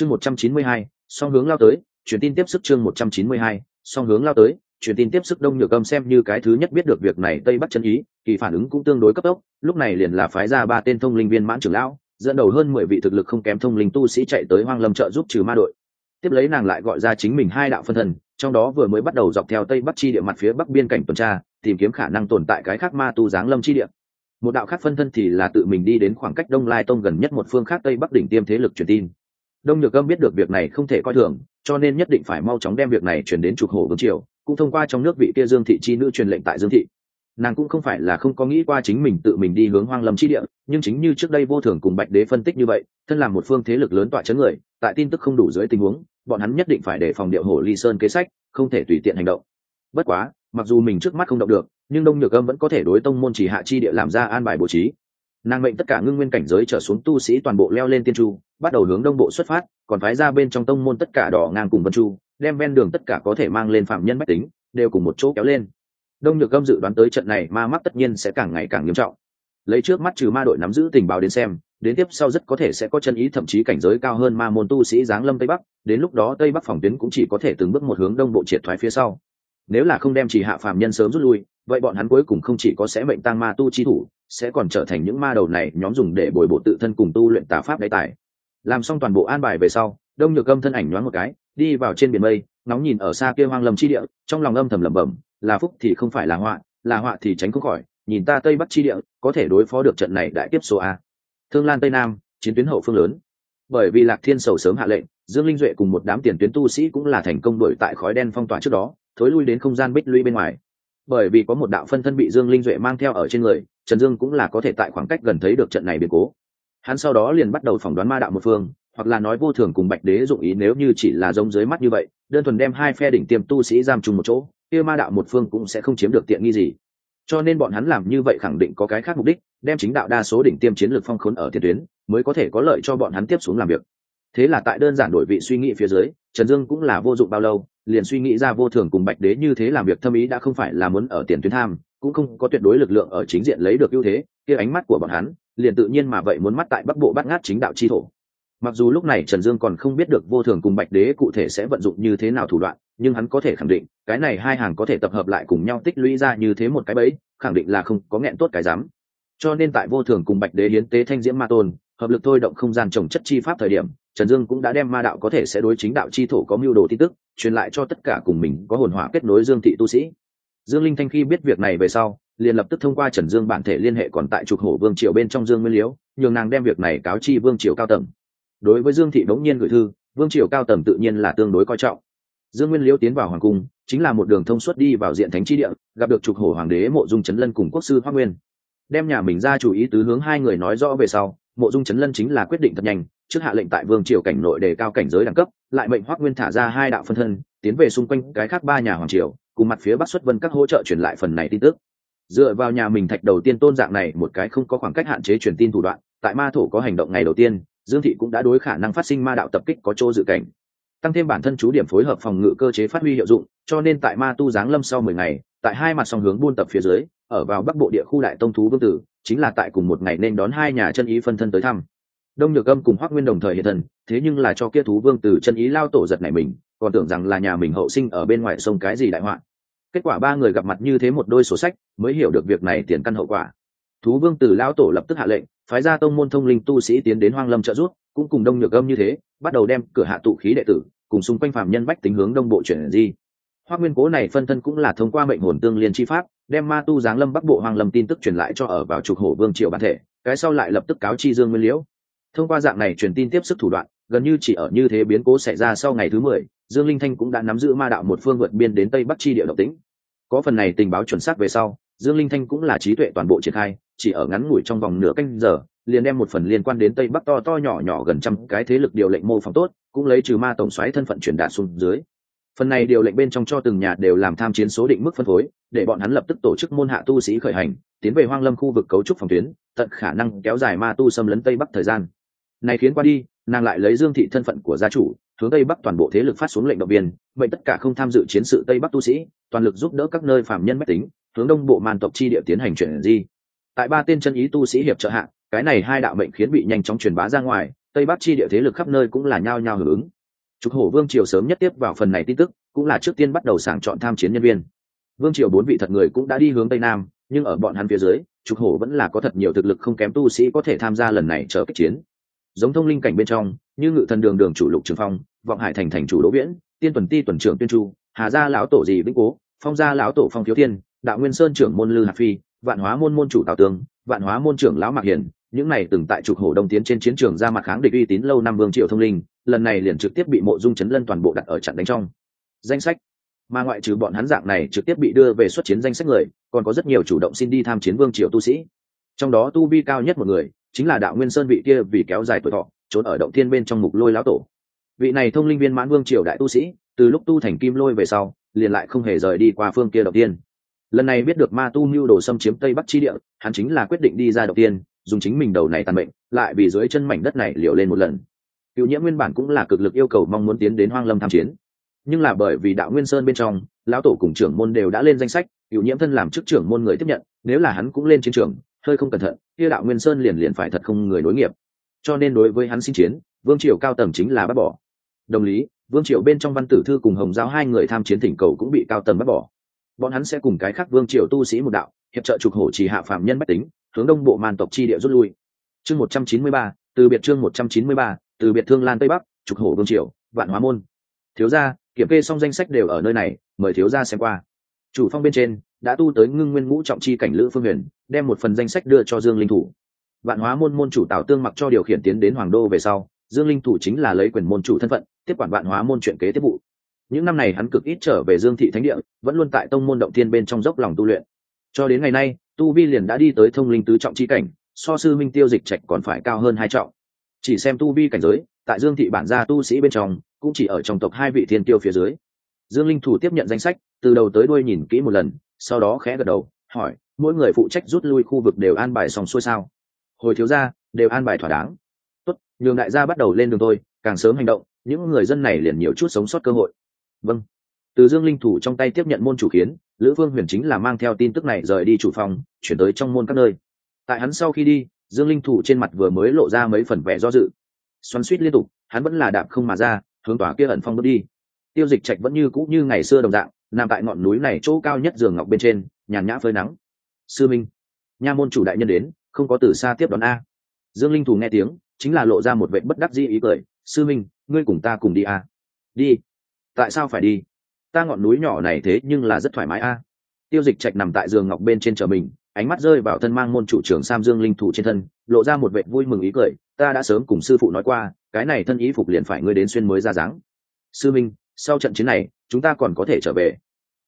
chương một trăm chín mươi hai, song hướng lao tới, truyền tin tiếp sức chương một trăm chín mươi hai, song hướng lao tới, truyền tin tiếp sức đông nhược âm xem như cái thứ nhất biết được việc này tây bắc chân ý, kỳ phản ứng cũng tương đối cấp tốc, lúc này liền là phái ra ba tên thông linh viên mãn trưởng lão, dẫn đầu hơn mười vị thực lực không kém thông linh tu sĩ chạy tới hoang lâm trợ giúp trừ ma đội. Tiếp lấy nàng lại gọi ra chính mình hai đạo phân thần, trong đó vừa mới bắt đầu dọc theo tây bắc chi địa mặt phía bắc biên cảnh tuần tra, tìm kiếm khả năng tồn tại cái khác ma tu giáng lâm chi địa. Một đạo khác phân thân thì là tự mình đi đến khoảng cách đông lai tông gần nhất một phương khác tây bắc đỉnh tiêm thế lực truyền tin đông nhược âm biết được việc này không thể coi thường, cho nên nhất định phải mau chóng đem việc này chuyển đến trục hồ vương triều, cũng thông qua trong nước vị kia dương thị chi nữ truyền lệnh tại dương thị. Nàng cũng không phải là không có nghĩ qua chính mình tự mình đi hướng hoang lâm chi địa, nhưng chính như trước đây vô thường cùng bạch đế phân tích như vậy, thân là một phương thế lực lớn tọa chấn người, tại tin tức không đủ dưới tình huống, bọn hắn nhất định phải đề phòng điệu hổ ly sơn kế sách, không thể tùy tiện hành động. Bất quá, mặc dù mình trước mắt không động được, nhưng đông nhược âm vẫn có thể đối tông môn chỉ hạ chi địa làm ra an bài bố trí nàng mệnh tất cả ngưng nguyên cảnh giới trở xuống tu sĩ toàn bộ leo lên tiên chu, bắt đầu hướng đông bộ xuất phát, còn phái ra bên trong tông môn tất cả đỏ ngang cùng vân chu, đem ven đường tất cả có thể mang lên phạm nhân bách tính, đều cùng một chỗ kéo lên. Đông nhược gâm dự đoán tới trận này ma mắc tất nhiên sẽ càng ngày càng nghiêm trọng. Lấy trước mắt trừ ma đội nắm giữ tình báo đến xem, đến tiếp sau rất có thể sẽ có chân ý thậm chí cảnh giới cao hơn ma môn tu sĩ giáng lâm tây bắc, đến lúc đó tây bắc phòng tuyến cũng chỉ có thể từng bước một hướng đông bộ triệt thoái phía sau. Nếu là không đem chỉ hạ phạm nhân sớm rút lui vậy bọn hắn cuối cùng không chỉ có sẽ mệnh tăng ma tu chi thủ, sẽ còn trở thành những ma đầu này nhóm dùng để bồi bổ tự thân cùng tu luyện tà pháp đáy tài. Làm xong toàn bộ an bài về sau, đông nhược âm thân ảnh nhoáng một cái, đi vào trên biển mây nóng nhìn ở xa kia hoang lầm chi địa, trong lòng âm thầm lẩm bẩm, là phúc thì không phải là họa là họa thì tránh không khỏi, nhìn ta tây bắc chi địa, có thể đối phó được trận này đại tiếp số a. Thương lan tây nam, chiến tuyến hậu phương lớn. Bởi vì lạc thiên sầu sớm hạ lệnh, dương linh duệ cùng một đám tiền tuyến tu sĩ cũng là thành công đuổi tại khói đen phong tỏa trước đó, thối lui đến không gian bích lũy bên ngoài bởi vì có một đạo phân thân bị dương linh duệ mang theo ở trên người, trần dương cũng là có thể tại khoảng cách gần thấy được trận này biến cố. Hắn sau đó liền bắt đầu phỏng đoán ma đạo một phương, hoặc là nói vô thường cùng bạch đế dụng ý nếu như chỉ là giống dưới mắt như vậy, đơn thuần đem hai phe đỉnh tiêm tu sĩ giam chung một chỗ, kia ma đạo một phương cũng sẽ không chiếm được tiện nghi gì. Cho nên bọn hắn làm như vậy khẳng định có cái khác mục đích, đem chính đạo đa số đỉnh tiêm chiến lược phong khốn ở thiên tuyến, mới có thể có lợi cho bọn hắn tiếp xuống làm việc. Thế là tại đơn giản đổi vị suy nghĩ phía dưới, trần dương cũng là vô dụng bao lâu liền suy nghĩ ra vô thường cùng bạch đế như thế làm việc thâm ý đã không phải là muốn ở tiền tuyến tham, cũng không có tuyệt đối lực lượng ở chính diện lấy được ưu thế, kia ánh mắt của bọn hắn, liền tự nhiên mà vậy muốn mắt tại bắc bộ bắt ngát chính đạo chi thổ. Mặc dù lúc này trần dương còn không biết được vô thường cùng bạch đế cụ thể sẽ vận dụng như thế nào thủ đoạn, nhưng hắn có thể khẳng định, cái này hai hàng có thể tập hợp lại cùng nhau tích lũy ra như thế một cái bẫy, khẳng định là không có nghẹn tốt cái dám cho nên tại vô thường cùng bạch đế hiến tế thanh diễm ma tôn, hợp lực thôi động không gian trồng chất chi pháp thời điểm trần dương cũng đã đem ma đạo có thể sẽ đối chính đạo chi thổ có mưu đồ tin tức, truyền lại cho tất cả cùng mình có hồn hỏa kết nối dương thị tu sĩ. Dương linh thanh khi biết việc này về sau, liền lập tức thông qua trần dương bản thể liên hệ còn tại trục hổ vương triều bên trong dương nguyên liễu nhường nàng đem việc này cáo chi vương triều cao tầng. Đối với dương thị đống nhiên gửi thư, vương triều cao tầng tự nhiên là tương đối coi trọng. Dương nguyên liễu tiến vào hoàng cung, chính là một đường thông suốt đi vào diện thánh Chi địa, gặp được trục hổ hoàng đế mộ dung trấn lân cùng quốc sư hoa nguyên. Đem nhà mình ra chủ ý tứ hướng hai người nói rõ về sau, mộ dung trấn lân chính là quyết định thật nhanh trước hạ lệnh tại vương triều cảnh nội đề cao cảnh giới đẳng cấp, lại mệnh hoác nguyên thả ra hai đạo phân thân, tiến về xung quanh cái khác ba nhà hoàng triều, cùng mặt phía bắc xuất vân các hỗ trợ truyền lại phần này tin tức. Dựa vào nhà mình thạch đầu tiên tôn dạng này, một cái không có khoảng cách hạn chế truyền tin thủ đoạn, tại ma thổ có hành động ngày đầu tiên, dương thị cũng đã đối khả năng phát sinh ma đạo tập kích có chỗ dự cảnh. Tăng thêm bản thân chú điểm phối hợp phòng ngự cơ chế phát huy hiệu dụng, cho nên tại ma tu giáng lâm sau mười ngày, tại hai mặt song hướng buôn tập phía dưới, ở vào bắc bộ địa khu đại tông thú vương tử, chính là tại cùng một ngày nên đón hai nhà chân ý phân thân tới thăm đông nhược âm cùng hoác nguyên đồng thời hiện thần, thế nhưng là cho kia thú vương tử chân ý lao tổ giật này mình còn tưởng rằng là nhà mình hậu sinh ở bên ngoài sông cái gì đại họa. Kết quả ba người gặp mặt như thế một đôi sổ sách mới hiểu được việc này tiền căn hậu quả. Thú vương tử lao tổ lập tức hạ lệnh phái ra tông môn thông linh tu sĩ tiến đến hoang lâm trợ giúp cũng cùng đông nhược âm như thế bắt đầu đem cửa hạ tụ khí đệ tử cùng xung quanh phạm nhân bách tính hướng đông bộ chuyển di. Hoa nguyên cố này phân thân cũng là thông qua mệnh hồn tương liên chi pháp đem ma tu giáng lâm bắc bộ hoang lâm tin tức truyền lại cho ở vào trục hổ vương triều bản thể cái sau lại lập tức cáo chi dương nguyên liễu thông qua dạng này truyền tin tiếp sức thủ đoạn, gần như chỉ ở như thế biến cố xảy ra sau ngày thứ mười, dương linh thanh cũng đã nắm giữ ma đạo một phương vượt biên đến tây bắc chi địa độc tính. có phần này tình báo chuẩn xác về sau, dương linh thanh cũng là trí tuệ toàn bộ triển khai, chỉ ở ngắn ngủi trong vòng nửa canh giờ, liền đem một phần liên quan đến tây bắc to to nhỏ nhỏ gần trăm cái thế lực điều lệnh mô phỏng tốt, cũng lấy trừ ma tổng xoáy thân phận truyền đạt xuống dưới phần này điều lệnh bên trong cho từng nhà đều làm tham chiến số định mức phân phối, để bọn hắn lập tức tổ chức môn hạ tu sĩ khởi hành, tiến về hoang lâm khu vực cấu trúc phòng tuyến, tận khả năng kéo dài ma tu xâm lấn tây bắc thời gian này khiến qua đi, nàng lại lấy dương thị thân phận của gia chủ, hướng tây bắc toàn bộ thế lực phát xuống lệnh động viên, mệnh tất cả không tham dự chiến sự tây bắc tu sĩ, toàn lực giúp đỡ các nơi phạm nhân mách tính, hướng đông bộ man tộc chi địa tiến hành chuyển di. Tại ba tên chân ý tu sĩ hiệp trợ hạ, cái này hai đạo mệnh khiến bị nhanh chóng truyền bá ra ngoài, tây bắc chi địa thế lực khắp nơi cũng là nhao nhao hưởng ứng. Trục hổ vương triều sớm nhất tiếp vào phần này tin tức, cũng là trước tiên bắt đầu sàng chọn tham chiến nhân viên. Vương triều bốn vị thật người cũng đã đi hướng tây nam, nhưng ở bọn hắn phía dưới, trục hổ vẫn là có thật nhiều thực lực không kém tu sĩ có thể tham gia lần này trở kích chiến giống thông linh cảnh bên trong, như ngự thần đường đường chủ lục trường phong, vọng hải thành thành chủ đỗ viễn, tiên tuần ti tuần trưởng tuyên chu, hà gia lão tổ dì vĩnh cố, phong gia lão tổ phong thiếu thiên, đạo nguyên sơn trưởng môn lư hạc phi, vạn hóa môn môn chủ tào tướng vạn hóa môn trưởng lão mạc hiền những này từng tại trục hổ đông tiến trên chiến trường ra mặt kháng địch uy tín lâu năm vương triệu thông linh, lần này liền trực tiếp bị mộ dung chấn lân toàn bộ đặt ở trận đánh trong. Danh sách. Mà ngoại trừ bọn hắn dạng này trực tiếp bị đưa về xuất chiến danh sách người, còn có rất nhiều chủ động xin đi tham chiến vương triều tu sĩ. Trong đó tu vi cao nhất một người chính là đạo nguyên sơn vị kia vì kéo dài tuổi thọ, trốn ở động thiên bên trong mục lôi lão tổ. Vị này thông linh viên mãn vương triều đại tu sĩ, từ lúc tu thành kim lôi về sau, liền lại không hề rời đi qua phương kia đầu tiên lần này biết được ma tu mưu đồ xâm chiếm tây bắc chi địa, hắn chính là quyết định đi ra đầu tiên dùng chính mình đầu này tàn bệnh lại vì dưới chân mảnh đất này liều lên một lần. Cựu nhiễm nguyên bản cũng là cực lực yêu cầu mong muốn tiến đến hoang lâm tham chiến. Nhưng là bởi vì đạo nguyên sơn bên trong, lão tổ cùng trưởng môn đều đã lên danh sách, cựu nhiễm thân làm chức trưởng môn người tiếp nhận, nếu là hắn cũng lên chiến trường hơi không cẩn thận, kia đạo nguyên sơn liền liền phải thật không người nối nghiệp. Cho nên đối với hắn xin chiến, vương triều cao tầng chính là bắt bỏ. Đồng lý, vương triều bên trong văn tử thư cùng hồng giáo hai người tham chiến thỉnh cầu cũng bị cao tầng bắt bỏ. Bọn hắn sẽ cùng cái khác vương triều tu sĩ một đạo, hiệp trợ trục hổ chỉ hạ phạm nhân bách tính, hướng đông bộ man tộc chi địa rút lui. Chương một trăm chín mươi ba, từ biệt chương một trăm chín mươi ba, từ biệt thương lan tây bắc, trục hổ vương triều, vạn hóa môn. Thiếu gia, kiểm kê xong danh sách đều ở nơi này, mời thiếu gia xem qua. Chủ phong bên trên đã tu tới ngưng nguyên ngũ trọng chi cảnh lữ phương huyền, đem một phần danh sách đưa cho dương linh thủ. Vạn hóa môn môn chủ tào tương mặc cho điều khiển tiến đến hoàng đô về sau, dương linh thủ chính là lấy quyền môn chủ thân phận, tiếp quản vạn hóa môn chuyện kế tiếp vụ. Những năm này hắn cực ít trở về dương thị thánh địa, vẫn luôn tại tông môn động thiên bên trong dốc lòng tu luyện. Cho đến ngày nay, tu vi liền đã đi tới thông linh tứ trọng chi cảnh, so sư minh tiêu dịch trạch còn phải cao hơn hai trọng. Chỉ xem tu vi cảnh giới, tại dương thị bản gia tu sĩ bên trong, cũng chỉ ở trong tộc hai vị thiên tiêu phía dưới. Dương linh thủ tiếp nhận danh sách, từ đầu tới đuôi nhìn kỹ một lần sau đó khẽ gật đầu, hỏi, mỗi người phụ trách rút lui khu vực đều an bài xong xuôi sao? Hồi thiếu gia, đều an bài thỏa đáng. Tốt, nhường đại gia bắt đầu lên đường tôi càng sớm hành động, những người dân này liền nhiều chút sống sót cơ hội. Vâng. Từ dương linh thủ trong tay tiếp nhận môn chủ kiến, lữ vương huyền chính là mang theo tin tức này rời đi chủ phòng, chuyển tới trong môn các nơi. Tại hắn sau khi đi, dương linh thủ trên mặt vừa mới lộ ra mấy phần vẻ do dự. Xoắn suýt liên tục, hắn vẫn là đạp không mà ra, hướng tòa kia ẩn phong bước đi. Tiêu dịch trạch vẫn như cũ như ngày xưa đồng dạng nằm tại ngọn núi này chỗ cao nhất giường ngọc bên trên, nhàn nhã phơi nắng. Sư minh, nha môn chủ đại nhân đến, không có từ xa tiếp đón a. Dương linh thủ nghe tiếng, chính là lộ ra một vệ bất đắc dĩ ý cười. Sư minh, ngươi cùng ta cùng đi a. Đi. Tại sao phải đi? Ta ngọn núi nhỏ này thế nhưng là rất thoải mái a. Tiêu dịch trạch nằm tại giường ngọc bên trên chờ mình, ánh mắt rơi vào thân mang môn chủ trưởng sam dương linh thủ trên thân, lộ ra một vệ vui mừng ý cười. Ta đã sớm cùng sư phụ nói qua, cái này thân ý phục liền phải ngươi đến xuyên mới ra dáng. Sư minh, sau trận chiến này chúng ta còn có thể trở về.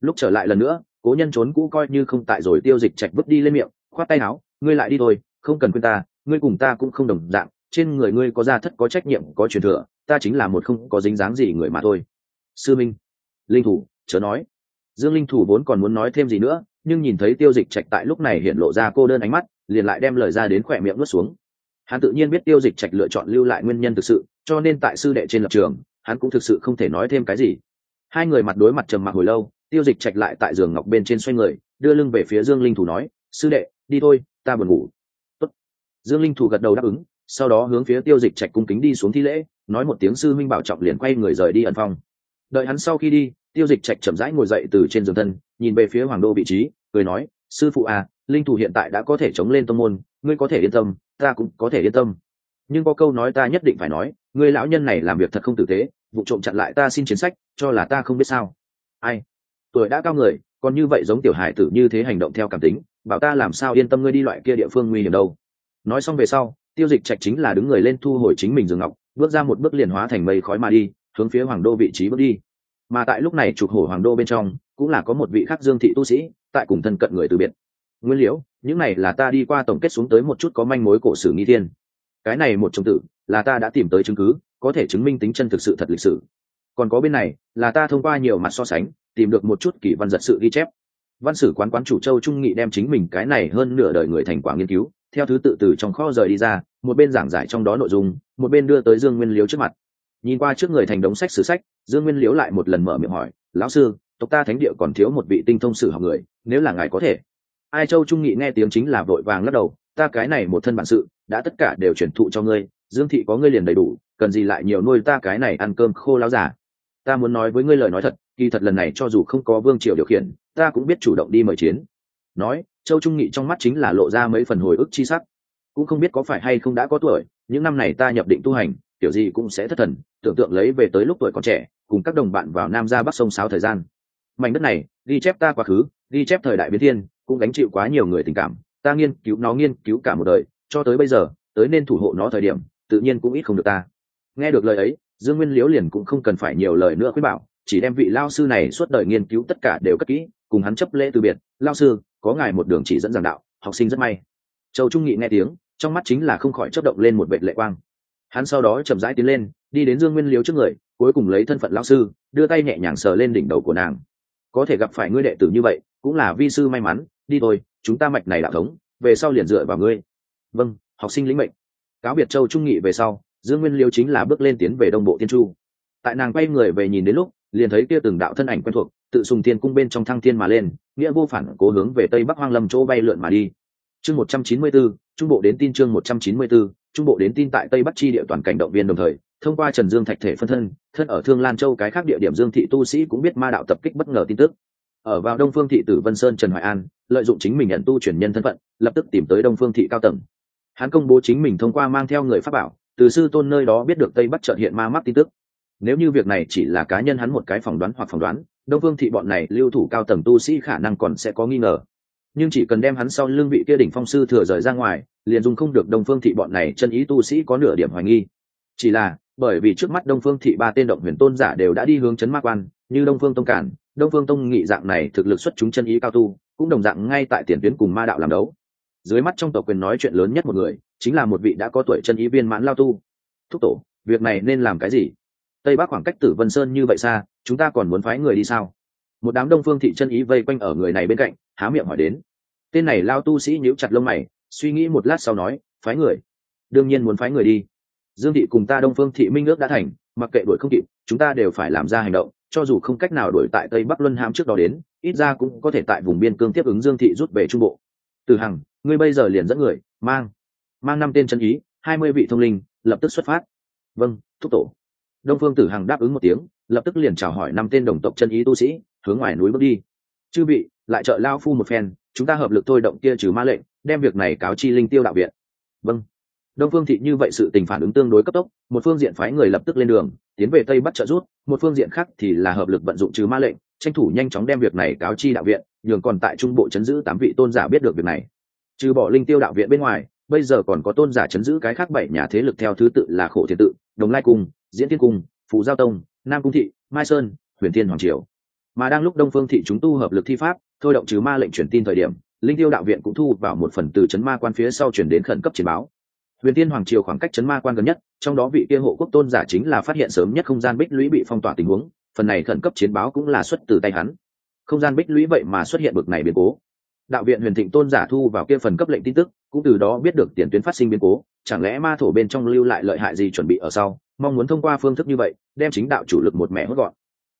Lúc trở lại lần nữa, cố nhân trốn cũ coi như không tại rồi, tiêu dịch trạch vứt đi lên miệng, khoát tay áo, ngươi lại đi thôi, không cần quên ta, ngươi cùng ta cũng không đồng dạng, trên người ngươi có gia thất, có trách nhiệm, có truyền thừa, ta chính là một không có dính dáng gì người mà thôi. Sư minh, linh thủ, chớ nói. Dương linh thủ vốn còn muốn nói thêm gì nữa, nhưng nhìn thấy tiêu dịch trạch tại lúc này hiện lộ ra cô đơn ánh mắt, liền lại đem lời ra đến khỏe miệng nuốt xuống. Hắn tự nhiên biết tiêu dịch trạch lựa chọn lưu lại nguyên nhân thực sự, cho nên tại sư đệ trên lập trường, hắn cũng thực sự không thể nói thêm cái gì hai người mặt đối mặt trầm mặc hồi lâu, tiêu dịch trạch lại tại giường ngọc bên trên xoay người, đưa lưng về phía dương linh thủ nói, sư đệ, đi thôi, ta buồn ngủ. Tốt. dương linh thủ gật đầu đáp ứng, sau đó hướng phía tiêu dịch trạch cung kính đi xuống thi lễ, nói một tiếng sư minh bảo trọng liền quay người rời đi ẩn phong đợi hắn sau khi đi, tiêu dịch trạch chậm rãi ngồi dậy từ trên giường thân, nhìn về phía hoàng đô vị trí, cười nói, sư phụ à linh thủ hiện tại đã có thể chống lên tông môn, ngươi có thể yên tâm, ta cũng có thể yên tâm. Nhưng có câu nói ta nhất định phải nói, ngươi lão nhân này làm việc thật không tử tế vụ trộm chặn lại ta xin chiến sách cho là ta không biết sao. Ai? Tuổi đã cao người còn như vậy giống tiểu hải tử như thế hành động theo cảm tính bảo ta làm sao yên tâm ngươi đi loại kia địa phương nguy hiểm đâu. Nói xong về sau tiêu dịch trạch chính là đứng người lên thu hồi chính mình rừng ngọc bước ra một bước liền hóa thành mây khói mà đi hướng phía hoàng đô vị trí bước đi. Mà tại lúc này trục hổ hoàng đô bên trong cũng là có một vị khắc dương thị tu sĩ tại cùng thân cận người từ biệt. Nguyên liễu những này là ta đi qua tổng kết xuống tới một chút có manh mối cổ sử nghi thiên. Cái này một trong tử, là ta đã tìm tới chứng cứ có thể chứng minh tính chân thực sự thật lịch sử. Còn có bên này, là ta thông qua nhiều mặt so sánh, tìm được một chút kỳ văn giật sự ghi chép. Văn sử quán quán chủ châu trung nghị đem chính mình cái này hơn nửa đời người thành quả nghiên cứu, theo thứ tự từ trong kho rời đi ra, một bên giảng giải trong đó nội dung, một bên đưa tới dương nguyên liếu trước mặt. Nhìn qua trước người thành đống sách sử sách, dương nguyên liếu lại một lần mở miệng hỏi, lão sư, tộc ta thánh địa còn thiếu một vị tinh thông sử học người, nếu là ngài có thể? Ai châu trung nghị nghe tiếng chính là vội vàng lắc đầu, ta cái này một thân bản sự, đã tất cả đều chuyển thụ cho ngươi, dương thị có ngươi liền đầy đủ cần gì lại nhiều nuôi ta cái này ăn cơm khô láo giả? Ta muốn nói với ngươi lời nói thật, kỳ thật lần này cho dù không có vương triều điều khiển, ta cũng biết chủ động đi mời chiến. Nói, châu trung nghị trong mắt chính là lộ ra mấy phần hồi ức chi sắc. Cũng không biết có phải hay không đã có tuổi, những năm này ta nhập định tu hành, kiểu gì cũng sẽ thất thần, tưởng tượng lấy về tới lúc tuổi còn trẻ, cùng các đồng bạn vào nam ra bắc sông sáo thời gian. Mảnh đất này, ghi chép ta quá khứ, ghi chép thời đại biến thiên, cũng gánh chịu quá nhiều người tình cảm. Ta nghiên cứu, nó nghiên cứu cả một đời, cho tới bây giờ, tới nên thủ hộ nó thời điểm, tự nhiên cũng ít không được ta nghe được lời ấy, dương nguyên liếu liền cũng không cần phải nhiều lời nữa khuyên bảo, chỉ đem vị lao sư này suốt đời nghiên cứu tất cả đều cất kỹ, cùng hắn chấp lễ từ biệt. Lao sư, có ngài một đường chỉ dẫn giảng đạo, học sinh rất may. Châu trung nghị nghe tiếng, trong mắt chính là không khỏi chấp động lên một vệ lệ quang. Hắn sau đó chậm rãi tiến lên, đi đến dương nguyên liếu trước người, cuối cùng lấy thân phận lao sư, đưa tay nhẹ nhàng sờ lên đỉnh đầu của nàng. Có thể gặp phải ngươi đệ tử như vậy, cũng là vi sư may mắn, đi thôi, chúng ta mạch này đạo thống, về sau liền dựa vào ngươi. Vâng học sinh lĩnh mệnh. Cáo biệt châu trung nghị về sau dương nguyên liêu chính là bước lên tiến về đông bộ tiên chu. Tại nàng quay người về nhìn đến lúc, liền thấy kia từng đạo thân ảnh quen thuộc, tự sùng thiên cung bên trong thăng thiên mà lên, nghĩa vô phản cố hướng về tây bắc hoang lâm chỗ bay lượn mà đi. Chương một trăm chín mươi bốn trung bộ đến tin chương một trăm chín mươi bốn trung bộ đến tin tại tây bắc chi địa toàn cảnh động viên đồng thời, thông qua trần dương thạch thể phân thân thân ở thương lan châu cái khác địa điểm dương thị tu sĩ cũng biết ma đạo tập kích bất ngờ tin tức. Ở vào đông phương thị tử vân sơn trần hoài an, lợi dụng chính mình nhận tu chuyển nhân thân phận, lập tức tìm tới đông phương thị cao tầng. Hắn công bố chính mình thông qua mang theo người pháp bảo từ sư tôn nơi đó biết được tây bắc trợt hiện ma mắc tin tức. Nếu như việc này chỉ là cá nhân hắn một cái phỏng đoán hoặc phỏng đoán, đông phương thị bọn này lưu thủ cao tầng tu sĩ khả năng còn sẽ có nghi ngờ. Nhưng chỉ cần đem hắn sau lưng vị kia đỉnh phong sư thừa rời ra ngoài, liền dùng không được đông phương thị bọn này chân ý tu sĩ có nửa điểm hoài nghi. Chỉ là, bởi vì trước mắt đông phương thị ba tên động huyền tôn giả đều đã đi hướng chấn ma quan, như đông phương tông cản, đông phương tông nghị dạng này thực lực xuất chúng chân ý cao tu, cũng đồng dạng ngay tại tiền tuyến cùng ma đạo làm đấu dưới mắt trong tộc quyền nói chuyện lớn nhất một người, chính là một vị đã có tuổi chân ý viên mãn lao tu. Thúc tổ, việc này nên làm cái gì? Tây bắc khoảng cách tử vân sơn như vậy xa, chúng ta còn muốn phái người đi sao? Một đám đông phương thị chân ý vây quanh ở người này bên cạnh, há miệng hỏi đến. Tên này lao tu sĩ nhíu chặt lông mày, suy nghĩ một lát sau nói, phái người? Đương nhiên muốn phái người đi. Dương thị cùng ta đông phương thị minh ước đã thành, mặc kệ đuổi không kịp, chúng ta đều phải làm ra hành động, cho dù không cách nào đuổi tại tây bắc luân hãm trước đó đến, ít ra cũng có thể tại vùng biên cương tiếp ứng dương thị rút về trung bộ. Từ hằng ngươi bây giờ liền dẫn người, mang mang năm tên chân ý, hai mươi vị thông linh, lập tức xuất phát. Vâng thúc tổ. Đông phương tử hằng đáp ứng một tiếng, lập tức liền chào hỏi năm tên đồng tộc chân ý tu sĩ, hướng ngoài núi bước đi. Chư vị, lại trợ lao phu một phen, chúng ta hợp lực thôi động kia trừ ma lệnh, đem việc này cáo chi linh tiêu đạo viện. Vâng. Đông phương thị như vậy sự tình phản ứng tương đối cấp tốc, một phương diện phái người lập tức lên đường, tiến về tây bắc trợ rút một phương diện khác thì là hợp lực vận dụng trừ ma lệnh, tranh thủ nhanh chóng đem việc này cáo chi đạo viện, nhường còn tại trung bộ chấn giữ tám vị tôn giả biết được việc này trừ bỏ linh tiêu đạo viện bên ngoài, bây giờ còn có tôn giả chấn giữ cái khác bảy nhà thế lực theo thứ tự là khổ thiên tự, đồng lai cung, diễn tiên cung, phù giao tông, nam cung thị, mai sơn, huyền thiên hoàng triều. Mà đang lúc đông phương thị chúng tu hợp lực thi pháp, thôi động trừ ma lệnh truyền tin thời điểm, linh tiêu đạo viện cũng thu vào một phần từ chấn ma quan phía sau chuyển đến khẩn cấp chiến báo. Huyền tiên hoàng triều khoảng cách chấn ma quan gần nhất, trong đó vị kia hộ quốc tôn giả chính là phát hiện sớm nhất không gian bích lũy bị phong tỏa tình huống, phần này khẩn cấp chiến báo cũng là xuất từ tay hắn. Không gian bích lũy vậy mà xuất hiện bực này biến cố đạo viện huyền thịnh tôn giả thu vào kia phần cấp lệnh tin tức, cũng từ đó biết được tiền tuyến phát sinh biến cố, chẳng lẽ ma thổ bên trong lưu lại lợi hại gì chuẩn bị ở sau, mong muốn thông qua phương thức như vậy, đem chính đạo chủ lực một mẻ hốt gọn.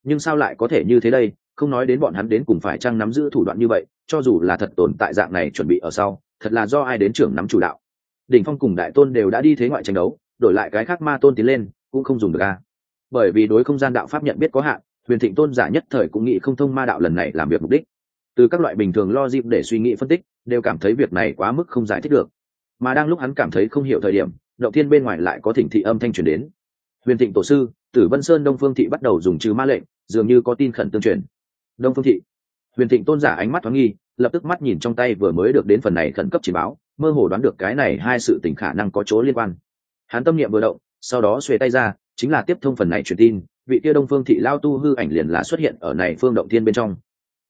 Nhưng sao lại có thể như thế đây, không nói đến bọn hắn đến cùng phải chăng nắm giữ thủ đoạn như vậy, cho dù là thật tồn tại dạng này chuẩn bị ở sau, thật là do ai đến trưởng nắm chủ đạo. Đỉnh phong cùng đại tôn đều đã đi thế ngoại tranh đấu, đổi lại cái khác ma tôn tiến lên, cũng không dùng được a. Bởi vì đối không gian đạo pháp nhận biết có hạn, huyền thịnh tôn giả nhất thời cũng nghĩ không thông ma đạo lần này làm việc mục đích từ các loại bình thường lo dịp để suy nghĩ phân tích, đều cảm thấy việc này quá mức không giải thích được. Mà đang lúc hắn cảm thấy không hiểu thời điểm, động thiên bên ngoài lại có thỉnh thị âm thanh truyền đến. Huyền thịnh tổ sư, tử vân sơn đông phương thị bắt đầu dùng trừ ma lệnh, dường như có tin khẩn tương truyền. Đông phương thị. Huyền thịnh tôn giả ánh mắt thoáng nghi, lập tức mắt nhìn trong tay vừa mới được đến phần này khẩn cấp chỉ báo, mơ hồ đoán được cái này hai sự tình khả năng có chỗ liên quan. Hắn tâm niệm vừa động, sau đó xuề tay ra, chính là tiếp thông phần này truyền tin, vị kia đông phương thị lao tu hư ảnh liền là xuất hiện ở này phương động thiên bên trong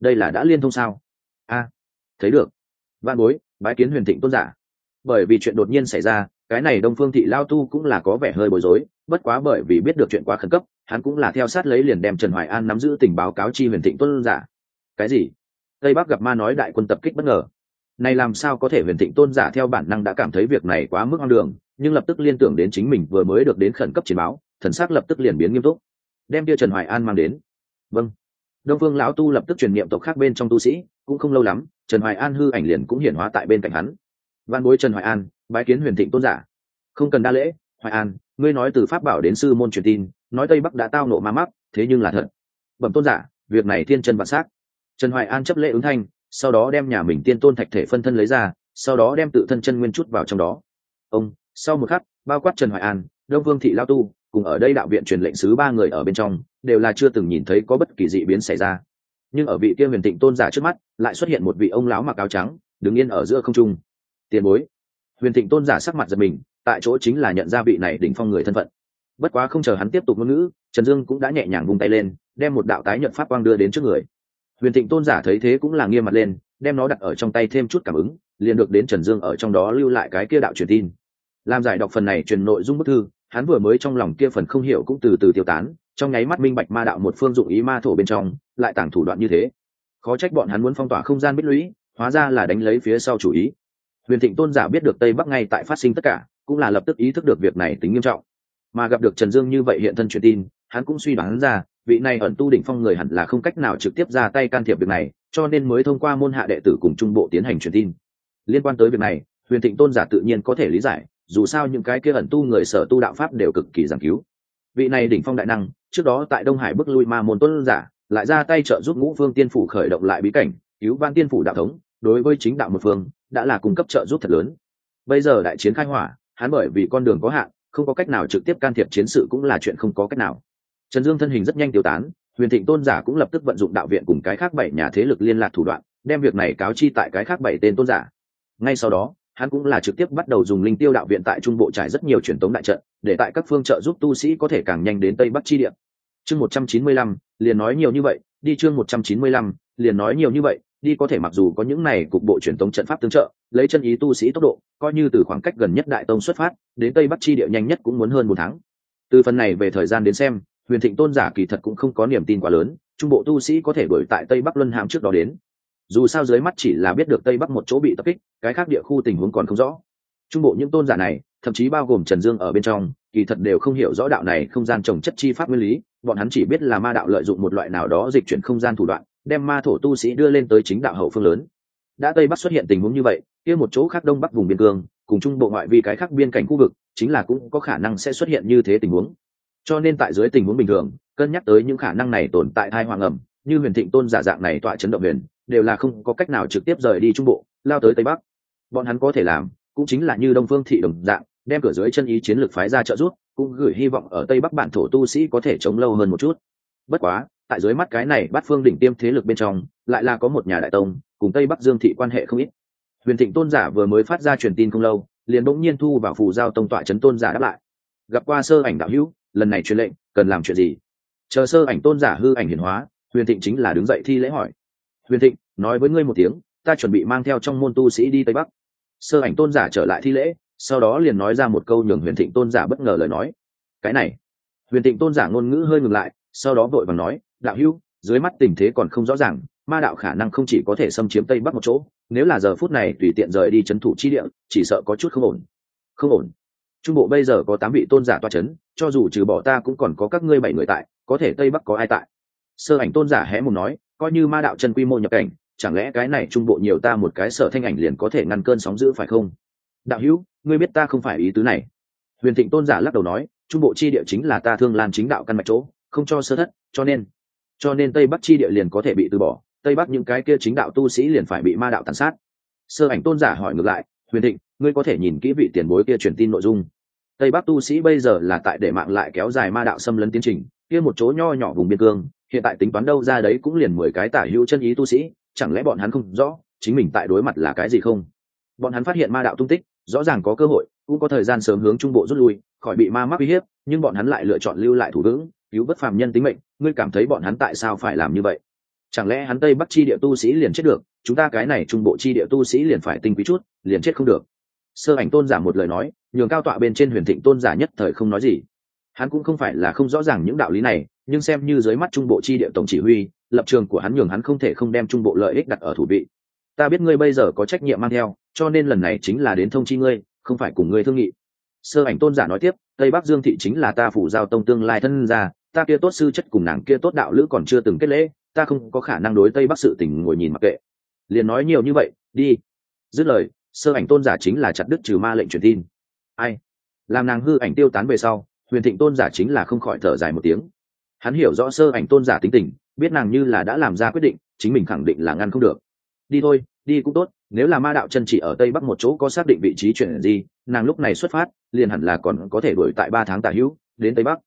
đây là đã liên thông sao? A, thấy được. Văn bối, bái kiến huyền thịnh tôn giả. Bởi vì chuyện đột nhiên xảy ra, cái này đông phương thị lao tu cũng là có vẻ hơi bối rối, bất quá bởi vì biết được chuyện quá khẩn cấp, hắn cũng là theo sát lấy liền đem trần hoài an nắm giữ tình báo cáo chi huyền thịnh tôn giả. Cái gì? Tây bắc gặp ma nói đại quân tập kích bất ngờ. Này làm sao có thể huyền thịnh tôn giả theo bản năng đã cảm thấy việc này quá mức hoang đường, nhưng lập tức liên tưởng đến chính mình vừa mới được đến khẩn cấp chiến báo, thần s lập tức liền biến nghiêm túc. Đem kia trần hoài an mang đến. Vâng đông phương lão tu lập tức truyền niệm tộc khác bên trong tu sĩ, cũng không lâu lắm, trần hoài an hư ảnh liền cũng hiển hóa tại bên cạnh hắn. Văn bối trần hoài an, bái kiến huyền thịnh tôn giả. Không cần đa lễ, hoài an, ngươi nói từ pháp bảo đến sư môn truyền tin, nói tây bắc đã tao nộ ma mắc, thế nhưng là thật. Bẩm tôn giả, việc này thiên chân vạn s á c trần hoài an chấp lễ ứng thanh, sau đó đem nhà mình tiên tôn thạch thể phân thân lấy ra, sau đó đem tự thân chân nguyên chút vào trong đó. Ông, sau một khắc, bao quát trần hoài an, đông vương thị lao tu, cùng ở đây đạo viện truyền lệnh sứ ba người ở bên trong đều là chưa từng nhìn thấy có bất kỳ dị biến xảy ra. Nhưng ở vị kia huyền tịnh tôn giả trước mắt, lại xuất hiện một vị ông lão mặc áo trắng, đứng yên ở giữa không trung. Tiền bối. Huyền thịnh tôn giả sắc mặt giật mình, tại chỗ chính là nhận ra vị này đỉnh phong người thân phận. Bất quá không chờ hắn tiếp tục ngôn ngữ, trần dương cũng đã nhẹ nhàng vung tay lên, đem một đạo tái nhận pháp quang đưa đến trước người. Huyền thịnh tôn giả thấy thế cũng là nghiêm mặt lên, đem nó đặt ở trong tay thêm chút cảm ứng, liền được đến trần dương ở trong đó lưu lại cái kia đạo truyền tin làm giải đọc phần này truyền nội dung bức thư, hắn vừa mới trong lòng kia phần không hiểu cũng từ từ tiêu tán, trong nháy mắt minh bạch ma đạo một phương dụng ý ma thổ bên trong, lại tàng thủ đoạn như thế. Khó trách bọn hắn muốn phong tỏa không gian bích lũy, hóa ra là đánh lấy phía sau chủ ý. Huyền thịnh tôn giả biết được tây bắc ngay tại phát sinh tất cả, cũng là lập tức ý thức được việc này tính nghiêm trọng. Mà gặp được trần dương như vậy hiện thân truyền tin, hắn cũng suy đoán ra, vị này ẩn tu đỉnh phong người hẳn là không cách nào trực tiếp ra tay can thiệp việc này, cho nên mới thông qua môn hạ đệ tử cùng trung bộ tiến hành truyền tin. Liên quan tới việc này, huyền thịnh tôn giả tự nhiên có thể lý giải dù sao những cái kia ẩn tu người sở tu đạo pháp đều cực kỳ giảng cứu. Vị này đỉnh phong đại năng, trước đó tại đông hải bức lui ma môn tôn giả, lại ra tay trợ giúp ngũ phương tiên phủ khởi động lại bí cảnh, cứu van tiên phủ đạo thống, đối với chính đạo một phương, đã là cung cấp trợ giúp thật lớn. Bây giờ đại chiến khai hỏa, hắn bởi vì con đường có hạn, không có cách nào trực tiếp can thiệp chiến sự cũng là chuyện không có cách nào. Trần dương thân hình rất nhanh tiêu tán, huyền thịnh tôn giả cũng lập tức vận dụng đạo viện cùng cái khác bảy nhà thế lực liên lạc thủ đoạn, đem việc này cáo chi tại cái khác bảy tên tôn giả. Ngay sau đó hắn cũng là trực tiếp bắt đầu dùng linh tiêu đạo viện tại trung bộ trải rất nhiều truyền tống đại trận, để tại các phương trợ giúp tu sĩ có thể càng nhanh đến tây bắc chi địa. Chương một trăm chín mươi lăm, liền nói nhiều như vậy, đi chương một trăm chín mươi lăm, liền nói nhiều như vậy, đi có thể mặc dù có những này cục bộ truyền tống trận pháp tương trợ, lấy chân ý tu sĩ tốc độ, coi như từ khoảng cách gần nhất đại tông xuất phát, đến tây bắc chi địa nhanh nhất cũng muốn hơn một tháng. Từ phần này về thời gian đến xem, huyền thịnh tôn giả kỳ thật cũng không có niềm tin quá lớn, trung bộ tu sĩ có thể đuổi tại tây bắc luân hãm trước đó đến dù sao dưới mắt chỉ là biết được tây bắc một chỗ bị tập kích, cái khác địa khu tình huống còn không rõ. Trung bộ những tôn giả này, thậm chí bao gồm trần dương ở bên trong, kỳ thật đều không hiểu rõ đạo này không gian trồng chất chi pháp nguyên lý, bọn hắn chỉ biết là ma đạo lợi dụng một loại nào đó dịch chuyển không gian thủ đoạn, đem ma thổ tu sĩ đưa lên tới chính đạo hậu phương lớn. Đã tây bắc xuất hiện tình huống như vậy, kia một chỗ khác đông bắc vùng biên cương, cùng trung bộ ngoại vi cái khác biên cảnh khu vực, chính là cũng có khả năng sẽ xuất hiện như thế tình huống. Cho nên tại dưới tình huống bình thường, cân nhắc tới những khả năng này tồn tại thai hoàng ẩm như huyền thịnh tôn giả dạng này tọa chấn động huyền đều là không có cách nào trực tiếp rời đi trung bộ, lao tới tây bắc. Bọn hắn có thể làm, cũng chính là như đông phương thị đồng dạng, đem cửa dưới chân ý chiến lược phái ra trợ giúp, cũng gửi hy vọng ở tây bắc bản thổ tu sĩ có thể chống lâu hơn một chút. Bất quá, tại dưới mắt cái này bắt phương đỉnh tiêm thế lực bên trong, lại là có một nhà đại tông, cùng tây bắc dương thị quan hệ không ít. Huyền thịnh tôn giả vừa mới phát ra truyền tin không lâu, liền bỗng nhiên thu vào phù giao tông tọa chấn tôn giả đáp lại. Gặp qua sơ ảnh đạo hữu, lần này truyền lệnh, cần làm chuyện gì? Chờ sơ ảnh tôn giả hư ảnh hiển hóa, huyền thịnh chính là đứng dậy thi lễ hỏi huyền thịnh, nói với ngươi một tiếng, ta chuẩn bị mang theo trong môn tu sĩ đi tây bắc. Sơ ảnh tôn giả trở lại thi lễ, sau đó liền nói ra một câu nhường huyền thịnh tôn giả bất ngờ lời nói. Cái này. Huyền thịnh tôn giả ngôn ngữ hơi ngừng lại, sau đó vội vàng nói, đạo hữu, dưới mắt tình thế còn không rõ ràng, ma đạo khả năng không chỉ có thể xâm chiếm tây bắc một chỗ, nếu là giờ phút này tùy tiện rời đi c h ấ n thủ chi địa, chỉ sợ có chút không ổn. Không ổn. Trung bộ bây giờ có tám vị tôn giả toa c h ấ n cho dù trừ bỏ ta cũng còn có các ngươi bảy người tại, có thể tây bắc có ai tại? Sơ ảnh tôn giả hé một nói coi như ma đạo chân quy mô nhập cảnh, chẳng lẽ cái này trung bộ nhiều ta một cái sở thanh ảnh liền có thể ngăn cơn sóng giữ phải không? Đạo hữu, ngươi biết ta không phải ý tứ này. Huyền thịnh tôn giả lắc đầu nói, trung bộ chi địa chính là ta thương lan chính đạo căn mạch chỗ, không cho sơ thất, cho nên cho nên tây bắc chi địa liền có thể bị từ bỏ, tây bắc những cái kia chính đạo tu sĩ liền phải bị ma đạo tàn sát. Sơ ảnh tôn giả hỏi ngược lại, huyền thịnh, ngươi có thể nhìn kỹ vị tiền bối kia truyền tin nội dung. Tây bắc tu sĩ bây giờ là tại để mạng lại kéo dài ma đạo xâm lấn tiến trình, kia một chỗ nho nhỏ vùng biên cương hiện tại tính toán đâu ra đấy cũng liền mười cái tả hữu chân ý tu sĩ, chẳng lẽ bọn hắn không rõ chính mình tại đối mặt là cái gì không? Bọn hắn phát hiện ma đạo tung tích, rõ ràng có cơ hội, cũng có thời gian sớm hướng trung bộ rút lui, khỏi bị ma mắc uy hiếp, nhưng bọn hắn lại lựa chọn lưu lại thủ vững, cứu bất phàm nhân tính mệnh, ngươi cảm thấy bọn hắn tại sao phải làm như vậy? Chẳng lẽ hắn tây bắc chi địa tu sĩ liền chết được, chúng ta cái này trung bộ chi địa tu sĩ liền phải tinh quý chút, liền chết không được? Sơ ảnh tôn giả một lời nói, nhường cao tọa bên trên huyền thịnh tôn giả nhất thời không nói gì. Hắn cũng không phải là không rõ ràng những đạo lý này nhưng xem như dưới mắt trung bộ chi địa tổng chỉ huy, lập trường của hắn nhường hắn không thể không đem trung bộ lợi ích đặt ở thủ vị. Ta biết ngươi bây giờ có trách nhiệm mang theo, cho nên lần này chính là đến thông chi ngươi, không phải cùng ngươi thương nghị. Sơ ảnh tôn giả nói tiếp, tây bắc dương thị chính là ta phủ giao tông tương lai thân ra ta kia tốt sư chất cùng nàng kia tốt đạo lữ còn chưa từng kết lễ, ta không có khả năng đối tây bắc sự tình ngồi nhìn mặc kệ. Liền nói nhiều như vậy, đi. Dứt lời, sơ ảnh tôn giả chính là chặt đứt trừ ma lệnh truyền tin. Ai? Làm nàng hư ảnh tiêu tán về sau, huyền thịnh tôn giả chính là không khỏi thở dài một tiếng hắn hiểu rõ sơ ảnh tôn giả tính tình, biết nàng như là đã làm ra quyết định, chính mình khẳng định là ngăn không được. Đi thôi, đi cũng tốt, nếu là ma đạo chân chỉ ở tây bắc một chỗ có xác định vị trí chuyển gì, nàng lúc này xuất phát, liền hẳn là còn có thể đuổi tại ba tháng tả hữu, đến tây bắc.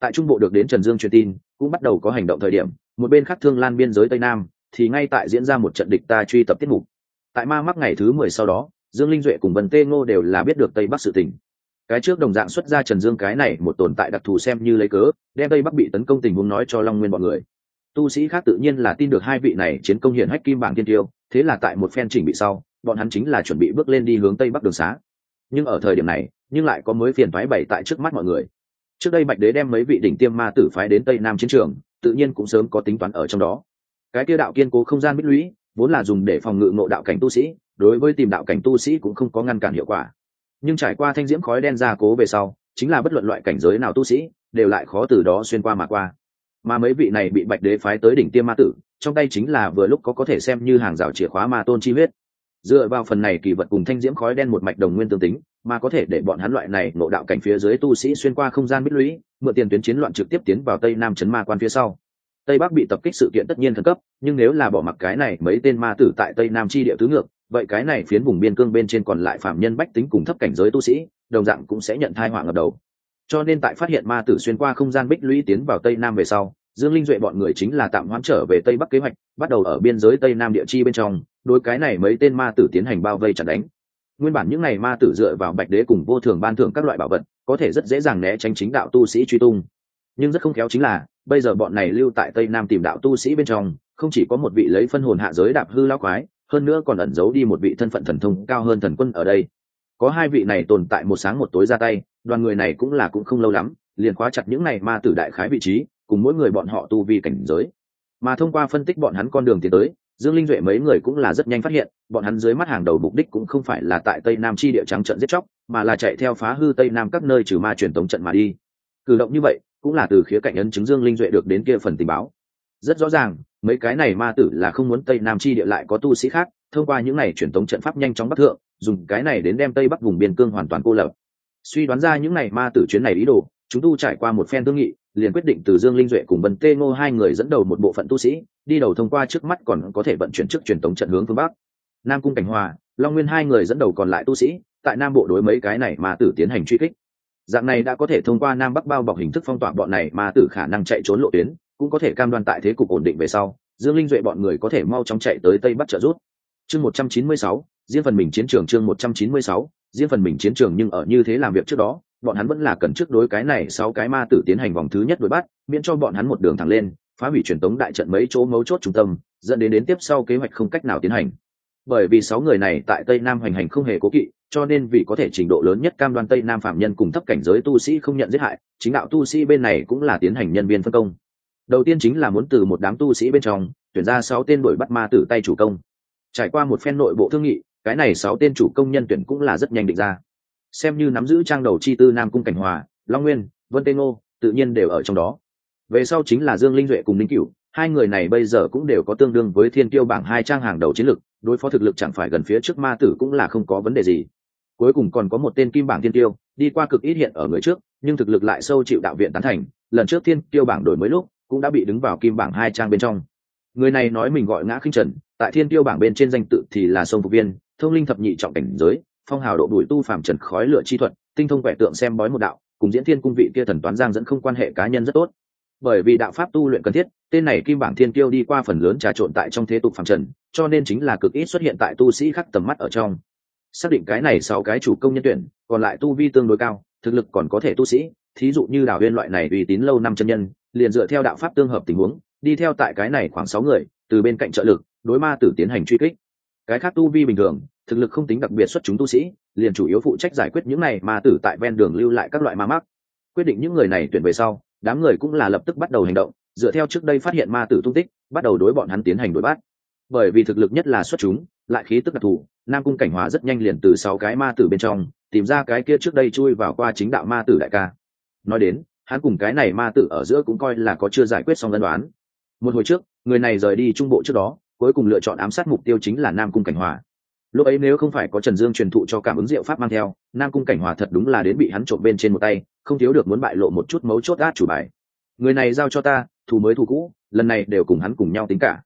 Tại trung bộ được đến trần dương truyền tin, cũng bắt đầu có hành động thời điểm, một bên khác thương lan biên giới tây nam, thì ngay tại diễn ra một trận địch ta truy tập tiết mục. Tại ma mắc ngày thứ mười sau đó, dương linh duệ cùng vân tê ngô đều là biết được tây bắc sự tình cái trước đồng dạng xuất ra trần dương cái này một tồn tại đặc thù xem như lấy cớ, đem tây bắc bị tấn công tình huống nói cho long nguyên bọn người. Tu sĩ khác tự nhiên là tin được hai vị này chiến công hiển hách kim bảng tiên tiêu, thế là tại một phen chỉnh bị sau, bọn hắn chính là chuẩn bị bước lên đi hướng tây bắc đường xá. Nhưng ở thời điểm này, nhưng lại có mới phiền thoái bày tại trước mắt mọi người. Trước đây bạch đế đem mấy vị đỉnh tiêm ma tử phái đến tây nam chiến trường, tự nhiên cũng sớm có tính toán ở trong đó. Cái kia đạo kiên cố không gian bích lũy, vốn là dùng để phòng ngự ngộ đạo cảnh tu sĩ, đối với tìm đạo cảnh tu sĩ cũng không có ngăn cản hiệu quả nhưng trải qua thanh diễm khói đen ra cố về sau, chính là bất luận loại cảnh giới nào tu sĩ, đều lại khó từ đó xuyên qua mà qua. Mà mấy vị này bị bạch đế phái tới đỉnh tiêm ma tử, trong tay chính là vừa lúc có có thể xem như hàng rào chìa khóa ma tôn chi huyết. Dựa vào phần này kỳ vật cùng thanh diễm khói đen một mạch đồng nguyên tương tính, mà có thể để bọn hắn loại này ngộ đạo cảnh phía dưới tu sĩ xuyên qua không gian bích lũy, mượn tiền tuyến chiến loạn trực tiếp tiến vào tây nam chấn ma quan phía sau. Tây bắc bị tập kích sự kiện tất nhiên khẩn cấp, nhưng nếu là bỏ mặc cái này mấy tên ma tử tại tây nam chi địa tứ ngược vậy cái này phiến vùng biên cương bên trên còn lại phạm nhân bách tính cùng thấp cảnh giới tu sĩ, đồng dạng cũng sẽ nhận thai họa ngập đầu. Cho nên tại phát hiện ma tử xuyên qua không gian bích lũy tiến vào tây nam về sau, dương linh duệ bọn người chính là tạm hoãn trở về tây bắc kế hoạch, bắt đầu ở biên giới tây nam địa chi bên trong, đối cái này mấy tên ma tử tiến hành bao vây chặt đánh. Nguyên bản những ngày ma tử dựa vào bạch đế cùng vô thường ban thưởng các loại bảo vật, có thể rất dễ dàng né tránh chính đạo tu sĩ truy tung. Nhưng rất không khéo chính là, bây giờ bọn này lưu tại tây nam tìm đạo tu sĩ bên trong, không chỉ có một vị lấy phân hồn hạ giới đạp hư lao quái hơn nữa còn ẩn giấu đi một vị thân phận thần thông cao hơn thần quân ở đây. Có hai vị này tồn tại một sáng một tối ra tay, đoàn người này cũng là cũng không lâu lắm, liền khóa chặt những này ma tử đại khái vị trí, cùng mỗi người bọn họ tu vi cảnh giới. Mà thông qua phân tích bọn hắn con đường tiến tới, dương linh duệ mấy người cũng là rất nhanh phát hiện, bọn hắn dưới mắt hàng đầu mục đích cũng không phải là tại tây nam chi địa trắng trận giết chóc, mà là chạy theo phá hư tây nam các nơi trừ ma truyền tống trận mà đi. Cử động như vậy, cũng là từ khía cạnh ấn chứng dương linh duệ được đến kia phần tình báo. Rất rõ ràng mấy cái này ma tử là không muốn tây nam chi địa lại có tu sĩ khác, thông qua những này truyền tống trận pháp nhanh chóng bắc thượng, dùng cái này đến đem tây bắc vùng biên cương hoàn toàn cô lập. Suy đoán ra những này ma tử chuyến này ý đồ, chúng tu trải qua một phen thương nghị, liền quyết định từ dương linh duệ cùng vân tê ngô hai người dẫn đầu một bộ phận tu sĩ, đi đầu thông qua trước mắt còn có thể vận chuyển trước truyền tống trận hướng phương bắc. Nam cung cảnh hòa, long nguyên hai người dẫn đầu còn lại tu sĩ, tại nam bộ đối mấy cái này ma tử tiến hành truy kích. Dạng này đã có thể thông qua nam bắc bao bọc hình thức phong tỏa bọn này ma tử khả năng chạy trốn lộ tuyến cũng có thể cam đoan tại thế cục ổn định về sau, dương linh duệ bọn người có thể mau chóng chạy tới tây bắc trợ rút chương một trăm chín mươi sáu, riêng phần mình chiến trường chương một trăm chín mươi sáu, riêng phần mình chiến trường nhưng ở như thế làm việc trước đó, bọn hắn vẫn là cần trước đối cái này sáu cái ma tử tiến hành vòng thứ nhất đuổi bắt, miễn cho bọn hắn một đường thẳng lên, phá hủy truyền tống đại trận mấy chỗ mấu chốt trung tâm, dẫn đến đến tiếp sau kế hoạch không cách nào tiến hành. Bởi vì sáu người này tại tây nam hoành hành không hề cố kỵ, cho nên vì có thể trình độ lớn nhất cam đoan tây nam phạm nhân cùng thấp cảnh giới tu sĩ không nhận giết hại, chính đạo tu sĩ bên này cũng là tiến hành nhân viên phân công đầu tiên chính là muốn từ một đám tu sĩ bên trong tuyển ra sáu tên đuổi bắt ma tử tay chủ công. Trải qua một phen nội bộ thương nghị, cái này sáu tên chủ công nhân tuyển cũng là rất nhanh định ra. Xem như nắm giữ trang đầu chi tư nam cung cảnh hòa, long nguyên, vân tê ngô, tự nhiên đều ở trong đó. Về sau chính là dương linh duệ cùng linh cửu, hai người này bây giờ cũng đều có tương đương với thiên tiêu bảng hai trang hàng đầu chiến lực đối phó thực lực chẳng phải gần phía trước ma tử cũng là không có vấn đề gì. Cuối cùng còn có một tên kim bảng thiên tiêu đi qua cực ít hiện ở người trước, nhưng thực lực lại sâu chịu đạo viện tán thành, lần trước thiên tiêu bảng đổi mới lúc cũng đã bị đứng vào kim bảng hai trang bên trong. Người này nói mình gọi ngã khinh trần, tại thiên tiêu bảng bên trên danh tự thì là sông phục viên, thông linh thập nhị trọng cảnh giới, phong hào độ đuổi tu phàm trần khói lửa chi thuật, tinh thông quẻ tượng xem bói một đạo, cùng diễn thiên cung vị kia thần toán giang dẫn không quan hệ cá nhân rất tốt. Bởi vì đạo pháp tu luyện cần thiết, tên này kim bảng thiên tiêu đi qua phần lớn trà trộn tại trong thế tục phàm trần, cho nên chính là cực ít xuất hiện tại tu sĩ khắc tầm mắt ở trong. Xác định cái này sau cái chủ công nhân tuyển, còn lại tu vi tương đối cao, thực lực còn có thể tu sĩ thí dụ như đào viên loại này uy tín lâu năm chân nhân, liền dựa theo đạo pháp tương hợp tình huống, đi theo tại cái này khoảng sáu người, từ bên cạnh trợ lực, đối ma tử tiến hành truy kích. Cái khác tu vi bình thường, thực lực không tính đặc biệt xuất chúng tu sĩ, liền chủ yếu phụ trách giải quyết những này ma tử tại ven đường lưu lại các loại ma mắc. Quyết định những người này tuyển về sau, đám người cũng là lập tức bắt đầu hành động, dựa theo trước đây phát hiện ma tử tung tích, bắt đầu đối bọn hắn tiến hành đuổi bắt. Bởi vì thực lực nhất là xuất chúng, lại khí tức đặc thù, nam cung cảnh hòa rất nhanh liền từ sáu cái ma tử bên trong, tìm ra cái kia trước đây chui vào qua chính đạo ma tử đại ca nói đến, hắn cùng cái này ma tử ở giữa cũng coi là có chưa giải quyết xong ân đoán một hồi trước, người này rời đi trung bộ trước đó, cuối cùng lựa chọn ám sát mục tiêu chính là nam cung cảnh hòa. Lúc ấy nếu không phải có trần dương truyền thụ cho cảm ứng diệu pháp mang theo, nam cung cảnh hòa thật đúng là đến bị hắn trộm bên trên một tay, không thiếu được muốn bại lộ một chút mấu chốt át chủ bài. Người này giao cho ta, thù mới thù cũ, lần này đều cùng hắn cùng nhau tính cả.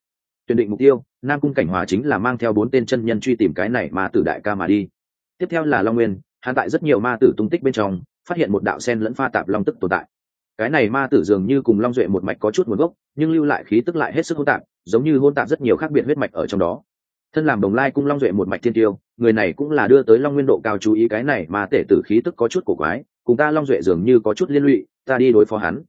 Tuyển định mục tiêu, nam cung cảnh hòa chính là mang theo bốn tên chân nhân truy tìm cái này mà tử đại ca mà đi. Tiếp theo là long nguyên, hắn tại rất nhiều ma tử tung tích bên trong phát hiện một đạo sen lẫn pha tạp long tức tồn tại. Cái này ma tử dường như cùng long duệ một mạch có chút nguồn gốc, nhưng lưu lại khí tức lại hết sức hôn tạp, giống như hôn tạp rất nhiều khác biệt huyết mạch ở trong đó. Thân làm đồng lai cung long duệ một mạch thiên tiêu, người này cũng là đưa tới long nguyên độ cao chú ý cái này mà tể tử khí tức có chút cổ quái, cùng ta long duệ dường như có chút liên lụy, ta đi đối phó hắn.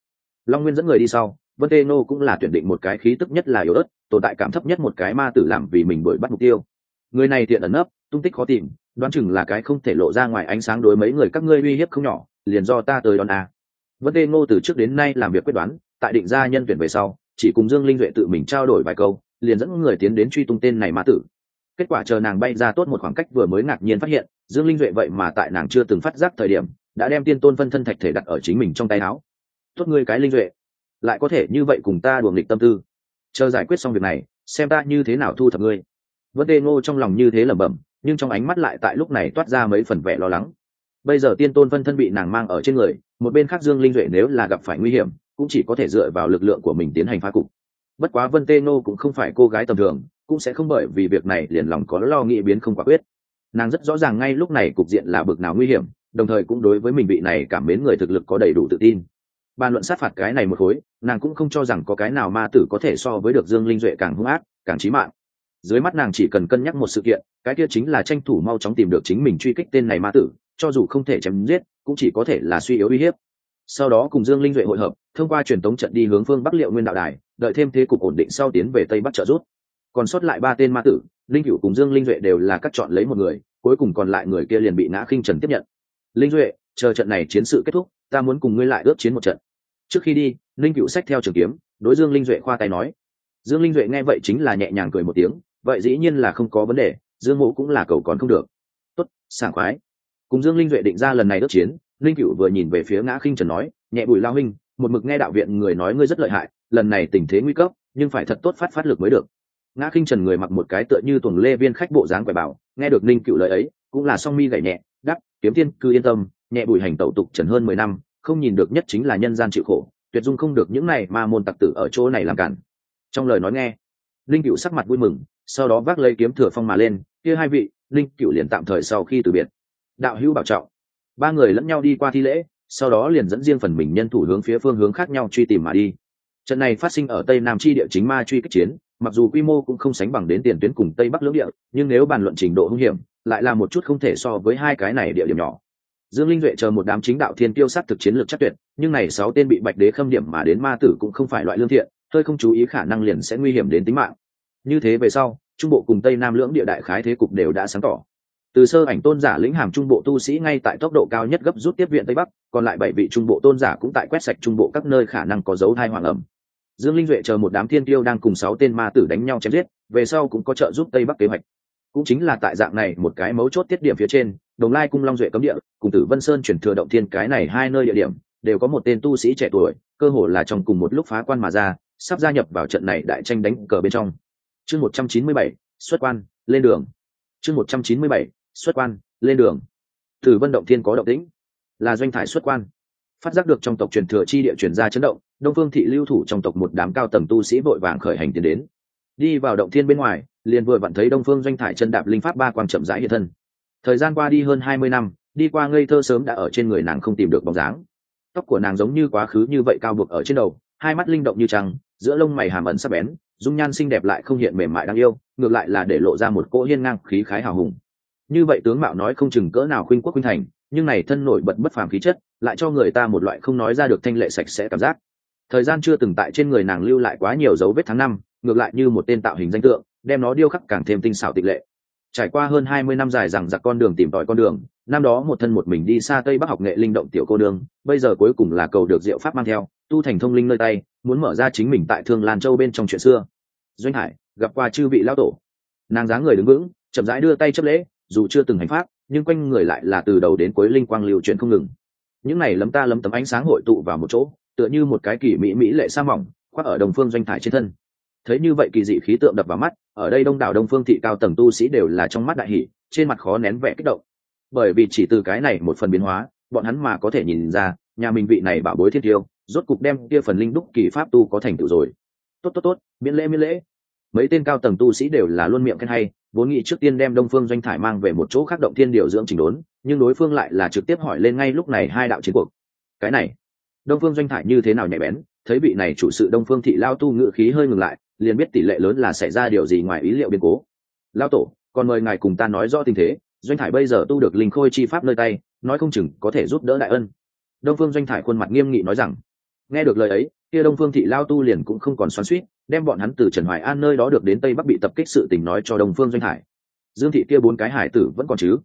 Long nguyên dẫn người đi sau, vân tê nô cũng là tuyển định một cái khí tức nhất là yếu ớt, tồn tại cảm thấp nhất một cái ma tử làm vì mình đuổi bắt mục tiêu. Người này tiện ẩn nấp, tung tích khó tìm đoán chừng là cái không thể lộ ra ngoài ánh sáng đối mấy người các ngươi uy hiếp không nhỏ, liền do ta tới đón a. Vấn đề ngô từ trước đến nay làm việc quyết đoán, tại định gia nhân tuyển về sau, chỉ cùng dương linh duệ tự mình trao đổi vài câu, liền dẫn người tiến đến truy tung tên này mã tử. Kết quả chờ nàng bay ra tốt một khoảng cách vừa mới ngạc nhiên phát hiện, dương linh duệ vậy mà tại nàng chưa từng phát giác thời điểm, đã đem tiên tôn phân thân thạch thể đặt ở chính mình trong tay áo. Tốt ngươi cái linh duệ, lại có thể như vậy cùng ta đuồng nghịch tâm tư. Chờ giải quyết xong việc này, xem ta như thế nào thu thập ngươi. Vấn đề ngô trong lòng như thế lẩm bẩm nhưng trong ánh mắt lại tại lúc này toát ra mấy phần vẻ lo lắng. Bây giờ tiên tôn phân thân bị nàng mang ở trên người, một bên khác dương linh duệ nếu là gặp phải nguy hiểm, cũng chỉ có thể dựa vào lực lượng của mình tiến hành phá cục. Bất quá vân tê nô cũng không phải cô gái tầm thường, cũng sẽ không bởi vì việc này liền lòng có lo nghĩ biến không quả quyết. Nàng rất rõ ràng ngay lúc này cục diện là bực nào nguy hiểm, đồng thời cũng đối với mình vị này cảm mến người thực lực có đầy đủ tự tin. Bàn luận sát phạt cái này một khối, nàng cũng không cho rằng có cái nào ma tử có thể so với được dương linh duệ càng hung ác, càng trí mạng dưới mắt nàng chỉ cần cân nhắc một sự kiện, cái kia chính là tranh thủ mau chóng tìm được chính mình truy kích tên này ma tử, cho dù không thể chém giết, cũng chỉ có thể là suy yếu uy hiếp. Sau đó cùng dương linh duệ hội hợp, thông qua truyền tống trận đi hướng phương bắc liệu nguyên đạo đài, đợi thêm thế cục ổn định sau tiến về tây bắc trợ rút còn sót lại ba tên ma tử, linh cựu cùng dương linh duệ đều là cắt chọn lấy một người, cuối cùng còn lại người kia liền bị nã khinh trần tiếp nhận. Linh duệ, chờ trận này chiến sự kết thúc, ta muốn cùng ngươi lại ước chiến một trận. Trước khi đi, linh cựu sách theo trường kiếm, đối dương linh duệ khoa tay nói. Dương linh duệ nghe vậy chính là nhẹ nhàng cười một tiếng vậy dĩ nhiên là không có vấn đề, dương mộ cũng là cầu còn không được. Tốt, sảng khoái. Cùng dương linh duệ định ra lần này đất chiến, linh cựu vừa nhìn về phía ngã khinh trần nói, nhẹ bùi lao huynh, một mực nghe đạo viện người nói ngươi rất lợi hại, lần này tình thế nguy cấp, nhưng phải thật tốt phát phát lực mới được. Ngã khinh trần người mặc một cái tựa như tuần lê viên khách bộ dáng quẻ bảo, nghe được ninh cựu lời ấy, cũng là song mi gảy nhẹ đắp kiếm tiên, cứ yên tâm, nhẹ bùi hành tẩu tục trần hơn mười năm, không nhìn được nhất chính là nhân gian chịu khổ, tuyệt dung không được những này mà môn tặc tử ở chỗ này làm cản. Trong lời nói nghe, linh cựu sắc mặt vui mừng sau đó vác lấy kiếm thừa phong mà lên, kia hai vị, linh cựu liền tạm thời sau khi từ biệt. Đạo hữu bảo trọng. Ba người lẫn nhau đi qua thi lễ, sau đó liền dẫn riêng phần mình nhân thủ hướng phía phương hướng khác nhau truy tìm mà đi. Trận này phát sinh ở tây nam chi địa chính ma truy kích chiến, mặc dù quy mô cũng không sánh bằng đến tiền tuyến cùng tây bắc lưỡng địa, nhưng nếu bàn luận trình độ hung hiểm, lại là một chút không thể so với hai cái này địa điểm nhỏ. Dương linh duệ chờ một đám chính đạo thiên tiêu sát thực chiến lược chắc tuyệt, nhưng này sáu tên bị bạch đế khâm điểm mà đến ma tử cũng không phải loại lương thiện, hơi không chú ý khả năng liền sẽ nguy hiểm đến tính mạng như thế về sau, trung bộ cùng tây nam lưỡng địa đại khái thế cục đều đã sáng tỏ. Từ sơ ảnh tôn giả lĩnh hàm trung bộ tu sĩ ngay tại tốc độ cao nhất gấp rút tiếp viện tây bắc, còn lại bảy vị trung bộ tôn giả cũng tại quét sạch trung bộ các nơi khả năng có dấu thai hoàng ẩm. Dương linh duệ chờ một đám thiên tiêu đang cùng sáu tên ma tử đánh nhau chém giết, về sau cũng có trợ giúp tây bắc kế hoạch. Cũng chính là tại dạng này một cái mấu chốt tiết điểm phía trên, đồng lai cung long duệ cấm địa, cùng tử vân sơn chuyển thừa động thiên cái này hai nơi địa điểm, đều có một tên tu sĩ trẻ tuổi, cơ hồ là trong cùng một lúc phá quan mà ra, sắp gia nhập vào trận này đại tranh đánh cờ bên trong chương một trăm chín mươi bảy, xuất quan, lên đường. Chương một trăm chín mươi bảy, xuất quan, lên đường. Từ vân động thiên có động tĩnh. Là doanh thải xuất quan. Phát giác được trong tộc truyền thừa chi địa truyền ra chấn động, đông phương thị lưu thủ trong tộc một đám cao tầng tu sĩ vội vàng khởi hành tiến đến. Đi vào động thiên bên ngoài, liền vừa vặn thấy đông phương doanh thải chân đạp linh pháp ba quang chậm rãi hiện thân. Thời gian qua đi hơn hai mươi năm, đi qua ngây thơ sớm đã ở trên người nàng không tìm được bóng dáng. Tóc của nàng giống như quá khứ như vậy cao buộc ở trên đầu, hai mắt linh động như trăng giữa lông mày hàm ẩn sắc bén, dung nhan xinh đẹp lại không hiện mềm mại đáng yêu, ngược lại là để lộ ra một cỗ hiên ngang khí khái hào hùng. Như vậy tướng mạo nói không chừng cỡ nào khuynh quốc khuynh thành, nhưng này thân nổi bật bất phàm khí chất, lại cho người ta một loại không nói ra được thanh lệ sạch sẽ cảm giác. Thời gian chưa từng tại trên người nàng lưu lại quá nhiều dấu vết tháng năm, ngược lại như một tên tạo hình danh tượng, đem nó điêu khắc càng thêm tinh xảo tịch lệ. Trải qua hơn hai mươi năm dài rằng giặc con đường tìm tòi con đường năm đó một thân một mình đi xa tây bắc học nghệ linh động tiểu cô đường bây giờ cuối cùng là cầu được diệu pháp mang theo, tu thành thông linh nơi tay, muốn mở ra chính mình tại thương lan châu bên trong chuyện xưa. Doanh hải, gặp qua chư vị lao tổ. Nàng dáng người đứng vững, chậm rãi đưa tay chấp lễ, dù chưa từng hành pháp, nhưng quanh người lại là từ đầu đến cuối linh quang lưu chuyện không ngừng. Những này lấm ta lấm tấm ánh sáng hội tụ vào một chỗ, tựa như một cái kỳ mỹ mỹ lệ sa mỏng, khoác ở đồng phương doanh thải trên thân. Thấy như vậy kỳ dị khí tượng đập vào mắt, ở đây đông đảo đông phương thị cao tầng tu sĩ đều là trong mắt đại hỷ trên mặt khó nén vẻ kích động bởi vì chỉ từ cái này một phần biến hóa, bọn hắn mà có thể nhìn ra, nhà mình vị này bảo bối thiên tiêu, rốt cục đem kia phần linh đúc kỳ pháp tu có thành tựu rồi. Tốt tốt tốt, miễn lễ miễn lễ. Mấy tên cao tầng tu sĩ đều là luôn miệng khen hay, vốn nghĩ trước tiên đem đông phương doanh thải mang về một chỗ khác động thiên điều dưỡng chỉnh đốn, nhưng đối phương lại là trực tiếp hỏi lên ngay lúc này hai đạo chiến cuộc. Cái này, đông phương doanh thải như thế nào nhạy bén, thấy vị này chủ sự đông phương thị lao tu ngự khí hơi ngừng lại, liền biết tỷ lệ lớn là xảy ra điều gì ngoài ý liệu biến cố. Lao tổ, còn mời ngài cùng ta nói rõ tình thế doanh thải bây giờ tu được linh khôi chi pháp nơi tay, nói không chừng có thể giúp đỡ đại ân. Đông phương doanh thải khuôn mặt nghiêm nghị nói rằng, nghe được lời ấy, kia đông phương thị lao tu liền cũng không còn xoắn suýt đem bọn hắn từ trần hoài an nơi đó được đến tây bắc bị tập kích sự tình nói cho đông phương doanh hải dương thị kia bốn cái hải tử vẫn còn chứ?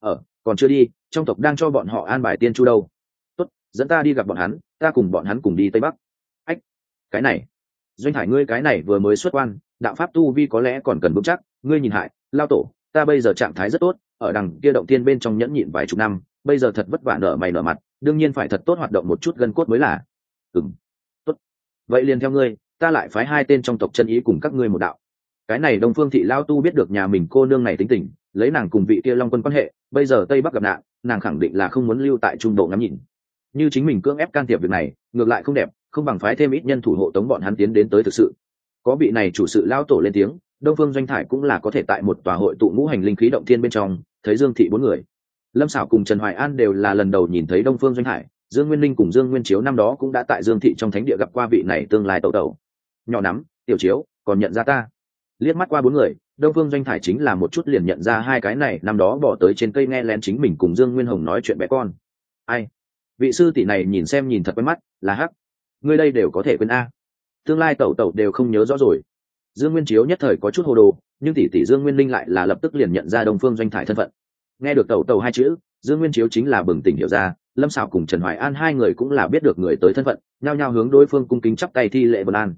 Ờ còn chưa đi, trong tộc đang cho bọn họ an bài tiên chu đâu. Tốt, dẫn ta đi gặp bọn hắn, ta cùng bọn hắn cùng đi tây bắc. Ách, cái này. Doanh hải ngươi cái này vừa mới xuất quan, đạo pháp tu vi có lẽ còn cần vững chắc, ngươi nhìn hại, lao tổ, ta bây giờ trạng thái rất tốt ở đằng kia động tiên bên trong nhẫn nhịn vài chục năm, bây giờ thật vất vả nở mày nở mặt, đương nhiên phải thật tốt hoạt động một chút gân cốt mới là. Ừng tốt. Vậy liền theo ngươi, ta lại phái hai tên trong tộc chân ý cùng các ngươi một đạo. Cái này đông phương thị lao tu biết được nhà mình cô nương này tính tình, lấy nàng cùng vị kia long quân quan hệ, bây giờ tây bắc gặp nạn, nàng khẳng định là không muốn lưu tại trung bộ ngắm nhìn. Như chính mình cưỡng ép can thiệp việc này, ngược lại không đẹp, không bằng phái thêm ít nhân thủ hộ tống bọn hắn tiến đến tới thực sự. Có vị này chủ sự lao tổ lên tiếng đông phương doanh thải cũng là có thể tại một tòa hội tụ ngũ hành linh khí động thiên bên trong, thấy dương thị bốn người. Lâm xảo cùng trần hoài an đều là lần đầu nhìn thấy đông phương doanh hải dương nguyên linh cùng dương nguyên chiếu năm đó cũng đã tại dương thị trong thánh địa gặp qua vị này tương lai tẩu tẩu. Nhỏ nắm, tiểu chiếu, còn nhận ra ta. Liếc mắt qua bốn người, đông phương doanh thải chính là một chút liền nhận ra hai cái này, năm đó bỏ tới trên cây nghe lén chính mình cùng dương nguyên hồng nói chuyện bé con. Ai? Vị sư tỷ này nhìn xem nhìn thật quen mắt, là hắc. Ngươi đây đều có thể quên a. Tương lai tẩu tẩu đều không nhớ rõ rồi dương nguyên chiếu nhất thời có chút hồ đồ, nhưng tỷ tỷ dương nguyên linh lại là lập tức liền nhận ra đông phương doanh thải thân phận. Nghe được tẩu tẩu hai chữ, dương nguyên chiếu chính là bừng tỉnh hiểu ra, lâm xảo cùng trần hoài an hai người cũng là biết được người tới thân phận, nhao nhao hướng đối phương cung kính chắp tay thi lệ vân an.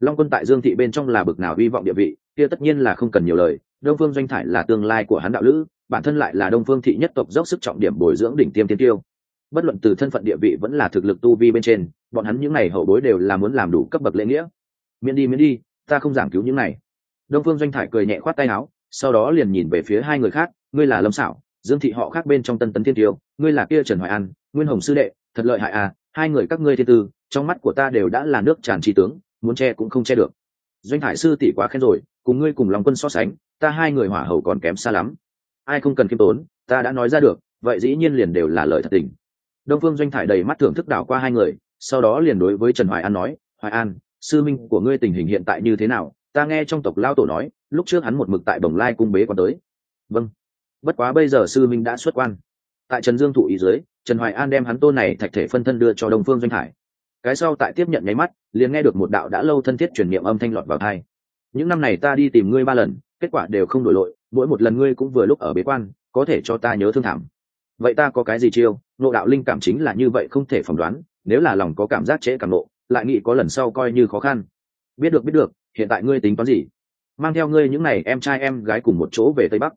Long quân tại dương thị bên trong là bực nào hy vọng địa vị, kia tất nhiên là không cần nhiều lời, đông phương doanh thải là tương lai của hắn đạo lữ, bản thân lại là đông phương thị nhất tộc dốc sức trọng điểm bồi dưỡng đỉnh tiêm tiên tiêu. Bất luận từ thân phận địa vị vẫn là thực lực tu vi bên trên, bọn hắn những n à y hậu bối đều là muốn làm đủ cấp bậc lễ nghĩa. Miễn đi miễn đi ta không giảng cứu những này. Đông phương doanh thải cười nhẹ khoát tay áo, sau đó liền nhìn về phía hai người khác, ngươi là lâm xảo dương thị họ khác bên trong tân tấn thiên tiêu, ngươi là kia trần hoài an, nguyên hồng sư đệ, thật lợi hại à hai người các ngươi thiên tư, trong mắt của ta đều đã là nước tràn trí tướng, muốn che cũng không che được. Doanh thải sư tỷ quá khen rồi, cùng ngươi cùng lòng quân so sánh, ta hai người hỏa hầu còn kém xa lắm. Ai không cần khiêm tốn, ta đã nói ra được, vậy dĩ nhiên liền đều là lời thật tình. Đông phương doanh thải đầy mắt thưởng thức đảo qua hai người, sau đó liền đối với trần hoài an nói, hoài an sư minh, của ngươi tình hình hiện tại như thế nào? Ta nghe trong tộc lao tổ nói, lúc trước hắn một mực tại bồng lai cung bế quan tới. Vâng. Bất quá bây giờ sư minh đã xuất quan. Tại trần dương thụ ý dưới, trần hoài an đem hắn tôn này thạch thể phân thân đưa cho đông phương doanh hải. Cái sau tại tiếp nhận nháy mắt, liền nghe được một đạo đã lâu thân thiết truyền niệm âm thanh lọt vào thai những năm này ta đi tìm ngươi ba lần, kết quả đều không đổi lội mỗi một lần ngươi cũng vừa lúc ở bế quan, có thể cho ta nhớ thương thảm. Vậy ta có cái gì chiêu? Nộ đạo linh cảm chính là như vậy không thể phỏng đoán, nếu là lòng có cảm giác trễ cảm nộ lại nghĩ có lần sau coi như khó khăn. Biết được biết được, hiện tại ngươi tính toán gì? Mang theo ngươi những n à y em trai em gái cùng một chỗ về tây bắc.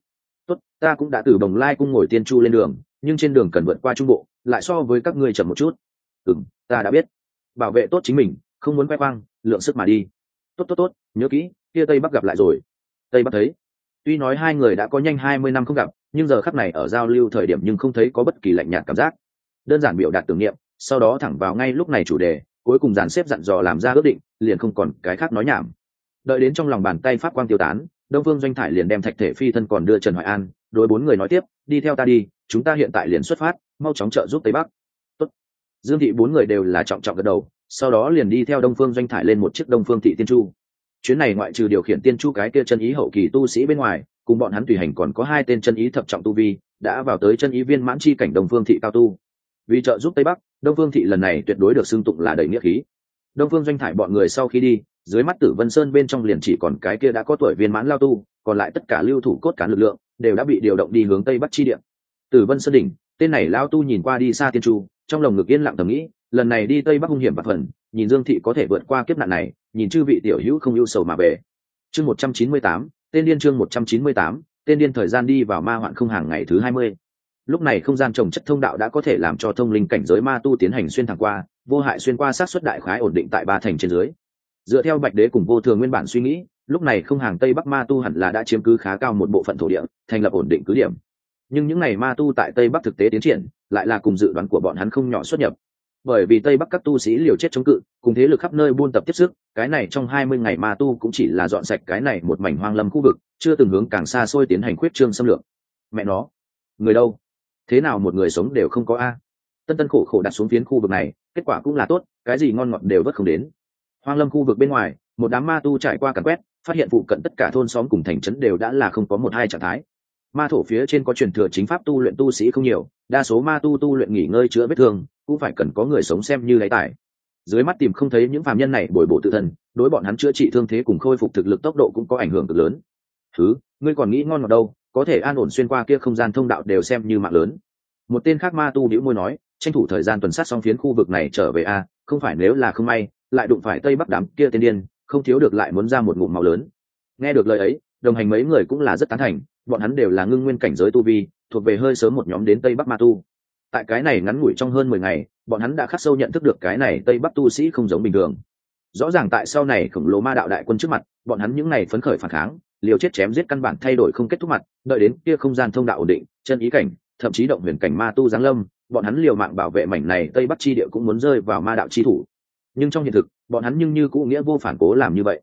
Tốt, ta cũng đã từ đồng lai cung ngồi tiên chu lên đường, nhưng trên đường cần vượt qua trung bộ, lại so với các ngươi chậm một chút. Ừ m ta đã biết. Bảo vệ tốt chính mình, không muốn khoe khoang lượng sức mà đi. Tốt tốt tốt, nhớ kỹ, kia tây bắc gặp lại rồi. Tây bắc thấy. Tuy nói hai người đã có nhanh hai mươi năm không gặp, nhưng giờ khắc này ở giao lưu thời điểm nhưng không thấy có bất kỳ lạnh nhạt cảm giác. Đơn giản biểu đạt tưởng niệm, sau đó thẳng vào ngay lúc này chủ đề cuối cùng dàn xếp dặn dò làm ra ước định, liền không còn cái khác nói nhảm. Đợi đến trong lòng bàn tay pháp quang tiêu tán, đông phương doanh thải liền đem thạch thể phi thân còn đưa trần hoài an, đối bốn người nói tiếp, đi theo ta đi, chúng ta hiện tại liền xuất phát, mau chóng trợ giúp tây bắc. Tốt. dương thị bốn người đều là trọng trọng gật đầu, sau đó liền đi theo đông phương doanh thải lên một chiếc đông phương thị tiên chu. Chuyến này ngoại trừ điều khiển tiên chu cái kia chân ý hậu kỳ tu sĩ bên ngoài, cùng bọn hắn tùy hành còn có hai tên chân ý thập trọng tu vi, đã vào tới chân ý viên mãn chi cảnh đông phương thị cao tu vì trợ giúp tây bắc, đông phương thị lần này tuyệt đối được xưng tụng là đầy nghĩa khí. Đông phương doanh thải bọn người sau khi đi, dưới mắt tử vân sơn bên trong liền chỉ còn cái kia đã có tuổi viên mãn lao tu, còn lại tất cả lưu thủ cốt cán lực lượng, đều đã bị điều động đi hướng tây bắc chi điểm tử vân sơn đỉnh, tên này lao tu nhìn qua đi xa tiên chu trong lồng ngực yên lặng thầm nghĩ, lần này đi tây bắc hung hiểm và phần, nhìn dương thị có thể vượt qua kiếp nạn này, nhìn chư vị tiểu hữu không ưu sầu mà về. Chương một trăm chín mươi tám, tên điên chương một trăm chín mươi tám, tên điên thời gian đi vào ma hoạn không hàng ngày thứ hai mươi lúc này không gian trồng chất thông đạo đã có thể làm cho thông linh cảnh giới ma tu tiến hành xuyên thẳng qua, vô hại xuyên qua sát xuất đại khái ổn định tại ba thành trên dưới. Dựa theo bạch đế cùng vô thường nguyên bản suy nghĩ, lúc này không hàng tây bắc ma tu hẳn là đã chiếm cứ khá cao một bộ phận thổ địa, thành lập ổn định cứ điểm. Nhưng những ngày ma tu tại tây bắc thực tế tiến triển, lại là cùng dự đoán của bọn hắn không nhỏ xuất nhập. Bởi vì tây bắc các tu sĩ liều chết chống cự, cùng thế lực khắp nơi buôn tập tiếp sức, cái này trong hai mươi ngày ma tu cũng chỉ là dọn sạch cái này một mảnh hoang lâm khu vực, chưa từng hướng càng xa xôi tiến hành khuyết trương xâm lược. Mẹ nó, người đâu? Thế nào một người sống đều không có a? Tân tân khổ khổ đặt xuống phiến khu vực này, kết quả cũng là tốt, cái gì ngon ngọt đều vất không đến. Hoang lâm khu vực bên ngoài, một đám ma tu trải qua càn quét, phát hiện phụ cận tất cả thôn xóm cùng thành trấn đều đã là không có một hai trạng thái. Ma thổ phía trên có truyền thừa chính pháp tu luyện tu sĩ không nhiều, đa số ma tu tu luyện nghỉ ngơi chữa vết thương, cũng phải cần có người sống xem như lấy tài. Dưới mắt tìm không thấy những phạm nhân này bồi bổ tự thân, đối bọn hắn chữa trị thương thế cùng khôi phục thực lực tốc độ cũng có ảnh hưởng cực lớn. Thứ, ngươi còn nghĩ ngon ngọt đâu? Có thể an ổn xuyên qua kia không gian thông đạo đều xem như mạng lớn. Một tên khác ma tu đĩu môi nói, tranh thủ thời gian tuần sát xong phiến khu vực này trở về a, không phải nếu là không may, lại đụng phải tây bắc đám kia tên điên, không thiếu được lại muốn ra một ngụm máu lớn. Nghe được lời ấy, đồng hành mấy người cũng là rất tán thành, bọn hắn đều là ngưng nguyên cảnh giới tu vi, thuộc về hơi sớm một nhóm đến tây bắc ma tu. Tại cái này ngắn ngủi trong hơn mười ngày, bọn hắn đã khắc sâu nhận thức được cái này tây bắc tu sĩ không giống bình thường rõ ràng tại sau này khổng lồ ma đạo đại quân trước mặt, bọn hắn những ngày phấn khởi phản kháng, liều chết chém giết căn bản thay đổi không kết thúc mặt, đợi đến kia không gian thông đạo ổn định, chân ý cảnh, thậm chí động huyền cảnh ma tu giáng lâm, bọn hắn liều mạng bảo vệ mảnh này tây bắc chi địa cũng muốn rơi vào ma đạo chi thủ. Nhưng trong hiện thực, bọn hắn nhưng như cũ nghĩa vô phản cố làm như vậy.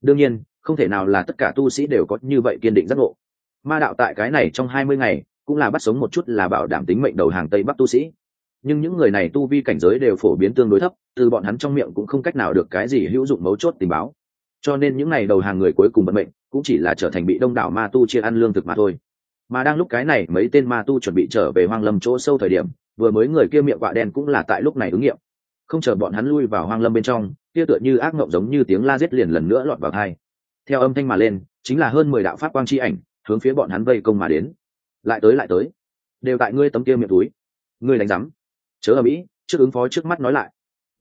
Đương nhiên, không thể nào là tất cả tu sĩ đều có như vậy kiên định giác ngộ. Ma đạo tại cái này trong hai mươi ngày, cũng là bắt sống một chút là bảo đảm tính mệnh đầu hàng tây bắc tu sĩ nhưng những người này tu vi cảnh giới đều phổ biến tương đối thấp, từ bọn hắn trong miệng cũng không cách nào được cái gì hữu dụng mấu chốt tình báo. Cho nên những ngày đầu hàng người cuối cùng vận mệnh, cũng chỉ là trở thành bị đông đảo ma tu chia ăn lương thực mà thôi. Mà đang lúc cái này, mấy tên ma tu chuẩn bị trở về hoang lâm chỗ sâu thời điểm, vừa mới người kia miệng quạ đen cũng là tại lúc này ứng nghiệm. Không chờ bọn hắn lui vào hoang lâm bên trong, kia tựa như ác mộng giống như tiếng la giết liền lần nữa lọt vào thai theo âm thanh mà lên, chính là hơn mười đạo pháp quang chi ảnh, hướng phía bọn hắn vây công mà đến. Lại tới lại tới. Đều tại ngươi tấm kia miệng túi. Ngươi đánh rắm chớ ở mỹ trước ứng phó trước mắt nói lại.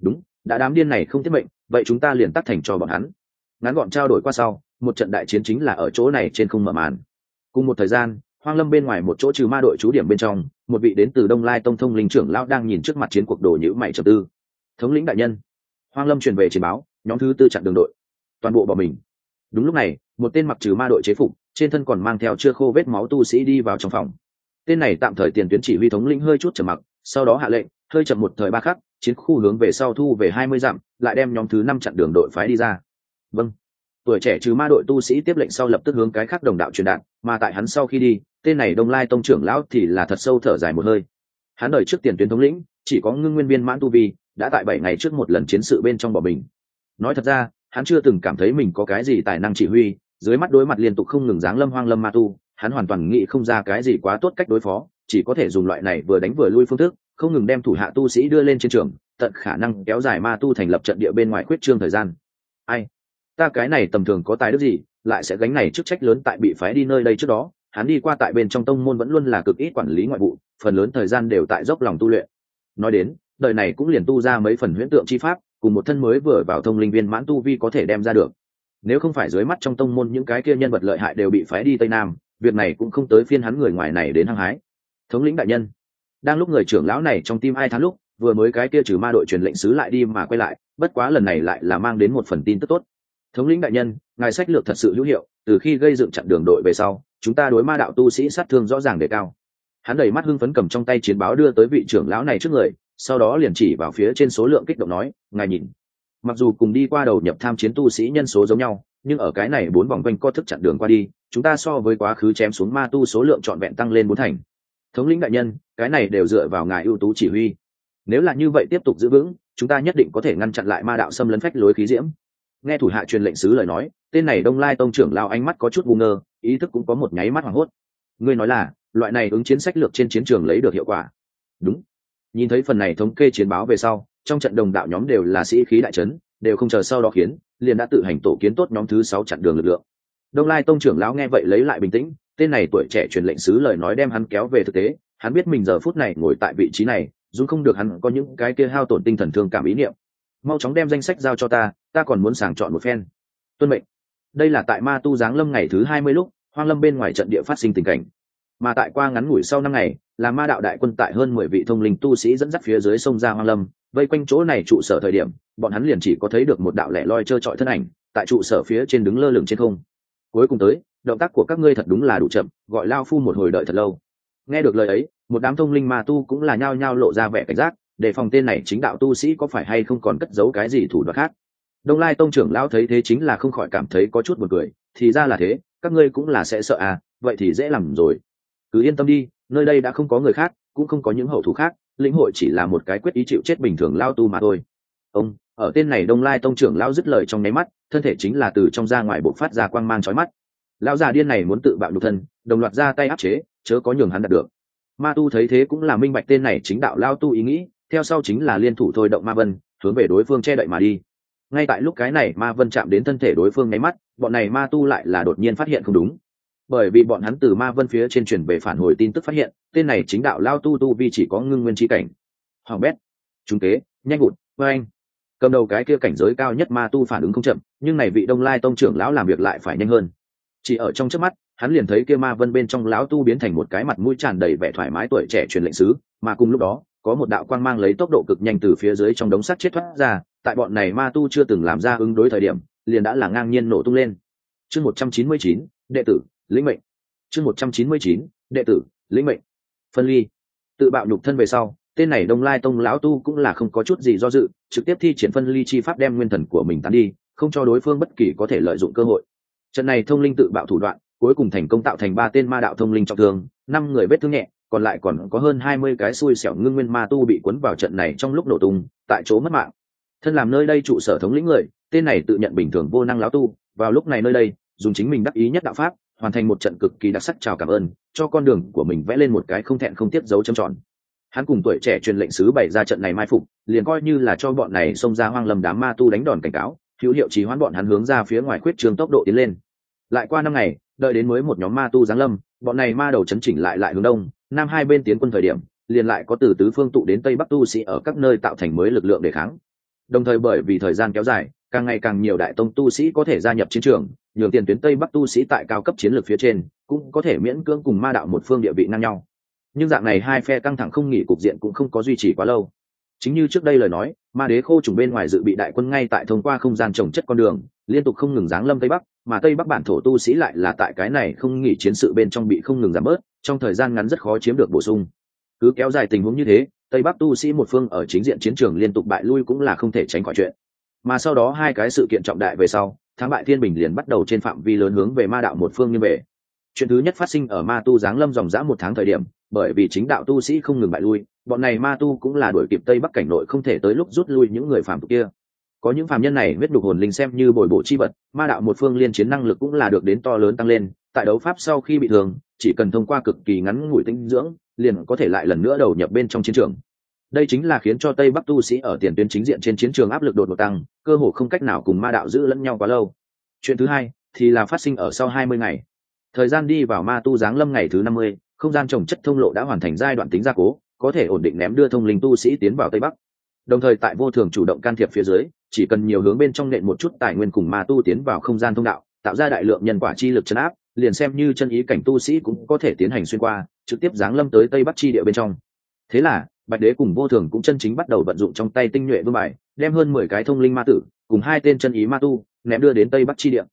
Đúng, đã đám điên này không tiết mệnh, vậy chúng ta liền tắt thành cho bọn hắn. Ngắn gọn trao đổi qua sau, một trận đại chiến chính là ở chỗ này trên không mở màn. Cùng một thời gian, hoang lâm bên ngoài một chỗ trừ ma đội trú điểm bên trong, một vị đến từ đông lai tông thông linh trưởng lão đang nhìn trước mặt chiến cuộc đồ nhữ mày trầm tư. Thống lĩnh đại nhân. Hoang lâm truyền về chỉ báo, nhóm thứ tư chặn đường đội. Toàn bộ bỏ mình. Đúng lúc này, một tên mặc trừ ma đội chế phục, trên thân còn mang theo chưa khô vết máu tu sĩ đi vào trong phòng. Tên này tạm thời tiền tuyến chỉ huy thống lĩnh hơi chút trầm mặc sau đó hạ lệnh, hơi chậm một thời ba khắc, chiến khu hướng về sau thu về hai mươi dặm, lại đem nhóm thứ năm chặn đường đội phái đi ra. Vâng. Tuổi trẻ trừ ma đội tu sĩ tiếp lệnh sau lập tức hướng cái khác đồng đạo truyền đạt, mà tại hắn sau khi đi, tên này đông lai tông trưởng lão thì là thật sâu thở dài một hơi. Hắn đời trước tiền tuyến thống lĩnh, chỉ có ngưng nguyên viên mãn tu vi, đã tại bảy ngày trước một lần chiến sự bên trong bỏ mình. Nói thật ra, hắn chưa từng cảm thấy mình có cái gì tài năng chỉ huy, dưới mắt đối mặt liên tục không ngừng dáng lâm hoang lâm ma tu hắn hoàn toàn nghĩ không ra cái gì quá tốt cách đối phó, chỉ có thể dùng loại này vừa đánh vừa lui phương thức, không ngừng đem thủ hạ tu sĩ đưa lên chiến trường, tận khả năng kéo dài ma tu thành lập trận địa bên ngoài khuyết trương thời gian. Ai? Ta cái này tầm thường có tài đức gì, lại sẽ gánh này chức trách lớn tại bị phái đi nơi đây trước đó, hắn đi qua tại bên trong tông môn vẫn luôn là cực ít quản lý ngoại vụ, phần lớn thời gian đều tại dốc lòng tu luyện. Nói đến, đời này cũng liền tu ra mấy phần huyễn tượng chi pháp, cùng một thân mới vừa vào thông linh viên mãn tu vi có thể đem ra được. Nếu không phải dưới mắt trong tông môn những cái kia nhân vật lợi hại đều bị phái đi tây nam việc này cũng không tới phiên hắn người ngoài này đến hăng hái. Thống lĩnh đại nhân, đang lúc người trưởng lão này trong tim ai tháng lúc, vừa mới cái kia trừ ma đội truyền lệnh sứ lại đi mà quay lại, bất quá lần này lại là mang đến một phần tin tức tốt. Thống lĩnh đại nhân, ngài sách lược thật sự hữu hiệu, từ khi gây dựng chặn đường đội về sau, chúng ta đối ma đạo tu sĩ sát thương rõ ràng đề cao. Hắn đầy mắt hưng phấn cầm trong tay chiến báo đưa tới vị trưởng lão này trước người, sau đó liền chỉ vào phía trên số lượng kích động nói, ngài nhìn, mặc dù cùng đi qua đầu nhập tham chiến tu sĩ nhân số giống nhau, nhưng ở cái này bốn vòng quanh co thức chặn đường qua đi chúng ta so với quá khứ chém xuống ma tu số lượng trọn vẹn tăng lên bốn thành. Thống lĩnh đại nhân, cái này đều dựa vào ngài ưu tú chỉ huy. Nếu là như vậy tiếp tục giữ vững, chúng ta nhất định có thể ngăn chặn lại ma đạo xâm lấn phách lối khí diễm. Nghe thủ hạ truyền lệnh sứ lời nói, tên này đông lai tông trưởng lao ánh mắt có chút ngu ngơ, ý thức cũng có một nháy mắt hoảng hốt. Ngươi nói là, loại này ứng chiến sách lược trên chiến trường lấy được hiệu quả. Đúng. Nhìn thấy phần này thống kê chiến báo về sau, trong trận đồng đạo nhóm đều là sĩ khí đại trấn đều không chờ sau đó khiến, liền đã tự hành tổ kiến tốt nhóm thứ sáu chặn đường lực lượng đông lai tông trưởng lão nghe vậy lấy lại bình tĩnh, tên này tuổi trẻ truyền lệnh sứ lời nói đem hắn kéo về thực tế, hắn biết mình giờ phút này ngồi tại vị trí này, dù không được hắn có những cái kia hao tổn tinh thần thương cảm ý niệm. Mau chóng đem danh sách giao cho ta ta còn muốn sàng chọn một phen. Tuân mệnh. Đây là tại ma tu giáng lâm ngày thứ hai mươi lúc, hoang lâm bên ngoài trận địa phát sinh tình cảnh. Mà tại qua ngắn ngủi sau năm ngày, là ma đạo đại quân tại hơn mười vị thông linh tu sĩ dẫn dắt phía dưới sông ra hoang lâm, vây quanh chỗ này trụ sở thời điểm, bọn hắn liền chỉ có thấy được một đạo lẻ loi trơ trọi thân ảnh, tại trụ sở phía trên đứng lơ lửng trên không cuối cùng tới, động tác của các ngươi thật đúng là đủ chậm, gọi lao phu một hồi đợi thật lâu. Nghe được lời ấy, một đám thông linh ma tu cũng là nhao nhao lộ ra vẻ cảnh giác, để phòng tên này chính đạo tu sĩ có phải hay không còn cất giấu cái gì thủ đoạn khác. Đông lai tông trưởng lão thấy thế chính là không khỏi cảm thấy có chút buồn cười, thì ra là thế, các ngươi cũng là sẽ sợ à vậy thì dễ làm rồi. Cứ yên tâm đi, nơi đây đã không có người khác, cũng không có những hậu thủ khác, lĩnh hội chỉ là một cái quyết ý chịu chết bình thường lao tu mà thôi. Ông, ở tên này đông lai tông trưởng lao dứt lời trong nháy mắt thân thể chính là từ trong ra ngoài bộ phát ra quang mang chói mắt. Lão già điên này muốn tự bạo nhục thân, đồng loạt ra tay áp chế, chớ có nhường hắn đạt được. Ma tu thấy thế cũng là minh bạch tên này chính đạo lao tu ý nghĩ, theo sau chính là liên thủ thôi động ma vân, hướng về đối phương che đậy mà đi. Ngay tại lúc cái này ma vân chạm đến thân thể đối phương nháy mắt, bọn này ma tu lại là đột nhiên phát hiện không đúng. Bởi vì bọn hắn từ ma vân phía trên truyền về phản hồi tin tức phát hiện, tên này chính đạo lao tu tu vi chỉ có ngưng nguyên trí cảnh. Hoàng bét trung kế, nhanh hụt vê anh cầm đầu cái kia cảnh giới cao nhất ma tu phản ứng không chậm, nhưng này vị đông lai tông trưởng lão làm việc lại phải nhanh hơn. Chỉ ở trong trước mắt, hắn liền thấy kia ma vân bên trong lão tu biến thành một cái mặt mũi tràn đầy vẻ thoải mái tuổi trẻ truyền lệnh sứ, mà cùng lúc đó, có một đạo quang mang lấy tốc độ cực nhanh từ phía dưới trong đống sắt chết thoát ra, tại bọn này ma tu chưa từng làm ra ứng đối thời điểm, liền đã là ngang nhiên nổ tung lên. Chương một trăm chín mươi chín, đệ tử, lĩnh mệnh. Chương một trăm chín mươi chín, đệ tử, lĩnh mệnh. Phân ly. Tự bạo nhục thân về sau tên này đông lai tông lão tu cũng là không có chút gì do dự, trực tiếp thi triển phân ly chi pháp đem nguyên thần của mình tán đi, không cho đối phương bất kỳ có thể lợi dụng cơ hội. Trận này thông linh tự bạo thủ đoạn, cuối cùng thành công tạo thành ba tên ma đạo thông linh trọng thương, năm người vết thương nhẹ, còn lại còn có hơn hai mươi cái xui xẻo ngưng nguyên ma tu bị cuốn vào trận này trong lúc nổ tung, tại chỗ mất mạng. Thân làm nơi đây trụ sở thống lĩnh người, tên này tự nhận bình thường vô năng lão tu, vào lúc này nơi đây, dùng chính mình đắc ý nhất đạo pháp, hoàn thành một trận cực kỳ đặc sắc chào cảm ơn, cho con đường của mình vẽ lên một cái không thẹn không tiết dấu châm tròn hắn cùng tuổi trẻ truyền lệnh sứ bày ra trận này mai phục, liền coi như là cho bọn này xông ra hoang lầm đám ma tu đánh đòn cảnh cáo, hữu hiệu trí hoãn bọn hắn hướng ra phía ngoài khuyết trường tốc độ tiến lên. Lại qua năm ngày, đợi đến mới một nhóm ma tu giáng lâm, bọn này ma đầu chấn chỉnh lại lại hướng đông, nam hai bên tiến quân thời điểm, liền lại có từ tứ phương tụ đến tây bắc tu sĩ ở các nơi tạo thành mới lực lượng để kháng. Đồng thời bởi vì thời gian kéo dài, càng ngày càng nhiều đại tông tu sĩ có thể gia nhập chiến trường, nhường tiền tuyến tây bắc tu sĩ tại cao cấp chiến lược phía trên, cũng có thể miễn cưỡng cùng ma đạo một phương địa vị ngang nhau nhưng dạng này hai phe căng thẳng không nghỉ cục diện cũng không có duy trì quá lâu. Chính như trước đây lời nói, ma đế khô trùng bên ngoài dự bị đại quân ngay tại thông qua không gian trồng chất con đường, liên tục không ngừng giáng lâm tây bắc, mà tây bắc bản thổ tu sĩ lại là tại cái này không nghỉ chiến sự bên trong bị không ngừng giảm bớt, trong thời gian ngắn rất khó chiếm được bổ sung. Cứ kéo dài tình huống như thế, tây bắc tu sĩ một phương ở chính diện chiến trường liên tục bại lui cũng là không thể tránh khỏi chuyện. Mà sau đó hai cái sự kiện trọng đại về sau, thắng bại thiên bình liền bắt đầu trên phạm vi lớn hướng về ma đạo một phương như về chuyện thứ nhất phát sinh ở ma tu giáng lâm dòng dã một tháng thời điểm bởi vì chính đạo tu sĩ không ngừng bại lui, bọn này ma tu cũng là đuổi kịp tây bắc cảnh nội không thể tới lúc rút lui những người phạm tục kia. Có những phạm nhân này huyết đục hồn linh xem như bồi bổ chi vật, ma đạo một phương liên chiến năng lực cũng là được đến to lớn tăng lên, tại đấu pháp sau khi bị thương, chỉ cần thông qua cực kỳ ngắn ngủi tinh dưỡng, liền có thể lại lần nữa đầu nhập bên trong chiến trường. Đây chính là khiến cho tây bắc tu sĩ ở tiền tuyến chính diện trên chiến trường áp lực đột ngột tăng, cơ hồ không cách nào cùng ma đạo giữ lẫn nhau quá lâu. Chuyện thứ hai thì là phát sinh ở sau hai mươi ngày. Thời gian đi vào ma tu giáng lâm ngày thứ năm mươi không gian trồng chất thông lộ đã hoàn thành giai đoạn tính gia cố, có thể ổn định ném đưa thông linh tu sĩ tiến vào tây bắc. Đồng thời tại vô thường chủ động can thiệp phía dưới, chỉ cần nhiều hướng bên trong nện một chút tài nguyên cùng ma tu tiến vào không gian thông đạo, tạo ra đại lượng nhân quả chi lực chấn áp, liền xem như chân ý cảnh tu sĩ cũng có thể tiến hành xuyên qua, trực tiếp giáng lâm tới tây bắc chi địa bên trong. Thế là, bạch đế cùng vô thường cũng chân chính bắt đầu vận dụng trong tay tinh nhuệ vương bài, đem hơn mười cái thông linh ma tử, cùng hai tên chân ý ma tu, ném đưa đến tây bắc chi địa.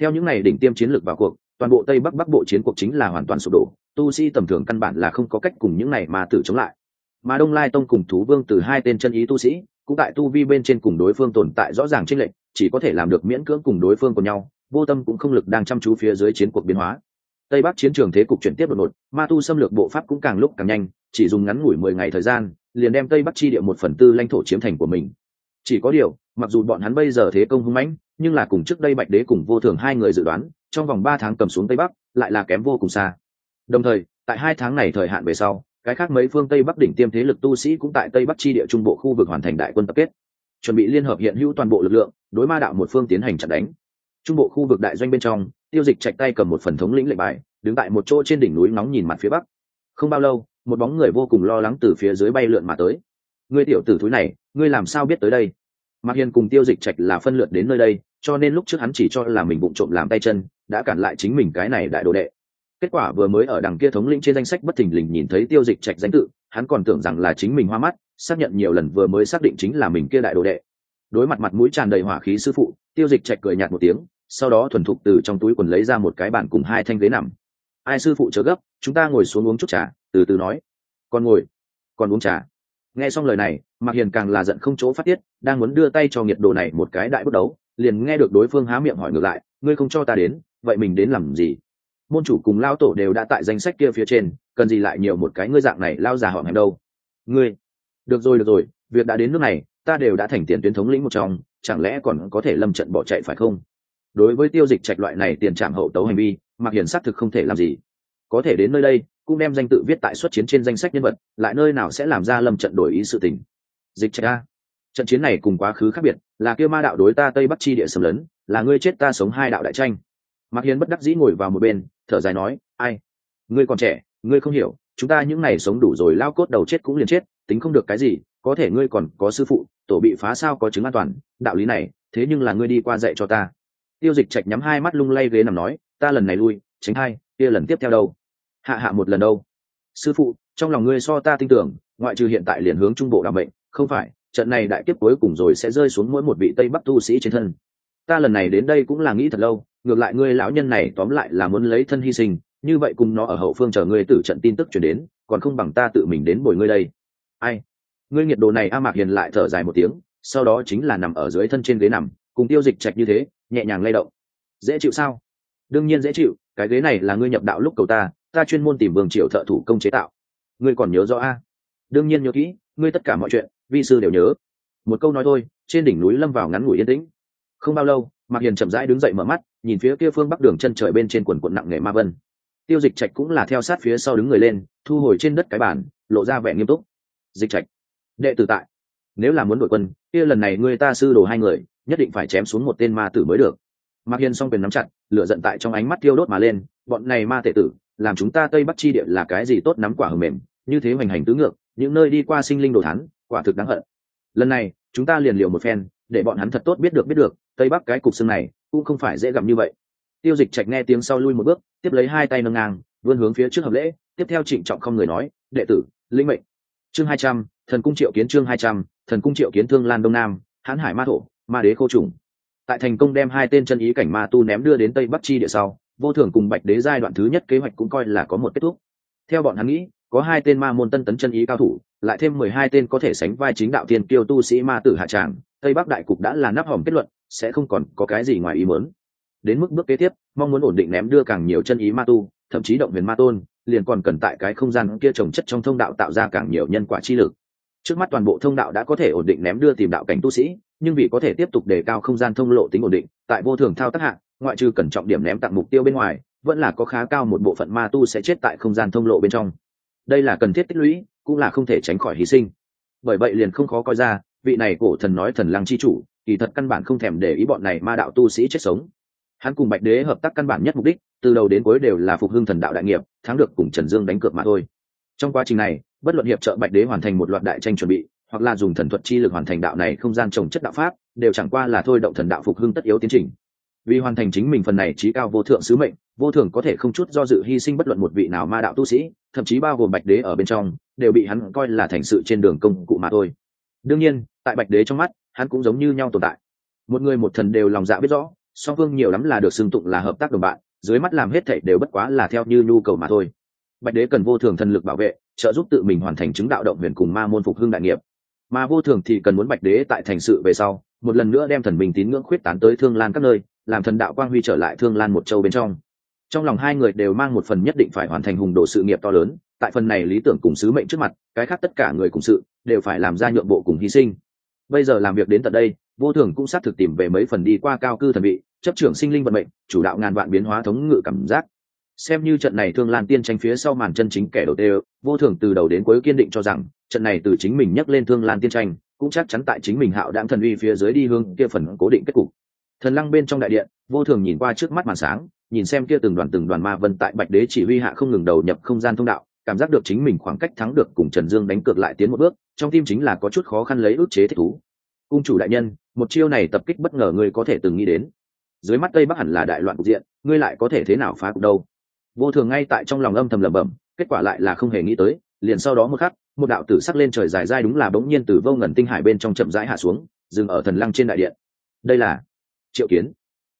Theo những ngày đỉnh tiêm chiến lược vào cuộc, toàn bộ tây bắc bắc bộ chiến cuộc chính là hoàn toàn sụp đổ tu sĩ tầm thường căn bản là không có cách cùng những này mà tử chống lại. Mà đông lai tông cùng thú vương từ hai tên chân ý tu sĩ, cũng tại tu vi bên trên cùng đối phương tồn tại rõ ràng trên lệnh chỉ có thể làm được miễn cưỡng cùng đối phương của nhau, vô tâm cũng không lực đang chăm chú phía dưới chiến cuộc biến hóa. Tây bắc chiến trường thế cục chuyển tiếp đột ngột, ma tu xâm lược bộ pháp cũng càng lúc càng nhanh, chỉ dùng ngắn ngủi mười ngày thời gian, liền đem tây bắc chi địa một phần tư lãnh thổ chiếm thành của mình. Chỉ có điều, mặc dù bọn hắn bây giờ thế công hung mãnh, nhưng là cùng trước đây bạch đế cùng vô thường hai người dự đoán, trong vòng ba tháng cầm xuống tây bắc, lại là kém vô cùng xa đồng thời, tại hai tháng này thời hạn về sau, cái khác mấy phương tây bắc đỉnh tiêm thế lực tu sĩ cũng tại tây bắc chi địa trung bộ khu vực hoàn thành đại quân tập kết. Chuẩn bị liên hợp hiện hữu toàn bộ lực lượng, đối ma đạo một phương tiến hành chặn đánh. Trung bộ khu vực đại doanh bên trong, tiêu dịch chạch tay cầm một phần thống lĩnh lệnh bài, đứng tại một chỗ trên đỉnh núi nóng nhìn mặt phía bắc. Không bao lâu, một bóng người vô cùng lo lắng từ phía dưới bay lượn mà tới. Ngươi tiểu tử thúi này, ngươi làm sao biết tới đây? Mạc hiền cùng tiêu dịch trạch là phân lượt đến nơi đây, cho nên lúc trước hắn chỉ cho là mình bụng trộm làm tay chân, đã cản lại chính mình cái này đại đồ đệ kết quả vừa mới ở đằng kia thống lĩnh trên danh sách bất thình lình nhìn thấy tiêu dịch trạch danh tự, hắn còn tưởng rằng là chính mình hoa mắt, xác nhận nhiều lần vừa mới xác định chính là mình kia đại đồ đệ. Đối mặt mặt mũi tràn đầy hỏa khí sư phụ, tiêu dịch trạch cười nhạt một tiếng, sau đó thuần thục từ trong túi quần lấy ra một cái bàn cùng hai thanh ghế nằm. Ai sư phụ chớ gấp, chúng ta ngồi xuống uống chút trà, từ từ nói. Còn ngồi còn uống trà. Nghe xong lời này, mạc hiền càng là giận không chỗ phát tiết, đang muốn đưa tay cho nhiệt đồ này một cái đại bất đấu, liền nghe được đối phương há miệng hỏi ngược lại, ngươi không cho ta đến, vậy mình đến làm gì? Môn chủ cùng lao tổ đều đã tại danh sách kia phía trên, cần gì lại nhiều một cái ngươi dạng này lao già họ ngành đâu? Ngươi. Được rồi được rồi, việc đã đến nước này, ta đều đã thành tiền tuyến thống lĩnh một trong, chẳng lẽ còn có thể lâm trận bỏ chạy phải không? Đối với tiêu dịch trạch loại này tiền trạm hậu tấu hành vi mặc hiển xác thực không thể làm gì. Có thể đến nơi đây, cũng đem danh tự viết tại xuất chiến trên danh sách nhân vật, lại nơi nào sẽ làm ra lâm trận đổi ý sự tình. Dịch trạch a. Trận chiến này cùng quá khứ khác biệt, là kêu ma đạo đối ta tây bắc chi địa sầm lấn, là ngươi chết ta sống hai đạo đại tranh mạc hiến bất đắc dĩ ngồi vào một bên, thở dài nói, ai? Ngươi còn trẻ, ngươi không hiểu, chúng ta những ngày sống đủ rồi lao cốt đầu chết cũng liền chết, tính không được cái gì, có thể ngươi còn có sư phụ, tổ bị phá sao có chứng an toàn, đạo lý này, thế nhưng là ngươi đi qua dạy cho ta. Tiêu dịch trạch nhắm hai mắt lung lay ghế nằm nói, ta lần này lui, tránh hai, kia lần tiếp theo đâu? Hạ hạ một lần đâu. Sư phụ, trong lòng ngươi so ta tin tưởng, ngoại trừ hiện tại liền hướng trung bộ đ bệnh không phải, trận này đại kiếp cuối cùng rồi sẽ rơi xuống mỗi một vị tây bắc tu sĩ trên thân. Ta lần này đến đây cũng là nghĩ thật lâu ngược lại ngươi lão nhân này tóm lại là muốn lấy thân hy sinh, như vậy cùng nó ở hậu phương chờ ngươi tử trận tin tức chuyển đến, còn không bằng ta tự mình đến bồi ngươi đây. Ai? Ngươi nhiệt độ này a mạc hiền lại thở dài một tiếng, sau đó chính là nằm ở dưới thân trên ghế nằm, cùng tiêu dịch trạch như thế, nhẹ nhàng lay động. Dễ chịu sao? Đương nhiên dễ chịu, cái ghế này là ngươi nhập đạo lúc cầu ta ta chuyên môn tìm vương triệu thợ thủ công chế tạo. Ngươi còn nhớ rõ a? Đương nhiên nhớ kỹ, ngươi tất cả mọi chuyện, vi sư đều nhớ. Một câu nói thôi, trên đỉnh núi lâm vào ngắn ngủi yên tĩnh. Không bao lâu, mạc hiền chậm rãi đứng dậy mở mắt nhìn phía kia phương bắc đường chân trời bên trên quần quận nặng nề ma vân. Tiêu dịch trạch cũng là theo sát phía sau đứng người lên, thu hồi trên đất cái bản lộ ra vẻ nghiêm túc. Dịch trạch, đệ tử tại. Nếu là muốn đội quân, kia lần này ngươi ta sư đồ hai người, nhất định phải chém xuống một tên ma tử mới được. Mạc hiền song quyền nắm chặt, lửa giận tại trong ánh mắt tiêu đốt mà lên, bọn này ma tể tử, làm chúng ta tây bắc chi địa là cái gì tốt nắm quả hầm mềm, như thế hoành hành tứ ngược, những nơi đi qua sinh linh đồ thắn quả thực đáng hận. Lần này, chúng ta liền liều một phen, để bọn hắn thật tốt biết được biết được, tây bắc cái cục xương này cũng không phải dễ gặp như vậy. Tiêu dịch trạch nghe tiếng sau lui một bước, tiếp lấy hai tay nâng ngang, vươn hướng phía trước hợp lễ, tiếp theo trịnh trọng không người nói, đệ tử linh mệnh. Chương hai trăm, thần cung triệu kiến chương hai trăm, thần cung triệu kiến thương lan đông nam hãn hải ma thổ, ma đế khô trùng. Tại thành công đem hai tên chân ý cảnh ma tu ném đưa đến tây bắc chi địa sau, vô thường cùng bạch đế giai đoạn thứ nhất kế hoạch cũng coi là có một kết thúc. Theo bọn hắn nghĩ, có hai tên ma môn tân tấn chân ý cao thủ, lại thêm mười hai tên có thể sánh vai chính đạo tiên kiêu tu sĩ ma tử hạ tràng, tây bắc đại cục đã là nắp hỏng kết luận sẽ không còn có cái gì ngoài ý muốn. Đến mức bước kế tiếp, mong muốn ổn định ném đưa càng nhiều chân ý ma tu, thậm chí động huyền ma tôn, liền còn cần tại cái không gian kia trồng chất trong thông đạo tạo ra càng nhiều nhân quả chi lực. Trước mắt toàn bộ thông đạo đã có thể ổn định ném đưa tìm đạo cảnh tu sĩ, nhưng vì có thể tiếp tục đề cao không gian thông lộ tính ổn định, tại vô thường thao tác hạng ngoại trừ cẩn trọng điểm ném tặng mục tiêu bên ngoài, vẫn là có khá cao một bộ phận ma tu sẽ chết tại không gian thông lộ bên trong. Đây là cần thiết tích lũy, cũng là không thể tránh khỏi hy sinh. Bởi vậy liền không khó coi ra, vị này cổ thần nói thần lăng chi chủ kỳ thật căn bản không thèm để ý bọn này ma đạo tu sĩ chết sống. Hắn cùng bạch đế hợp tác căn bản nhất mục đích, từ đầu đến cuối đều là phục hưng thần đạo đại nghiệp, thắng được cùng trần dương đánh cược mà thôi. Trong quá trình này, bất luận hiệp trợ bạch đế hoàn thành một loạt đại tranh chuẩn bị, hoặc là dùng thần thuật chi lực hoàn thành đạo này không gian trồng chất đạo pháp, đều chẳng qua là thôi động thần đạo phục hưng tất yếu tiến trình. Vì hoàn thành chính mình phần này trí cao vô thượng sứ mệnh, vô thường có thể không chút do dự hy sinh bất luận một vị nào ma đạo tu sĩ, thậm chí bao gồm bạch đế ở bên trong, đều bị hắn coi là thành sự trên đường công cụ mà thôi. Đương nhiên, tại bạch đế trong mắt hắn cũng giống như nhau tồn tại. Một người một thần đều lòng dạ biết rõ, song phương nhiều lắm là được xưng tụng là hợp tác đồng bạn, dưới mắt làm hết thảy đều bất quá là theo như nhu cầu mà thôi. Bạch đế cần vô thường thần lực bảo vệ, trợ giúp tự mình hoàn thành chứng đạo động huyền cùng ma môn phục hưng đại nghiệp. Mà vô thường thì cần muốn bạch đế tại thành sự về sau, một lần nữa đem thần mình tín ngưỡng khuyết tán tới thương lan các nơi, làm thần đạo quang huy trở lại thương lan một châu bên trong. Trong lòng hai người đều mang một phần nhất định phải hoàn thành hùng đồ sự nghiệp to lớn, tại phần này lý tưởng cùng sứ mệnh trước mặt, cái khác tất cả người cùng sự, đều phải làm ra nhượng bộ cùng hy sinh bây giờ làm việc đến tận đây, vô thường cũng xác thực tìm về mấy phần đi qua cao cư thần vị, chấp trưởng sinh linh vận mệnh, chủ đạo ngàn vạn biến hóa thống ngự cảm giác. Xem như trận này thương lan tiên tranh phía sau màn chân chính kẻ đầu tiên, vô thường từ đầu đến cuối kiên định cho rằng, trận này từ chính mình nhắc lên thương lan tiên tranh, cũng chắc chắn tại chính mình hạo đạm thần uy phía dưới đi hương kia phần cố định kết cục. Thần lăng bên trong đại điện, vô thường nhìn qua trước mắt màn sáng, nhìn xem kia từng đoàn từng đoàn ma vân tại bạch đế chỉ huy hạ không ngừng đầu nhập không gian thông đạo cảm giác được chính mình khoảng cách thắng được cùng trần dương đánh cược lại tiến một bước, trong tim chính là có chút khó khăn lấy ước chế thích thú. Cung chủ đại nhân, một chiêu này tập kích bất ngờ ngươi có thể từng nghĩ đến. Dưới mắt tây bắc hẳn là đại loạn cục diện, ngươi lại có thể thế nào phá cục đâu? Vô thường ngay tại trong lòng âm thầm lẩm bẩm, kết quả lại là không hề nghĩ tới, liền sau đó một khắc, một đạo tử sắc lên trời dài dai đúng là bỗng nhiên từ vô ngần tinh hải bên trong chậm rãi hạ xuống, dừng ở thần lăng trên đại điện. Đây là triệu kiến.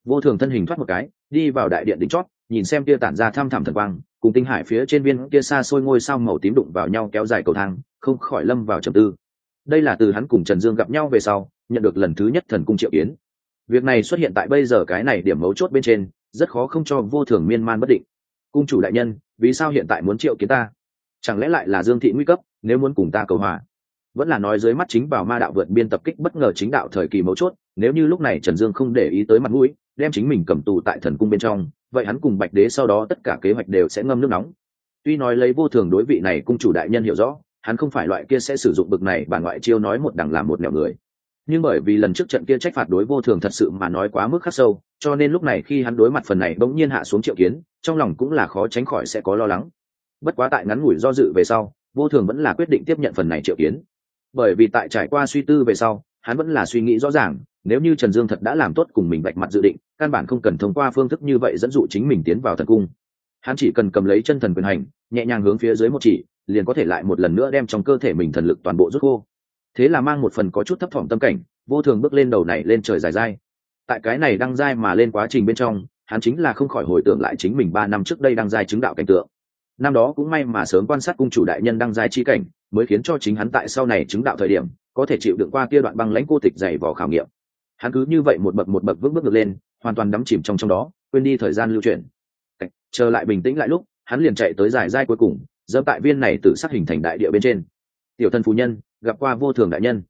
Vô thường thân hình thoát một cái, đi vào đại điện đính chót, nhìn xem kia tản ra tham thẳm thần quang cùng tinh hải phía trên viên kia xa xôi ngôi sao màu tím đụng vào nhau kéo dài cầu thang, không khỏi lâm vào trầm tư. Đây là từ hắn cùng trần dương gặp nhau về sau, nhận được lần thứ nhất thần cung triệu kiến. Việc này xuất hiện tại bây giờ cái này điểm mấu chốt bên trên, rất khó không cho vô thường miên man bất định. Cung chủ đại nhân, vì sao hiện tại muốn triệu kiến ta? Chẳng lẽ lại là dương thị nguy cấp, nếu muốn cùng ta cầu hòa? Vẫn là nói dưới mắt chính vào ma đạo vượt biên tập kích bất ngờ chính đạo thời kỳ mấu chốt, nếu như lúc này trần dương không để ý tới mặt mũi, đem chính mình cầm tù tại thần cung bên trong vậy hắn cùng bạch đế sau đó tất cả kế hoạch đều sẽ ngâm nước nóng. Tuy nói lấy vô thường đối vị này cung chủ đại nhân hiểu rõ, hắn không phải loại kia sẽ sử dụng bực này bà ngoại chiêu nói một đằng làm một nẻo người. Nhưng bởi vì lần trước trận kia trách phạt đối vô thường thật sự mà nói quá mức khắc sâu, cho nên lúc này khi hắn đối mặt phần này bỗng nhiên hạ xuống triệu kiến, trong lòng cũng là khó tránh khỏi sẽ có lo lắng. Bất quá tại ngắn ngủi do dự về sau, vô thường vẫn là quyết định tiếp nhận phần này triệu kiến. Bởi vì tại trải qua suy tư về sau, hắn vẫn là suy nghĩ rõ ràng nếu như trần dương thật đã làm tốt cùng mình vạch mặt dự định, căn bản không cần thông qua phương thức như vậy dẫn dụ chính mình tiến vào thần cung. Hắn chỉ cần cầm lấy chân thần quyền hành, nhẹ nhàng hướng phía dưới một chỉ, liền có thể lại một lần nữa đem trong cơ thể mình thần lực toàn bộ rút khô. Thế là mang một phần có chút thấp thỏm tâm cảnh, vô thường bước lên đầu này lên trời dài dai. Tại cái này đăng dai mà lên quá trình bên trong, hắn chính là không khỏi hồi tưởng lại chính mình ba năm trước đây đăng dai chứng đạo cảnh tượng. Năm đó cũng may mà sớm quan sát cung chủ đại nhân đăng dai chi cảnh, mới khiến cho chính hắn tại sau này chứng đạo thời điểm, có thể chịu đựng qua kia đoạn băng lãnh cô tịch dày vỏ khảo nghiệm hắn cứ như vậy một bậc một bậc vững bước ngược lên, hoàn toàn đắm chìm trong trong đó, quên đi thời gian lưu chuyển chờ lại bình tĩnh lại lúc, hắn liền chạy tới giải giai cuối cùng dẫm tại viên này tự sắc hình thành đại địa bên trên. Tiểu thần phú nhân, gặp qua vô thường đại nhân.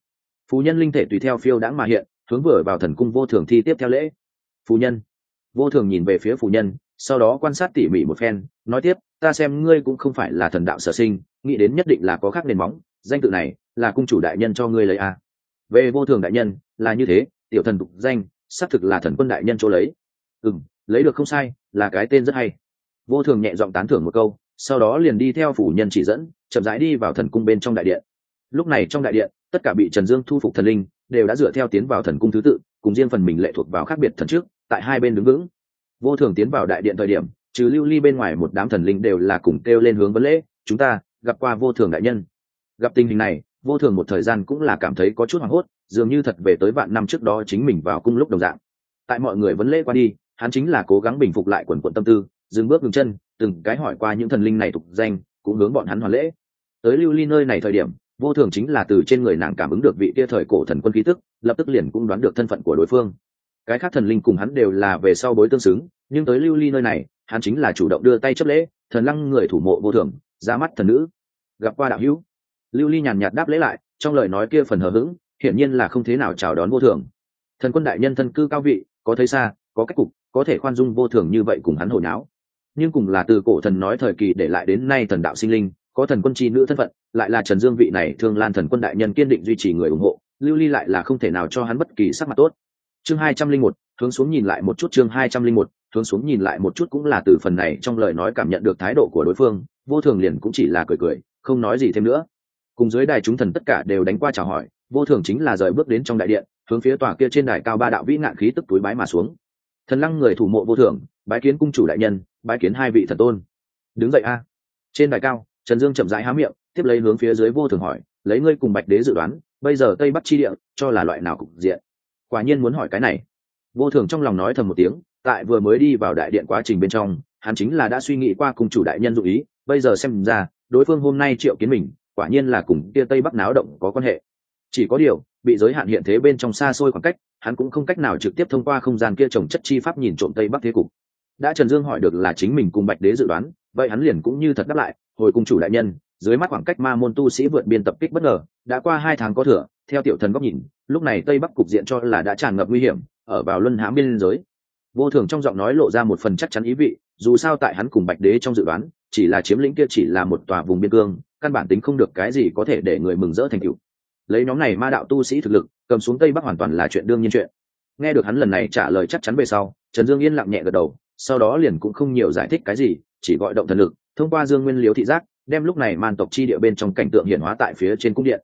Phú nhân linh thể tùy theo phiêu đãng mà hiện, hướng vừa vào thần cung vô thường thi tiếp theo lễ. Phú nhân. Vô thường nhìn về phía phú nhân, sau đó quan sát tỉ mỉ một phen, nói tiếp, ta xem ngươi cũng không phải là thần đạo sở sinh, nghĩ đến nhất định là có khác nền móng, danh tự này là cung chủ đại nhân cho ngươi lấy à. về vô thường đại nhân, là như thế tiểu thần tục danh, xác thực là thần quân đại nhân chỗ lấy. Ừ m lấy được không sai, là cái tên rất hay. Vô thường nhẹ giọng tán thưởng một câu, sau đó liền đi theo phủ nhân chỉ dẫn, chậm rãi đi vào thần cung bên trong đại điện. Lúc này trong đại điện, tất cả bị trần dương thu phục thần linh, đều đã dựa theo tiến vào thần cung thứ tự, cùng riêng phần mình lệ thuộc vào khác biệt thần trước, tại hai bên đứng vững. Vô thường tiến vào đại điện thời điểm, trừ lưu ly bên ngoài một đám thần linh đều là cùng kêu lên hướng vấn lễ, chúng ta gặp qua vô thường đại nhân. Gặp tình hình này, vô thường một thời gian cũng là cảm thấy có chút hoảng hốt dường như thật về tới vạn năm trước đó chính mình vào cung lúc đồng dạng. Tại mọi người vẫn lễ qua đi, hắn chính là cố gắng bình phục lại quần quận tâm tư, dừng bước ngừng chân, từng cái hỏi qua những thần linh này tục danh, cũng hướng bọn hắn hoàn lễ. Tới lưu ly nơi này thời điểm, vô thường chính là từ trên người nàng cảm ứng được vị kia thời cổ thần quân khí tức, lập tức liền cũng đoán được thân phận của đối phương. Cái khác thần linh cùng hắn đều là về sau bối tương xứng, nhưng tới lưu ly nơi này, hắn chính là chủ động đưa tay chấp lễ, thần lăng người thủ mộ vô thường, ra mắt thần nữ. Gặp qua đạo hữu. Lưu ly nhàn nhạt đáp lễ lại, trong lời nói kia phần hờ hững hiển nhiên là không thế nào chào đón vô thường. Thần quân đại nhân thân cư cao vị, có thấy xa, có cách cục, có thể khoan dung vô thường như vậy cùng hắn hồi não nhưng cùng là từ cổ thần nói thời kỳ để lại đến nay thần đạo sinh linh, có thần quân chi nữ thân phận, lại là trần dương vị này thương lan thần quân đại nhân kiên định duy trì người ủng hộ, lưu ly lại là không thể nào cho hắn bất kỳ sắc mặt tốt. Chương hai trăm linh một, hướng xuống nhìn lại một chút chương hai trăm linh một, hướng xuống nhìn lại một chút cũng là từ phần này trong lời nói cảm nhận được thái độ của đối phương, vô thường liền cũng chỉ là cười cười, không nói gì thêm nữa cùng dưới đài chúng thần tất cả đều đánh qua chào hỏi, vô thường chính là rời bước đến trong đại điện, hướng phía tòa kia trên đài cao ba đạo vĩ ngạn khí tức túi bái mà xuống. Thần lăng người thủ mộ vô thường, bái kiến cung chủ đại nhân, bái kiến hai vị thần tôn. Đứng dậy a. Trên đài cao, trần dương chậm rãi há miệng, tiếp lấy hướng phía dưới vô thường hỏi, lấy ngươi cùng bạch đế dự đoán, bây giờ tây bắc chi địa, cho là loại nào cục diện? Quả nhiên muốn hỏi cái này. Vô thường trong lòng nói thầm một tiếng, tại vừa mới đi vào đại điện quá trình bên trong, hắn chính là đã suy nghĩ qua cùng chủ đại nhân dụ ý, bây giờ xem ra, đối phương hôm nay triệu kiến mình quả nhiên là cùng kia tây bắc náo động có quan hệ. Chỉ có điều, bị giới hạn hiện thế bên trong xa xôi khoảng cách, hắn cũng không cách nào trực tiếp thông qua không gian kia trồng chất chi pháp nhìn trộm tây bắc thế cục. Đã trần dương hỏi được là chính mình cùng bạch đế dự đoán, vậy hắn liền cũng như thật đáp lại, hồi cung chủ đại nhân, dưới mắt khoảng cách ma môn tu sĩ vượt biên tập kích bất ngờ, đã qua hai tháng có thừa, theo tiểu thần góc nhìn, lúc này tây bắc cục diện cho là đã tràn ngập nguy hiểm, ở vào luân hãm biên giới. Vô thường trong giọng nói lộ ra một phần chắc chắn ý vị, dù sao tại hắn cùng bạch đế trong dự đoán, chỉ là chiếm lĩnh kia chỉ là một tòa vùng biên cương căn bản tính không được cái gì có thể để người mừng rỡ thành cựu lấy nhóm này ma đạo tu sĩ thực lực, cầm xuống tây bắc hoàn toàn là chuyện đương nhiên chuyện. Nghe được hắn lần này trả lời chắc chắn về sau, trần dương yên lặng nhẹ gật đầu, sau đó liền cũng không nhiều giải thích cái gì, chỉ gọi động thần lực, thông qua dương nguyên liếu thị giác, đem lúc này man tộc chi địa bên trong cảnh tượng hiện hóa tại phía trên cung điện.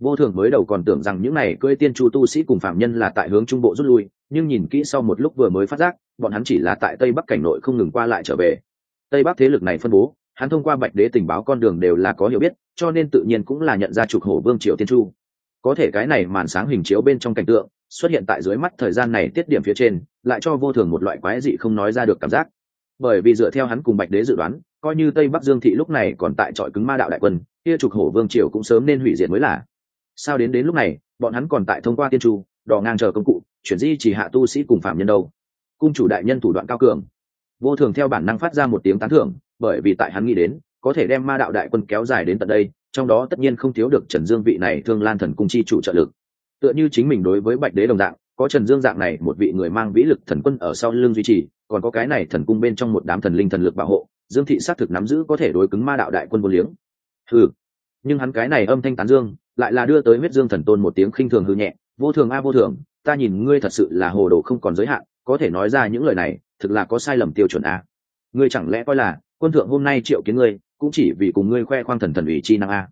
Vô thường mới đầu còn tưởng rằng những này cưỡi tiên chu tu sĩ cùng phạm nhân là tại hướng trung bộ rút lui, nhưng nhìn kỹ sau một lúc vừa mới phát giác, bọn hắn chỉ là tại tây bắc cảnh nội không ngừng qua lại trở về. Tây bắc thế lực này phân bố hắn thông qua bạch đế tình báo con đường đều là có hiểu biết, cho nên tự nhiên cũng là nhận ra trục hổ vương triều tiên chu. Có thể cái này màn sáng hình chiếu bên trong cảnh tượng, xuất hiện tại dưới mắt thời gian này tiết điểm phía trên, lại cho vô thường một loại quái dị không nói ra được cảm giác. Bởi vì dựa theo hắn cùng bạch đế dự đoán, coi như tây bắc dương thị lúc này còn tại trọi cứng ma đạo đại quân, kia trục hổ vương triều cũng sớm nên hủy diệt mới là. Sao đến đến lúc này, bọn hắn còn tại thông qua tiên tru đỏ ngang chờ công cụ, chuyển di chỉ hạ tu sĩ cùng phạm nhân đâu. Cung chủ đại nhân thủ đoạn cao cường. Vô thường theo bản năng phát ra một tiếng tán thưởng bởi vì tại hắn nghĩ đến, có thể đem ma đạo đại quân kéo dài đến tận đây, trong đó tất nhiên không thiếu được trần dương vị này thương lan thần cung chi chủ trợ lực. Tựa như chính mình đối với bạch đế đồng dạng, có trần dương dạng này một vị người mang vĩ lực thần quân ở sau lưng duy trì, còn có cái này thần cung bên trong một đám thần linh thần lực bảo hộ, dương thị xác thực nắm giữ có thể đối cứng ma đạo đại quân vô liếng. Ừ nhưng hắn cái này âm thanh tán dương, lại là đưa tới huyết dương thần tôn một tiếng khinh thường hư nhẹ, vô thường a, vô thường, ta nhìn ngươi thật sự là hồ đồ không còn giới hạn, có thể nói ra những lời này, thực là có sai lầm tiêu chuẩn a ngươi chẳng lẽ coi là quân thượng hôm nay triệu kiến ngươi, cũng chỉ vì cùng ngươi khoe khoang thần thần ủy chi năng a?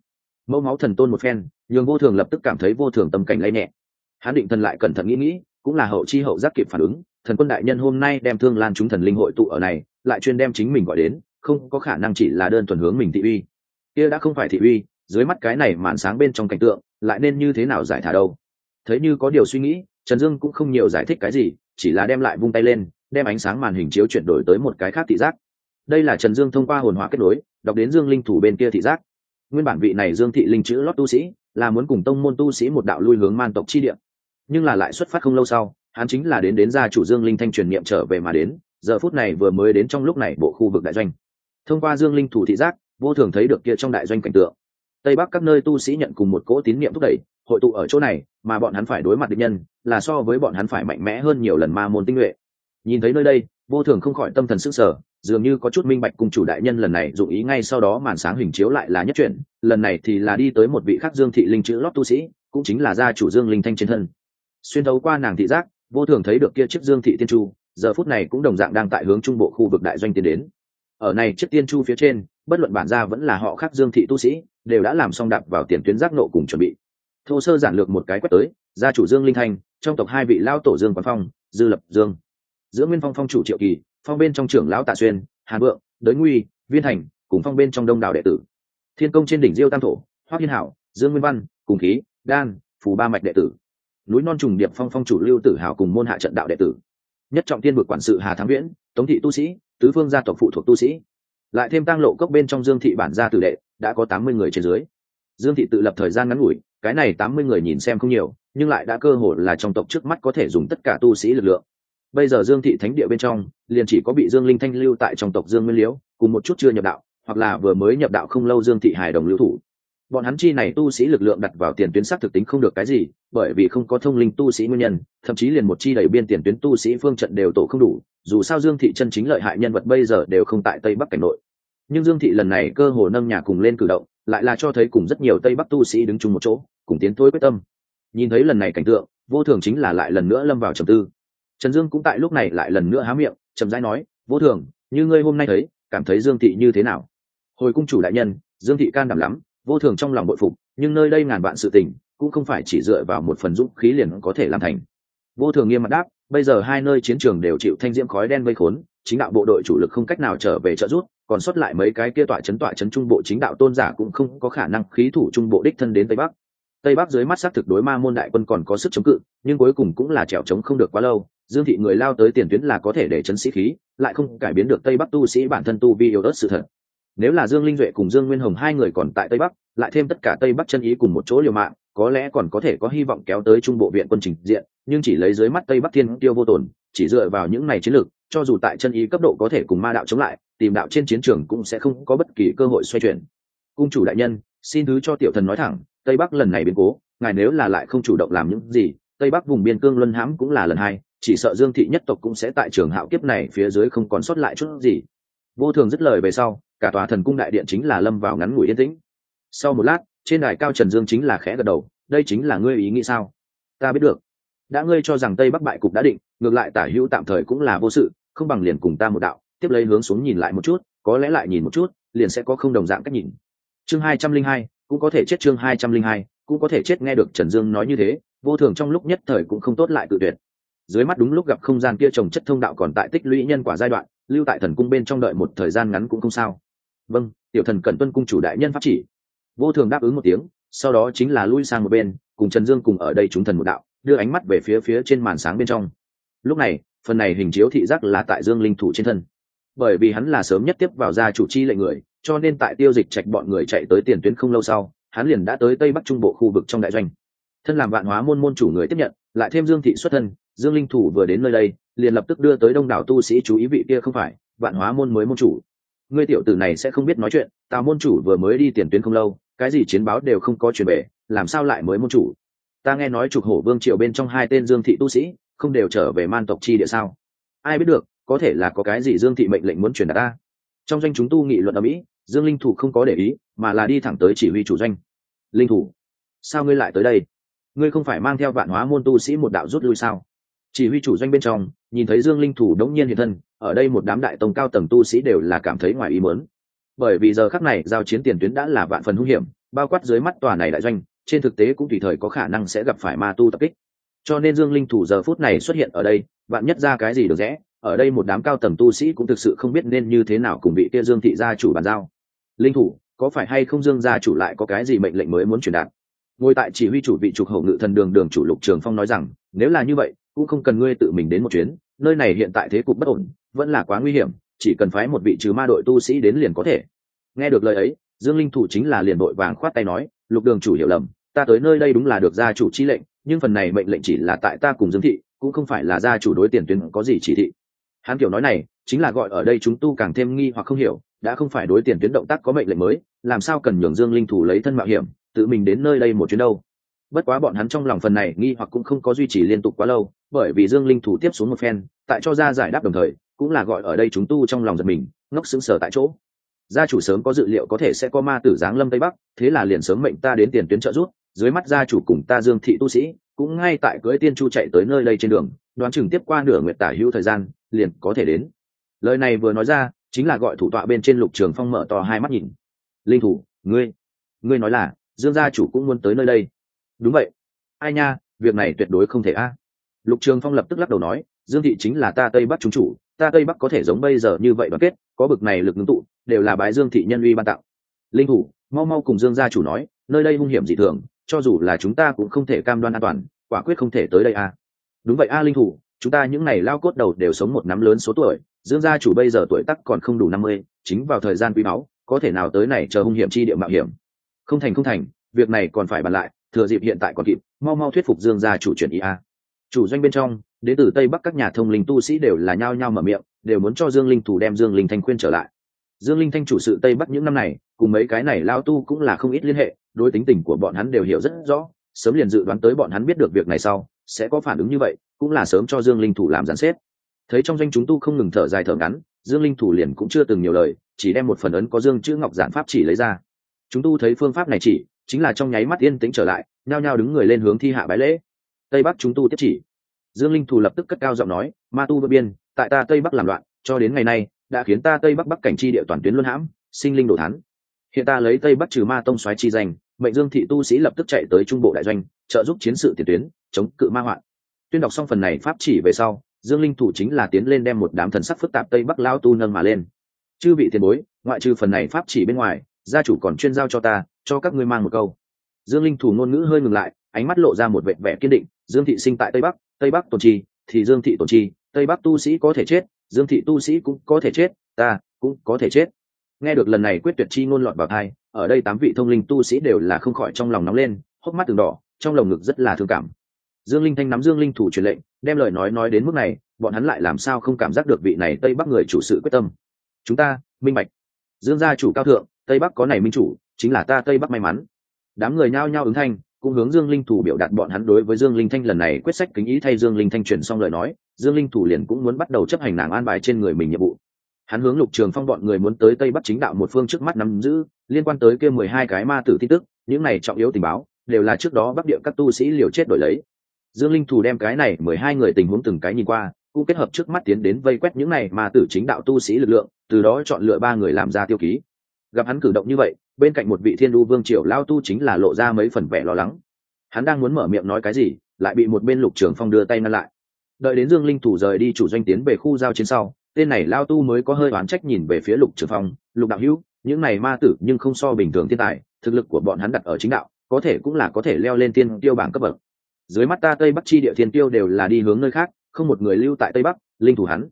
Mẫu máu thần tôn một phen, nhường vô thường lập tức cảm thấy vô thường tâm cảnh lây nhẹ. Hắn định thần lại cẩn thận nghĩ nghĩ, cũng là hậu chi hậu giác kịp phản ứng, thần quân đại nhân hôm nay đem thương lan chúng thần linh hội tụ ở này, lại chuyên đem chính mình gọi đến, không có khả năng chỉ là đơn thuần hướng mình thị uy. Kia đã không phải thị uy, dưới mắt cái này màn sáng bên trong cảnh tượng, lại nên như thế nào giải thả đâu? Thấy như có điều suy nghĩ, trần dương cũng không nhiều giải thích cái gì, chỉ là đem lại vung tay lên đem ánh sáng màn hình chiếu chuyển đổi tới một cái khác thị giác. Đây là trần dương thông qua hồn hỏa kết nối, đọc đến dương linh thủ bên kia thị giác. Nguyên bản vị này dương thị linh chữ lót tu sĩ, là muốn cùng tông môn tu sĩ một đạo lui hướng man tộc chi địa. Nhưng là lại xuất phát không lâu sau, hắn chính là đến đến gia chủ dương linh thanh truyền niệm trở về mà đến, giờ phút này vừa mới đến trong lúc này bộ khu vực đại doanh. Thông qua dương linh thủ thị giác, vô thường thấy được kia trong đại doanh cảnh tượng. Tây bắc các nơi tu sĩ nhận cùng một cỗ tín niệm thúc đẩy, hội tụ ở chỗ này, mà bọn hắn phải đối mặt địch nhân, là so với bọn hắn phải mạnh mẽ hơn nhiều lần ma môn tinh nhuệ nhìn thấy nơi đây, vô thường không khỏi tâm thần sức sở dường như có chút minh bạch cùng chủ đại nhân lần này dụng ý ngay sau đó màn sáng hình chiếu lại là nhất chuyển, lần này thì là đi tới một vị khắc dương thị linh chữ lót tu sĩ, cũng chính là gia chủ dương linh thanh trên thân. Xuyên thấu qua nàng thị giác, vô thường thấy được kia chiếc dương thị tiên chu, giờ phút này cũng đồng dạng đang tại hướng trung bộ khu vực đại doanh tiến đến. Ở này chiếc tiên chu phía trên, bất luận bản gia vẫn là họ khác dương thị tu sĩ, đều đã làm xong đạp vào tiền tuyến giác nộ cùng chuẩn bị. Thô sơ giản lược một cái quét tới, gia chủ dương linh thanh, trong tộc hai vị lao tổ dương quán phong, dư lập dương giữa nguyên phong phong chủ triệu kỳ, phong bên trong trưởng lão tạ xuyên hàn vượng, đới nguy, viên thành, cùng phong bên trong đông đảo đệ tử. Thiên công trên đỉnh diêu tam thổ, hoác thiên hảo, dương nguyên văn, cùng khí, đan, phù ba mạch đệ tử. Núi non trùng điệp phong phong chủ lưu tử hảo cùng môn hạ trận đạo đệ tử. Nhất trọng tiên vực quản sự hà thắng viễn, tống thị tu sĩ, tứ phương gia tộc phụ thuộc tu sĩ. Lại thêm tăng lộ cốc bên trong dương thị bản gia tử đệ, đã có tám mươi người trên dưới. Dương thị tự lập thời gian ngắn ngủi, cái này tám mươi người nhìn xem không nhiều, nhưng lại đã cơ hội là trong tộc trước mắt có thể dùng tất cả tu sĩ lực lượng bây giờ dương thị thánh địa bên trong, liền chỉ có bị dương linh thanh lưu tại trong tộc dương nguyên liễu, cùng một chút chưa nhập đạo, hoặc là vừa mới nhập đạo không lâu dương thị hài đồng lưu thủ. Bọn hắn chi này tu sĩ lực lượng đặt vào tiền tuyến sắc thực tính không được cái gì, bởi vì không có thông linh tu sĩ nguyên nhân, thậm chí liền một chi đầy biên tiền tuyến tu sĩ phương trận đều tổ không đủ, dù sao dương thị chân chính lợi hại nhân vật bây giờ đều không tại tây bắc cảnh nội. Nhưng dương thị lần này cơ hồ nâng nhà cùng lên cử động, lại là cho thấy cùng rất nhiều tây bắc tu sĩ đứng chung một chỗ, cùng tiến thối quyết tâm. Nhìn thấy lần này cảnh tượng, vô thường chính là lại lần nữa lâm vào trầm tư trần dương cũng tại lúc này lại lần nữa há miệng chậm rãi nói vô thường như ngươi hôm nay thấy cảm thấy dương thị như thế nào? Hồi cung chủ đại nhân dương thị can đảm lắm vô thường trong lòng bội phục nhưng nơi đây ngàn vạn sự tình cũng không phải chỉ dựa vào một phần dũng khí liền có thể làm thành. Vô thường nghiêm mặt đáp bây giờ hai nơi chiến trường đều chịu thanh diễm khói đen vây khốn chính đạo bộ đội chủ lực không cách nào trở về trợ giúp, còn sót lại mấy cái kia tọa chấn tọa chấn trung bộ chính đạo tôn giả cũng không có khả năng khí thủ trung bộ đích thân đến tây bắc. Tây bắc dưới mắt xác thực đối ma môn đại quân còn có sức chống cự nhưng cuối cùng cũng là trèo chống không được quá lâu dương thị người lao tới tiền tuyến là có thể để chấn sĩ khí, lại không cải biến được tây bắc tu sĩ bản thân tu vi yếu ớt sự thật. Nếu là dương linh duệ cùng dương nguyên hồng hai người còn tại tây bắc, lại thêm tất cả tây bắc chân ý cùng một chỗ liều mạng, có lẽ còn có thể có hy vọng kéo tới trung bộ viện quân trình diện, nhưng chỉ lấy dưới mắt tây bắc thiên tiêu vô tồn, chỉ dựa vào những này chiến lược, cho dù tại chân ý cấp độ có thể cùng ma đạo chống lại, tìm đạo trên chiến trường cũng sẽ không có bất kỳ cơ hội xoay chuyển. Cung chủ đại nhân, xin thứ cho tiểu thần nói thẳng, tây bắc lần này biến cố, ngài nếu là lại không chủ động làm những gì, tây bắc vùng biên cương luân hãm cũng là lần hai chỉ sợ dương thị nhất tộc cũng sẽ tại trường hạo kiếp này phía dưới không còn sót lại chút gì. Vô thường dứt lời về sau, cả tòa thần cung đại điện chính là lâm vào ngắn ngủi yên tĩnh. Sau một lát, trên đài cao trần dương chính là khẽ gật đầu, đây chính là ngươi ý nghĩ sao? Ta biết được. Đã ngươi cho rằng tây bắc bại cục đã định, ngược lại tả hữu tạm thời cũng là vô sự, không bằng liền cùng ta một đạo, tiếp lấy hướng xuống nhìn lại một chút, có lẽ lại nhìn một chút, liền sẽ có không đồng dạng cách nhìn. Chương hai trăm linh hai, cũng có thể chết chương hai trăm linh hai, cũng có thể chết nghe được trần dương nói như thế, vô thường trong lúc nhất thời cũng không tốt lại cự tuyệt dưới mắt đúng lúc gặp không gian kia trồng chất thông đạo còn tại tích lũy nhân quả giai đoạn, lưu tại thần cung bên trong đợi một thời gian ngắn cũng không sao. Vâng tiểu thần cần tuân cung chủ đại nhân pháp chỉ. Vô thường đáp ứng một tiếng, sau đó chính là lui sang một bên, cùng trần dương cùng ở đây chúng thần một đạo, đưa ánh mắt về phía phía trên màn sáng bên trong. Lúc này, phần này hình chiếu thị giác là tại dương linh thủ trên thân. Bởi vì hắn là sớm nhất tiếp vào gia chủ chi lệnh người, cho nên tại tiêu dịch trạch bọn người chạy tới tiền tuyến không lâu sau, hắn liền đã tới tây bắc trung bộ khu vực trong đại doanh. Thân làm vạn hóa môn môn chủ người tiếp nhận, lại thêm dương thị xuất thân dương linh thủ vừa đến nơi đây, liền lập tức đưa tới đông đảo tu sĩ chú ý vị kia không phải, vạn hóa môn mới môn chủ. Ngươi tiểu tử này sẽ không biết nói chuyện tào môn chủ vừa mới đi tiền tuyến không lâu, cái gì chiến báo đều không có truyền về, làm sao lại mới môn chủ? Ta nghe nói trục hổ vương triệu bên trong hai tên dương thị tu sĩ, không đều trở về man tộc chi địa sao? Ai biết được, có thể là có cái gì dương thị mệnh lệnh muốn truyền đạt ta? Trong doanh chúng tu nghị luận ở mỹ dương linh thủ không có để ý, mà là đi thẳng tới chỉ huy chủ doanh. Linh thủ, sao ngươi lại tới đây? Ngươi không phải mang theo vạn hóa môn tu sĩ một đạo rút lui sao? Chỉ huy chủ doanh bên trong, nhìn thấy dương linh thủ đống nhiên hiện thân, ở đây một đám đại tông cao tầng tu sĩ đều là cảm thấy ngoài ý mớn bởi vì giờ khắc này, giao chiến tiền tuyến đã là vạn phần hung hiểm, bao quát dưới mắt tòa này đại doanh, trên thực tế cũng tùy thời có khả năng sẽ gặp phải ma tu tập kích. Cho nên dương linh thủ giờ phút này xuất hiện ở đây bạn nhất ra cái gì được rẽ, ở đây một đám cao tầng tu sĩ cũng thực sự không biết nên như thế nào cùng bị kia dương thị gia chủ bàn giao. Linh thủ, có phải hay không dương gia chủ lại có cái gì mệnh lệnh mới muốn truyền đạt? Ngồi tại chỉ huy chủ vị trục hậu ngự thần đường đường chủ lục trường phong nói rằng, nếu là như vậy cũng không cần ngươi tự mình đến một chuyến, nơi này hiện tại thế cục bất ổn, vẫn là quá nguy hiểm, chỉ cần phái một vị trừ ma đội tu sĩ đến liền có thể. Nghe được lời ấy, dương linh thủ chính là liền đội vàng khoát tay nói, lục đường chủ hiểu lầm, ta tới nơi đây đúng là được gia chủ chi lệnh, nhưng phần này mệnh lệnh chỉ là tại ta cùng dương thị, cũng không phải là gia chủ đối tiền tuyến có gì chỉ thị. Hắn kiểu nói này, chính là gọi ở đây chúng tu càng thêm nghi hoặc không hiểu, đã không phải đối tiền tuyến động tác có mệnh lệnh mới, làm sao cần nhường dương linh thủ lấy thân mạo hiểm, tự mình đến nơi đây một chuyến đâu. Bất quá bọn hắn trong lòng phần này nghi hoặc cũng không có duy trì liên tục quá lâu bởi vì dương linh thủ tiếp xuống một phen, tại cho ra giải đáp đồng thời, cũng là gọi ở đây chúng tu trong lòng giật mình, ngốc xứng sở tại chỗ. Gia chủ sớm có dự liệu có thể sẽ có ma tử giáng lâm tây bắc, thế là liền sớm mệnh ta đến tiền tuyến trợ giúp. dưới mắt gia chủ cùng ta dương thị tu sĩ, cũng ngay tại cưới tiên chu chạy tới nơi đây trên đường, đoán chừng tiếp qua nửa nguyệt tả hữu thời gian, liền có thể đến. Lời này vừa nói ra, chính là gọi thủ tọa bên trên lục trường phong mở to hai mắt nhìn. Linh thủ, ngươi ngươi nói là, dương gia chủ cũng muốn tới nơi đây. Đúng vậy. Ai nha, việc này tuyệt đối không thể a lục trường phong lập tức lắc đầu nói, dương thị chính là ta tây bắc chúng chủ, ta tây bắc có thể giống bây giờ như vậy đoàn kết, có bực này lực ngưng tụ, đều là bái dương thị nhân uy ban tặng. Linh thủ mau mau cùng dương gia chủ nói, nơi đây hung hiểm dị thường, cho dù là chúng ta cũng không thể cam đoan an toàn, quả quyết không thể tới đây a đúng vậy a, linh thủ chúng ta những ngày lao cốt đầu đều sống một năm lớn số tuổi, dương gia chủ bây giờ tuổi tắc còn không đủ năm mươi, chính vào thời gian quý báu, có thể nào tới này chờ hung hiểm chi địa mạo hiểm? Không thành không thành, việc này còn phải bàn lại, thừa dịp hiện tại còn kịp, mau mau thuyết phục dương gia chủ chuyển ý a chủ doanh bên trong, đến từ tây bắc các nhà thông linh tu sĩ đều là nhao nhao mở miệng, đều muốn cho dương linh thủ đem dương linh thanh khuyên trở lại. Dương linh thanh chủ sự tây bắc những năm này, cùng mấy cái này lao tu cũng là không ít liên hệ, đối tính tình của bọn hắn đều hiểu rất rõ, sớm liền dự đoán tới bọn hắn biết được việc này sau, sẽ có phản ứng như vậy, cũng là sớm cho dương linh thủ làm gián xếp. Thấy trong doanh chúng tu không ngừng thở dài thở ngắn, dương linh thủ liền cũng chưa từng nhiều lời, chỉ đem một phần ấn có dương chữ ngọc giản pháp chỉ lấy ra. Chúng tu thấy phương pháp này chỉ, chính là trong nháy mắt yên tĩnh trở lại, nhao nhao đứng người lên hướng thi hạ bái lễ tây bắc chúng tu tiếp chỉ. Dương linh thủ lập tức cất cao giọng nói, ma tu vượt biên, tại ta tây bắc làm loạn, cho đến ngày nay, đã khiến ta tây bắc bắc cảnh chi địa toàn tuyến luân hãm, sinh linh đổ thán. Hiện ta lấy tây bắc trừ ma tông xoáy chi danh, mệnh dương thị tu sĩ lập tức chạy tới trung bộ đại doanh, trợ giúp chiến sự tiền tuyến, chống cự ma hoạn. Tuyên đọc xong phần này pháp chỉ về sau, dương linh thủ chính là tiến lên đem một đám thần sắc phức tạp tây bắc lao tu nâng mà lên. Chư vị tiền bối, ngoại trừ phần này pháp chỉ bên ngoài, gia chủ còn chuyên giao cho ta, cho các ngươi mang một câu. Dương linh thủ ngôn ngữ hơi ngừng lại, ánh mắt lộ ra một vệ vẻ kiên định dương thị sinh tại tây bắc tây bắc tồn chi, thì dương thị tồn chi, tây bắc tu sĩ có thể chết, dương thị tu sĩ cũng có thể chết, ta cũng có thể chết. Nghe được lần này quyết tuyệt chi ngôn lọt vào thai, ở đây tám vị thông linh tu sĩ đều là không khỏi trong lòng nóng lên, hốc mắt từng đỏ, trong lồng ngực rất là thương cảm. Dương linh thanh nắm dương linh thủ truyền lệnh, đem lời nói nói đến mức này, bọn hắn lại làm sao không cảm giác được vị này tây bắc người chủ sự quyết tâm. Chúng ta, minh bạch. Dương gia chủ cao thượng, tây bắc có này minh chủ, chính là ta tây bắc may mắn. Đám người nhao nhao ứng thanh cũng hướng dương linh thủ biểu đạt bọn hắn đối với dương linh thanh lần này quyết sách kính ý thay dương linh thanh truyền xong lời nói, dương linh thủ liền cũng muốn bắt đầu chấp hành nàng an bài trên người mình nhiệm vụ. Hắn hướng lục trường phong bọn người muốn tới tây bắc chính đạo một phương trước mắt nắm giữ, liên quan tới kia mười hai cái ma tử tin tức, những này trọng yếu tình báo, đều là trước đó bắc địa các tu sĩ liều chết đổi lấy. Dương linh thủ đem cái này mười hai người tình huống từng cái nhìn qua, cũng kết hợp trước mắt tiến đến vây quét những này ma tử chính đạo tu sĩ lực lượng, từ đó chọn lựa ba người làm ra tiêu ký gặp hắn cử động như vậy, bên cạnh một vị thiên đu vương triều lao tu chính là lộ ra mấy phần vẻ lo lắng. Hắn đang muốn mở miệng nói cái gì, lại bị một bên lục trường phong đưa tay ngăn lại. Đợi đến dương linh thủ rời đi chủ doanh tiến về khu giao chiến sau, tên này lao tu mới có hơi oán trách nhìn về phía lục trường phong, lục đạo hữu, những này ma tử nhưng không so bình thường thiên tài, thực lực của bọn hắn đặt ở chính đạo, có thể cũng là có thể leo lên tiên tiêu bảng cấp bậc. Dưới mắt ta tây bắc chi địa thiên tiêu đều là đi hướng nơi khác, không một người lưu tại tây bắc, linh thủ hắn.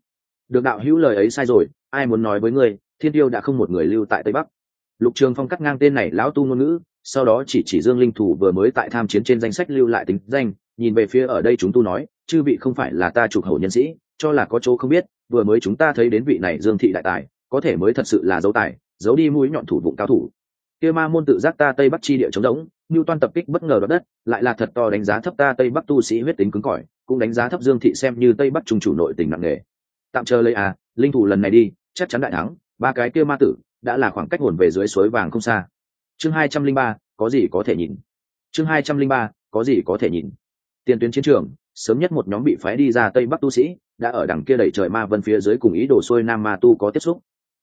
Được đạo hữu lời ấy sai rồi, ai muốn nói với ngươi thiên tiêu đã không một người lưu tại tây bắc. Lục trường phong cắt ngang tên này lão tu ngôn ngữ sau đó chỉ chỉ dương linh thủ vừa mới tại tham chiến trên danh sách lưu lại tính danh nhìn về phía ở đây chúng tu nói chư vị không phải là ta trục hầu nhân sĩ cho là có chỗ không biết vừa mới chúng ta thấy đến vị này dương thị đại tài có thể mới thật sự là dấu tài giấu đi mũi nhọn thủ vụng cao thủ. Kia ma môn tự giác ta tây bắc chi địa chống giống, như toan tập kích bất ngờ đoạt đất lại là thật to đánh giá thấp ta tây bắc tu sĩ huyết tính cứng cỏi cũng đánh giá thấp dương thị xem như tây bắc trung chủ nội tình nặng nề. Tạm chờ lấy à linh thủ lần này đi chắc chắn đại thắng ba cái kia ma tử đã là khoảng cách hồn về dưới suối vàng không xa. Chương hai trăm linh ba, có gì có thể nhìn? Chương hai trăm linh ba, có gì có thể nhìn? Tiền tuyến chiến trường, sớm nhất một nhóm bị phái đi ra tây bắc tu sĩ, đã ở đằng kia đẩy trời ma vân phía dưới cùng ý đồ xuôi nam ma tu có tiếp xúc.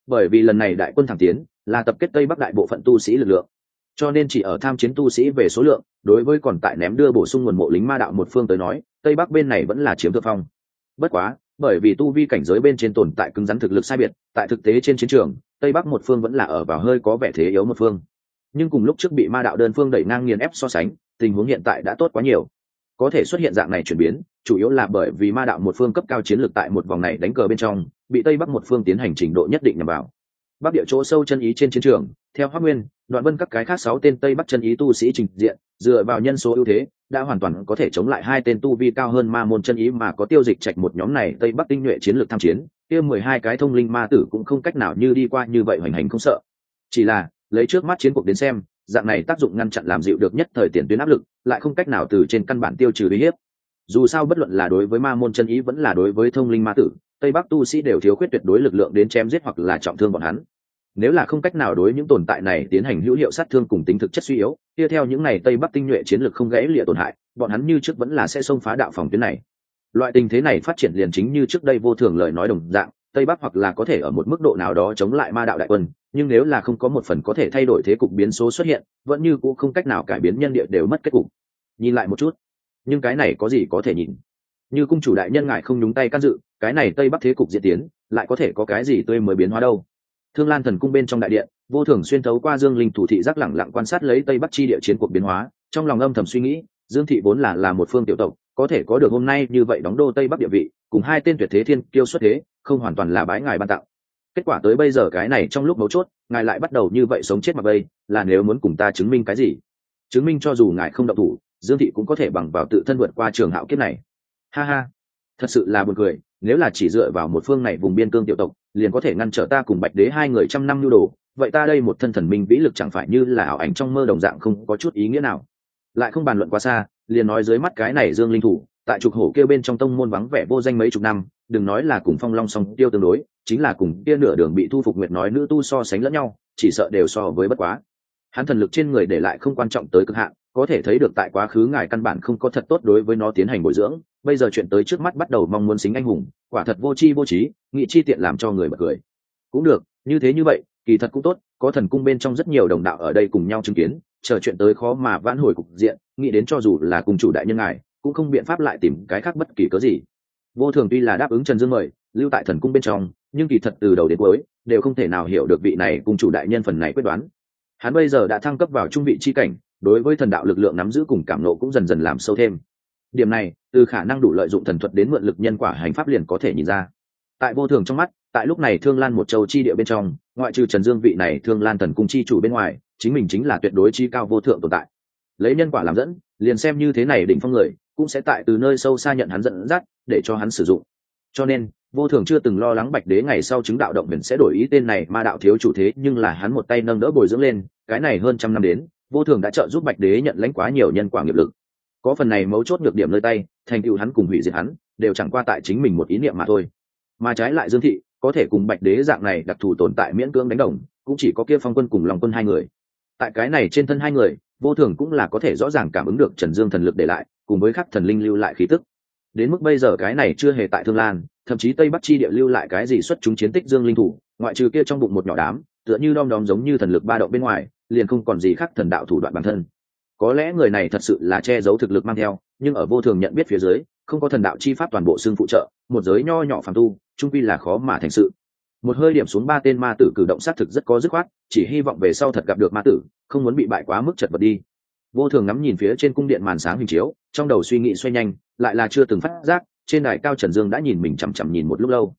Bởi vì lần này đại quân thẳng tiến, là tập kết tây bắc đại bộ phận tu sĩ lực lượng. Cho nên chỉ ở tham chiến tu sĩ về số lượng, đối với còn tại ném đưa bổ sung nguồn mộ lính ma đạo một phương tới nói, tây bắc bên này vẫn là chiếm thượng phong. Bất quá bởi vì tu vi cảnh giới bên trên tồn tại cứng rắn thực lực sai biệt, tại thực tế trên chiến trường, tây bắc một phương vẫn là ở vào hơi có vẻ thế yếu một phương. Nhưng cùng lúc trước bị ma đạo đơn phương đẩy ngang nghiền ép so sánh, tình huống hiện tại đã tốt quá nhiều. Có thể xuất hiện dạng này chuyển biến, chủ yếu là bởi vì ma đạo một phương cấp cao chiến lược tại một vòng này đánh cờ bên trong, bị tây bắc một phương tiến hành trình độ nhất định nhằm vào bắc địa chỗ sâu chân ý trên chiến trường, theo hoác nguyên, đoạn vân các cái khác sáu tên tây bắc chân ý tu sĩ trình diện, dựa vào nhân số ưu thế, đã hoàn toàn có thể chống lại hai tên tu vi cao hơn ma môn chân ý mà có tiêu dịch trạch một nhóm này tây bắc tinh nhuệ chiến lược tham chiến, kia mười hai cái thông linh ma tử cũng không cách nào như đi qua như vậy hoành hành không sợ. Chỉ là, lấy trước mắt chiến cuộc đến xem, dạng này tác dụng ngăn chặn làm dịu được nhất thời tiền tuyến áp lực, lại không cách nào từ trên căn bản tiêu trừ uy hiếp. Dù sao bất luận là đối với ma môn chân ý vẫn là đối với thông linh ma tử tây bắc tu sĩ đều thiếu khuyết tuyệt đối lực lượng đến chém giết hoặc là trọng thương bọn hắn. Nếu là không cách nào đối những tồn tại này tiến hành hữu hiệu sát thương cùng tính thực chất suy yếu tiếp theo những này tây bắc tinh nhuệ chiến lược không gãy lịa tổn hại, bọn hắn như trước vẫn là sẽ xông phá đạo phòng tuyến này. Loại tình thế này phát triển liền chính như trước đây vô thường lời nói đồng dạng, tây bắc hoặc là có thể ở một mức độ nào đó chống lại ma đạo đại quân, nhưng nếu là không có một phần có thể thay đổi thế cục biến số xuất hiện, vẫn như cũng không cách nào cải biến nhân địa đều mất kết cục. Nhìn lại một chút, nhưng cái này có gì có thể nhìn? Như cung chủ đại nhân ngại không nhúng tay can dự, cái này tây bắc thế cục diễn tiến, lại có thể có cái gì tươi mới biến hóa đâu? Thương lan thần cung bên trong đại điện, vô thường xuyên thấu qua dương linh thủ thị giác lẳng lặng quan sát lấy tây bắc chi địa chiến cuộc biến hóa, trong lòng âm thầm suy nghĩ, dương thị vốn là là một phương tiểu tộc, có thể có được hôm nay như vậy đóng đô tây bắc địa vị, cùng hai tên tuyệt thế thiên kiêu xuất thế, không hoàn toàn là bái ngài ban tặng. Kết quả tới bây giờ cái này trong lúc mấu chốt, ngài lại bắt đầu như vậy sống chết mặc bây, là nếu muốn cùng ta chứng minh cái gì? Chứng minh cho dù ngài không động thủ, dương thị cũng có thể bằng vào tự thân vượt qua trường hạo kiếp này ha ha. Thật sự là buồn cười, nếu là chỉ dựa vào một phương này vùng biên cương tiểu tộc, liền có thể ngăn trở ta cùng bạch đế hai người trăm năm nhu đồ, vậy ta đây một thân thần minh vĩ lực chẳng phải như là ảo ảnh trong mơ đồng dạng không có chút ý nghĩa nào. Lại không bàn luận quá xa, liền nói dưới mắt cái này dương linh thủ, tại trục hổ kêu bên trong tông môn vắng vẻ vô danh mấy chục năm, đừng nói là cùng phong long song tiêu tương đối, chính là cùng kia nửa đường bị thu phục nguyệt nói nữ tu so sánh lẫn nhau, chỉ sợ đều so với bất quá. Hắn thần lực trên người để lại không quan trọng tới cực hạn có thể thấy được tại quá khứ ngài căn bản không có thật tốt đối với nó tiến hành bồi dưỡng. Bây giờ chuyện tới trước mắt bắt đầu mong muốn xính anh hùng, quả thật vô tri vô trí, nghị chi tiện làm cho người bật cười. Cũng được, như thế như vậy, kỳ thật cũng tốt, có thần cung bên trong rất nhiều đồng đạo ở đây cùng nhau chứng kiến, chờ chuyện tới khó mà vãn hồi cục diện, nghĩ đến cho dù là cùng chủ đại nhân ngài, cũng không biện pháp lại tìm cái khác bất kỳ cớ gì. Vô thường tuy là đáp ứng trần dương mời, lưu tại thần cung bên trong, nhưng kỳ thật từ đầu đến cuối, đều không thể nào hiểu được vị này cùng chủ đại nhân phần này quyết đoán. Hắn bây giờ đã thăng cấp vào trung vị chi cảnh đối với thần đạo lực lượng nắm giữ cùng cảm nộ cũng dần dần làm sâu thêm. Điểm này, từ khả năng đủ lợi dụng thần thuật đến mượn lực nhân quả hành pháp liền có thể nhìn ra. Tại vô thường trong mắt, tại lúc này thương lan một châu chi địa bên trong, ngoại trừ trần dương vị này thương lan thần cung chi chủ bên ngoài, chính mình chính là tuyệt đối chi cao vô thượng tồn tại. Lấy nhân quả làm dẫn, liền xem như thế này đỉnh phong người, cũng sẽ tại từ nơi sâu xa nhận hắn dẫn dắt, để cho hắn sử dụng. Cho nên, vô thường chưa từng lo lắng bạch đế ngày sau chứng đạo động biển sẽ đổi ý tên này ma đạo thiếu chủ thế, nhưng là hắn một tay nâng đỡ bồi dưỡng lên, cái này hơn trăm năm đến vô thường đã trợ giúp bạch đế nhận lãnh quá nhiều nhân quả nghiệp lực. Có phần này mấu chốt được điểm nơi tay, thành tựu hắn cùng hủy diệt hắn, đều chẳng qua tại chính mình một ý niệm mà thôi. Mà trái lại dương thị, có thể cùng bạch đế dạng này đặc thù tồn tại miễn cưỡng đánh đồng, cũng chỉ có kia phong quân cùng lòng quân hai người. Tại cái này trên thân hai người, vô thường cũng là có thể rõ ràng cảm ứng được trần dương thần lực để lại, cùng với khắc thần linh lưu lại khí tức. Đến mức bây giờ cái này chưa hề tại thương lan, thậm chí tây bắc chi địa lưu lại cái gì xuất chúng chiến tích dương linh thủ, ngoại trừ kia trong bụng một nhỏ đám, tựa như đom đóm giống như thần lực ba động bên ngoài liền không còn gì khác thần đạo thủ đoạn bản thân. Có lẽ người này thật sự là che giấu thực lực mang theo, nhưng ở vô thường nhận biết phía dưới, không có thần đạo chi pháp toàn bộ xương phụ trợ, một giới nho nhỏ phàm tu, trung quy là khó mà thành sự. Một hơi điểm xuống ba tên ma tử cử động xác thực rất có dứt khoát, chỉ hy vọng về sau thật gặp được ma tử, không muốn bị bại quá mức chật vật đi. Vô thường ngắm nhìn phía trên cung điện màn sáng hình chiếu, trong đầu suy nghĩ xoay nhanh, lại là chưa từng phát giác, trên đài cao trần dương đã nhìn mình chằm chằm nhìn một lúc lâu.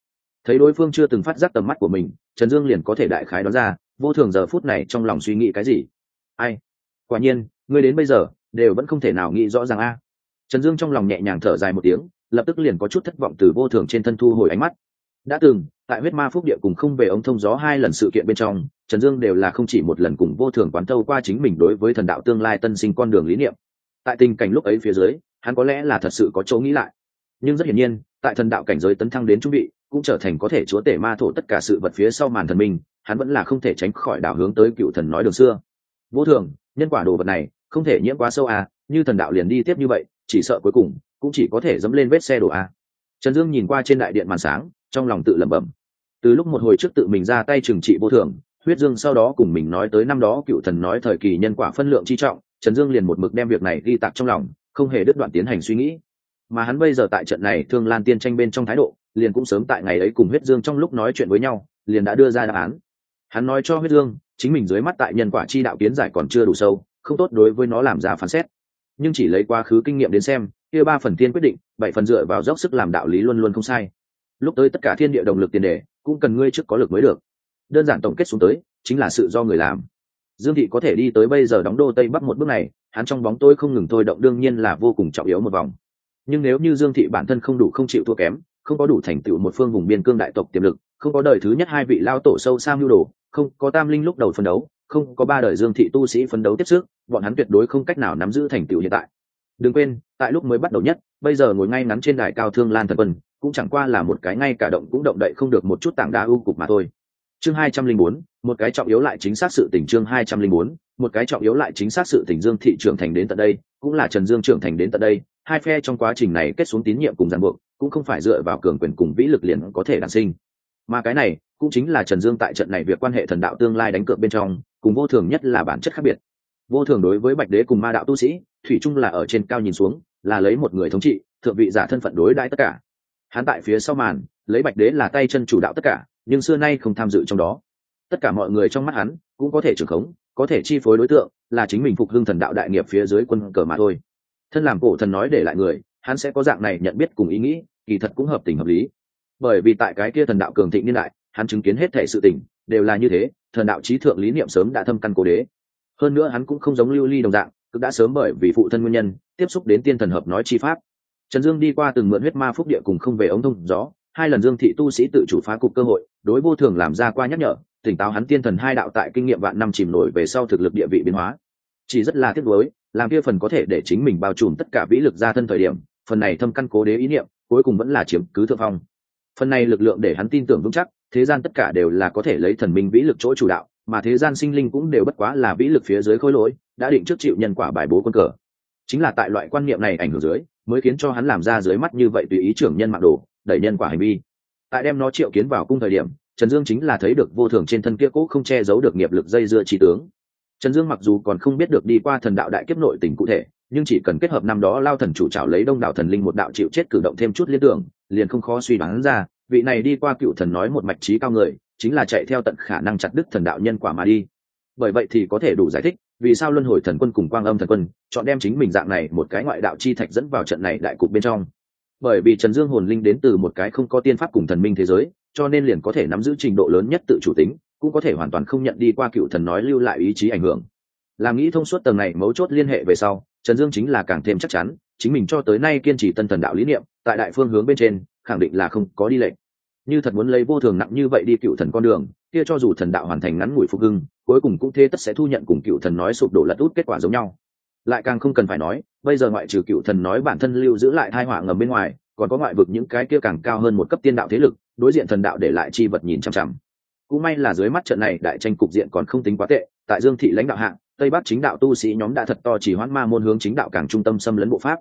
Thấy đối phương chưa từng phát giác tầm mắt của mình, trần dương liền có thể đại khái đoán ra vô thường giờ phút này trong lòng suy nghĩ cái gì? Ai? Quả nhiên, ngươi đến bây giờ, đều vẫn không thể nào nghĩ rõ ràng a. Trần dương trong lòng nhẹ nhàng thở dài một tiếng, lập tức liền có chút thất vọng từ vô thường trên thân thu hồi ánh mắt. Đã từng, tại huyết ma phúc địa cùng không về ống thông gió hai lần sự kiện bên trong, trần dương đều là không chỉ một lần cùng vô thường quán thâu qua chính mình đối với thần đạo tương lai tân sinh con đường lý niệm. Tại tình cảnh lúc ấy phía dưới, hắn có lẽ là thật sự có chỗ nghĩ lại. Nhưng rất hiển nhiên, tại thần đạo cảnh giới tấn thăng đến trung vị cũng trở thành có thể chúa tể ma thổ tất cả sự vật phía sau màn thần minh, hắn vẫn là không thể tránh khỏi đảo hướng tới cựu thần nói đường xưa. Vô thường, nhân quả đồ vật này, không thể nhiễm quá sâu à như thần đạo liền đi tiếp như vậy, chỉ sợ cuối cùng, cũng chỉ có thể dẫm lên vết xe đổ à. Trần dương nhìn qua trên đại điện màn sáng, trong lòng tự lẩm bẩm. Từ lúc một hồi trước tự mình ra tay trừng trị vô thường, huyết dương sau đó cùng mình nói tới năm đó cựu thần nói thời kỳ nhân quả phân lượng chi trọng, trần dương liền một mực đem việc này ghi tạc trong lòng, không hề đứt đoạn tiến hành suy nghĩ. Mà hắn bây giờ tại trận này thương lan tiên tranh bên trong thái độ liền cũng sớm tại ngày ấy cùng huyết dương trong lúc nói chuyện với nhau, liền đã đưa ra đáp án. Hắn nói cho huyết dương, chính mình dưới mắt tại nhân quả chi đạo kiến giải còn chưa đủ sâu, không tốt đối với nó làm ra phán xét. Nhưng chỉ lấy quá khứ kinh nghiệm đến xem, kia ba phần tiên quyết định, bảy phần dựa vào dốc sức làm đạo lý luôn luôn không sai. Lúc tới tất cả thiên địa động lực tiền đề, cũng cần ngươi trước có lực mới được. Đơn giản tổng kết xuống tới, chính là sự do người làm. Dương thị có thể đi tới bây giờ đóng đô tây bắc một bước này, hắn trong bóng tôi không ngừng thôi động đương nhiên là vô cùng trọng yếu một vòng. Nhưng nếu như dương thị bản thân không đủ không chịu thua kém không có đủ thành tựu một phương vùng biên cương đại tộc tiềm lực, không có đời thứ nhất hai vị lao tổ sâu xa mưu đồ, không có tam linh lúc đầu phân đấu, không có ba đời dương thị tu sĩ phấn đấu tiếp sức, bọn hắn tuyệt đối không cách nào nắm giữ thành tựu hiện tại. Đừng quên, tại lúc mới bắt đầu nhất, bây giờ ngồi ngay ngắn trên đài cao thương lan thần quân, cũng chẳng qua là một cái ngay cả động cũng động đậy không được một chút tảng đá ưu cục mà thôi. Chương hai trăm linh bốn, một cái trọng yếu lại chính xác sự tình chương hai trăm linh bốn, một cái trọng yếu lại chính xác sự tình dương thị trưởng thành đến tận đây, cũng là trần dương trưởng thành đến tận đây, hai phe trong quá trình này kết xuống tín nhiệm cùng ràng buộc cũng không phải dựa vào cường quyền cùng vĩ lực liền có thể đản sinh. Mà cái này cũng chính là trần dương tại trận này việc quan hệ thần đạo tương lai đánh cược bên trong, cùng vô thường nhất là bản chất khác biệt. Vô thường đối với bạch đế cùng ma đạo tu sĩ, thủy chung là ở trên cao nhìn xuống, là lấy một người thống trị, thượng vị giả thân phận đối đãi tất cả. Hắn tại phía sau màn, lấy bạch đế là tay chân chủ đạo tất cả, nhưng xưa nay không tham dự trong đó. Tất cả mọi người trong mắt hắn cũng có thể trưởng khống, có thể chi phối đối tượng, là chính mình phục hưng thần đạo đại nghiệp phía dưới quân cờ mà thôi. Thân làm cổ thần nói để lại người hắn sẽ có dạng này nhận biết cùng ý nghĩ, kỳ thật cũng hợp tình hợp lý. Bởi vì tại cái kia thần đạo cường thịnh niên đại, hắn chứng kiến hết thể sự tình, đều là như thế, thần đạo trí thượng lý niệm sớm đã thâm căn cố đế. Hơn nữa hắn cũng không giống lưu ly đồng dạng cực đã sớm bởi vì phụ thân nguyên nhân, tiếp xúc đến tiên thần hợp nói chi pháp. Trần dương đi qua từng mượn huyết ma phúc địa cùng không về ống thông gió, hai lần dương thị tu sĩ tự chủ phá cục cơ hội, đối vô thường làm ra qua nhắc nhở, tỉnh táo hắn tiên thần hai đạo tại kinh nghiệm vạn năm chìm nổi về sau thực lực địa vị biến hóa. Chỉ rất là tiếc nuối, làm kia phần có thể để chính mình bao trùm tất cả vĩ lực ra thân thời điểm phần này thâm căn cố đế ý niệm, cuối cùng vẫn là chiếm cứ thượng phong. Phần này lực lượng để hắn tin tưởng vững chắc, thế gian tất cả đều là có thể lấy thần minh vĩ lực chỗ chủ đạo, mà thế gian sinh linh cũng đều bất quá là vĩ lực phía dưới khối lỗi, đã định trước chịu nhân quả bài bố quân cờ. Chính là tại loại quan niệm này ảnh hưởng dưới, mới khiến cho hắn làm ra dưới mắt như vậy tùy ý trưởng nhân mạng đồ, đẩy nhân quả hành vi. Tại đem nó triệu kiến vào cung thời điểm, trần dương chính là thấy được vô thường trên thân kia cũ không che giấu được nghiệp lực dây dưa trí tướng. Trần dương mặc dù còn không biết được đi qua thần đạo đại kiếp nội tình cụ thể nhưng chỉ cần kết hợp năm đó lao thần chủ trảo lấy đông đảo thần linh một đạo chịu chết cử động thêm chút liên tưởng, liền không khó suy đoán ra, vị này đi qua cựu thần nói một mạch trí cao người, chính là chạy theo tận khả năng chặt đứt thần đạo nhân quả mà đi. Bởi vậy thì có thể đủ giải thích, vì sao luân hồi thần quân cùng quang âm thần quân, chọn đem chính mình dạng này một cái ngoại đạo chi thạch dẫn vào trận này đại cục bên trong. Bởi vì trần dương hồn linh đến từ một cái không có tiên pháp cùng thần minh thế giới, cho nên liền có thể nắm giữ trình độ lớn nhất tự chủ tính, cũng có thể hoàn toàn không nhận đi qua cựu thần nói lưu lại ý chí ảnh hưởng. Làm nghĩ thông suốt tầng này mấu chốt liên hệ về sau trần dương chính là càng thêm chắc chắn, chính mình cho tới nay kiên trì tân thần đạo lý niệm, tại đại phương hướng bên trên, khẳng định là không có đi lệnh như thật muốn lấy vô thường nặng như vậy đi cựu thần con đường, kia cho dù thần đạo hoàn thành ngắn ngủi phục hưng, cuối cùng cũng thế tất sẽ thu nhận cùng cựu thần nói sụp đổ lật út kết quả giống nhau. Lại càng không cần phải nói, bây giờ ngoại trừ cựu thần nói bản thân lưu giữ lại thai họa ngầm bên ngoài, còn có ngoại vực những cái kia càng cao hơn một cấp tiên đạo thế lực, đối diện thần đạo để lại chi vật nhìn chằm chằm. Cũng may là dưới mắt trận này đại tranh cục diện còn không tính quá tệ, tại dương thị lãnh đạo hạng tây bắc chính đạo tu sĩ nhóm đã thật to chỉ hoãn ma môn hướng chính đạo càng trung tâm xâm lấn bộ pháp.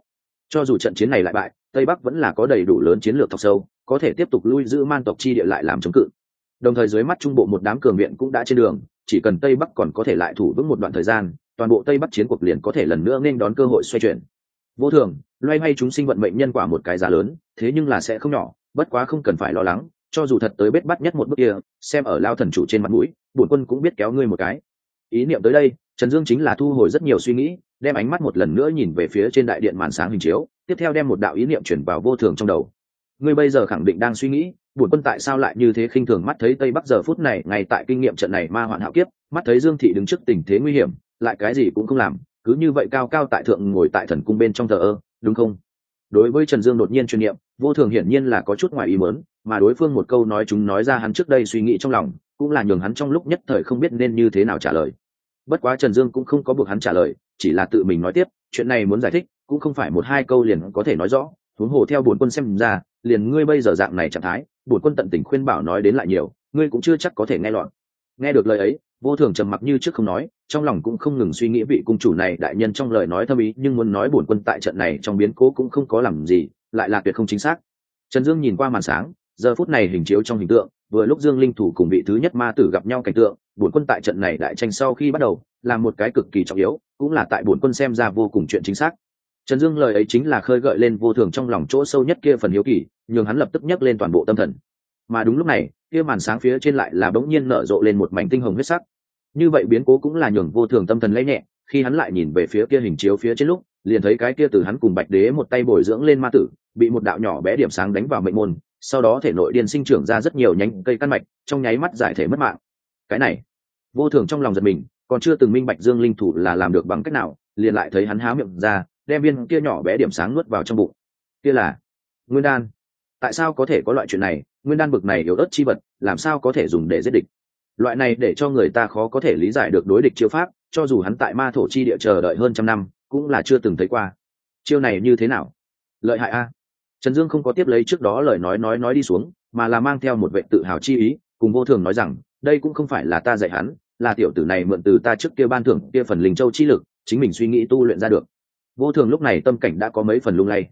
Cho dù trận chiến này lại bại, tây bắc vẫn là có đầy đủ lớn chiến lược thọc sâu, có thể tiếp tục lui giữ man tộc chi địa lại làm chống cự. Đồng thời dưới mắt trung bộ một đám cường viện cũng đã trên đường, chỉ cần tây bắc còn có thể lại thủ vững một đoạn thời gian, toàn bộ tây bắc chiến cuộc liền có thể lần nữa nên đón cơ hội xoay chuyển. Vô thường, loay hoay chúng sinh vận mệnh nhân quả một cái giá lớn, thế nhưng là sẽ không nhỏ, bất quá không cần phải lo lắng, cho dù thật tới bết bắt nhất một bước kia, xem ở lao thần chủ trên mặt mũi, bổn quân cũng biết kéo ngươi một cái. Ý niệm tới đây trần dương chính là thu hồi rất nhiều suy nghĩ, đem ánh mắt một lần nữa nhìn về phía trên đại điện màn sáng hình chiếu, tiếp theo đem một đạo ý niệm chuyển vào vô thường trong đầu. Ngươi bây giờ khẳng định đang suy nghĩ, bổn quân tại sao lại như thế khinh thường mắt thấy tây bắc giờ phút này, ngay tại kinh nghiệm trận này ma hoạn hạo kiếp, mắt thấy dương thị đứng trước tình thế nguy hiểm, lại cái gì cũng không làm, cứ như vậy cao cao tại thượng ngồi tại thần cung bên trong thờ ơ, đúng không? Đối với trần dương đột nhiên chuyên niệm, vô thường hiển nhiên là có chút ngoài ý mớn mà đối phương một câu nói chúng nói ra hắn trước đây suy nghĩ trong lòng, cũng là nhường hắn trong lúc nhất thời không biết nên như thế nào trả lời bất quá trần dương cũng không có buộc hắn trả lời, chỉ là tự mình nói tiếp, chuyện này muốn giải thích, cũng không phải một hai câu liền có thể nói rõ. Huống hồ theo bổn quân xem ra, liền ngươi bây giờ dạng này trạng thái, bổn quân tận tình khuyên bảo nói đến lại nhiều, ngươi cũng chưa chắc có thể nghe lọt. Nghe được lời ấy, vô thường trầm mặc như trước không nói, trong lòng cũng không ngừng suy nghĩ vị cung chủ này đại nhân trong lời nói thâm ý, nhưng muốn nói bổn quân tại trận này trong biến cố cũng không có làm gì, lại là tuyệt không chính xác. Trần dương nhìn qua màn sáng, giờ phút này hình chiếu trong hình tượng vừa lúc dương linh thủ cùng vị thứ nhất ma tử gặp nhau cảnh tượng bổn quân tại trận này đại tranh sau khi bắt đầu, là một cái cực kỳ trọng yếu, cũng là tại bổn quân xem ra vô cùng chuyện chính xác. Trần dương lời ấy chính là khơi gợi lên vô thường trong lòng chỗ sâu nhất kia phần hiếu kỳ, nhường hắn lập tức nhấc lên toàn bộ tâm thần. Mà đúng lúc này, kia màn sáng phía trên lại là bỗng nhiên nở rộ lên một mảnh tinh hồng huyết sắc. Như vậy biến cố cũng là nhường vô thường tâm thần lấy nhẹ, khi hắn lại nhìn về phía kia hình chiếu phía trên lúc, liền thấy cái kia từ hắn cùng bạch đế một tay bồi dưỡng lên ma tử, bị một đạo nhỏ bé điểm sáng đánh vào mệnh môn sau đó thể nội điên sinh trưởng ra rất nhiều nhánh cây căn mạch, trong nháy mắt giải thể mất mạng. Cái này, vô thường trong lòng giật mình, còn chưa từng minh bạch dương linh thủ là làm được bằng cách nào, liền lại thấy hắn há miệng ra, đem viên kia nhỏ bé điểm sáng nuốt vào trong bụng. Kia là nguyên đan. Tại sao có thể có loại chuyện này? Nguyên đan bực này yếu ớt chi vật, làm sao có thể dùng để giết địch? Loại này để cho người ta khó có thể lý giải được đối địch chiêu pháp, cho dù hắn tại ma thổ chi địa chờ đợi hơn trăm năm, cũng là chưa từng thấy qua. Chiêu này như thế nào? Lợi hại a trần dương không có tiếp lấy trước đó lời nói nói nói đi xuống, mà là mang theo một vệ tự hào chi ý, cùng vô thường nói rằng, đây cũng không phải là ta dạy hắn, là tiểu tử này mượn từ ta trước kia ban thưởng kia phần linh châu chi lực, chính mình suy nghĩ tu luyện ra được. Vô thường lúc này tâm cảnh đã có mấy phần lung lay.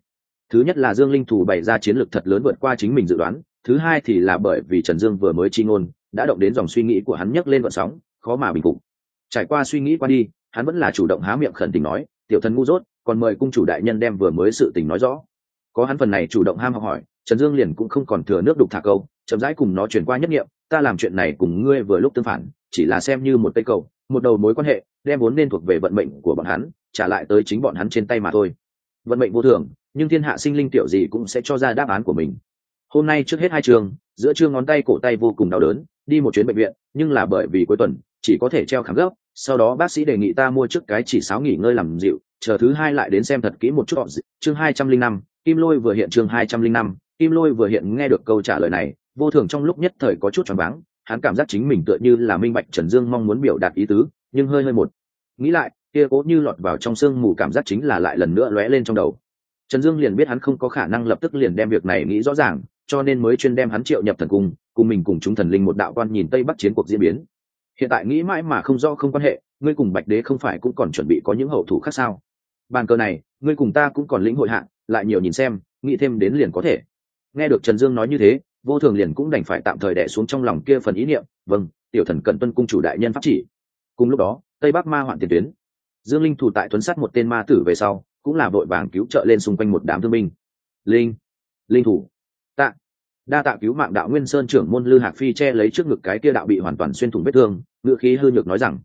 Thứ nhất là dương linh thủ bày ra chiến lược thật lớn vượt qua chính mình dự đoán, thứ hai thì là bởi vì trần dương vừa mới chi ngôn, đã động đến dòng suy nghĩ của hắn nhấc lên vận sóng, khó mà bình phục. Trải qua suy nghĩ qua đi, hắn vẫn là chủ động há miệng khẩn tình nói, tiểu thần ngu dốt, còn mời cung chủ đại nhân đem vừa mới sự tình nói rõ có hắn phần này chủ động ham học hỏi, trần dương liền cũng không còn thừa nước đục thả câu, chậm rãi cùng nó chuyển qua nhất nghiệm, ta làm chuyện này cùng ngươi vừa lúc tương phản, chỉ là xem như một cây cầu, một đầu mối quan hệ, đem vốn nên thuộc về vận mệnh của bọn hắn, trả lại tới chính bọn hắn trên tay mà thôi. Vận mệnh vô thường, nhưng thiên hạ sinh linh tiểu gì cũng sẽ cho ra đáp án của mình. Hôm nay trước hết hai trường, giữa chương ngón tay cổ tay vô cùng đau đớn, đi một chuyến bệnh viện, nhưng là bởi vì cuối tuần, chỉ có thể treo khám gấp, sau đó bác sĩ đề nghị ta mua trước cái chỉ sáo nghỉ ngơi làm dịu, chờ thứ hai lại đến xem thật kỹ một chút, chương hai trăm linh năm kim lôi vừa hiện chương hai trăm linh năm, kim lôi vừa hiện nghe được câu trả lời này, vô thường trong lúc nhất thời có chút choáng váng, hắn cảm giác chính mình tựa như là minh bạch trần dương mong muốn biểu đạt ý tứ, nhưng hơi hơi một. Nghĩ lại, kia cố như lọt vào trong sương mù cảm giác chính là lại lần nữa lóe lên trong đầu. Trần dương liền biết hắn không có khả năng lập tức liền đem việc này nghĩ rõ ràng, cho nên mới chuyên đem hắn triệu nhập thần cung, cùng mình cùng chúng thần linh một đạo quan nhìn tây bắc chiến cuộc diễn biến. Hiện tại nghĩ mãi mà không do không quan hệ, ngươi cùng bạch đế không phải cũng còn chuẩn bị có những hậu thủ khác sao? Bàn cờ này, ngươi cùng ta cũng còn lĩnh hội hạn lại nhiều nhìn xem, nghĩ thêm đến liền có thể. Nghe được trần dương nói như thế, vô thường liền cũng đành phải tạm thời đẻ xuống trong lòng kia phần ý niệm vâng tiểu thần cận tuân cung chủ đại nhân pháp chỉ. Cùng lúc đó, tây bắc ma hoạn tiền tuyến. Dương linh thủ tại tuấn sát một tên ma tử về sau, cũng là vội vàng cứu trợ lên xung quanh một đám thương binh. Linh linh thủ, tạ. Đa tạ cứu mạng đạo nguyên sơn trưởng môn lư hạc phi che lấy trước ngực cái kia đạo bị hoàn toàn xuyên thủng vết thương ngựa khí hư nhược nói rằng,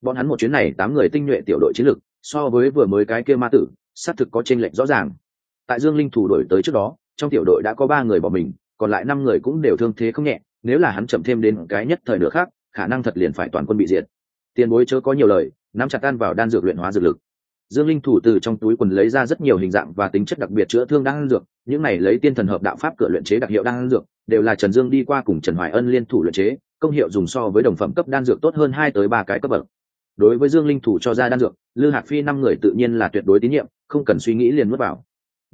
bọn hắn một chuyến này tám người tinh nhuệ tiểu đội chiến lực so với vừa mới cái kia ma tử, xác thực có chênh lệch rõ ràng tại dương linh thủ đổi tới trước đó, trong tiểu đội đã có ba người bỏ mình, còn lại năm người cũng đều thương thế không nhẹ, nếu là hắn chậm thêm đến cái nhất thời nữa khác, khả năng thật liền phải toàn quân bị diệt. Tiền bối chớ có nhiều lời, nắm chặt tan vào đan dược luyện hóa dược lực. Dương linh thủ từ trong túi quần lấy ra rất nhiều hình dạng và tính chất đặc biệt chữa thương đan dược, những này lấy tiên thần hợp đạo pháp cửa luyện chế đặc hiệu đan dược, đều là trần dương đi qua cùng trần hoài ân liên thủ luyện chế, công hiệu dùng so với đồng phẩm cấp đan dược tốt hơn hai tới ba cái cấp bậc. Đối với dương linh thủ cho ra đan dược, lư hạc phi năm người tự nhiên là tuyệt đối tín nhiệm, không cần suy nghĩ liền nuốt vào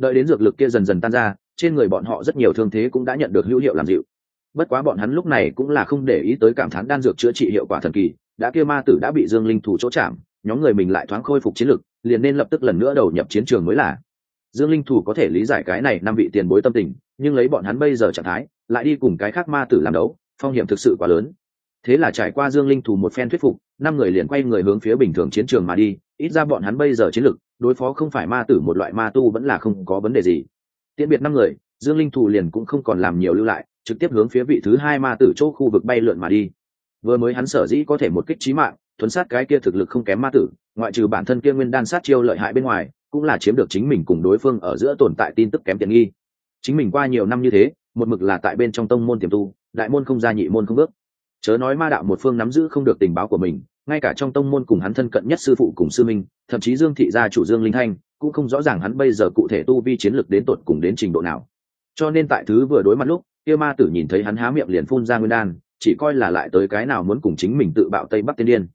đợi đến dược lực kia dần dần tan ra, trên người bọn họ rất nhiều thương thế cũng đã nhận được hữu hiệu làm dịu. Bất quá bọn hắn lúc này cũng là không để ý tới cảm thán đan dược chữa trị hiệu quả thần kỳ, đã kia ma tử đã bị dương linh thủ chỗ chạm, nhóm người mình lại thoáng khôi phục chiến lực, liền nên lập tức lần nữa đầu nhập chiến trường mới là. Dương linh thủ có thể lý giải cái này năm vị tiền bối tâm tình, nhưng lấy bọn hắn bây giờ trạng thái, lại đi cùng cái khác ma tử làm đấu, phong hiểm thực sự quá lớn. Thế là trải qua dương linh thủ một phen thuyết phục, năm người liền quay người hướng phía bình thường chiến trường mà đi ít ra bọn hắn bây giờ chiến lực đối phó không phải ma tử một loại ma tu vẫn là không có vấn đề gì. Tiễn biệt năm người, dương linh thủ liền cũng không còn làm nhiều lưu lại, trực tiếp hướng phía vị thứ hai ma tử chỗ khu vực bay lượn mà đi. Vừa mới hắn sở dĩ có thể một kích trí mạng, thuấn sát cái kia thực lực không kém ma tử, ngoại trừ bản thân kia nguyên đan sát chiêu lợi hại bên ngoài, cũng là chiếm được chính mình cùng đối phương ở giữa tồn tại tin tức kém tiện nghi. Chính mình qua nhiều năm như thế, một mực là tại bên trong tông môn tiềm tu, đại môn không ra nhị môn không bước chớ nói ma đạo một phương nắm giữ không được tình báo của mình, ngay cả trong tông môn cùng hắn thân cận nhất sư phụ cùng sư minh, thậm chí dương thị gia chủ dương linh thanh, cũng không rõ ràng hắn bây giờ cụ thể tu vi chiến lực đến tột cùng đến trình độ nào. Cho nên tại thứ vừa đối mặt lúc, kia ma tử nhìn thấy hắn há miệng liền phun ra nguyên đan, chỉ coi là lại tới cái nào muốn cùng chính mình tự bạo tây bắc tiên điên.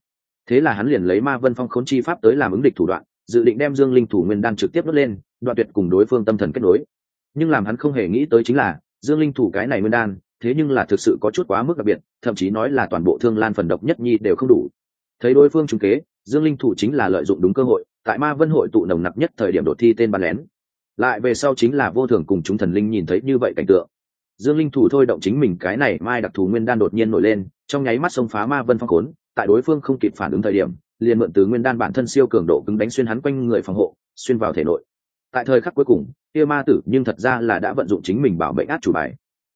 Thế là hắn liền lấy ma vân phong khốn chi pháp tới làm ứng địch thủ đoạn, dự định đem dương linh thủ nguyên đan trực tiếp đốt lên, đoạn tuyệt cùng đối phương tâm thần kết nối. Nhưng làm hắn không hề nghĩ tới chính là, dương linh thủ cái này nguyên đan thế nhưng là thực sự có chút quá mức đặc biệt, thậm chí nói là toàn bộ thương lan phần độc nhất nhi đều không đủ. Thấy đối phương trúng kế, dương linh thủ chính là lợi dụng đúng cơ hội, tại ma vân hội tụ nồng nặc nhất thời điểm đột thi tên bắn lén. Lại về sau chính là vô thường cùng chúng thần linh nhìn thấy như vậy cảnh tượng. Dương linh thủ thôi động chính mình cái này mai đặc thù nguyên đan đột nhiên nổi lên, trong nháy mắt xông phá ma vân phong khốn, tại đối phương không kịp phản ứng thời điểm, liền mượn từ nguyên đan bản thân siêu cường độ cứng đánh xuyên hắn quanh người phòng hộ, xuyên vào thể nội. Tại thời khắc cuối cùng, kia ma tử nhưng thật ra là đã vận dụng chính mình bảo mệnh át chủ bài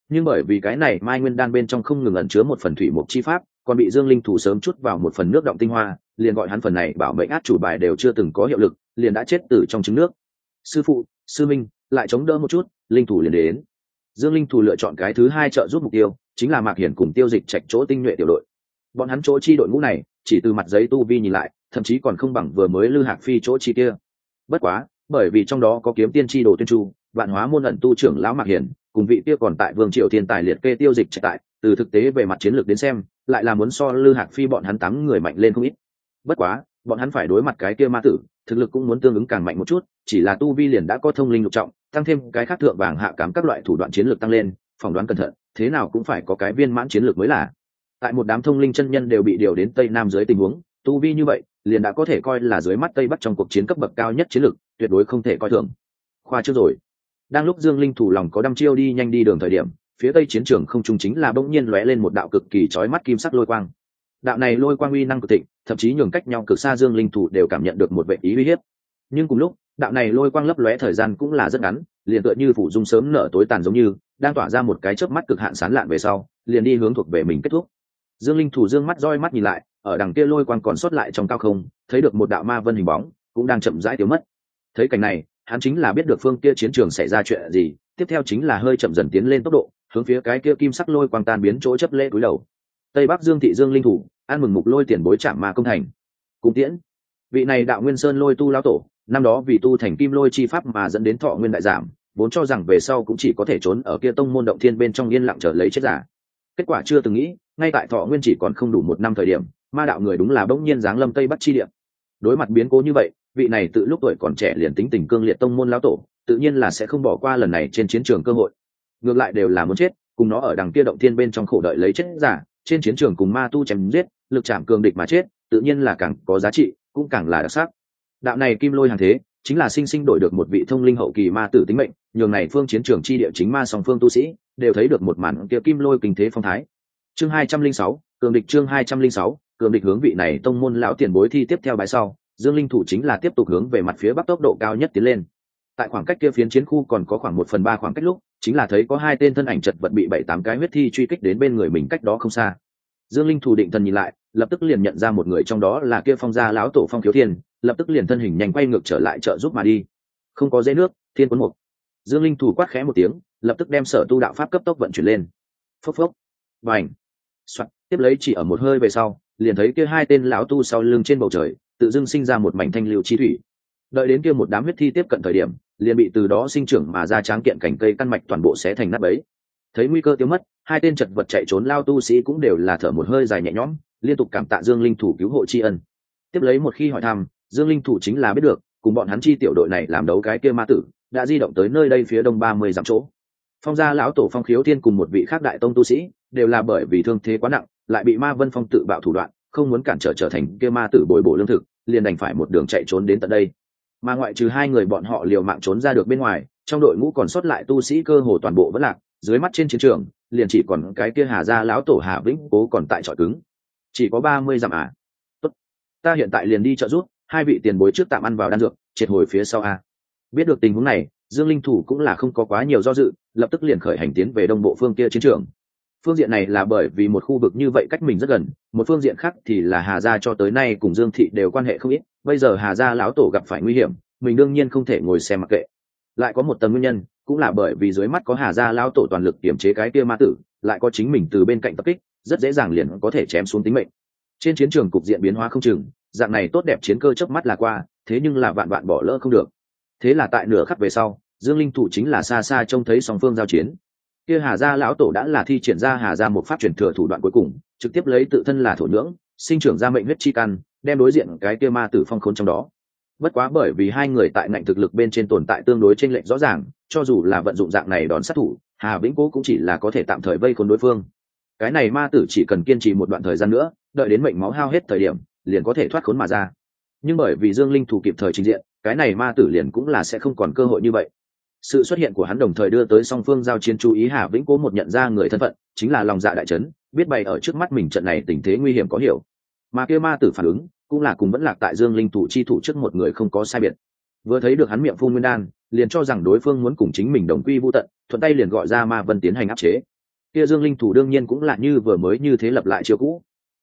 nhưng bởi vì cái này mai nguyên đan bên trong không ngừng ẩn chứa một phần thủy mục chi pháp, còn bị dương linh thủ sớm chút vào một phần nước động tinh hoa, liền gọi hắn phần này bảo mệnh át chủ bài đều chưa từng có hiệu lực, liền đã chết từ trong trứng nước. Sư phụ, sư minh, lại chống đỡ một chút, linh thủ liền đến. Dương linh thủ lựa chọn cái thứ hai trợ giúp mục tiêu, chính là mạc hiển cùng tiêu dịch trạch chỗ tinh nhuệ tiểu đội. Bọn hắn chỗ chi đội ngũ này, chỉ từ mặt giấy tu vi nhìn lại, thậm chí còn không bằng vừa mới lư hạc phi chỗ chi kia. Bất quá, bởi vì trong đó có kiếm tiên tri đồ tuyên chu, vạn hóa môn ẩn tu trưởng lão mạc hiển cùng vị kia còn tại vương triều thiên tài liệt kê tiêu dịch trạch tại, từ thực tế về mặt chiến lược đến xem, lại là muốn so lư hạc phi bọn hắn tám người mạnh lên không ít. Bất quá, bọn hắn phải đối mặt cái kia ma tử, thực lực cũng muốn tương ứng càng mạnh một chút, chỉ là tu vi liền đã có thông linh lục trọng, tăng thêm cái khác thượng vàng hạ cám các loại thủ đoạn chiến lược tăng lên, phỏng đoán cẩn thận, thế nào cũng phải có cái viên mãn chiến lược mới là. Tại một đám thông linh chân nhân đều bị điều đến tây nam dưới tình huống, tu vi như vậy, liền đã có thể coi là dưới mắt tây bắc trong cuộc chiến cấp bậc cao nhất chiến lược, tuyệt đối không thể coi thường. Khoa trước rồi đang lúc dương linh thủ lòng có đăm chiêu đi nhanh đi đường thời điểm, phía tây chiến trường không trung chính là bỗng nhiên lóe lên một đạo cực kỳ chói mắt kim sắc lôi quang. Đạo này lôi quang uy năng cực thịnh, thậm chí nhường cách nhau cực xa dương linh thủ đều cảm nhận được một vệ ý uy hiếp. Nhưng cùng lúc, đạo này lôi quang lấp lóe thời gian cũng là rất ngắn, liền tựa như phủ dung sớm nở tối tàn giống như, đang tỏa ra một cái chớp mắt cực hạn sán lạn về sau, liền đi hướng thuộc về mình kết thúc. Dương linh thủ dương mắt roi mắt nhìn lại, ở đằng kia lôi quang còn sót lại trong cao không, thấy được một đạo ma vân hình bóng, cũng đang chậm rãi tiêu mất. Thấy cảnh này hắn chính là biết được phương kia chiến trường xảy ra chuyện gì, tiếp theo chính là hơi chậm dần tiến lên tốc độ, hướng phía cái kia kim sắc lôi quang tan biến chỗ chấp lễ cúi đầu. Tây bắc dương thị dương linh thủ, an mừng mục lôi tiền bối trạm mà công thành. Cung tiễn. Vị này đạo nguyên sơn lôi tu lão tổ, năm đó vì tu thành kim lôi chi pháp mà dẫn đến thọ nguyên đại giảm, vốn cho rằng về sau cũng chỉ có thể trốn ở kia tông môn động thiên bên trong yên lặng trở lấy chết giả. Kết quả chưa từng nghĩ, ngay tại thọ nguyên chỉ còn không đủ một năm thời điểm, ma đạo người đúng là bỗng nhiên giáng lâm tây bắc chi địa. Đối mặt biến cố như vậy vị này tự lúc tuổi còn trẻ liền tính tình cương liệt tông môn lão tổ, tự nhiên là sẽ không bỏ qua lần này trên chiến trường cơ hội. Ngược lại đều là muốn chết, cùng nó ở đằng kia động thiên bên trong khổ đợi lấy chết giả, trên chiến trường cùng ma tu chém giết, lực chạm cường địch mà chết, tự nhiên là càng có giá trị, cũng càng là đặc sắc. Đạo này kim lôi hàng thế, chính là sinh sinh đổi được một vị thông linh hậu kỳ ma tử tính mệnh, nhường này phương chiến trường chi địa chính ma song phương tu sĩ, đều thấy được một màn kia kim lôi kinh thế phong thái. Chương hai trăm linh sáu, cường địch chương hai trăm linh sáu, cường địch hướng vị này tông môn lão tiền bối thi tiếp theo bài sau dương linh thủ chính là tiếp tục hướng về mặt phía bắc tốc độ cao nhất tiến lên. Tại khoảng cách kia phiến chiến khu còn có khoảng một phần ba khoảng cách lúc, chính là thấy có hai tên thân ảnh chật vật bị bảy tám cái huyết thi truy kích đến bên người mình cách đó không xa. Dương linh thủ định thần nhìn lại, lập tức liền nhận ra một người trong đó là kia phong gia lão tổ phong khiếu thiên, lập tức liền thân hình nhanh quay ngược trở lại trợ giúp mà đi. Không có dễ nước, thiên quân mục dương linh thủ quát khẽ một tiếng, lập tức đem sở tu đạo pháp cấp tốc vận chuyển lên. Phốc phốc. Và ảnh soạn tiếp lấy chỉ ở một hơi về sau, liền thấy kia hai tên lão tu sau lưng trên bầu trời tự dưng sinh ra một mảnh thanh lưu chi thủy. Đợi đến kia một đám huyết thi tiếp cận thời điểm, liền bị từ đó sinh trưởng mà ra tráng kiện cảnh cây căn mạch toàn bộ sẽ thành nát ấy thấy nguy cơ tiêu mất, hai tên chật vật chạy trốn lao tu sĩ cũng đều là thở một hơi dài nhẹ nhõm, liên tục cảm tạ dương linh thủ cứu hộ tri ân. Tiếp lấy một khi hỏi thăm, dương linh thủ chính là biết được, cùng bọn hắn chi tiểu đội này làm đấu cái kia ma tử, đã di động tới nơi đây phía đông ba mươi dặm chỗ. Phong gia lão tổ phong khiếu thiên cùng một vị khác đại tông tu sĩ, đều là bởi vì thương thế quá nặng, lại bị ma vân phong tự bạo thủ đoạn không muốn cản trở trở thành kia ma tử bồi bổ lương thực, liền đành phải một đường chạy trốn đến tận đây. Mà ngoại trừ hai người bọn họ liều mạng trốn ra được bên ngoài, trong đội ngũ còn sót lại tu sĩ cơ hồ toàn bộ vẫn lạc, dưới mắt trên chiến trường, liền chỉ còn cái kia hà gia lão tổ hà vĩnh cố còn tại trọi cứng. Chỉ có ba mươi dặm à? Tốt. ta hiện tại liền đi trợ giúp, hai vị tiền bối trước tạm ăn vào đan dược, triệt hồi phía sau a. Biết được tình huống này, dương linh thủ cũng là không có quá nhiều do dự, lập tức liền khởi hành tiến về đông bộ phương kia chiến trường phương diện này là bởi vì một khu vực như vậy cách mình rất gần, một phương diện khác thì là hà gia cho tới nay cùng dương thị đều quan hệ không ít, bây giờ hà gia lão tổ gặp phải nguy hiểm, mình đương nhiên không thể ngồi xem mặc kệ. Lại có một tầng nguyên nhân, cũng là bởi vì dưới mắt có hà gia lão tổ toàn lực kiểm chế cái kia ma tử, lại có chính mình từ bên cạnh tập kích, rất dễ dàng liền có thể chém xuống tính mệnh. Trên chiến trường cục diện biến hóa không chừng, dạng này tốt đẹp chiến cơ chớp mắt là qua, thế nhưng là vạn vạn bỏ lỡ không được. Thế là tại nửa khắc về sau, dương linh thủ chính là xa xa trông thấy song phương giao chiến kia hà gia lão tổ đã là thi triển ra hà gia một pháp truyền thừa thủ đoạn cuối cùng, trực tiếp lấy tự thân là thổ nhưỡng, sinh trưởng ra mệnh huyết chi căn, đem đối diện cái kia ma tử phong khốn trong đó. Bất quá bởi vì hai người tại ngạnh thực lực bên trên tồn tại tương đối tranh lệch rõ ràng, cho dù là vận dụng dạng này đón sát thủ, hà vĩnh cố cũng chỉ là có thể tạm thời vây khốn đối phương. Cái này ma tử chỉ cần kiên trì một đoạn thời gian nữa, đợi đến mệnh máu hao hết thời điểm, liền có thể thoát khốn mà ra. Nhưng bởi vì dương linh thủ kịp thời trình diện, cái này ma tử liền cũng là sẽ không còn cơ hội như vậy sự xuất hiện của hắn đồng thời đưa tới song phương giao chiến chú ý hà vĩnh cố một nhận ra người thân phận, chính là lòng dạ đại trấn, biết bày ở trước mắt mình trận này tình thế nguy hiểm có hiểu. Mà kia ma tử phản ứng, cũng là cùng vẫn lạc tại dương linh thủ chi thủ trước một người không có sai biệt. Vừa thấy được hắn miệng phun nguyên đan, liền cho rằng đối phương muốn cùng chính mình đồng quy vô tận, thuận tay liền gọi ra ma vân tiến hành áp chế. Kia dương linh thủ đương nhiên cũng là như vừa mới như thế lập lại chiều cũ.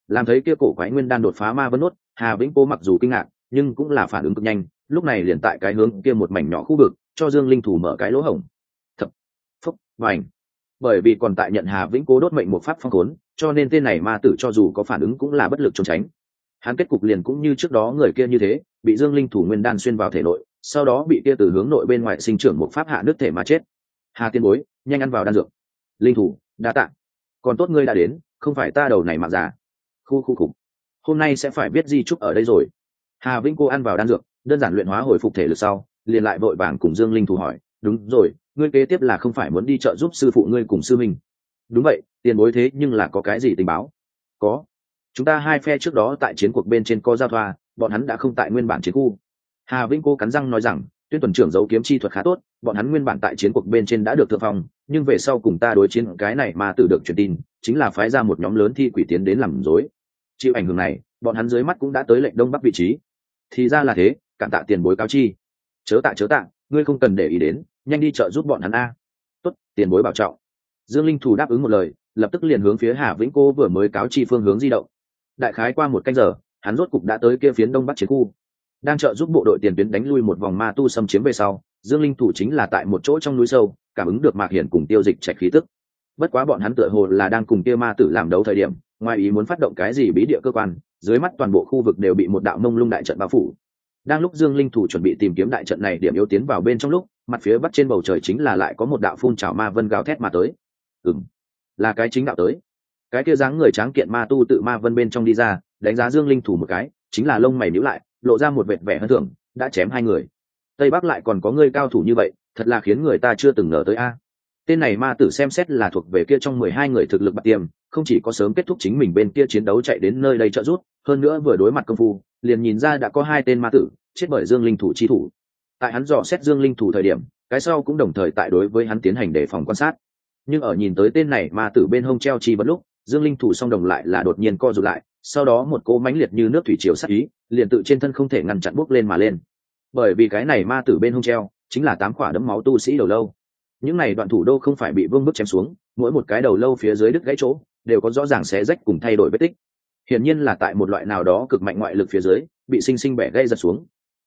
Làm thấy kia cổ quái nguyên đan đột phá ma vân nốt, hà vĩnh cố mặc dù kinh ngạc, nhưng cũng là phản ứng cực nhanh, lúc này liền tại cái hướng kia một mảnh nhỏ khu vực cho dương linh thủ mở cái lỗ hổng. Thập, phúc, vành. Bởi vì còn tại nhận hà vĩnh cố đốt mệnh một pháp phong khốn, cho nên tên này ma tử cho dù có phản ứng cũng là bất lực trốn tránh. Hắn kết cục liền cũng như trước đó người kia như thế, bị dương linh thủ nguyên đan xuyên vào thể nội, sau đó bị kia từ hướng nội bên ngoài sinh trưởng một pháp hạ nước thể mà chết. Hà tiên bối, nhanh ăn vào đan dược. Linh thủ, đa tạ. Còn tốt ngươi đã đến, không phải ta đầu này mặc già. Khu khu khục hôm nay sẽ phải biết di trúc ở đây rồi. Hà vĩnh cô ăn vào đan dược, đơn giản luyện hóa hồi phục thể lực sau liền lại vội vàng cùng dương linh thủ hỏi, đúng rồi, ngươi kế tiếp là không phải muốn đi chợ giúp sư phụ ngươi cùng sư mình đúng vậy, tiền bối thế nhưng là có cái gì tình báo? Có. Chúng ta hai phe trước đó tại chiến cuộc bên trên có giao thoa, bọn hắn đã không tại nguyên bản chiến khu. Hà vĩnh cô cắn răng nói rằng, tuyên tuần trưởng giấu kiếm chi thuật khá tốt, bọn hắn nguyên bản tại chiến cuộc bên trên đã được thượng phong, nhưng về sau cùng ta đối chiến cái này mà tự được truyền tin, chính là phái ra một nhóm lớn thi quỷ tiến đến làm rối. Chịu ảnh hưởng này, bọn hắn dưới mắt cũng đã tới lệnh đông bắc vị trí. Thì ra là thế cản tạ tiền bối cáo chi chớ tạ chớ tạ, ngươi không cần để ý đến, nhanh đi chợ giúp bọn hắn a. Tốt, tiền bối bảo trọng. Dương linh thủ đáp ứng một lời, lập tức liền hướng phía hà vĩnh cô vừa mới cáo chi phương hướng di động. Đại khái qua một canh giờ, hắn rốt cục đã tới kia phiến đông bắc chiến khu. Đang trợ giúp bộ đội tiền tuyến đánh lui một vòng ma tu xâm chiếm về sau, dương linh thủ chính là tại một chỗ trong núi sâu, cảm ứng được mạc hiển cùng tiêu dịch trạch khí tức. Bất quá bọn hắn tựa hồ là đang cùng kia ma tử làm đấu thời điểm, ngoài ý muốn phát động cái gì bí địa cơ quan, dưới mắt toàn bộ khu vực đều bị một đạo mông lung đại trận bao phủ đang lúc dương linh thủ chuẩn bị tìm kiếm đại trận này điểm yếu tiến vào bên trong lúc, mặt phía bắc trên bầu trời chính là lại có một đạo phun trào ma vân gào thét mà tới. Ừng là cái chính đạo tới. Cái kia dáng người tráng kiện ma tu tự ma vân bên trong đi ra, đánh giá dương linh thủ một cái, chính là lông mày níu lại, lộ ra một vệt vẻ hơn thường, đã chém hai người. Tây bắc lại còn có người cao thủ như vậy, thật là khiến người ta chưa từng ngờ tới a. Tên này ma tử xem xét là thuộc về kia trong mười hai người thực lực bạc tiềm, không chỉ có sớm kết thúc chính mình bên kia chiến đấu chạy đến nơi đây trợ rút hơn nữa vừa đối mặt công phu liền nhìn ra đã có hai tên ma tử, chết bởi dương linh thủ chi thủ. Tại hắn dò xét dương linh thủ thời điểm, cái sau cũng đồng thời tại đối với hắn tiến hành đề phòng quan sát. Nhưng ở nhìn tới tên này ma tử bên hông treo chi bất lúc, dương linh thủ song đồng lại là đột nhiên co rụt lại, sau đó một cỗ mãnh liệt như nước thủy triều sắc ý, liền tự trên thân không thể ngăn chặn bốc lên mà lên. Bởi vì cái này ma tử bên hông treo, chính là tám quả đấm máu tu sĩ đầu lâu. Những này đoạn thủ đô không phải bị vương bức chém xuống, mỗi một cái đầu lâu phía dưới đứt gãy chỗ, đều có rõ ràng xé rách cùng thay đổi vết tích hiển nhiên là tại một loại nào đó cực mạnh ngoại lực phía dưới, bị sinh sinh bẻ gây giật xuống.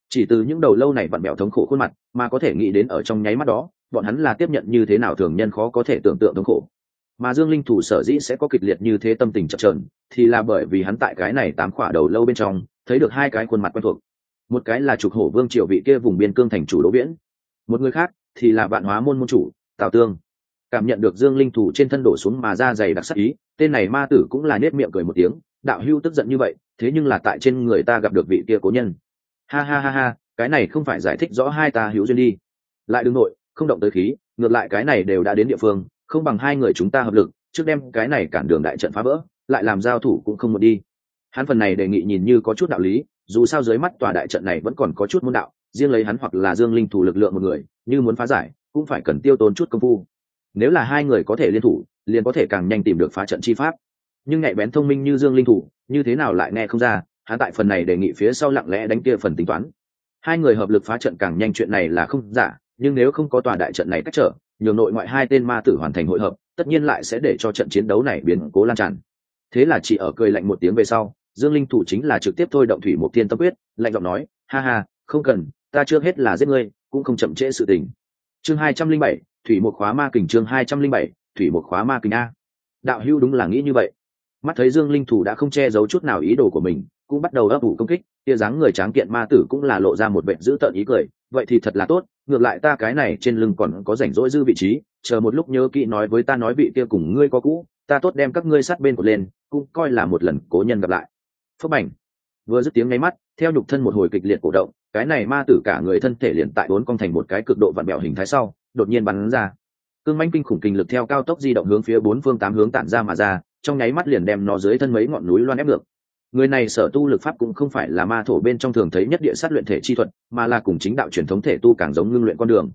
Chỉ từ những đầu lâu này vặn bẹo thống khổ khuôn mặt mà có thể nghĩ đến ở trong nháy mắt đó, bọn hắn là tiếp nhận như thế nào thường nhân khó có thể tưởng tượng thống khổ. Mà dương linh thủ sở dĩ sẽ có kịch liệt như thế tâm tình chập trờn thì là bởi vì hắn tại cái này tám khỏa đầu lâu bên trong, thấy được hai cái khuôn mặt quen thuộc. Một cái là trục hổ vương triều vị kia vùng biên cương thành chủ đỗ viễn. Một người khác thì là vạn hóa môn môn chủ, tào tương. Cảm nhận được dương linh thủ trên thân đổ xuống mà ra dày đặc sắc ý, tên này ma tử cũng là nết miệng cười một tiếng đạo hưu tức giận như vậy, thế nhưng là tại trên người ta gặp được vị kia cố nhân. Ha ha ha ha, cái này không phải giải thích rõ hai ta hữu duyên đi. Lại đứng nội, không động tới khí, ngược lại cái này đều đã đến địa phương, không bằng hai người chúng ta hợp lực, trước đem cái này cản đường đại trận phá vỡ, lại làm giao thủ cũng không một đi. Hắn phần này đề nghị nhìn như có chút đạo lý, dù sao dưới mắt tòa đại trận này vẫn còn có chút môn đạo, riêng lấy hắn hoặc là dương linh thủ lực lượng một người, như muốn phá giải, cũng phải cần tiêu tốn chút công phu. Nếu là hai người có thể liên thủ, liền có thể càng nhanh tìm được phá trận chi pháp nhưng nhạy bén thông minh như dương linh thủ, như thế nào lại nghe không ra, hắn tại phần này đề nghị phía sau lặng lẽ đánh kia phần tính toán. Hai người hợp lực phá trận càng nhanh chuyện này là không giả, nhưng nếu không có tòa đại trận này cách trở, nhường nội ngoại hai tên ma tử hoàn thành hội hợp, tất nhiên lại sẽ để cho trận chiến đấu này biến cố lan tràn. Thế là chỉ ở cười lạnh một tiếng về sau, dương linh thủ chính là trực tiếp thôi động thủy một tiên tâm quyết, lạnh giọng nói, ha ha, không cần, ta chưa hết là giết ngươi, cũng không chậm trễ sự tình. Chương hai trăm linh bảy, thủy một khóa ma kình chương hai trăm linh bảy, thủy một khóa ma kình a. Đạo hưu đúng là nghĩ như vậy mắt thấy dương linh thủ đã không che giấu chút nào ý đồ của mình, cũng bắt đầu ấp ủ công kích, tia dáng người tráng kiện ma tử cũng là lộ ra một vệ dữ tợn ý cười. Vậy thì thật là tốt, ngược lại ta cái này trên lưng còn có rảnh rỗi dư vị trí, chờ một lúc nhớ kỹ nói với ta nói vị kia cùng ngươi có cũ, ta tốt đem các ngươi sát bên cột lên, cũng coi là một lần cố nhân gặp lại. Phước bảnh vừa dứt tiếng ngáy mắt, theo nhục thân một hồi kịch liệt cổ động, cái này ma tử cả người thân thể liền tại bốn cong thành một cái cực độ vặn bẹo hình thái sau, đột nhiên bắn ra. Cương manh kinh khủng kinh lực theo cao tốc di động hướng phía bốn phương tám hướng tản ra mà ra trong nháy mắt liền đem nó dưới thân mấy ngọn núi loan ép ngược. Người này sở tu lực pháp cũng không phải là ma thổ bên trong thường thấy nhất địa sát luyện thể chi thuật, mà là cùng chính đạo truyền thống thể tu càng giống ngưng luyện con đường.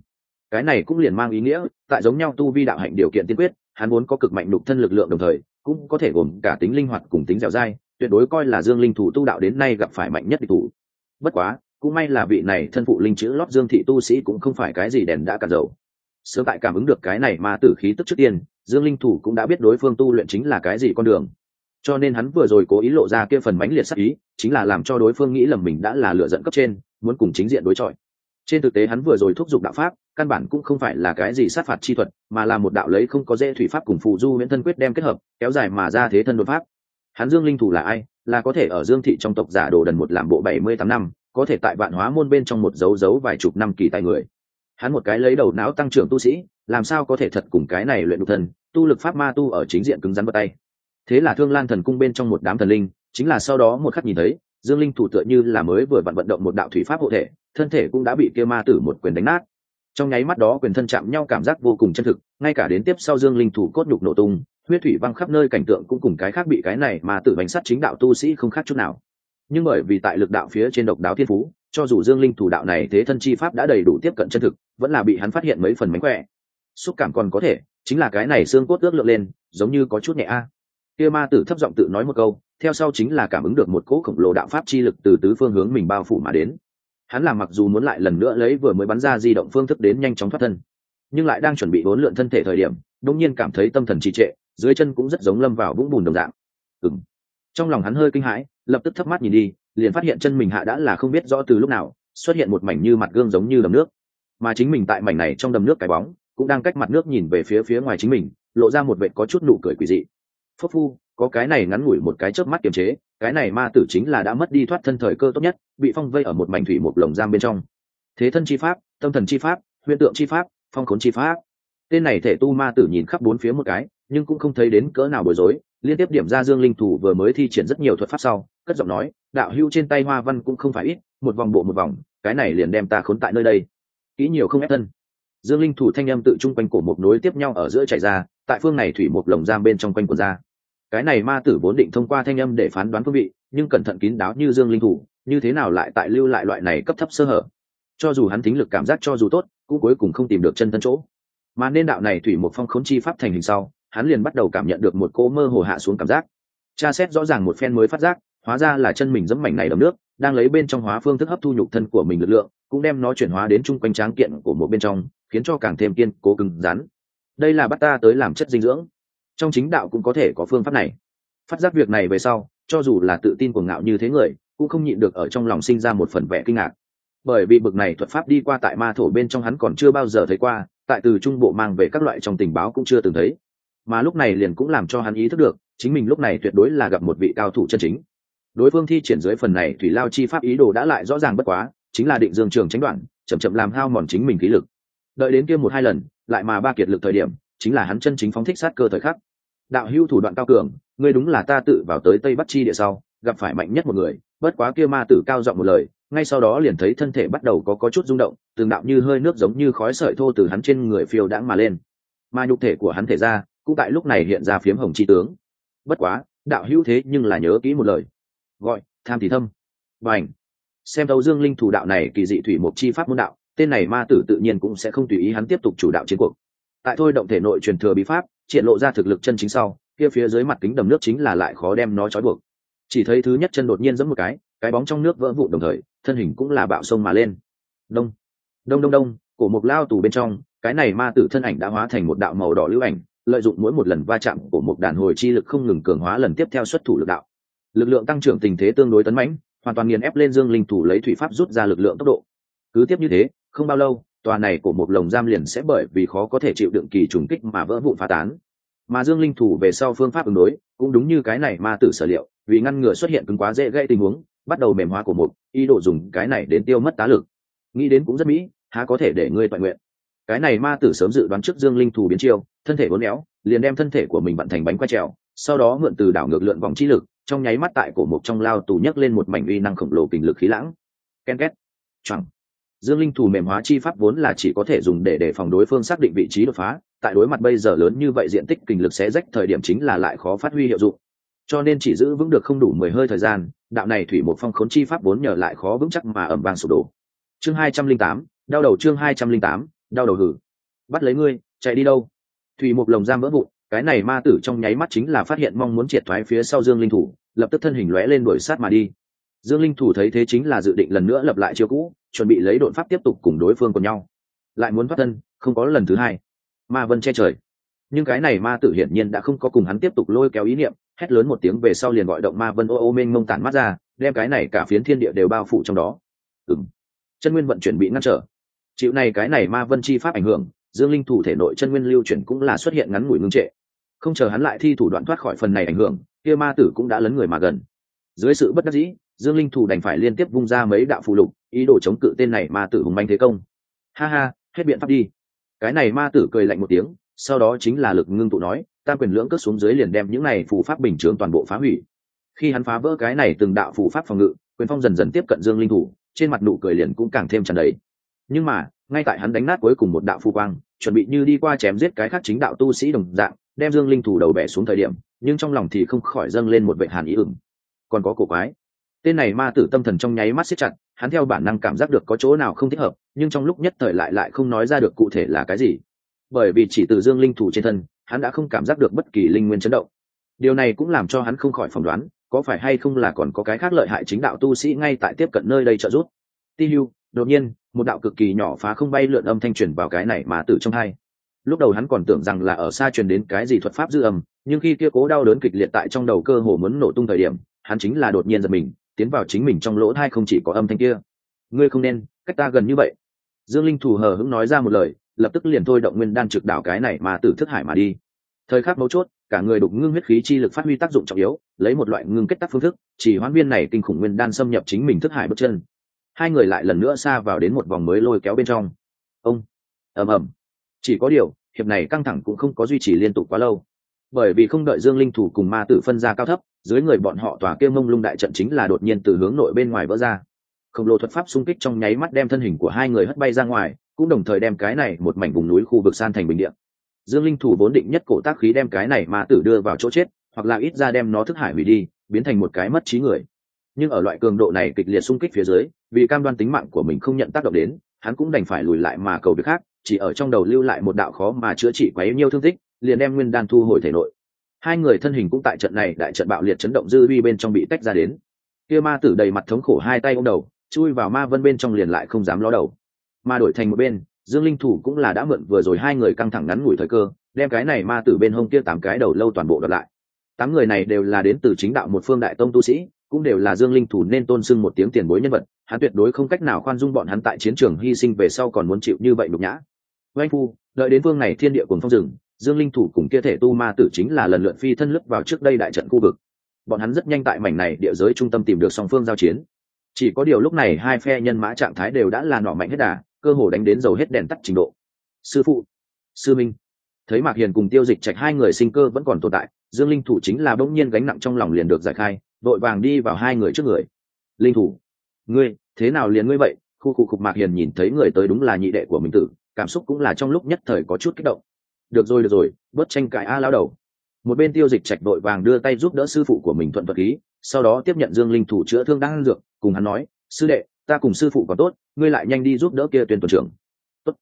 Cái này cũng liền mang ý nghĩa, tại giống nhau tu vi đạo hạnh điều kiện tiên quyết, hắn muốn có cực mạnh đục thân lực lượng đồng thời, cũng có thể gồm cả tính linh hoạt cùng tính dẻo dai, tuyệt đối coi là dương linh thủ tu đạo đến nay gặp phải mạnh nhất địch thủ. Bất quá, cũng may là vị này thân phụ linh chữ lót dương thị tu sĩ cũng không phải cái gì đèn đã cạn dầu sớm tại cảm ứng được cái này mà tử khí tức trước tiên, dương linh thủ cũng đã biết đối phương tu luyện chính là cái gì con đường. Cho nên hắn vừa rồi cố ý lộ ra kia phần mãnh liệt sắc ý, chính là làm cho đối phương nghĩ lầm mình đã là lựa dẫn cấp trên, muốn cùng chính diện đối chọi. Trên thực tế hắn vừa rồi thúc giục đạo pháp, căn bản cũng không phải là cái gì sát phạt chi thuật, mà là một đạo lấy không có dễ thủy pháp cùng phù du miễn thân quyết đem kết hợp, kéo dài mà ra thế thân đột pháp. Hắn dương linh thủ là ai? Là có thể ở dương thị trong tộc giả đồ đần một làm bộ bảy mươi tám năm, có thể tại vạn hóa môn bên trong một dấu dấu vài chục năm kỳ tài người hắn một cái lấy đầu não tăng trưởng tu sĩ, làm sao có thể thật cùng cái này luyện đục thần, tu lực pháp ma tu ở chính diện cứng rắn vào tay. Thế là thương lan thần cung bên trong một đám thần linh, chính là sau đó một khắc nhìn thấy, dương linh thủ tựa như là mới vừa vận vận động một đạo thủy pháp hộ thể, thân thể cũng đã bị kia ma tử một quyền đánh nát. Trong nháy mắt đó quyền thân chạm nhau cảm giác vô cùng chân thực, ngay cả đến tiếp sau dương linh thủ cốt nhục nổ tung, huyết thủy văng khắp nơi cảnh tượng cũng cùng cái khác bị cái này mà tử bánh sắt chính đạo tu sĩ không khác chút nào. Nhưng bởi vì tại lực đạo phía trên độc đáo thiên phú cho dù dương linh thủ đạo này thế thân chi pháp đã đầy đủ tiếp cận chân thực, vẫn là bị hắn phát hiện mấy phần mánh khỏe. Xúc cảm còn có thể, chính là cái này xương cốt ước lượng lên, giống như có chút nhẹ a. Kia ma tử thấp giọng tự nói một câu, theo sau chính là cảm ứng được một cỗ khổng lồ đạo pháp chi lực từ tứ phương hướng mình bao phủ mà đến. Hắn làm mặc dù muốn lại lần nữa lấy vừa mới bắn ra di động phương thức đến nhanh chóng thoát thân, nhưng lại đang chuẩn bị bốn lượn thân thể thời điểm đông nhiên cảm thấy tâm thần trì trệ, dưới chân cũng rất giống lâm vào vũng bùn đồng dạng. Ừng trong lòng hắn hơi kinh hãi, lập tức thấp mắt nhìn đi, liền phát hiện chân mình hạ đã là không biết rõ từ lúc nào, xuất hiện một mảnh như mặt gương giống như đầm nước. Mà chính mình tại mảnh này trong đầm nước cái bóng, cũng đang cách mặt nước nhìn về phía phía ngoài chính mình, lộ ra một vệ có chút nụ cười quỷ dị. Phúc phu, có cái này ngắn ngủi một cái chớp mắt kiềm chế, cái này ma tử chính là đã mất đi thoát thân thời cơ tốt nhất, bị phong vây ở một mảnh thủy một lồng giam bên trong. Thế thân chi pháp, tâm thần chi pháp huyện tượng chi pháp, phong khốn chi pháp. Tên này thể tu ma tử nhìn khắp bốn phía một cái, nhưng cũng không thấy đến cỡ nào bối rối liên tiếp điểm ra dương linh thủ vừa mới thi triển rất nhiều thuật pháp sau, cất giọng nói, đạo hưu trên tay hoa văn cũng không phải ít, một vòng bộ một vòng, cái này liền đem ta khốn tại nơi đây. Kỹ nhiều không ép thân. Dương linh thủ thanh â m tự chung quanh cổ một nối tiếp nhau ở giữa chạy ra, tại phương này thủy một lồng giam bên trong quanh quần ra. Cái này ma tử vốn định thông qua thanh âm để phán đoán phương vị, nhưng cẩn thận kín đáo như dương linh thủ, như thế nào lại tại lưu lại loại này cấp thấp sơ hở? Cho dù hắn thính lực cảm giác cho dù tốt, cũng cuối cùng không tìm được chân thân chỗ. Mà nên đạo này thủy một phong khốn chi pháp thành hình sau hắn liền bắt đầu cảm nhận được một cỗ mơ hồ hạ xuống cảm giác. Tra xét rõ ràng một phen mới phát giác, hóa ra là chân mình dẫm mảnh này đầm nước, đang lấy bên trong hóa phương thức hấp thu nhục thân của mình lực lượng, cũng đem nó chuyển hóa đến chung quanh tráng kiện của một bên trong, khiến cho càng thêm kiên cố cứng rắn. Đây là bắt ta tới làm chất dinh dưỡng. Trong chính đạo cũng có thể có phương pháp này. Phát giác việc này về sau, cho dù là tự tin cuồng ngạo như thế người, cũng không nhịn được ở trong lòng sinh ra một phần vẻ kinh ngạc. Bởi vì bực này thuật pháp đi qua tại ma thổ bên trong hắn còn chưa bao giờ thấy qua, tại từ trung bộ mang về các loại trong tình báo cũng chưa từng thấy mà lúc này liền cũng làm cho hắn ý thức được, chính mình lúc này tuyệt đối là gặp một vị cao thủ chân chính. Đối phương thi triển dưới phần này thủy lao chi pháp ý đồ đã lại rõ ràng bất quá, chính là định dương trường tránh đoạn, chậm chậm làm hao mòn chính mình khí lực. Đợi đến kia một hai lần, lại mà ba kiệt lực thời điểm, chính là hắn chân chính phóng thích sát cơ thời khắc. Đạo hưu thủ đoạn cao cường, ngươi đúng là ta tự vào tới tây bắc chi địa sau, gặp phải mạnh nhất một người, bất quá kia ma tử cao giọng một lời, ngay sau đó liền thấy thân thể bắt đầu có có chút rung động, từng đạo như hơi nước giống như khói sợi thô từ hắn trên người phiêu đãng mà lên. Mà nhục thể của hắn thể ra cũng tại lúc này hiện ra phiếm hồng chi tướng. Bất quá, đạo hữu thế nhưng là nhớ kỹ một lời. Gọi, tham thì thâm. Và ảnh xem thấu dương linh thủ đạo này kỳ dị thủy một chi pháp môn đạo, tên này ma tử tự nhiên cũng sẽ không tùy ý hắn tiếp tục chủ đạo chiến cuộc. Tại thôi động thể nội truyền thừa bí pháp, triển lộ ra thực lực chân chính sau, kia phía dưới mặt kính đầm nước chính là lại khó đem nó trói buộc. Chỉ thấy thứ nhất chân đột nhiên giẫm một cái cái bóng trong nước vỡ vụn đồng thời, thân hình cũng là bạo sông mà lên. Đông. Đông đông đông, cổ mục lao tù bên trong, cái này ma tử thân ảnh đã hóa thành một đạo màu đỏ lưu ảnh lợi dụng mỗi một lần va chạm của một đàn hồi chi lực không ngừng cường hóa lần tiếp theo xuất thủ lực đạo. Lực lượng tăng trưởng tình thế tương đối tấn mãnh, hoàn toàn nghiền ép lên dương linh thủ lấy thủy pháp rút ra lực lượng tốc độ. Cứ tiếp như thế, không bao lâu, tòa này của một lồng giam liền sẽ bởi vì khó có thể chịu đựng kỳ trùng kích mà vỡ vụn phá tán. Mà dương linh thủ về sau phương pháp ứng đối, cũng đúng như cái này ma tử sở liệu, vì ngăn ngừa xuất hiện cứng quá dễ gây tình huống, bắt đầu mềm hóa của một, ý đồ dùng cái này đến tiêu mất tá lực. Nghĩ đến cũng rất mỹ, há có thể để ngươi toàn nguyện cái này ma tử sớm dự đoán trước dương linh thủ biến chiêu, thân thể bốn éo, liền đem thân thể của mình bận thành bánh quay trèo, sau đó mượn từ đảo ngược lượn vòng chi lực, trong nháy mắt tại cổ mục trong lao tù nhấc lên một mảnh uy năng khổng lồ kình lực khí lãng. Ken két. Chẳng dương linh thủ mềm hóa chi pháp vốn là chỉ có thể dùng để để phòng đối phương xác định vị trí đột phá, tại đối mặt bây giờ lớn như vậy diện tích kình lực sẽ rách thời điểm chính là lại khó phát huy hiệu dụng. Cho nên chỉ giữ vững được không đủ mười hơi thời gian, đạo này thủy một phong khốn chi pháp vốn nhờ lại khó vững chắc mà ẩm vàng sụp đổ. Chương hai trăm linh tám, đau đầu chương hai trăm linh tám đau đầu hử. Bắt lấy ngươi, chạy đi đâu? Thủy một lồng giam vỡ vụn, cái này ma tử trong nháy mắt chính là phát hiện mong muốn triệt thoái phía sau dương linh thủ, lập tức thân hình lóe lên đuổi sát mà đi. Dương linh thủ thấy thế chính là dự định lần nữa lập lại chiêu cũ, chuẩn bị lấy đột pháp tiếp tục cùng đối phương cùng nhau. Lại muốn thoát thân, không có lần thứ hai. Ma vân che trời. Nhưng cái này ma tử hiển nhiên đã không có cùng hắn tiếp tục lôi kéo ý niệm, hét lớn một tiếng về sau liền gọi động ma vân ô ô mênh mông tản mắt ra, đem cái này cả phiến thiên địa đều bao phủ trong đó. Ừng chân nguyên vận chuyển bị ngăn trở chịu này cái này ma vân chi pháp ảnh hưởng, dương linh thủ thể nội chân nguyên lưu chuyển cũng là xuất hiện ngắn ngủi ngưng trệ. Không chờ hắn lại thi thủ đoạn thoát khỏi phần này ảnh hưởng, kia ma tử cũng đã lấn người mà gần. Dưới sự bất đắc dĩ, dương linh thủ đành phải liên tiếp vung ra mấy đạo phù lục, ý đồ chống cự tên này ma tử hùng manh thế công. Ha ha, hết biện pháp đi. Cái này ma tử cười lạnh một tiếng, sau đó chính là lực ngưng tụ nói, tam quyền lưỡng cất xuống dưới liền đem những này phù pháp bình chướng toàn bộ phá hủy. Khi hắn phá vỡ cái này từng đạo phù pháp phòng ngự, quyền phong dần dần tiếp cận dương linh thủ, trên mặt nụ cười liền cũng càng thêm tràn đầy nhưng mà, ngay tại hắn đánh nát cuối cùng một đạo phù quang, chuẩn bị như đi qua chém giết cái khác chính đạo tu sĩ đồng dạng, đem dương linh thủ đầu bẻ xuống thời điểm, nhưng trong lòng thì không khỏi dâng lên một vệ hàn ý ửng. Còn có cổ quái. Tên này ma tử tâm thần trong nháy mắt siết chặt, hắn theo bản năng cảm giác được có chỗ nào không thích hợp, nhưng trong lúc nhất thời lại lại không nói ra được cụ thể là cái gì. Bởi vì chỉ từ dương linh thủ trên thân, hắn đã không cảm giác được bất kỳ linh nguyên chấn động. Điều này cũng làm cho hắn không khỏi phỏng đoán, có phải hay không là còn có cái khác lợi hại chính đạo tu sĩ ngay tại tiếp cận nơi đây trợ giúp. Ti hưu, đột nhiên một đạo cực kỳ nhỏ phá không bay lượn âm thanh truyền vào cái này mà tử trong hai. Lúc đầu hắn còn tưởng rằng là ở xa truyền đến cái gì thuật pháp dư âm, nhưng khi kia cố đau đớn kịch liệt tại trong đầu cơ hồ muốn nổ tung thời điểm, hắn chính là đột nhiên giật mình, tiến vào chính mình trong lỗ thai không chỉ có âm thanh kia. Ngươi không nên, cách ta gần như vậy. Dương linh thủ hờ hững nói ra một lời, lập tức liền thôi động nguyên đan trực đảo cái này mà tử thức hải mà đi. Thời khắc mấu chốt, cả người đục ngưng huyết khí chi lực phát huy tác dụng trọng yếu, lấy một loại ngưng kết tác phương thức, chỉ hoán viên này kinh khủng nguyên đan xâm nhập chính mình thức hải bước chân hai người lại lần nữa xa vào đến một vòng mới lôi kéo bên trong. Ông, ầm ầm. Chỉ có điều, hiệp này căng thẳng cũng không có duy trì liên tục quá lâu. Bởi vì không đợi dương linh thủ cùng ma tử phân ra cao thấp, dưới người bọn họ tòa kêu mông lung đại trận chính là đột nhiên từ hướng nội bên ngoài vỡ ra. Khổng lồ thuật pháp xung kích trong nháy mắt đem thân hình của hai người hất bay ra ngoài, cũng đồng thời đem cái này một mảnh vùng núi khu vực san thành bình điện dương linh thủ vốn định nhất cổ tác khí đem cái này ma tử đưa vào chỗ chết, hoặc là ít ra đem nó thức hải hủy đi, biến thành một cái mất trí người. Nhưng ở loại cường độ này kịch liệt xung kích phía dưới vì cam đoan tính mạng của mình không nhận tác động đến, hắn cũng đành phải lùi lại mà cầu việc khác, chỉ ở trong đầu lưu lại một đạo khó mà chữa trị quá nhiều thương tích, liền đem nguyên đan thu hồi thể nội. Hai người thân hình cũng tại trận này đại trận bạo liệt chấn động dư vi bên trong bị tách ra đến. Kia ma tử đầy mặt thống khổ hai tay ôm đầu, chui vào ma vân bên trong liền lại không dám ló đầu. Ma đổi thành một bên, dương linh thủ cũng là đã mượn vừa rồi hai người căng thẳng ngắn ngủi thời cơ, đem cái này ma tử bên hông kia tám cái đầu lâu toàn bộ đợt lại. Tám người này đều là đến từ chính đạo một phương đại tông tu sĩ cũng đều là dương linh thủ nên tôn sưng một tiếng tiền bối nhân vật, hắn tuyệt đối không cách nào khoan dung bọn hắn tại chiến trường hy sinh về sau còn muốn chịu như vậy nhục nhã. Oanh phu, đợi đến vương này thiên địa cùng phong rừng, dương linh thủ cùng kia thể tu ma tử chính là lần lượt phi thân lấp vào trước đây đại trận khu vực. Bọn hắn rất nhanh tại mảnh này địa giới trung tâm tìm được song phương giao chiến. Chỉ có điều lúc này hai phe nhân mã trạng thái đều đã là nọ mạnh hết đà, cơ hồ đánh đến dầu hết đèn tắt trình độ. Sư phụ, sư minh. Thấy mạc hiền cùng tiêu dịch trạch hai người sinh cơ vẫn còn tồn tại, dương linh thủ chính là bỗng nhiên gánh nặng trong lòng liền được giải khai vội vàng đi vào hai người trước người. Linh thủ. Ngươi, thế nào liền ngươi vậy? Khu khu khục mạc hiền nhìn thấy người tới đúng là nhị đệ của mình tử, cảm xúc cũng là trong lúc nhất thời có chút kích động. Được rồi được rồi, bớt tranh cãi a lao đầu. Một bên tiêu dịch trạch vội vàng đưa tay giúp đỡ sư phụ của mình thuận vật khí sau đó tiếp nhận dương linh thủ chữa thương đang dược, cùng hắn nói, sư đệ, ta cùng sư phụ còn tốt, ngươi lại nhanh đi giúp đỡ kia tuyên tuần trưởng. Tốt.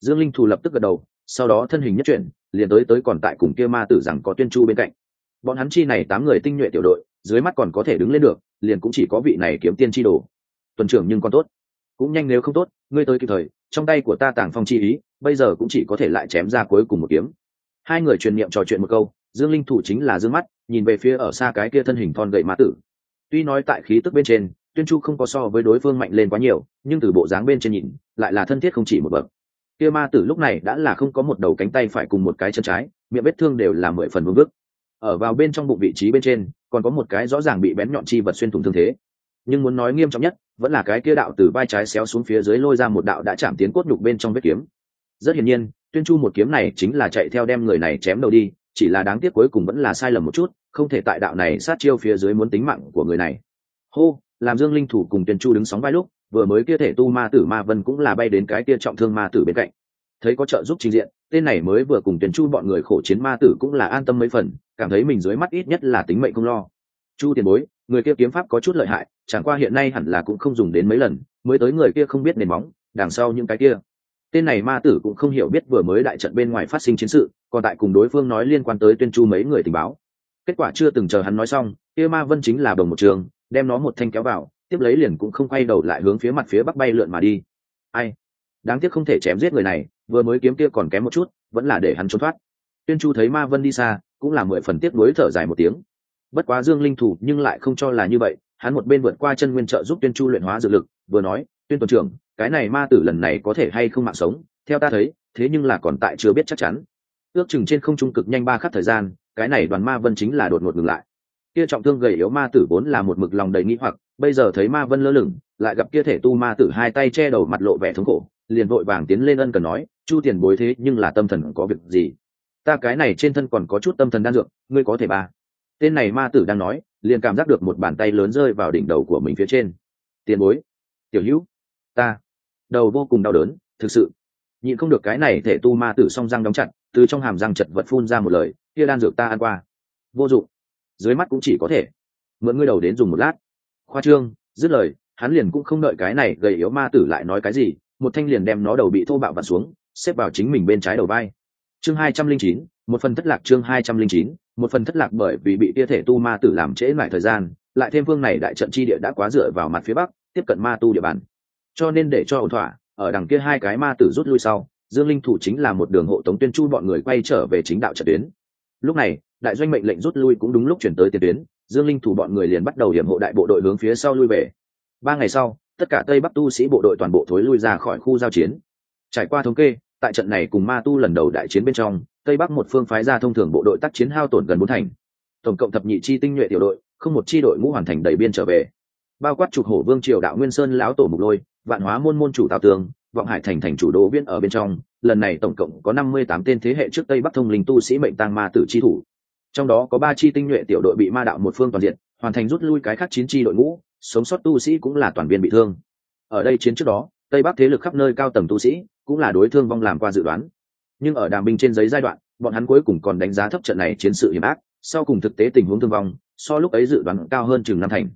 dương linh thủ lập tức gật đầu, sau đó thân hình nhất chuyển, liền tới tới còn tại cùng kia ma tử rằng có tuyên chu bên cạnh bọn hắn chi này tám người tinh nhuệ tiểu đội, dưới mắt còn có thể đứng lên được, liền cũng chỉ có vị này kiếm tiên chi đồ. Tuần trưởng nhưng còn tốt. Cũng nhanh nếu không tốt, ngươi tới kịp thời, trong tay của ta tàng phong chi ý, bây giờ cũng chỉ có thể lại chém ra cuối cùng một kiếm. Hai người truyền niệm trò chuyện một câu, dương linh thủ chính là dương mắt, nhìn về phía ở xa cái kia thân hình thon gậy ma tử. Tuy nói tại khí tức bên trên, tuyên chu không có so với đối phương mạnh lên quá nhiều, nhưng từ bộ dáng bên trên nhìn, lại là thân thiết không chỉ một bậc. Kia ma tử lúc này đã là không có một đầu cánh tay phải cùng một cái chân trái, miệng vết thương đều là mười phần vương vức ở vào bên trong bụng vị trí bên trên, còn có một cái rõ ràng bị bén nhọn chi vật xuyên thủng thương thế. Nhưng muốn nói nghiêm trọng nhất, vẫn là cái kia đạo từ vai trái xéo xuống phía dưới lôi ra một đạo đã chạm tiến cốt nhục bên trong vết kiếm. Rất hiển nhiên, tuyên chu một kiếm này chính là chạy theo đem người này chém đầu đi, chỉ là đáng tiếc cuối cùng vẫn là sai lầm một chút, không thể tại đạo này sát chiêu phía dưới muốn tính mạng của người này. Hô, làm dương linh thủ cùng tuyên chu đứng sóng vai lúc, vừa mới kia thể tu ma tử ma vân cũng là bay đến cái kia trọng thương ma tử bên cạnh. Thấy có trợ giúp trình diện, tên này mới vừa cùng tuyên chu bọn người khổ chiến ma tử cũng là an tâm mấy phần cảm thấy mình dưới mắt ít nhất là tính mệnh không lo. Chu tiền bối, người kia kiếm pháp có chút lợi hại, chẳng qua hiện nay hẳn là cũng không dùng đến mấy lần, mới tới người kia không biết nền móng, đằng sau những cái kia. Tên này ma tử cũng không hiểu biết vừa mới đại trận bên ngoài phát sinh chiến sự, còn tại cùng đối phương nói liên quan tới tuyên chu mấy người tình báo. Kết quả chưa từng chờ hắn nói xong, kia ma vân chính là đồng một trường, đem nó một thanh kéo vào, tiếp lấy liền cũng không quay đầu lại hướng phía mặt phía bắc bay lượn mà đi. Ai? Đáng tiếc không thể chém giết người này, vừa mới kiếm kia còn kém một chút, vẫn là để hắn trốn thoát. Tuyên chu thấy ma vân đi xa cũng là mười phần tiếc nuối thở dài một tiếng. Bất quá dương linh thủ nhưng lại không cho là như vậy, hắn một bên vượt qua chân nguyên trợ giúp tuyên chu luyện hóa dược lực, vừa nói, tuyên tuần trưởng, cái này ma tử lần này có thể hay không mạng sống? Theo ta thấy, thế nhưng là còn tại chưa biết chắc chắn. Ước chừng trên không trung cực nhanh ba khắc thời gian, cái này đoàn ma vân chính là đột ngột ngừng lại. Kia trọng thương gầy yếu ma tử vốn là một mực lòng đầy nghĩ hoặc, bây giờ thấy ma vân lơ lửng, lại gặp kia thể tu ma tử hai tay che đầu mặt lộ vẻ thống khổ, liền vội vàng tiến lên ân cần nói, chu tiền bối thế nhưng là tâm thần có việc gì? Ta cái này trên thân còn có chút tâm thần đan dược, ngươi có thể ba. Tên này ma tử đang nói, liền cảm giác được một bàn tay lớn rơi vào đỉnh đầu của mình phía trên. Tiền bối, tiểu hữu, ta. Đầu vô cùng đau đớn, thực sự. Nhịn không được cái này thể tu ma tử song răng đóng chặt, từ trong hàm răng chật vật phun ra một lời, kia đan dược ta ăn qua. Vô dụng. Dưới mắt cũng chỉ có thể. Mượn ngươi đầu đến dùng một lát. Khoa trương, dứt lời, hắn liền cũng không đợi cái này gầy yếu ma tử lại nói cái gì, một thanh liền đem nó đầu bị thô bạo vặn xuống, xếp vào chính mình bên trái đầu vai chương hai trăm linh chín, một phần thất lạc chương hai trăm linh chín, một phần thất lạc bởi vì bị tia thể tu ma tử làm trễ lại thời gian, lại thêm phương này đại trận chi địa đã quá dựa vào mặt phía bắc, tiếp cận ma tu địa bàn. Cho nên để cho ổn thỏa, ở đằng kia hai cái ma tử rút lui sau, dương linh thủ chính là một đường hộ tống tuyên chu bọn người quay trở về chính đạo trận tuyến. Lúc này, đại doanh mệnh lệnh rút lui cũng đúng lúc chuyển tới tiền tuyến, dương linh thủ bọn người liền bắt đầu hiểm hộ đại bộ đội hướng phía sau lui về. Ba ngày sau, tất cả tây bắc tu sĩ bộ đội toàn bộ thối lui ra khỏi khu giao chiến. Trải qua thống kê tại trận này cùng ma tu lần đầu đại chiến bên trong, tây bắc một phương phái ra thông thường bộ đội tác chiến hao tổn gần bốn thành. Tổng cộng thập nhị chi tinh nhuệ tiểu đội, không một chi đội ngũ hoàn thành đầy biên trở về. Bao quát trục hổ vương triều đạo nguyên sơn lão tổ mục lôi, vạn hóa môn môn chủ tào tường, vọng hải thành thành chủ đô viên ở bên trong, lần này tổng cộng có năm mươi tám tên thế hệ trước tây bắc thông linh tu sĩ mệnh tăng ma tử chi thủ. Trong đó có ba chi tinh nhuệ tiểu đội bị ma đạo một phương toàn diện, hoàn thành rút lui cái khác chín chi đội ngũ, sống sót tu sĩ cũng là toàn viên bị thương. Ở đây chiến trước đó, tây bắc thế lực khắp nơi cao tầng tu sĩ cũng là đối thương vong làm qua dự đoán. Nhưng ở đàm binh trên giấy giai đoạn, bọn hắn cuối cùng còn đánh giá thấp trận này chiến sự hiểm ác, sau cùng thực tế tình huống thương vong, so lúc ấy dự đoán cao hơn chừng năm thành.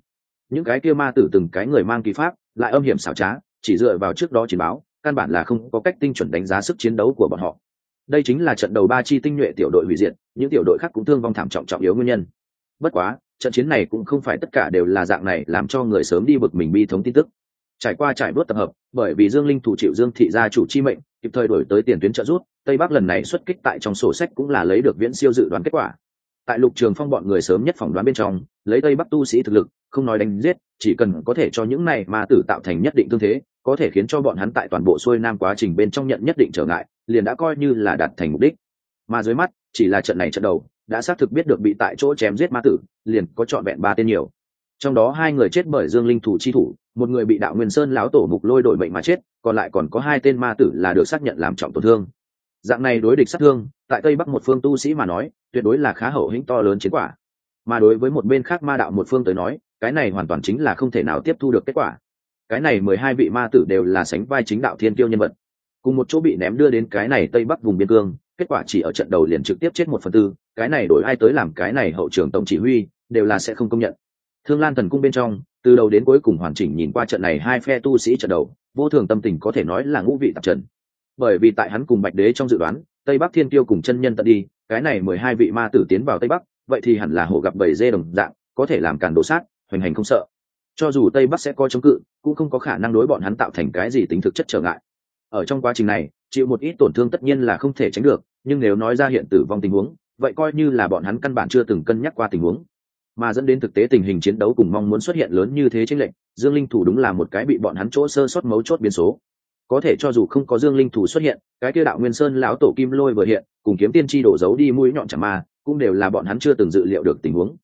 Những cái kia ma tử từng cái người mang kỳ pháp, lại âm hiểm xảo trá, chỉ dựa vào trước đó chỉ báo, căn bản là không có cách tinh chuẩn đánh giá sức chiến đấu của bọn họ. Đây chính là trận đầu ba chi tinh nhuệ tiểu đội hủy diệt, những tiểu đội khác cũng thương vong thảm trọng trọng yếu nguyên nhân. Bất quá, trận chiến này cũng không phải tất cả đều là dạng này làm cho người sớm đi bực mình bi thống tin tức trải qua trải bước tập hợp, bởi vì dương linh thủ chịu dương thị gia chủ chi mệnh, kịp thời đổi tới tiền tuyến trợ rút tây bắc lần này xuất kích tại trong sổ sách cũng là lấy được viễn siêu dự đoán kết quả. Tại lục trường phong bọn người sớm nhất phỏng đoán bên trong, lấy tây bắc tu sĩ thực lực, không nói đánh giết, chỉ cần có thể cho những này ma tử tạo thành nhất định tương thế, có thể khiến cho bọn hắn tại toàn bộ xuôi nam quá trình bên trong nhận nhất định trở ngại, liền đã coi như là đạt thành mục đích. Mà dưới mắt, chỉ là trận này trận đầu, đã xác thực biết được bị tại chỗ chém giết ma tử, liền có trọn vẹn ba tên nhiều. Trong đó hai người chết bởi dương linh thủ chi thủ một người bị đạo nguyên sơn lão tổ mục lôi đổi bệnh mà chết, còn lại còn có hai tên ma tử là được xác nhận làm trọng tổn thương. Dạng này đối địch sát thương, tại tây bắc một phương tu sĩ mà nói, tuyệt đối là khá hậu hĩnh to lớn chiến quả. Mà đối với một bên khác ma đạo một phương tới nói, cái này hoàn toàn chính là không thể nào tiếp thu được kết quả. Cái này mười hai vị ma tử đều là sánh vai chính đạo thiên tiêu nhân vật. Cùng một chỗ bị ném đưa đến cái này tây bắc vùng biên cương, kết quả chỉ ở trận đầu liền trực tiếp chết một phần tư, cái này đổi ai tới làm cái này hậu trưởng tổng chỉ huy, đều là sẽ không công nhận. Thương lan thần cung bên trong từ đầu đến cuối cùng hoàn chỉnh nhìn qua trận này hai phe tu sĩ trận đầu, vô thường tâm tình có thể nói là ngũ vị tạp trận bởi vì tại hắn cùng bạch đế trong dự đoán, tây bắc thiên tiêu cùng chân nhân tận đi, cái này mười hai vị ma tử tiến vào tây bắc, vậy thì hẳn là hổ gặp bảy dê đồng dạng, có thể làm càn đổ sát, hoành hành không sợ. Cho dù tây bắc sẽ coi chống cự, cũng không có khả năng đối bọn hắn tạo thành cái gì tính thực chất trở ngại. Ở trong quá trình này, chịu một ít tổn thương tất nhiên là không thể tránh được, nhưng nếu nói ra hiện tử vong tình huống, vậy coi như là bọn hắn căn bản chưa từng cân nhắc qua tình huống mà dẫn đến thực tế tình hình chiến đấu cùng mong muốn xuất hiện lớn như thế trên lệnh dương linh thủ đúng là một cái bị bọn hắn chỗ sơ sót mấu chốt biến số. Có thể cho dù không có dương linh thủ xuất hiện, cái kia đạo nguyên sơn lão tổ kim lôi vừa hiện, cùng kiếm tiên tri đổ giấu đi mũi nhọn chẳng ma cũng đều là bọn hắn chưa từng dự liệu được tình huống.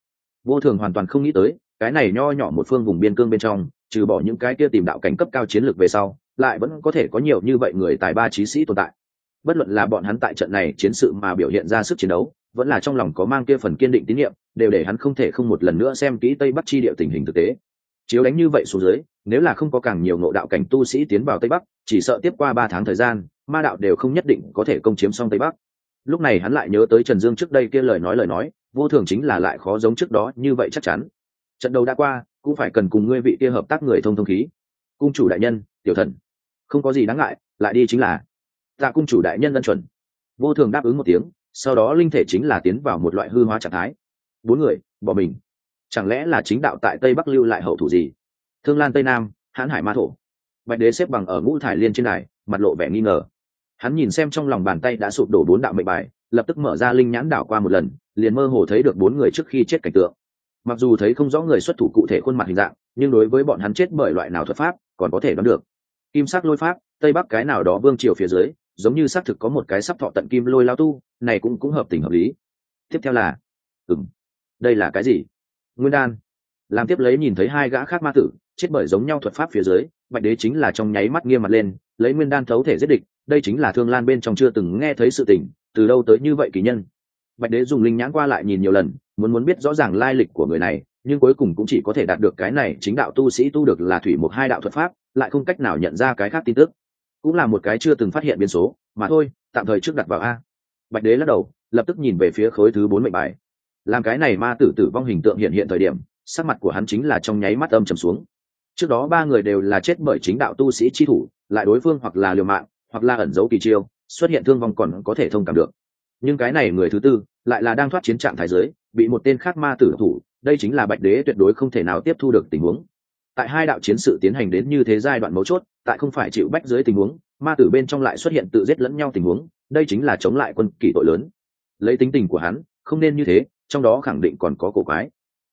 Vô thường hoàn toàn không nghĩ tới, cái này nho nhỏ một phương vùng biên cương bên trong, trừ bỏ những cái kia tìm đạo cảnh cấp cao chiến lược về sau, lại vẫn có thể có nhiều như vậy người tài ba trí sĩ tồn tại bất luận là bọn hắn tại trận này chiến sự mà biểu hiện ra sức chiến đấu, vẫn là trong lòng có mang kia phần kiên định tín nhiệm, đều để hắn không thể không một lần nữa xem kỹ tây bắc chi địa tình hình thực tế. Chiếu đánh như vậy xuống dưới, nếu là không có càng nhiều ngộ đạo cảnh tu sĩ tiến vào tây bắc, chỉ sợ tiếp qua ba tháng thời gian, ma đạo đều không nhất định có thể công chiếm xong tây bắc. Lúc này hắn lại nhớ tới trần dương trước đây kia lời nói lời nói, vô thường chính là lại khó giống trước đó như vậy chắc chắn. Trận đấu đã qua, cũng phải cần cùng ngươi vị kia hợp tác người thông thông khí. Cung chủ đại nhân, tiểu thần, không có gì đáng ngại, lại đi chính là tạ cung chủ đại nhân ân chuẩn. Vô thường đáp ứng một tiếng, sau đó linh thể chính là tiến vào một loại hư hóa trạng thái. Bốn người, bỏ mình. Chẳng lẽ là chính đạo tại tây bắc lưu lại hậu thủ gì? Thương lan tây nam, hãn hải ma thổ. Bạch đế xếp bằng ở ngũ thải liên trên đài, mặt lộ vẻ nghi ngờ. Hắn nhìn xem trong lòng bàn tay đã sụp đổ bốn đạo mệnh bài, lập tức mở ra linh nhãn đảo qua một lần, liền mơ hồ thấy được bốn người trước khi chết cảnh tượng. Mặc dù thấy không rõ người xuất thủ cụ thể khuôn mặt hình dạng, nhưng đối với bọn hắn chết bởi loại nào thuật pháp, còn có thể đoán được kim sắc lôi pháp, tây bắc cái nào đó vương triều phía dưới, giống như xác thực có một cái sắp thọ tận kim lôi lao tu, này cũng cũng hợp tình hợp lý. Tiếp theo là ừng đây là cái gì? Nguyên đan. Làm tiếp lấy nhìn thấy hai gã khác ma tử, chết bởi giống nhau thuật pháp phía dưới, bạch đế chính là trong nháy mắt nghiêm mặt lên, lấy nguyên đan thấu thể giết địch, đây chính là thương lan bên trong chưa từng nghe thấy sự tình, từ đâu tới như vậy kỳ nhân? Bạch đế dùng linh nhãn qua lại nhìn nhiều lần, muốn muốn biết rõ ràng lai lịch của người này nhưng cuối cùng cũng chỉ có thể đạt được cái này, chính đạo tu sĩ tu được là thủy một hai đạo thuật pháp, lại không cách nào nhận ra cái khác tin tức. Cũng là một cái chưa từng phát hiện biến số, mà thôi, tạm thời trước đặt vào a. Bạch đế lắc đầu, lập tức nhìn về phía khối thứ bốn mệnh bài. Làm cái này ma tử tử vong hình tượng hiện hiện thời điểm, sắc mặt của hắn chính là trong nháy mắt âm trầm xuống. Trước đó ba người đều là chết bởi chính đạo tu sĩ chi thủ, lại đối phương hoặc là liều mạng, hoặc là ẩn giấu kỳ chiêu, xuất hiện thương vong còn có thể thông cảm được. Nhưng cái này người thứ tư, lại là đang thoát chiến trạng thái giới, bị một tên khác ma tử thủ đây chính là bạch đế tuyệt đối không thể nào tiếp thu được tình huống. Tại hai đạo chiến sự tiến hành đến như thế giai đoạn mấu chốt, tại không phải chịu bách dưới tình huống, ma tử bên trong lại xuất hiện tự giết lẫn nhau tình huống, đây chính là chống lại quân kỷ tội lớn. Lấy tính tình của hắn, không nên như thế, trong đó khẳng định còn có cổ quái.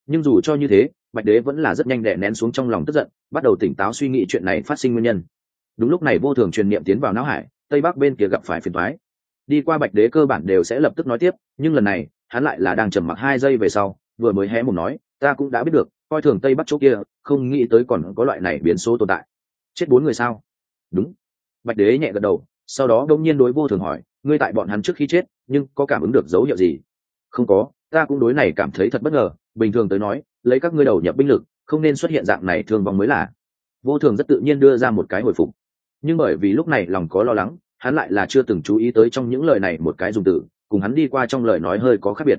Nhưng dù cho như thế, bạch đế vẫn là rất nhanh đè nén xuống trong lòng tức giận, bắt đầu tỉnh táo suy nghĩ chuyện này phát sinh nguyên nhân. Đúng lúc này vô thường truyền niệm tiến vào não hải, tây bắc bên kia gặp phải phiền thoái đi qua bạch đế cơ bản đều sẽ lập tức nói tiếp, nhưng lần này, hắn lại là đang trầm mặc hai giây về sau vừa mới hé một nói, ta cũng đã biết được, coi thường tây bắc chỗ kia, không nghĩ tới còn có loại này biến số tồn tại. Chết bốn người sao? Đúng. Bạch đế nhẹ gật đầu, sau đó đông nhiên đối vô thường hỏi, ngươi tại bọn hắn trước khi chết, nhưng có cảm ứng được dấu hiệu gì? Không có, ta cũng đối này cảm thấy thật bất ngờ, bình thường tới nói, lấy các ngươi đầu nhập binh lực, không nên xuất hiện dạng này thường vong mới là. Vô thường rất tự nhiên đưa ra một cái hồi phục. Nhưng bởi vì lúc này lòng có lo lắng, hắn lại là chưa từng chú ý tới trong những lời này một cái dùng từ, cùng hắn đi qua trong lời nói hơi có khác biệt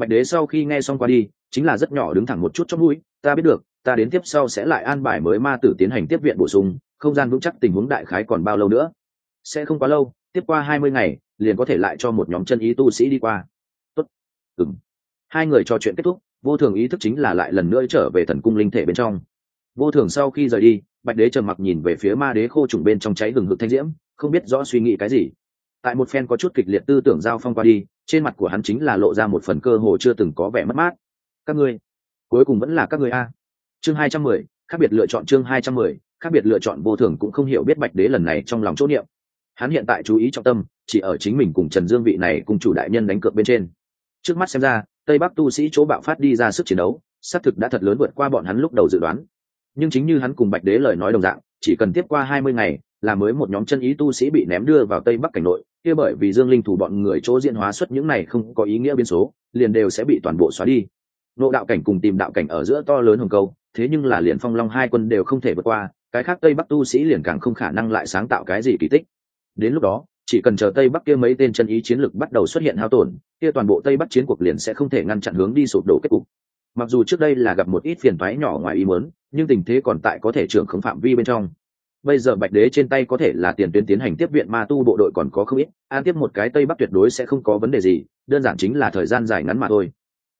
bạch đế sau khi nghe xong qua đi, chính là rất nhỏ đứng thẳng một chút trong mũi, ta biết được, ta đến tiếp sau sẽ lại an bài mới ma tử tiến hành tiếp viện bổ sung, không gian vững chắc tình huống đại khái còn bao lâu nữa? Sẽ không quá lâu, tiếp qua hai mươi ngày, liền có thể lại cho một nhóm chân ý tu sĩ đi qua. Tốt. Ừng hai người trò chuyện kết thúc, vô thường ý thức chính là lại lần nữa trở về thần cung linh thể bên trong. Vô thường sau khi rời đi, bạch đế trầm mặc nhìn về phía ma đế khô trùng bên trong cháy hừng hực thanh diễm, không biết rõ suy nghĩ cái gì. Tại một phen có chút kịch liệt tư tưởng giao phong qua đi trên mặt của hắn chính là lộ ra một phần cơ hồ chưa từng có vẻ mất mát. Các ngươi, cuối cùng vẫn là các ngươi a. Chương hai trăm mười, khác biệt lựa chọn chương hai trăm mười, khác biệt lựa chọn vô thường cũng không hiểu biết bạch đế lần này trong lòng chỗ niệm. Hắn hiện tại chú ý trọng tâm, chỉ ở chính mình cùng trần dương vị này cùng chủ đại nhân đánh cược bên trên. Trước mắt xem ra, tây bắc tu sĩ chỗ bạo phát đi ra sức chiến đấu, xác thực đã thật lớn vượt qua bọn hắn lúc đầu dự đoán. Nhưng chính như hắn cùng bạch đế lời nói đồng dạng, chỉ cần tiếp qua hai mươi ngày, là mới một nhóm chân ý tu sĩ bị ném đưa vào tây bắc cảnh nội kia bởi vì dương linh thủ bọn người chỗ diễn hóa xuất những này không có ý nghĩa biến số, liền đều sẽ bị toàn bộ xóa đi. Nộ đạo cảnh cùng tìm đạo cảnh ở giữa to lớn hồng câu, thế nhưng là liền phong long hai quân đều không thể vượt qua, cái khác tây bắc tu sĩ liền càng không khả năng lại sáng tạo cái gì kỳ tích. Đến lúc đó, chỉ cần chờ tây bắc kia mấy tên chân ý chiến lực bắt đầu xuất hiện hao tổn, kia toàn bộ tây bắc chiến cuộc liền sẽ không thể ngăn chặn hướng đi sụp đổ kết cục. Mặc dù trước đây là gặp một ít phiền toái nhỏ ngoài ý muốn, nhưng tình thế còn tại có thể trưởng khống phạm vi bên trong bây giờ bạch đế trên tay có thể là tiền tuyến tiến hành tiếp viện ma tu bộ đội còn có không ít, an tiếp một cái tây bắc tuyệt đối sẽ không có vấn đề gì, đơn giản chính là thời gian dài ngắn mà thôi.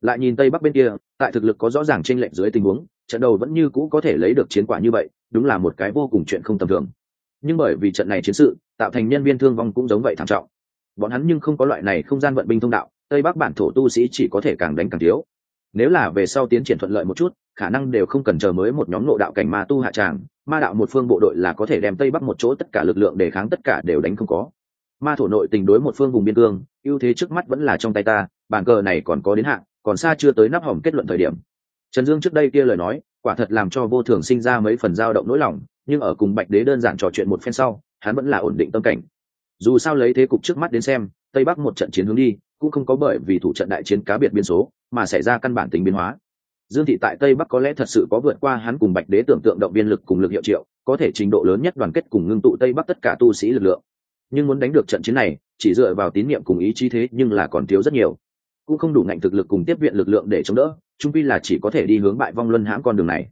Lại nhìn tây bắc bên kia, tại thực lực có rõ ràng chênh lệch dưới tình huống, trận đầu vẫn như cũ có thể lấy được chiến quả như vậy, đúng là một cái vô cùng chuyện không tầm thường. Nhưng bởi vì trận này chiến sự, tạo thành nhân viên thương vong cũng giống vậy thảm trọng. Bọn hắn nhưng không có loại này không gian vận binh thông đạo, tây bắc bản thổ tu sĩ chỉ có thể càng đánh càng thiếu. Nếu là về sau tiến triển thuận lợi một chút khả năng đều không cần chờ mới một nhóm nộ đạo cảnh ma tu hạ tràng, ma đạo một phương bộ đội là có thể đem tây bắc một chỗ tất cả lực lượng để kháng tất cả đều đánh không có. Ma thổ nội tình đối một phương vùng biên cương, ưu thế trước mắt vẫn là trong tay ta, bàn cờ này còn có đến hạn, còn xa chưa tới nắp hỏng kết luận thời điểm. Trần dương trước đây kia lời nói, quả thật làm cho vô thường sinh ra mấy phần dao động nỗi lòng, nhưng ở cùng bạch đế đơn giản trò chuyện một phen sau, hắn vẫn là ổn định tâm cảnh. Dù sao lấy thế cục trước mắt đến xem, tây bắc một trận chiến hướng đi, cũng không có bởi vì thủ trận đại chiến cá biệt biên số, mà xảy ra căn bản tính biến hóa dương thị tại tây bắc có lẽ thật sự có vượt qua hắn cùng bạch đế tưởng tượng động viên lực cùng lực hiệu triệu, có thể trình độ lớn nhất đoàn kết cùng ngưng tụ tây bắc tất cả tu sĩ lực lượng. Nhưng muốn đánh được trận chiến này, chỉ dựa vào tín nhiệm cùng ý chí thế nhưng là còn thiếu rất nhiều. Cũng không đủ ngạnh thực lực cùng tiếp viện lực lượng để chống đỡ trung pi là chỉ có thể đi hướng bại vong luân hãm con đường này.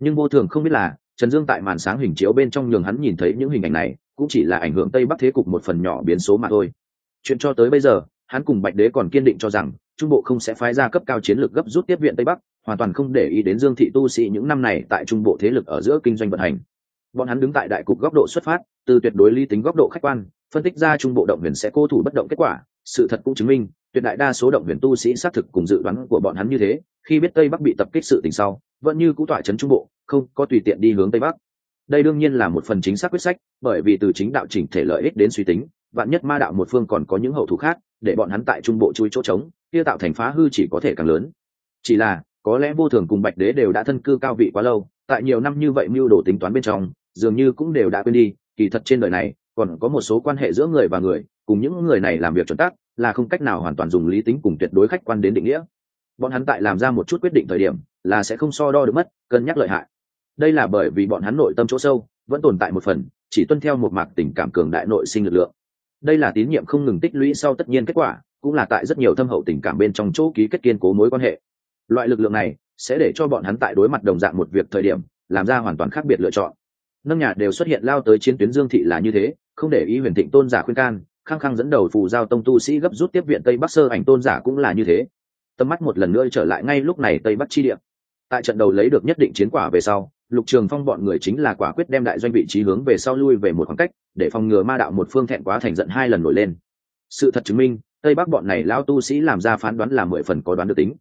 Nhưng vô thường không biết là, trần dương tại màn sáng hình chiếu bên trong nhường hắn nhìn thấy những hình ảnh này, cũng chỉ là ảnh hưởng tây bắc thế cục một phần nhỏ biến số mà thôi. Chuyện cho tới bây giờ, hắn cùng bạch đế còn kiên định cho rằng, trung bộ không sẽ phái ra cấp cao chiến lược gấp rút tiếp viện tây bắc hoàn toàn không để ý đến dương thị tu sĩ những năm này tại trung bộ thế lực ở giữa kinh doanh vận hành. Bọn hắn đứng tại đại cục góc độ xuất phát, từ tuyệt đối lý tính góc độ khách quan, phân tích ra trung bộ động huyền sẽ cố thủ bất động kết quả, sự thật cũng chứng minh, tuyệt đại đa số động huyền tu sĩ xác thực cùng dự đoán của bọn hắn như thế, khi biết tây bắc bị tập kích sự tình sau, vẫn như cũ tỏa trấn trung bộ, không có tùy tiện đi hướng tây bắc. Đây đương nhiên là một phần chính xác quyết sách, bởi vì từ chính đạo chỉnh thể lợi ích đến suy tính, vạn nhất ma đạo một phương còn có những hậu thủ khác, để bọn hắn tại trung bộ chui chỗ trống, kia tạo thành phá hư chỉ có thể càng lớn. Chỉ là có lẽ vô thường cùng bạch đế đều đã thân cư cao vị quá lâu, tại nhiều năm như vậy mưu đồ tính toán bên trong, dường như cũng đều đã quên đi, kỳ thật trên đời này, còn có một số quan hệ giữa người và người, cùng những người này làm việc chuẩn tắc, là không cách nào hoàn toàn dùng lý tính cùng tuyệt đối khách quan đến định nghĩa. Bọn hắn tại làm ra một chút quyết định thời điểm, là sẽ không so đo được mất, cân nhắc lợi hại. Đây là bởi vì bọn hắn nội tâm chỗ sâu, vẫn tồn tại một phần, chỉ tuân theo một mạc tình cảm cường đại nội sinh lực lượng. Đây là tín nhiệm không ngừng tích lũy sau tất nhiên kết quả, cũng là tại rất nhiều thâm hậu tình cảm bên trong chỗ ký kết kiên cố mối quan hệ loại lực lượng này sẽ để cho bọn hắn tại đối mặt đồng dạng một việc thời điểm, làm ra hoàn toàn khác biệt lựa chọn. Nâng nhà đều xuất hiện lao tới chiến tuyến dương thị là như thế, không để ý huyền thịnh tôn giả khuyên can, khăng khăng dẫn đầu phù giao tông tu sĩ gấp rút tiếp viện tây bắc sơ ảnh tôn giả cũng là như thế. Tầm mắt một lần nữa trở lại ngay lúc này tây bắc chi địa. Tại trận đầu lấy được nhất định chiến quả về sau, lục trường phong bọn người chính là quả quyết đem đại doanh vị trí hướng về sau lui về một khoảng cách, để phòng ngừa ma đạo một phương thẹn quá thành giận hai lần nổi lên. Sự thật chứng minh, tây bắc bọn này lao tu sĩ làm ra phán đoán là mười phần có đoán được tính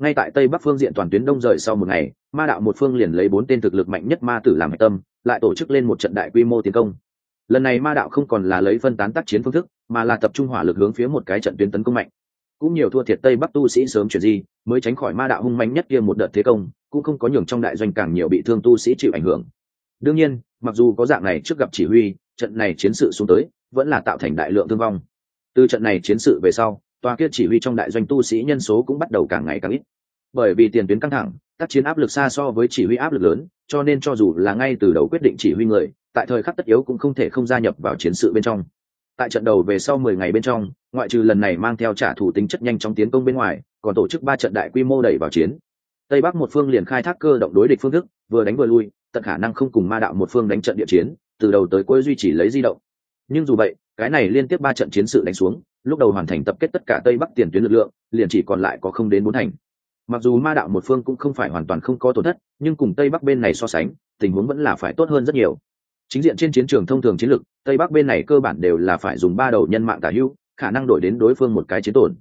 ngay tại tây bắc phương diện toàn tuyến đông rời sau một ngày, ma đạo một phương liền lấy bốn tên thực lực mạnh nhất ma tử làm hạch tâm, lại tổ chức lên một trận đại quy mô tiến công. Lần này ma đạo không còn là lấy phân tán tác chiến phương thức, mà là tập trung hỏa lực hướng phía một cái trận tuyến tấn công mạnh. Cũng nhiều thua thiệt tây bắc tu sĩ sớm chuyển di, mới tránh khỏi ma đạo hung mạnh nhất kia một đợt thế công, cũng không có nhường trong đại doanh càng nhiều bị thương tu sĩ chịu ảnh hưởng. Đương nhiên, mặc dù có dạng này trước gặp chỉ huy, trận này chiến sự xuống tới, vẫn là tạo thành đại lượng thương vong. Từ trận này chiến sự về sau tòa kia chỉ huy trong đại doanh tu sĩ nhân số cũng bắt đầu càng ngày càng ít. Bởi vì tiền tuyến căng thẳng, tác chiến áp lực xa so với chỉ huy áp lực lớn, cho nên cho dù là ngay từ đầu quyết định chỉ huy người, tại thời khắc tất yếu cũng không thể không gia nhập vào chiến sự bên trong. Tại trận đầu về sau mười ngày bên trong, ngoại trừ lần này mang theo trả thù tính chất nhanh trong tiến công bên ngoài, còn tổ chức ba trận đại quy mô đẩy vào chiến. Tây bắc một phương liền khai thác cơ động đối địch phương thức, vừa đánh vừa lui, tận khả năng không cùng ma đạo một phương đánh trận địa chiến, từ đầu tới cuối duy trì lấy di động. Nhưng dù vậy cái này liên tiếp ba trận chiến sự đánh xuống, lúc đầu hoàn thành tập kết tất cả tây bắc tiền tuyến lực lượng, liền chỉ còn lại có không đến bốn thành. Mặc dù ma đạo một phương cũng không phải hoàn toàn không có tổn thất, nhưng cùng tây bắc bên này so sánh, tình huống vẫn là phải tốt hơn rất nhiều. Chính diện trên chiến trường thông thường chiến lược, tây bắc bên này cơ bản đều là phải dùng ba đầu nhân mạng tả hữu, khả năng đổi đến đối phương một cái chiến tổn.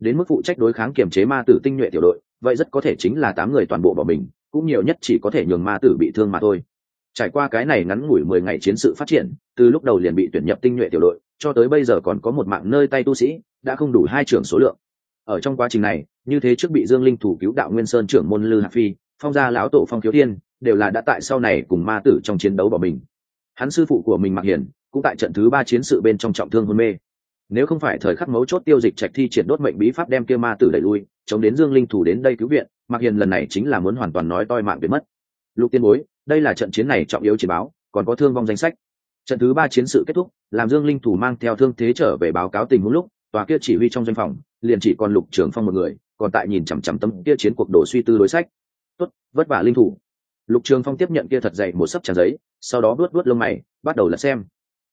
Đến mức phụ trách đối kháng kiềm chế ma tử tinh nhuệ tiểu đội, vậy rất có thể chính là tám người toàn bộ bỏ mình, cũng nhiều nhất chỉ có thể nhường ma tử bị thương mà thôi trải qua cái này ngắn ngủi mười ngày chiến sự phát triển, từ lúc đầu liền bị tuyển nhập tinh nhuệ tiểu đội, cho tới bây giờ còn có một mạng nơi tay tu sĩ, đã không đủ hai trưởng số lượng. Ở trong quá trình này, như thế trước bị dương linh thủ cứu đạo nguyên sơn trưởng môn lư hạc phi, phong gia lão tổ phong thiếu thiên, đều là đã tại sau này cùng ma tử trong chiến đấu bỏ mình. Hắn sư phụ của mình mặc hiển, cũng tại trận thứ ba chiến sự bên trong trọng thương hôn mê. Nếu không phải thời khắc mấu chốt tiêu dịch trạch thi triển đốt mệnh bí pháp đem kia ma tử đẩy lui, chống đến dương linh thủ đến đây cứu viện mặc hiền lần này chính là muốn hoàn toàn nói toi mạng biến mất. Lục tiên bối đây là trận chiến này trọng yếu chỉ báo, còn có thương vong danh sách. Trận thứ ba chiến sự kết thúc, làm dương linh thủ mang theo thương thế trở về báo cáo tình huống lúc, tòa kia chỉ huy trong doanh phòng, liền chỉ còn lục trưởng phong một người, còn tại nhìn chằm chằm tâm kia chiến cuộc đổ suy tư đối sách. Tốt, vất vả linh thủ. Lục trường phong tiếp nhận kia thật dày một sấp tràn giấy, sau đó vớt vớt lông mày, bắt đầu là xem.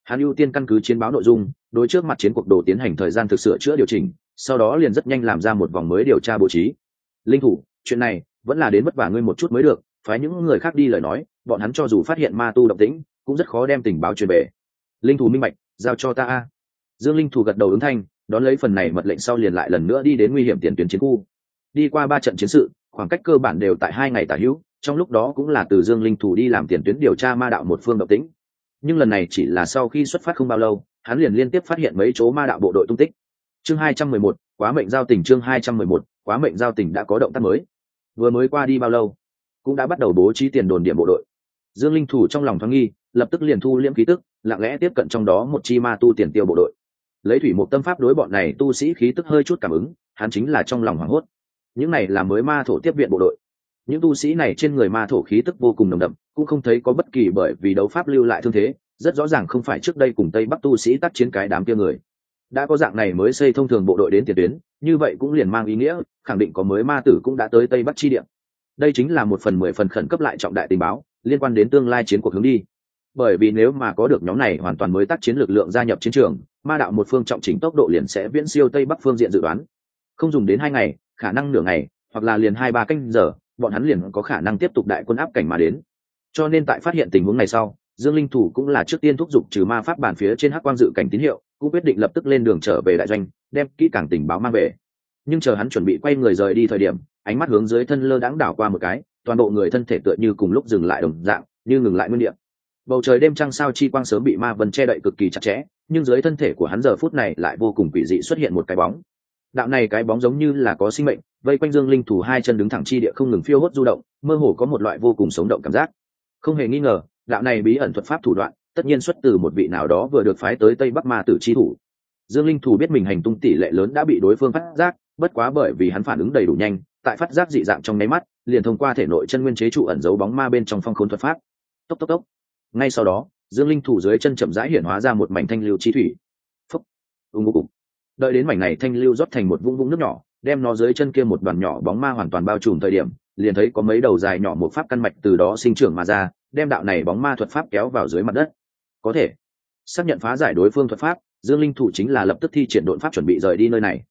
Hắn ưu tiên căn cứ chiến báo nội dung, đối trước mặt chiến cuộc đồ tiến hành thời gian thực sửa chữa điều chỉnh, sau đó liền rất nhanh làm ra một vòng mới điều tra bố trí. Linh thủ, chuyện này vẫn là đến vất vả ngươi một chút mới được phái những người khác đi lời nói, bọn hắn cho dù phát hiện ma tu động tĩnh, cũng rất khó đem tình báo truyền về. Linh thù minh bạch, giao cho ta a. Dương linh thù gật đầu ứng thanh, đón lấy phần này mật lệnh sau liền lại lần nữa đi đến nguy hiểm tiền tuyến chiến khu. Đi qua ba trận chiến sự, khoảng cách cơ bản đều tại hai ngày tả hữu, trong lúc đó cũng là từ dương linh thủ đi làm tiền tuyến điều tra ma đạo một phương động tĩnh. Nhưng lần này chỉ là sau khi xuất phát không bao lâu, hắn liền liên tiếp phát hiện mấy chỗ ma đạo bộ đội tung tích. Chương hai trăm mười một, quá mệnh giao tỉnh chương hai trăm mười một, quá mệnh giao tỉnh đã có động tác mới. Vừa mới qua đi bao lâu? Cũng đã bắt đầu bố trí tiền đồn điểm bộ đội. Dương linh thủ trong lòng thoáng nghi, lập tức liền thu liễm khí tức, lặng lẽ tiếp cận trong đó một chi ma tu tiền tiêu bộ đội. Lấy thủy một tâm pháp đối bọn này tu sĩ khí tức hơi chút cảm ứng, hắn chính là trong lòng hoảng hốt. Những này là mới ma thổ tiếp viện bộ đội. Những tu sĩ này trên người ma thổ khí tức vô cùng nồng đậm, cũng không thấy có bất kỳ bởi vì đấu pháp lưu lại thương thế, rất rõ ràng không phải trước đây cùng tây bắc tu sĩ tác chiến cái đám kia người. Đã có dạng này mới xây thông thường bộ đội đến tiền tuyến, như vậy cũng liền mang ý nghĩa, khẳng định có mới ma tử cũng đã tới tây bắc chi điểm đây chính là một phần mười phần khẩn cấp lại trọng đại tình báo, liên quan đến tương lai chiến cuộc hướng đi. Bởi vì nếu mà có được nhóm này hoàn toàn mới tác chiến lực lượng gia nhập chiến trường, ma đạo một phương trọng chính tốc độ liền sẽ viễn siêu tây bắc phương diện dự đoán. Không dùng đến hai ngày, khả năng nửa ngày, hoặc là liền hai ba canh giờ, bọn hắn liền có khả năng tiếp tục đại quân áp cảnh mà đến. Cho nên tại phát hiện tình huống này sau, dương linh thủ cũng là trước tiên thúc giục trừ ma pháp bản phía trên hắc quang dự cảnh tín hiệu, cũng quyết định lập tức lên đường trở về đại doanh, đem kỹ càng tình báo mang về. Nhưng chờ hắn chuẩn bị quay người rời đi thời điểm ánh mắt hướng dưới thân lơ đãng đảo qua một cái, toàn bộ người thân thể tựa như cùng lúc dừng lại đồng dạng, như ngừng lại nguyên điểm bầu trời đêm trăng sao chi quang sớm bị ma vân che đậy cực kỳ chặt chẽ, nhưng dưới thân thể của hắn giờ phút này lại vô cùng quỷ dị xuất hiện một cái bóng. Đạo này cái bóng giống như là có sinh mệnh, vây quanh dương linh thủ hai chân đứng thẳng chi địa không ngừng phiêu hốt du động, mơ hồ có một loại vô cùng sống động cảm giác. Không hề nghi ngờ, đạo này bí ẩn thuật pháp thủ đoạn, tất nhiên xuất từ một vị nào đó vừa được phái tới tây bắc ma tử chi thủ. Dương linh thủ biết mình hành tung tỷ lệ lớn đã bị đối phương phát giác, bất quá bởi vì hắn phản ứng đầy đủ nhanh tại phát giác dị dạng trong nháy mắt, liền thông qua thể nội chân nguyên chế trụ ẩn giấu bóng ma bên trong phong khốn thuật pháp. Tốc tốc tốc. Ngay sau đó, dương linh thủ dưới chân chậm rãi hiển hóa ra một mảnh thanh lưu chi thủy. Phúc. Ưng ngô cục đợi đến mảnh này thanh lưu rót thành một vũng vũng nước nhỏ, đem nó dưới chân kia một đoàn nhỏ bóng ma hoàn toàn bao trùm thời điểm, liền thấy có mấy đầu dài nhỏ một pháp căn mạch từ đó sinh trưởng mà ra, đem đạo này bóng ma thuật pháp kéo vào dưới mặt đất. Có thể xác nhận phá giải đối phương thuật pháp, dương linh thủ chính là lập tức thi triển đột pháp chuẩn bị rời đi nơi này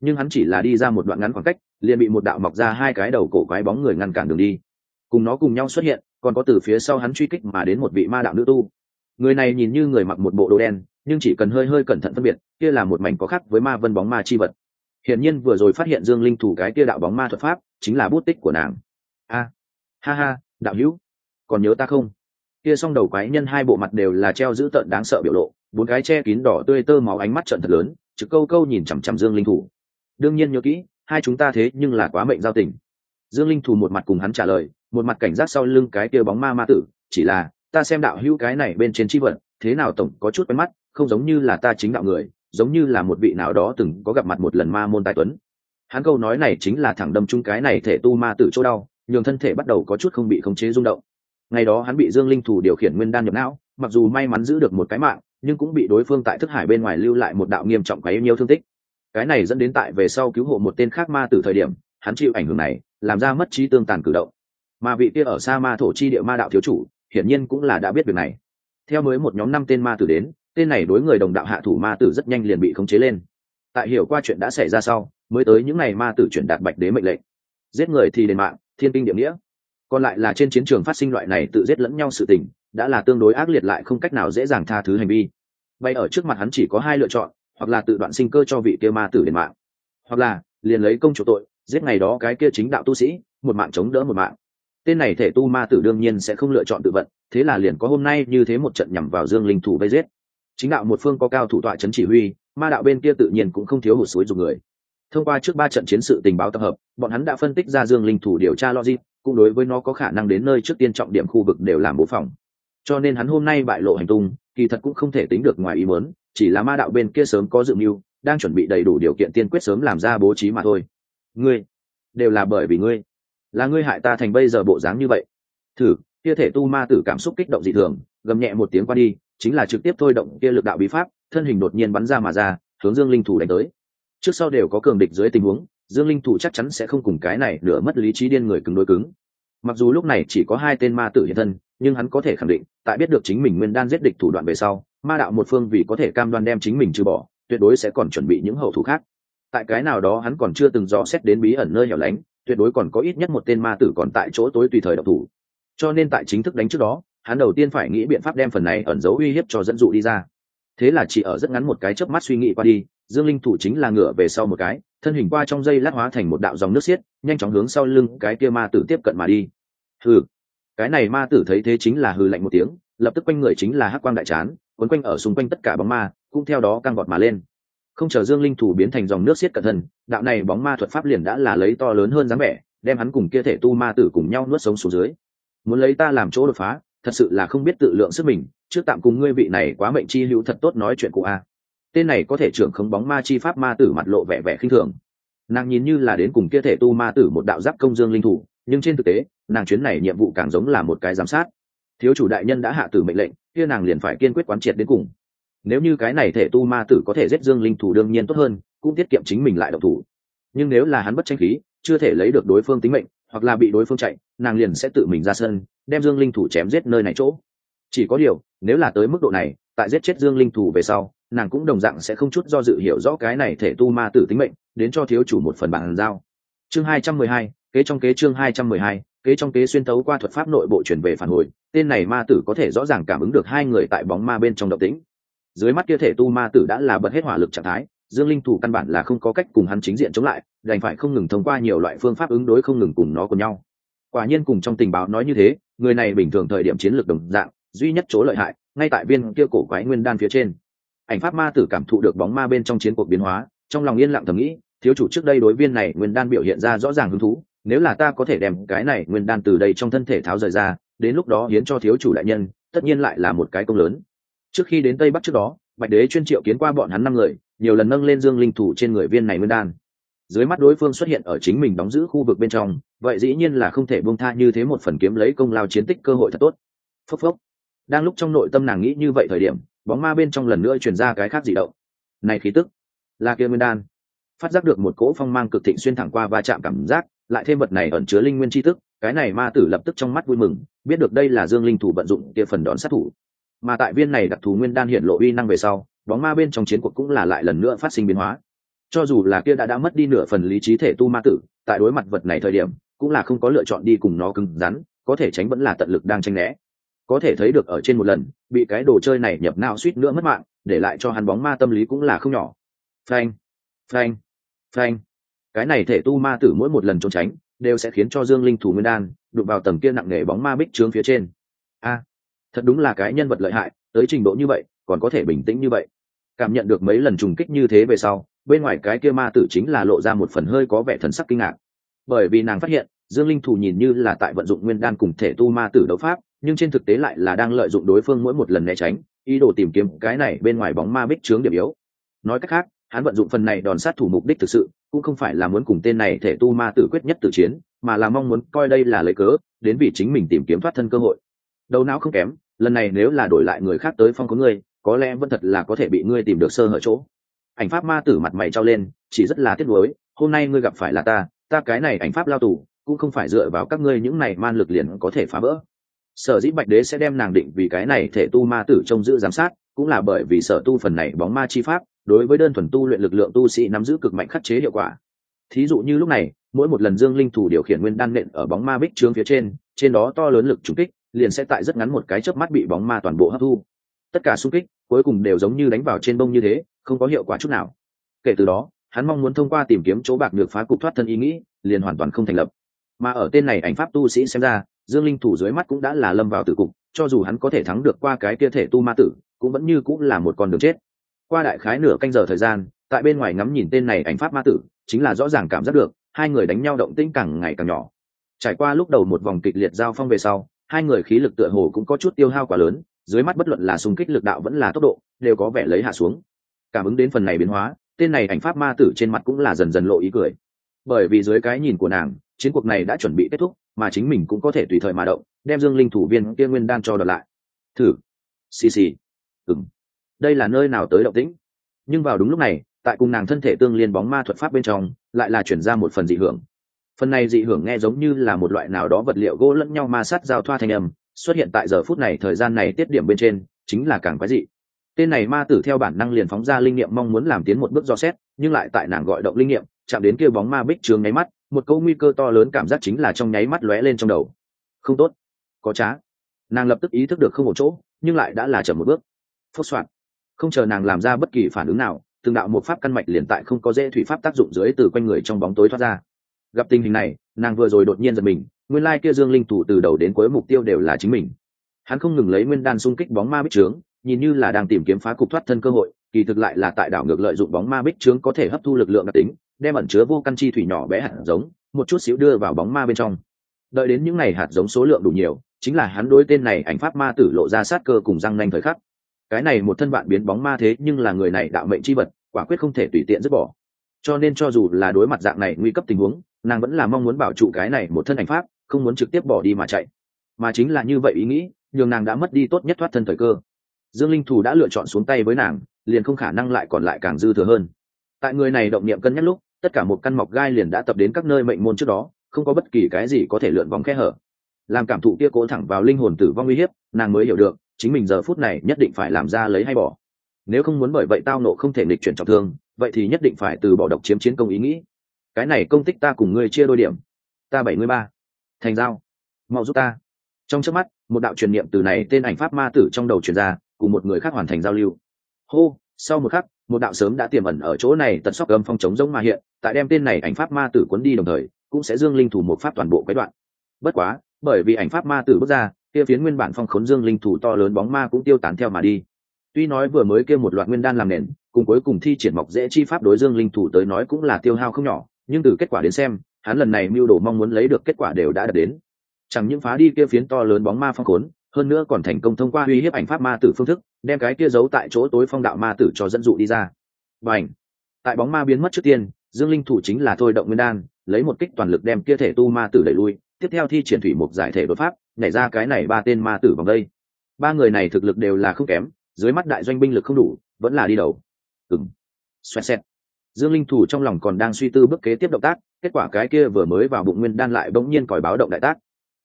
nhưng hắn chỉ là đi ra một đoạn ngắn khoảng cách, liền bị một đạo mọc ra hai cái đầu cổ quái bóng người ngăn cản đường đi. Cùng nó cùng nhau xuất hiện, còn có từ phía sau hắn truy kích mà đến một vị ma đạo nữ tu. Người này nhìn như người mặc một bộ đồ đen, nhưng chỉ cần hơi hơi cẩn thận phân biệt, kia là một mảnh có khác với ma vân bóng ma chi vật. Hiển nhiên vừa rồi phát hiện dương linh thủ cái kia đạo bóng ma thuật pháp, chính là bút tích của nàng. A, ha ha, đạo hữu, còn nhớ ta không? Kia s đầu quái nhân hai bộ mặt đều là treo dữ tợn đáng sợ biểu lộ, bốn cái che kín đỏ tươi tơ máu ánh mắt trận thật lớn, trực câu câu nhìn chằm chằm dương linh thủ đương nhiên nhớ kỹ, hai chúng ta thế nhưng là quá mệnh giao tình. Dương linh thủ một mặt cùng hắn trả lời, một mặt cảnh giác sau lưng cái kia bóng ma ma tử, chỉ là, ta xem đạo hữu cái này bên trên chi vật, thế nào tổng có chút quen mắt, không giống như là ta chính đạo người, giống như là một vị nào đó từng có gặp mặt một lần ma môn tài tuấn. Hắn câu nói này chính là thẳng đâm chung cái này thể tu ma tử chỗ đau, nhường thân thể bắt đầu có chút không bị khống chế rung động. Ngày đó hắn bị dương linh thủ điều khiển nguyên đan nhập não, mặc dù may mắn giữ được một cái mạng, nhưng cũng bị đối phương tại thức hải bên ngoài lưu lại một đạo nghiêm trọng quá yêu nhiều thương tích cái này dẫn đến tại về sau cứu hộ một tên khác ma từ thời điểm, hắn chịu ảnh hưởng này, làm ra mất trí tương tàn cử động. Mà vị kia ở xa ma thổ chi địa ma đạo thiếu chủ, hiển nhiên cũng là đã biết việc này. Theo mới một nhóm năm tên ma tử đến, tên này đối người đồng đạo hạ thủ ma tử rất nhanh liền bị khống chế lên. Tại hiểu qua chuyện đã xảy ra sau, mới tới những ngày ma tử chuyển đạt bạch đế mệnh lệnh. Giết người thì đền mạng, thiên kinh địa nghĩa. Còn lại là trên chiến trường phát sinh loại này tự giết lẫn nhau sự tình, đã là tương đối ác liệt lại không cách nào dễ dàng tha thứ hành vi. Bay ở trước mặt hắn chỉ có hai lựa chọn hoặc là tự đoạn sinh cơ cho vị kia ma tử liền mạng. Hoặc là, liền lấy công chủ tội, giết ngày đó cái kia chính đạo tu sĩ, một mạng chống đỡ một mạng. Tên này thể tu ma tử đương nhiên sẽ không lựa chọn tự vận, thế là liền có hôm nay như thế một trận nhằm vào dương linh thủ vây giết. Chính đạo một phương có cao thủ tọa c chỉ huy, ma đạo bên kia tự nhiên cũng không thiếu hụt suối dùng người. Thông qua trước ba trận chiến sự tình báo tập hợp, bọn hắn đã phân tích ra dương linh thủ điều tra logic, cũng đối với nó có khả năng đến nơi trước tiên trọng điểm khu vực đều làm bố phòng cho nên hắn hôm nay bại lộ hành tung, kỳ thật cũng không thể tính được ngoài ý muốn chỉ là ma đạo bên kia sớm có dự mưu, đang chuẩn bị đầy đủ điều kiện tiên quyết sớm làm ra bố trí mà thôi. Ngươi, đều là bởi vì ngươi. Là ngươi hại ta thành bây giờ bộ dáng như vậy. Thử, kia thể tu ma tử cảm xúc kích động dị thường, gầm nhẹ một tiếng qua đi, chính là trực tiếp thôi động kia lực đạo bí pháp, thân hình đột nhiên bắn ra mà ra, hướng dương linh thủ đánh tới. Trước sau đều có cường địch dưới tình huống, dương linh thủ chắc chắn sẽ không cùng cái này nửa mất lý trí điên người cứng đối cứng. Mặc dù lúc này chỉ có hai tên ma tử hiện thân, nhưng hắn có thể khẳng định, tại biết được chính mình nguyên đan giết địch thủ đoạn về sau ma đạo một phương vì có thể cam đoan đem chính mình trừ bỏ, tuyệt đối sẽ còn chuẩn bị những hậu thủ khác. Tại cái nào đó hắn còn chưa từng dò xét đến bí ẩn nơi hẻo lánh, tuyệt đối còn có ít nhất một tên ma tử còn tại chỗ tối tùy thời độc thủ. Cho nên tại chính thức đánh trước đó, hắn đầu tiên phải nghĩ biện pháp đem phần này ẩn giấu uy hiếp cho dẫn dụ đi ra. Thế là chỉ ở rất ngắn một cái chớp mắt suy nghĩ qua đi, dương linh thủ chính là ngựa về sau một cái, thân hình qua trong dây lát hóa thành một đạo dòng nước xiết, nhanh chóng hướng sau lưng cái kia ma tử tiếp cận mà đi. Hừ, cái này ma tử thấy thế chính là hừ lạnh một tiếng, lập tức quanh người chính là hắc quang đại chán quấn quanh ở xung quanh tất cả bóng ma, cũng theo đó căng gọt mà lên. Không chờ dương linh thủ biến thành dòng nước xiết cẩn thân đạo này bóng ma thuật pháp liền đã là lấy to lớn hơn dáng vẻ, đem hắn cùng kia thể tu ma tử cùng nhau nuốt sống xuống dưới. Muốn lấy ta làm chỗ đột phá, thật sự là không biết tự lượng sức mình, trước tạm cùng ngươi vị này quá mệnh chi hữu thật tốt nói chuyện cụ a. Tên này có thể trưởng không bóng ma chi pháp ma tử mặt lộ vẻ vẻ khinh thường. Nàng nhìn như là đến cùng kia thể tu ma tử một đạo giáp công dương linh thủ, nhưng trên thực tế, nàng chuyến này nhiệm vụ càng giống là một cái giám sát thiếu chủ đại nhân đã hạ tử mệnh lệnh, kia nàng liền phải kiên quyết quán triệt đến cùng. Nếu như cái này thể tu ma tử có thể giết dương linh thủ đương nhiên tốt hơn, cũng tiết kiệm chính mình lại độc thủ. Nhưng nếu là hắn bất tranh khí, chưa thể lấy được đối phương tính mệnh, hoặc là bị đối phương chạy, nàng liền sẽ tự mình ra sân, đem dương linh thủ chém giết nơi này chỗ. Chỉ có điều, nếu là tới mức độ này, tại giết chết dương linh thủ về sau, nàng cũng đồng dạng sẽ không chút do dự hiểu rõ cái này thể tu ma tử tính mệnh, đến cho thiếu chủ một phần bàn giao. Chương hai trăm mười hai, kế trong kế chương hai trăm mười hai kế trong kế xuyên tấu qua thuật pháp nội bộ chuyển về phản hồi, tên này ma tử có thể rõ ràng cảm ứng được hai người tại bóng ma bên trong động tĩnh. Dưới mắt kia thể tu ma tử đã là bật hết hỏa lực trạng thái, dương linh thủ căn bản là không có cách cùng hắn chính diện chống lại, đành phải không ngừng thông qua nhiều loại phương pháp ứng đối không ngừng cùng nó cùng nhau. Quả nhiên cùng trong tình báo nói như thế, người này bình thường thời điểm chiến lược đồng dạng, duy nhất chỗ lợi hại, ngay tại viên kia cổ quái nguyên đan phía trên. Ảnh pháp ma tử cảm thụ được bóng ma bên trong chiến cuộc biến hóa, trong lòng yên lặng thầm nghĩ, thiếu chủ trước đây đối viên này nguyên đan biểu hiện ra rõ ràng hứng thú nếu là ta có thể đem cái này nguyên đan từ đây trong thân thể tháo rời ra, đến lúc đó hiến cho thiếu chủ đại nhân, tất nhiên lại là một cái công lớn. Trước khi đến tây bắc trước đó, bạch đế chuyên triệu kiến qua bọn hắn năm người, nhiều lần nâng lên dương linh thủ trên người viên này nguyên đan. Dưới mắt đối phương xuất hiện ở chính mình đóng giữ khu vực bên trong, vậy dĩ nhiên là không thể buông tha như thế một phần kiếm lấy công lao chiến tích cơ hội thật tốt. Phốc phốc. Đang lúc trong nội tâm nàng nghĩ như vậy thời điểm, bóng ma bên trong lần nữa truyền ra cái khác gì động. Này khí tức, là kia nguyên đan. Phát giác được một cỗ phong mang cực thịnh xuyên thẳng qua va chạm cảm giác lại thêm vật này ẩn chứa linh nguyên tri tức cái này ma tử lập tức trong mắt vui mừng, biết được đây là dương linh thủ vận dụng kia phần đón sát thủ. Mà tại viên này đặc thù nguyên đan hiện lộ uy năng về sau, bóng ma bên trong chiến cuộc cũng là lại lần nữa phát sinh biến hóa. Cho dù là kia đã đã mất đi nửa phần lý trí thể tu ma tử, tại đối mặt vật này thời điểm, cũng là không có lựa chọn đi cùng nó cứng rắn, có thể tránh vẫn là tận lực đang tranh né. Có thể thấy được ở trên một lần, bị cái đồ chơi này nhập não suýt nữa mất mạng, để lại cho hắn bóng ma tâm lý cũng là không nhỏ. Phanh phanh phanh cái này thể tu ma tử mỗi một lần trốn tránh, đều sẽ khiến cho dương linh thủ nguyên đan, đụng vào tầng kia nặng nề bóng ma bích trướng phía trên. A, thật đúng là cái nhân vật lợi hại, tới trình độ như vậy, còn có thể bình tĩnh như vậy. Cảm nhận được mấy lần trùng kích như thế về sau, bên ngoài cái kia ma tử chính là lộ ra một phần hơi có vẻ thần sắc kinh ngạc. Bởi vì nàng phát hiện, dương linh thủ nhìn như là tại vận dụng nguyên đan cùng thể tu ma tử đấu pháp, nhưng trên thực tế lại là đang lợi dụng đối phương mỗi một lần né tránh, ý đồ tìm kiếm cái này bên ngoài bóng ma bích trướng điểm yếu. Nói cách khác, hắn vận dụng phần này đòn sát thủ mục đích thực sự cũng không phải là muốn cùng tên này thể tu ma tử quyết nhất tử chiến, mà là mong muốn coi đây là lấy cớ, đến vì chính mình tìm kiếm thoát thân cơ hội. Đầu não không kém, lần này nếu là đổi lại người khác tới phong có ngươi, có lẽ vẫn thật là có thể bị ngươi tìm được sơ hở chỗ. Ảnh pháp ma tử mặt mày trao lên, chỉ rất là tiếc nuối, hôm nay ngươi gặp phải là ta ta cái này ảnh pháp lao tù, cũng không phải dựa vào các ngươi những này man lực liền có thể phá vỡ. Sở dĩ bạch đế sẽ đem nàng định vì cái này thể tu ma tử trông giữ giám sát, cũng là bởi vì sở tu phần này bóng ma chi pháp đối với đơn thuần tu luyện lực lượng tu sĩ nắm giữ cực mạnh khắc chế hiệu quả. Thí dụ như lúc này, mỗi một lần dương linh thủ điều khiển nguyên đan nện ở bóng ma bích trướng phía trên trên đó to lớn lực trúng kích, liền sẽ tại rất ngắn một cái chớp mắt bị bóng ma toàn bộ hấp thu. Tất cả xung kích, cuối cùng đều giống như đánh vào trên bông như thế, không có hiệu quả chút nào. Kể từ đó, hắn mong muốn thông qua tìm kiếm chỗ bạc được phá cục thoát thân ý nghĩ, liền hoàn toàn không thành lập. Mà ở tên này ảnh pháp tu sĩ xem ra, dương linh thủ dưới mắt cũng đã là lâm vào tử cục, cho dù hắn có thể thắng được qua cái kia thể tu ma tử, cũng vẫn như cũng là một con đường chết qua đại khái nửa canh giờ thời gian, tại bên ngoài ngắm nhìn tên này ảnh pháp ma tử, chính là rõ ràng cảm giác được, hai người đánh nhau động tĩnh càng ngày càng nhỏ. Trải qua lúc đầu một vòng kịch liệt giao phong về sau, hai người khí lực tựa hồ cũng có chút tiêu hao quá lớn, dưới mắt bất luận là xung kích lực đạo vẫn là tốc độ, đều có vẻ lấy hạ xuống. Cảm ứng đến phần này biến hóa, tên này ảnh pháp ma tử trên mặt cũng là dần dần lộ ý cười. Bởi vì dưới cái nhìn của nàng, chiến cuộc này đã chuẩn bị kết thúc, mà chính mình cũng có thể tùy thời mà động, đem dương linh thủ viên kia nguyên đan cho đợt lại. Thử. Xì xì. Ừng đây là nơi nào tới động tĩnh? Nhưng vào đúng lúc này, tại cùng nàng thân thể tương liên bóng ma thuật pháp bên trong, lại là chuyển ra một phần dị hưởng. Phần này dị hưởng nghe giống như là một loại nào đó vật liệu gỗ lẫn nhau ma sát giao thoa thanh âm, xuất hiện tại giờ phút này thời gian này tiết điểm bên trên, chính là càng quái dị. Tên này ma tử theo bản năng liền phóng ra linh nghiệm mong muốn làm tiến một bước do xét, nhưng lại tại nàng gọi động linh nghiệm, chạm đến kia bóng ma bích trường nháy mắt, một câu nguy cơ to lớn cảm giác chính là trong nháy mắt lóe lên trong đầu. Không tốt. Có trá. Nàng lập tức ý thức được không một chỗ, nhưng lại đã là chậm một bước. Phốc soạn không chờ nàng làm ra bất kỳ phản ứng nào, từng đạo một pháp căn mạch liền tại không có dễ thủy pháp tác dụng dưới từ quanh người trong bóng tối thoát ra. Gặp tình hình này, nàng vừa rồi đột nhiên giật mình, nguyên lai kia dương linh thủ từ đầu đến cuối mục tiêu đều là chính mình. Hắn không ngừng lấy nguyên đan xung kích bóng ma bích trướng, nhìn như là đang tìm kiếm phá cục thoát thân cơ hội, kỳ thực lại là tại đảo ngược lợi dụng bóng ma bích trướng có thể hấp thu lực lượng đặc tính, đem ẩn chứa vô căn chi thủy nhỏ bé hạt giống, một chút xíu đưa vào bóng ma bên trong. Đợi đến những ngày hạt giống số lượng đủ nhiều, chính là hắn đối tên này ảnh pháp ma tử lộ ra sát cơ cùng răng nanh thời khắc cái này một thân bạn biến bóng ma thế nhưng là người này đạo mệnh chi vật, quả quyết không thể tùy tiện dứt bỏ. Cho nên cho dù là đối mặt dạng này nguy cấp tình huống, nàng vẫn là mong muốn bảo trụ cái này một thân ảnh pháp, không muốn trực tiếp bỏ đi mà chạy. Mà chính là như vậy ý nghĩ, nhường nàng đã mất đi tốt nhất thoát thân thời cơ. Dương linh thù đã lựa chọn xuống tay với nàng, liền không khả năng lại còn lại càng dư thừa hơn. Tại người này động niệm cân nhắc lúc, tất cả một căn mọc gai liền đã tập đến các nơi mệnh môn trước đó, không có bất kỳ cái gì có thể lượn vòng khe hở. Làm cảm thụ kia cố thẳng vào linh hồn tử vong uy hiếp, nàng mới hiểu được chính mình giờ phút này nhất định phải làm ra lấy hay bỏ. Nếu không muốn bởi vậy tao nộ không thể nghịch chuyển trọng thương, vậy thì nhất định phải từ bỏ độc chiếm chiến công ý nghĩ. Cái này công tích ta cùng ngươi chia đôi điểm. Ta bảy mươi ba. Thành giao. Mau giúp ta. Trong trước mắt, một đạo truyền niệm từ này tên ảnh pháp ma tử trong đầu truyền ra, cùng một người khác hoàn thành giao lưu. Hô, sau một khắc, một đạo sớm đã tiềm ẩn ở chỗ này tận sóc âm phong chống giống ma hiện, tại đem tên này ảnh pháp ma tử cuốn đi đồng thời, cũng sẽ dương linh thủ một pháp toàn bộ quái đoạn. Bất quá, bởi vì ảnh pháp ma tử bước ra kia phiến nguyên bản phong khốn dương linh thủ to lớn bóng ma cũng tiêu tán theo mà đi. Tuy nói vừa mới kia một loạt nguyên đan làm nền, cùng cuối cùng thi triển mọc dễ chi pháp đối dương linh thủ tới nói cũng là tiêu hao không nhỏ, nhưng từ kết quả đến xem, hắn lần này mưu đồ mong muốn lấy được kết quả đều đã đạt đến. Chẳng những phá đi kia phiến to lớn bóng ma phong khốn, hơn nữa còn thành công thông qua uy hiếp ảnh pháp ma tử phương thức, đem cái kia giấu tại chỗ tối phong đạo ma tử cho dẫn dụ đi ra. Và ảnh tại bóng ma biến mất trước tiên, dương linh thủ chính là thôi động nguyên đan, lấy một kích toàn lực đem kia thể tu ma tử đẩy lui, tiếp theo thi triển thủy mục giải thể đột pháp nhảy ra cái này ba tên ma tử vòng đây. Ba người này thực lực đều là không kém, dưới mắt đại doanh binh lực không đủ, vẫn là đi đầu. Ừng xoẹt xẹt. Dương linh thủ trong lòng còn đang suy tư bước kế tiếp động tác, kết quả cái kia vừa mới vào bụng nguyên đan lại bỗng nhiên còi báo động đại tác.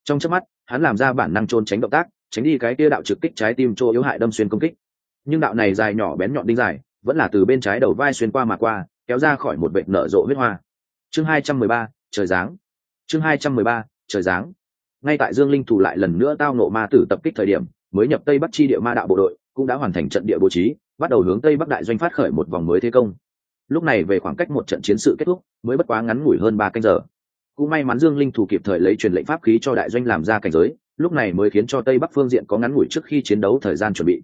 Trong chớp mắt, hắn làm ra bản năng trôn tránh động tác, tránh đi cái kia đạo trực kích trái tim chỗ yếu hại đâm xuyên công kích. Nhưng đạo này dài nhỏ bén nhọn đinh dài, vẫn là từ bên trái đầu vai xuyên qua mà qua, kéo ra khỏi một vệt nở rộ huyết hoa. Chương hai trăm mười ba, trời giáng. Chương hai trăm mười ba, trời giáng ngay tại dương linh thủ lại lần nữa tao nộ ma tử tập kích thời điểm, mới nhập tây bắc chi địa ma đạo bộ đội, cũng đã hoàn thành trận địa bố trí, bắt đầu hướng tây bắc đại doanh phát khởi một vòng mới thế công. Lúc này về khoảng cách một trận chiến sự kết thúc, mới bất quá ngắn ngủi hơn ba canh giờ. Cũng may mắn dương linh thủ kịp thời lấy truyền lệnh pháp khí cho đại doanh làm ra cảnh giới, lúc này mới khiến cho tây bắc phương diện có ngắn ngủi trước khi chiến đấu thời gian chuẩn bị.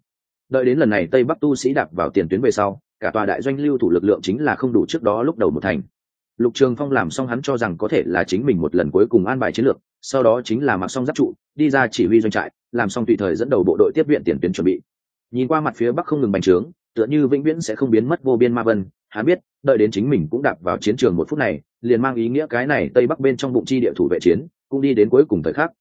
Đợi đến lần này tây bắc tu sĩ đạp vào tiền tuyến về sau, cả tòa đại doanh lưu thủ lực lượng chính là không đủ trước đó lúc đầu một thành lục trường phong làm xong hắn cho rằng có thể là chính mình một lần cuối cùng an bài chiến lược, sau đó chính là mặc xong giáp trụ, đi ra chỉ huy doanh trại, làm xong tùy thời dẫn đầu bộ đội tiếp viện tiền tuyến chuẩn bị. Nhìn qua mặt phía bắc không ngừng bành trướng, tựa như vĩnh viễn sẽ không biến mất vô biên ma vân, hắn biết, đợi đến chính mình cũng đạp vào chiến trường một phút này, liền mang ý nghĩa cái này tây bắc bên trong bụng chi địa thủ vệ chiến, cũng đi đến cuối cùng thời khắc.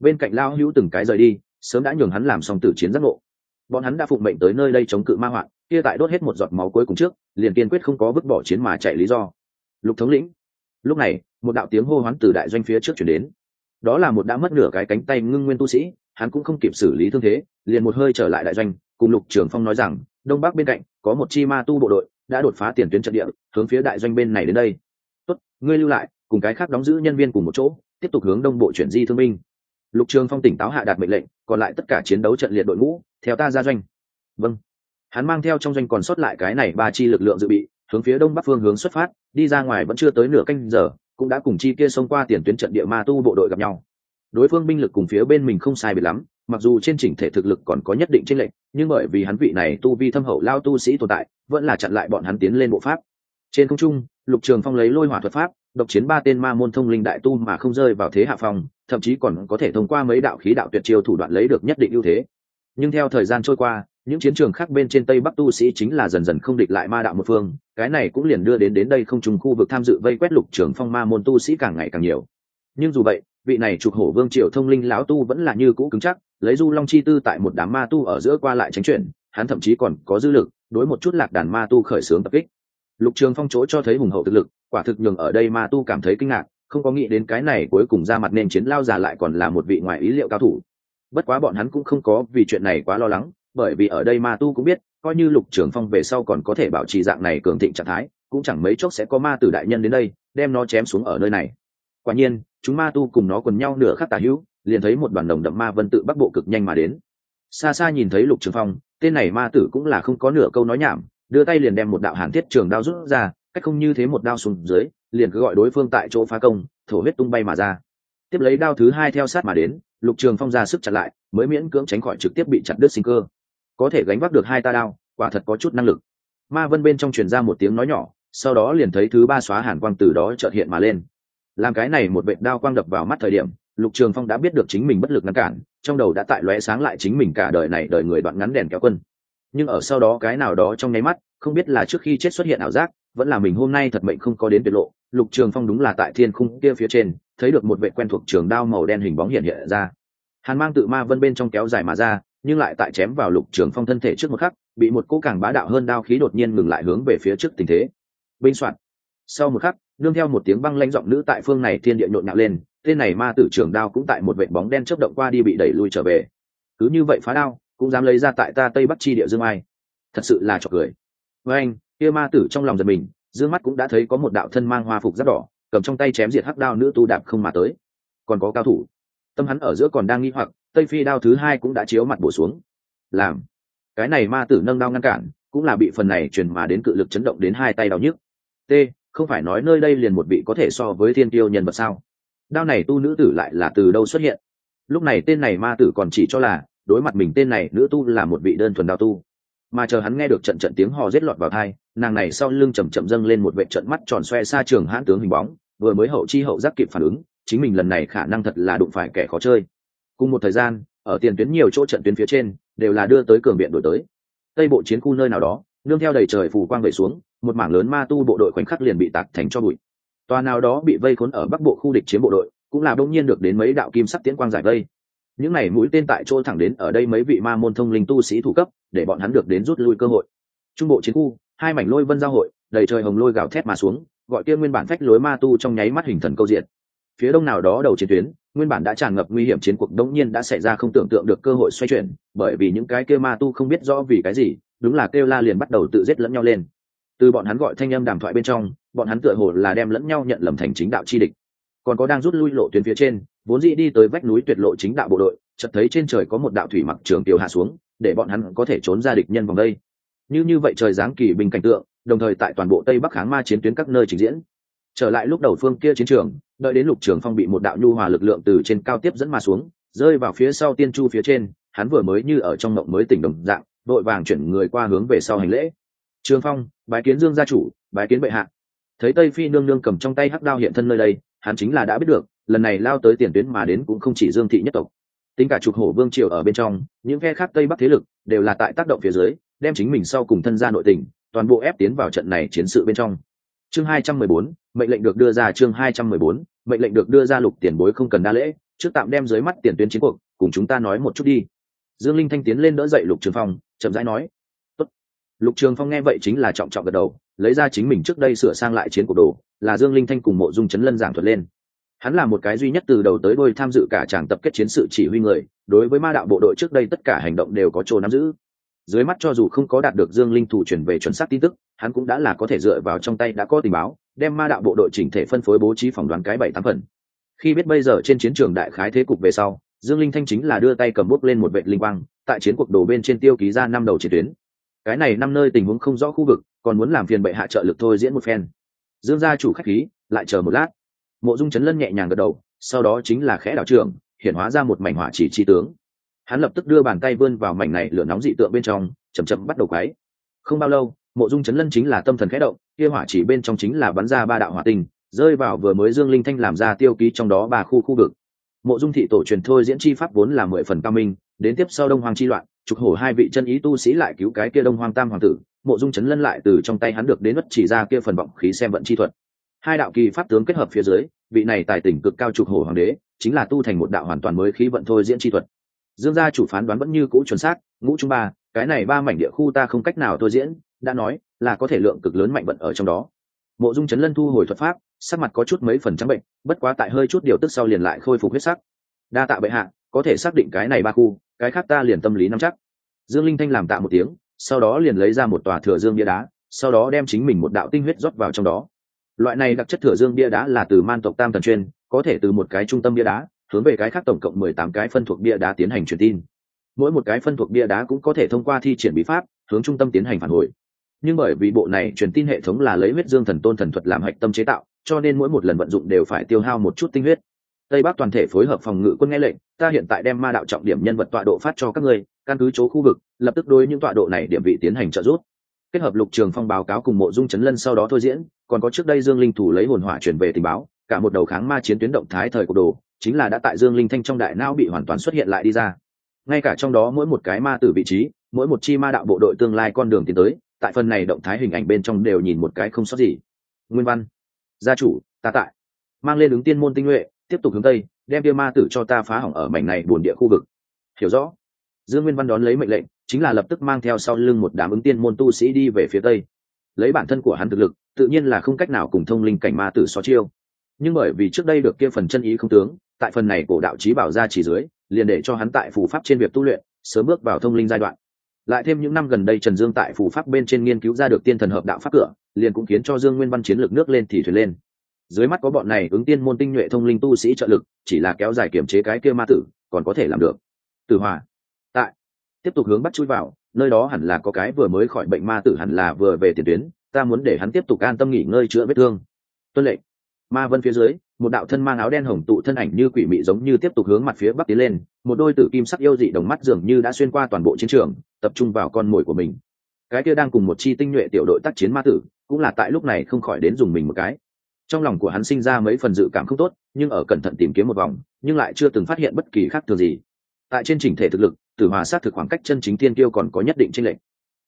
Bên cạnh lao hữu từng cái rời đi, sớm đã nhường hắn làm xong tử chiến giác ngộ. Bọn hắn đã phụng mệnh tới nơi đây chống cự ma hoạn, kia tại đốt hết một giọt máu cuối cùng trước, liền kiên quyết không có vứt bỏ chiến mà chạy lý do lục thống lĩnh. Lúc này, một đạo tiếng hô hoán từ đại doanh phía trước chuyển đến. Đó là một đã mất nửa cái cánh tay ngưng nguyên tu sĩ, hắn cũng không kịp xử lý thương thế, liền một hơi trở lại đại doanh, cùng lục trường phong nói rằng, đông bắc bên cạnh có một chi ma tu bộ đội, đã đột phá tiền tuyến trận địa, hướng phía đại doanh bên này đến đây. Tốt, ngươi lưu lại, cùng cái khác đóng giữ nhân viên cùng một chỗ, tiếp tục hướng đông bộ chuyển di thương binh. Lục trường phong tỉnh táo hạ đạt mệnh lệnh, còn lại tất cả chiến đấu trận liệt đội ngũ, theo ta ra doanh. Vâng. Hắn mang theo trong doanh còn sót lại cái này ba chi lực lượng dự bị, hướng phía đông bắc phương hướng xuất phát đi ra ngoài vẫn chưa tới nửa canh giờ, cũng đã cùng chi kia xông qua tiền tuyến trận địa ma tu bộ đội gặp nhau. Đối phương binh lực cùng phía bên mình không sai biệt lắm, mặc dù trên chỉnh thể thực lực còn có nhất định tranh lệch, nhưng bởi vì hắn vị này tu vi thâm hậu lao tu sĩ tồn tại, vẫn là chặn lại bọn hắn tiến lên bộ pháp. Trên không trung, lục trường phong lấy lôi hỏa thuật pháp, độc chiến ba tên ma môn thông linh đại tu mà không rơi vào thế hạ phòng, thậm chí còn có thể thông qua mấy đạo khí đạo tuyệt chiêu thủ đoạn lấy được nhất định ưu thế. Nhưng theo thời gian trôi qua, những chiến trường khác bên trên tây bắc tu sĩ chính là dần dần không địch lại ma đạo một phương cái này cũng liền đưa đến đến đây không trùng khu vực tham dự vây quét lục trường phong ma môn tu sĩ càng ngày càng nhiều. Nhưng dù vậy, vị này trục hổ vương triều thông linh lão tu vẫn là như cũ cứng chắc, lấy du long chi tư tại một đám ma tu ở giữa qua lại tránh chuyển, hắn thậm chí còn có dư lực, đối một chút lạc đàn ma tu khởi xướng tập kích. Lục trường phong chỗ cho thấy hùng hậu thực lực, quả thực nhường ở đây ma tu cảm thấy kinh ngạc, không có nghĩ đến cái này cuối cùng ra mặt nên chiến lao già lại còn là một vị ngoại ý liệu cao thủ. Bất quá bọn hắn cũng không có vì chuyện này quá lo lắng, bởi vì ở đây ma tu cũng biết coi như lục trường phong về sau còn có thể bảo trì dạng này cường thịnh trạng thái, cũng chẳng mấy chốc sẽ có ma tử đại nhân đến đây, đem nó chém xuống ở nơi này. Quả nhiên, chúng ma tu cùng nó quần nhau nửa khắc tà hữu, liền thấy một đoàn đồng đậm ma vân tự bắc bộ cực nhanh mà đến. Xa xa nhìn thấy lục trường phong, tên này ma tử cũng là không có nửa câu nói nhảm, đưa tay liền đem một đạo hàn thiết trường đao rút ra, cách không như thế một đao xuống dưới, liền cứ gọi đối phương tại chỗ phá công, thổ huyết tung bay mà ra. Tiếp lấy đao thứ hai theo sát mà đến, lục trường phong ra sức chặn lại, mới miễn cưỡng tránh khỏi trực tiếp bị chặt đứt sinh cơ có thể gánh vác được hai ta đao, quả thật có chút năng lực. Ma vân bên trong truyền ra một tiếng nói nhỏ, sau đó liền thấy thứ ba xóa hàn quang từ đó trợt hiện mà lên. Làm cái này một vệ đao quang đập vào mắt thời điểm, lục trường phong đã biết được chính mình bất lực ngăn cản, trong đầu đã tại lóe sáng lại chính mình cả đời này đời người đoạn ngắn đèn kéo quân. Nhưng ở sau đó cái nào đó trong nháy mắt, không biết là trước khi chết xuất hiện ảo giác, vẫn là mình hôm nay thật mệnh không có đến tuyệt lộ, lục trường phong đúng là tại thiên khung kia phía trên, thấy được một vệ quen thuộc trường đao màu đen hình bóng hiện hiện ra. Hàn mang tự ma vân bên trong kéo dài mà ra nhưng lại tại chém vào lục trường phong thân thể trước một khắc, bị một cỗ càng bá đạo hơn đao khí đột nhiên ngừng lại hướng về phía trước tình thế. Binh soạn. Sau một khắc, nương theo một tiếng băng lanh giọng nữ tại phương này thiên địa nhộn nhạo lên, tên này ma tử trường đao cũng tại một vệ bóng đen chớp động qua đi bị đẩy lui trở về. Cứ như vậy phá đao, cũng dám lấy ra tại ta tây bắc chi địa dương ai. Thật sự là trọc cười. Với anh, kia ma tử trong lòng giật mình, dương mắt cũng đã thấy có một đạo thân mang hoa phục rất đỏ, cầm trong tay chém diệt hắc đao nữ tu đạp không mà tới. Còn có cao thủ. Tâm hắn ở giữa còn đang nghi hoặc tây phi đao thứ hai cũng đã chiếu mặt bổ xuống. Làm. Cái này ma tử nâng đao ngăn cản, cũng là bị phần này truyền mà đến cự lực chấn động đến hai tay đau nhức. T, không phải nói nơi đây liền một vị có thể so với thiên tiêu nhân vật sao? Đao này tu nữ tử lại là từ đâu xuất hiện? Lúc này tên này ma tử còn chỉ cho là, đối mặt mình tên này nữ tu là một vị đơn thuần đao tu. Mà chờ hắn nghe được trận trận tiếng hò rết lọt vào thai nàng này sau lưng chầm chậm dâng lên một vệ trận mắt tròn xoe xa trường hãn tướng hình bóng, vừa mới hậu chi hậu giác kịp phản ứng, chính mình lần này khả năng thật là đụng phải kẻ khó chơi cùng một thời gian, ở tiền tuyến nhiều chỗ trận tuyến phía trên, đều là đưa tới cường biện đổi tới. Tây bộ chiến khu nơi nào đó, nương theo đầy trời phù quang về xuống, một mảng lớn ma tu bộ đội khoảnh khắc liền bị tạc thành cho bụi. Tòa nào đó bị vây khốn ở bắc bộ khu địch chiến bộ đội, cũng là đông nhiên được đến mấy đạo kim sắc tiễn quang giải vây. Những này mũi tên tại chỗ thẳng đến ở đây mấy vị ma môn thông linh tu sĩ thủ cấp, để bọn hắn được đến rút lui cơ hội. Trung bộ chiến khu, hai mảnh lôi vân giao hội, đầy trời hồng lôi gào thét mà xuống, gọi kia nguyên bản phách lối ma tu trong nháy mắt hình thần câu diện phía đông nào đó đầu chiến tuyến, nguyên bản đã tràn ngập nguy hiểm chiến cuộc đống nhiên đã xảy ra không tưởng tượng được cơ hội xoay chuyển, bởi vì những cái kêu ma tu không biết rõ vì cái gì, đúng là kêu la liền bắt đầu tự giết lẫn nhau lên. Từ bọn hắn gọi thanh âm đàm thoại bên trong, bọn hắn tựa hồ là đem lẫn nhau nhận lầm thành chính đạo chi địch. Còn có đang rút lui lộ tuyến phía trên, vốn dĩ đi tới vách núi tuyệt lộ chính đạo bộ đội, chợt thấy trên trời có một đạo thủy mặc trường tiểu hạ xuống, để bọn hắn có thể trốn ra địch nhân vòng đây. Như như vậy trời giáng kỳ bình cảnh tượng, đồng thời tại toàn bộ tây bắc kháng ma chiến tuyến các nơi trình diễn. Trở lại lúc đầu phương kia chiến trường đợi đến lục trường phong bị một đạo nhu hòa lực lượng từ trên cao tiếp dẫn mà xuống, rơi vào phía sau tiên chu phía trên, hắn vừa mới như ở trong mộng mới tỉnh đồng dạng vội vàng chuyển người qua hướng về sau hành lễ. Trường phong, bái kiến dương gia chủ, bái kiến bệ hạ. Thấy tây phi nương nương cầm trong tay hắc đao hiện thân nơi đây, hắn chính là đã biết được, lần này lao tới tiền tuyến mà đến cũng không chỉ dương thị nhất tộc. Tính cả trục hổ vương triều ở bên trong, những phe khác tây bắc thế lực đều là tại tác động phía dưới, đem chính mình sau cùng thân gia nội tình toàn bộ ép tiến vào trận này chiến sự bên trong chương 214, mệnh lệnh được đưa ra chương 214, mệnh lệnh được đưa ra lục tiền bối không cần đa lễ trước tạm đem dưới mắt tiền tuyến chiến cuộc cùng chúng ta nói một chút đi. Dương linh thanh tiến lên đỡ dậy lục trường phong chậm rãi nói Tốt. lục trường phong nghe vậy chính là trọng trọng gật đầu lấy ra chính mình trước đây sửa sang lại chiến cuộc đồ là dương linh thanh cùng mộ dung chấn lân giảng thuật lên. Hắn là một cái duy nhất từ đầu tới đôi tham dự cả tràng tập kết chiến sự chỉ huy người đối với ma đạo bộ đội trước đây tất cả hành động đều có chỗ nắm giữ dưới mắt cho dù không có đạt được dương linh thủ chuyển về chuẩn xác tin tức, hắn cũng đã là có thể dựa vào trong tay đã có tình báo, đem ma đạo bộ đội chỉnh thể phân phối bố trí phỏng đoán cái bảy tám phần. Khi biết bây giờ trên chiến trường đại khái thế cục về sau, dương linh thanh chính là đưa tay cầm bút lên một vệ linh quang, tại chiến cuộc đổ bên trên tiêu ký ra năm đầu chiến tuyến. Cái này năm nơi tình huống không rõ khu vực, còn muốn làm phiền bệ hạ trợ lực thôi diễn một phen. Dương gia chủ khách khí, lại chờ một lát. Mộ dung chấn lân nhẹ nhàng gật đầu, sau đó chính là khẽ đảo trường hiện hóa ra một mảnh hỏa chỉ chi tướng hắn lập tức đưa bàn tay vươn vào mảnh này lửa nóng dị tượng bên trong chầm chậm bắt đầu quái không bao lâu, mộ dung chấn lân chính là tâm thần khẽ động, kia hỏa chỉ bên trong chính là bắn ra ba đạo hỏa tinh, rơi vào vừa mới dương linh thanh làm ra tiêu ký trong đó ba khu khu vực. Mộ dung thị tổ truyền thôi diễn chi pháp vốn là mười phần cao minh, đến tiếp sau đông hoàng chi loạn, trục hổ hai vị chân ý tu sĩ lại cứu cái kia đông hoàng tam hoàng tử, mộ dung chấn lân lại từ trong tay hắn được đến mất chỉ ra kia phần vọng khí xem vận chi thuật. Hai đạo kỳ pháp tướng kết hợp phía dưới, vị này tài tỉnh cực cao trục hổ hoàng đế, chính là tu thành một đạo hoàn toàn mới khí vận thôi diễn chi thuật dương gia chủ phán đoán vẫn như cũ chuẩn xác, ngũ trung ba, cái này ba mảnh địa khu ta không cách nào thôi diễn, đã nói là có thể lượng cực lớn mạnh vận ở trong đó. Mộ dung chấn lân thu hồi thuật pháp, sắc mặt có chút mấy phần trắng bệnh, bất quá tại hơi chút điều tức sau liền lại khôi phục huyết sắc. Đa tạ bệ hạ, có thể xác định cái này ba khu, cái khác ta liền tâm lý nắm chắc. Dương linh thanh làm tạ một tiếng, sau đó liền lấy ra một tòa thừa dương bia đá, sau đó đem chính mình một đạo tinh huyết rót vào trong đó. Loại này đặc chất thừa dương bia đá là từ man tộc tam thần chuyên, có thể từ một cái trung tâm bia đá hướng về cái khác tổng cộng mười tám cái phân thuộc bia đá tiến hành truyền tin. Mỗi một cái phân thuộc bia đá cũng có thể thông qua thi triển bí pháp, hướng trung tâm tiến hành phản hồi. Nhưng bởi vì bộ này truyền tin hệ thống là lấy huyết dương thần tôn thần thuật làm hạch tâm chế tạo, cho nên mỗi một lần vận dụng đều phải tiêu hao một chút tinh huyết. Tây bắc toàn thể phối hợp phòng ngự quân nghe lệnh, ta hiện tại đem ma đạo trọng điểm nhân vật tọa độ phát cho các ngươi, căn cứ chỗ khu vực, lập tức đối những tọa độ này điểm vị tiến hành trợ giúp. Kết hợp lục trường phong báo cáo cùng mộ dung chấn lân sau đó thôi diễn, còn có trước đây dương linh thủ lấy hồn hỏa chuyển về tình báo cả một đầu kháng ma chiến tuyến động thái thời cuộc đồ, chính là đã tại dương linh thanh trong đại não bị hoàn toàn xuất hiện lại đi ra. Ngay cả trong đó mỗi một cái ma tử vị trí, mỗi một chi ma đạo bộ đội tương lai con đường tiến tới, tại phần này động thái hình ảnh bên trong đều nhìn một cái không sót gì. Nguyên văn. Gia chủ, ta tại. Mang lên ứng tiên môn tinh nhuệ, tiếp tục hướng tây, đem bia ma tử cho ta phá hỏng ở mảnh này buồn địa khu vực. Hiểu rõ. Dương nguyên văn đón lấy mệnh lệnh, chính là lập tức mang theo sau lưng một đám ứng tiên môn tu sĩ đi về phía tây. Lấy bản thân của hắn thực lực, tự nhiên là không cách nào cùng thông linh cảnh ma tử so chiêu nhưng bởi vì trước đây được kia phần chân ý không tướng, tại phần này cổ đạo trí bảo ra chỉ dưới, liền để cho hắn tại phù pháp trên việc tu luyện, sớm bước vào thông linh giai đoạn. Lại thêm những năm gần đây trần dương tại phù pháp bên trên nghiên cứu ra được tiên thần hợp đạo pháp cửa, liền cũng khiến cho dương nguyên văn chiến lược nước lên thì thuyền lên. Dưới mắt có bọn này ứng tiên môn tinh nhuệ thông linh tu sĩ trợ lực, chỉ là kéo dài kiểm chế cái kia ma tử, còn có thể làm được. Tử hòa, tại, tiếp tục hướng bắt chui vào, nơi đó hẳn là có cái vừa mới khỏi bệnh ma tử hẳn là vừa về tiền tuyến, ta muốn để hắn tiếp tục an tâm nghỉ ngơi chữa vết thương. Tuân lệnh ma vân phía dưới, một đạo thân mang áo đen hồng tụ thân ảnh như quỷ mị giống như tiếp tục hướng mặt phía bắc tiến lên, một đôi tử kim sắc yêu dị đồng mắt dường như đã xuyên qua toàn bộ chiến trường, tập trung vào con mồi của mình. Cái kia đang cùng một chi tinh nhuệ tiểu đội tác chiến ma tử, cũng là tại lúc này không khỏi đến dùng mình một cái. Trong lòng của hắn sinh ra mấy phần dự cảm không tốt, nhưng ở cẩn thận tìm kiếm một vòng, nhưng lại chưa từng phát hiện bất kỳ khác thường gì. Tại trên trình thể thực lực, tử hòa sát thực khoảng cách chân chính tiên tiêu còn có nhất định tranh lệch.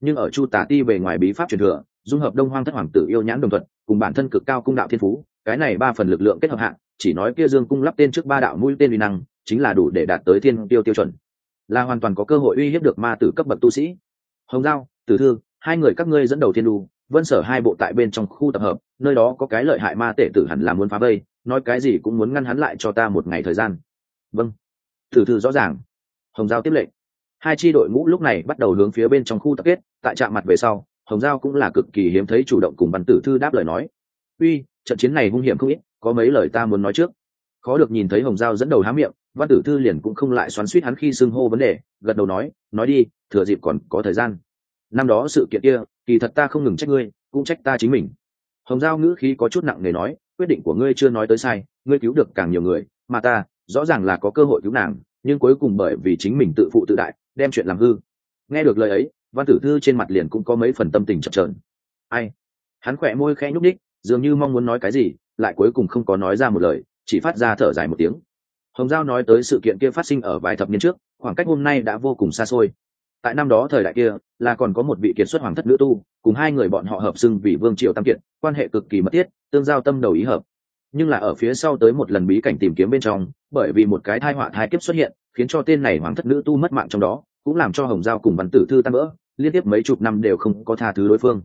Nhưng ở chu tả ti về ngoài bí pháp truyền thừa, dung hợp đông hoang thất hoàng tử yêu nhãn đồng thuận, cùng bản thân cực cao cung đạo thiên phú cái này ba phần lực lượng kết hợp hạng, chỉ nói kia dương cung lắp tên trước ba đạo mũi tên uy năng, chính là đủ để đạt tới thiên tiêu tiêu chuẩn. Là hoàn toàn có cơ hội uy hiếp được ma tử cấp bậc tu sĩ. Hồng giao, tử thư, hai người các ngươi dẫn đầu thiên đu, vân sở hai bộ tại bên trong khu tập hợp, nơi đó có cái lợi hại ma tể tử hẳn là muốn phá vây, nói cái gì cũng muốn ngăn hắn lại cho ta một ngày thời gian. Vâng. Tử thư rõ ràng. Hồng giao tiếp lệnh. Hai tri đội ngũ lúc này bắt đầu hướng phía bên trong khu tập kết, tại trạm mặt về sau, hồng giao cũng là cực kỳ hiếm thấy chủ động cùng văn tử thư đáp lời nói. Uy trận chiến này hung hiểm không ít, có mấy lời ta muốn nói trước. Khó được nhìn thấy hồng giao dẫn đầu há miệng, văn tử thư liền cũng không lại xoắn suýt hắn khi xưng hô vấn đề, gật đầu nói nói đi, thừa dịp còn có thời gian. Năm đó sự kiện kia, kỳ thật ta không ngừng trách ngươi, cũng trách ta chính mình. Hồng giao ngữ khí có chút nặng nề nói, quyết định của ngươi chưa nói tới sai, ngươi cứu được càng nhiều người, mà ta, rõ ràng là có cơ hội cứu nàng, nhưng cuối cùng bởi vì chính mình tự phụ tự đại, đem chuyện làm hư. Nghe được lời ấy, văn tử thư trên mặt liền cũng có mấy phần tâm tình chập trờn ai? Hắn khỏe môi khẽ nhúc ních dường như mong muốn nói cái gì, lại cuối cùng không có nói ra một lời, chỉ phát ra thở dài một tiếng. Hồng giao nói tới sự kiện kia phát sinh ở vài thập niên trước, khoảng cách hôm nay đã vô cùng xa xôi. Tại năm đó thời đại kia, là còn có một vị kiệt xuất hoàng thất nữ tu, cùng hai người bọn họ hợp xưng vì vương triều tam kiệt, quan hệ cực kỳ mật thiết, tương giao tâm đầu ý hợp. Nhưng là ở phía sau tới một lần bí cảnh tìm kiếm bên trong, bởi vì một cái thai họa thai kiếp xuất hiện, khiến cho tên này hoàng thất nữ tu mất mạng trong đó, cũng làm cho hồng giao cùng văn tử thư tan vỡ, liên tiếp mấy chục năm đều không có tha thứ đối phương.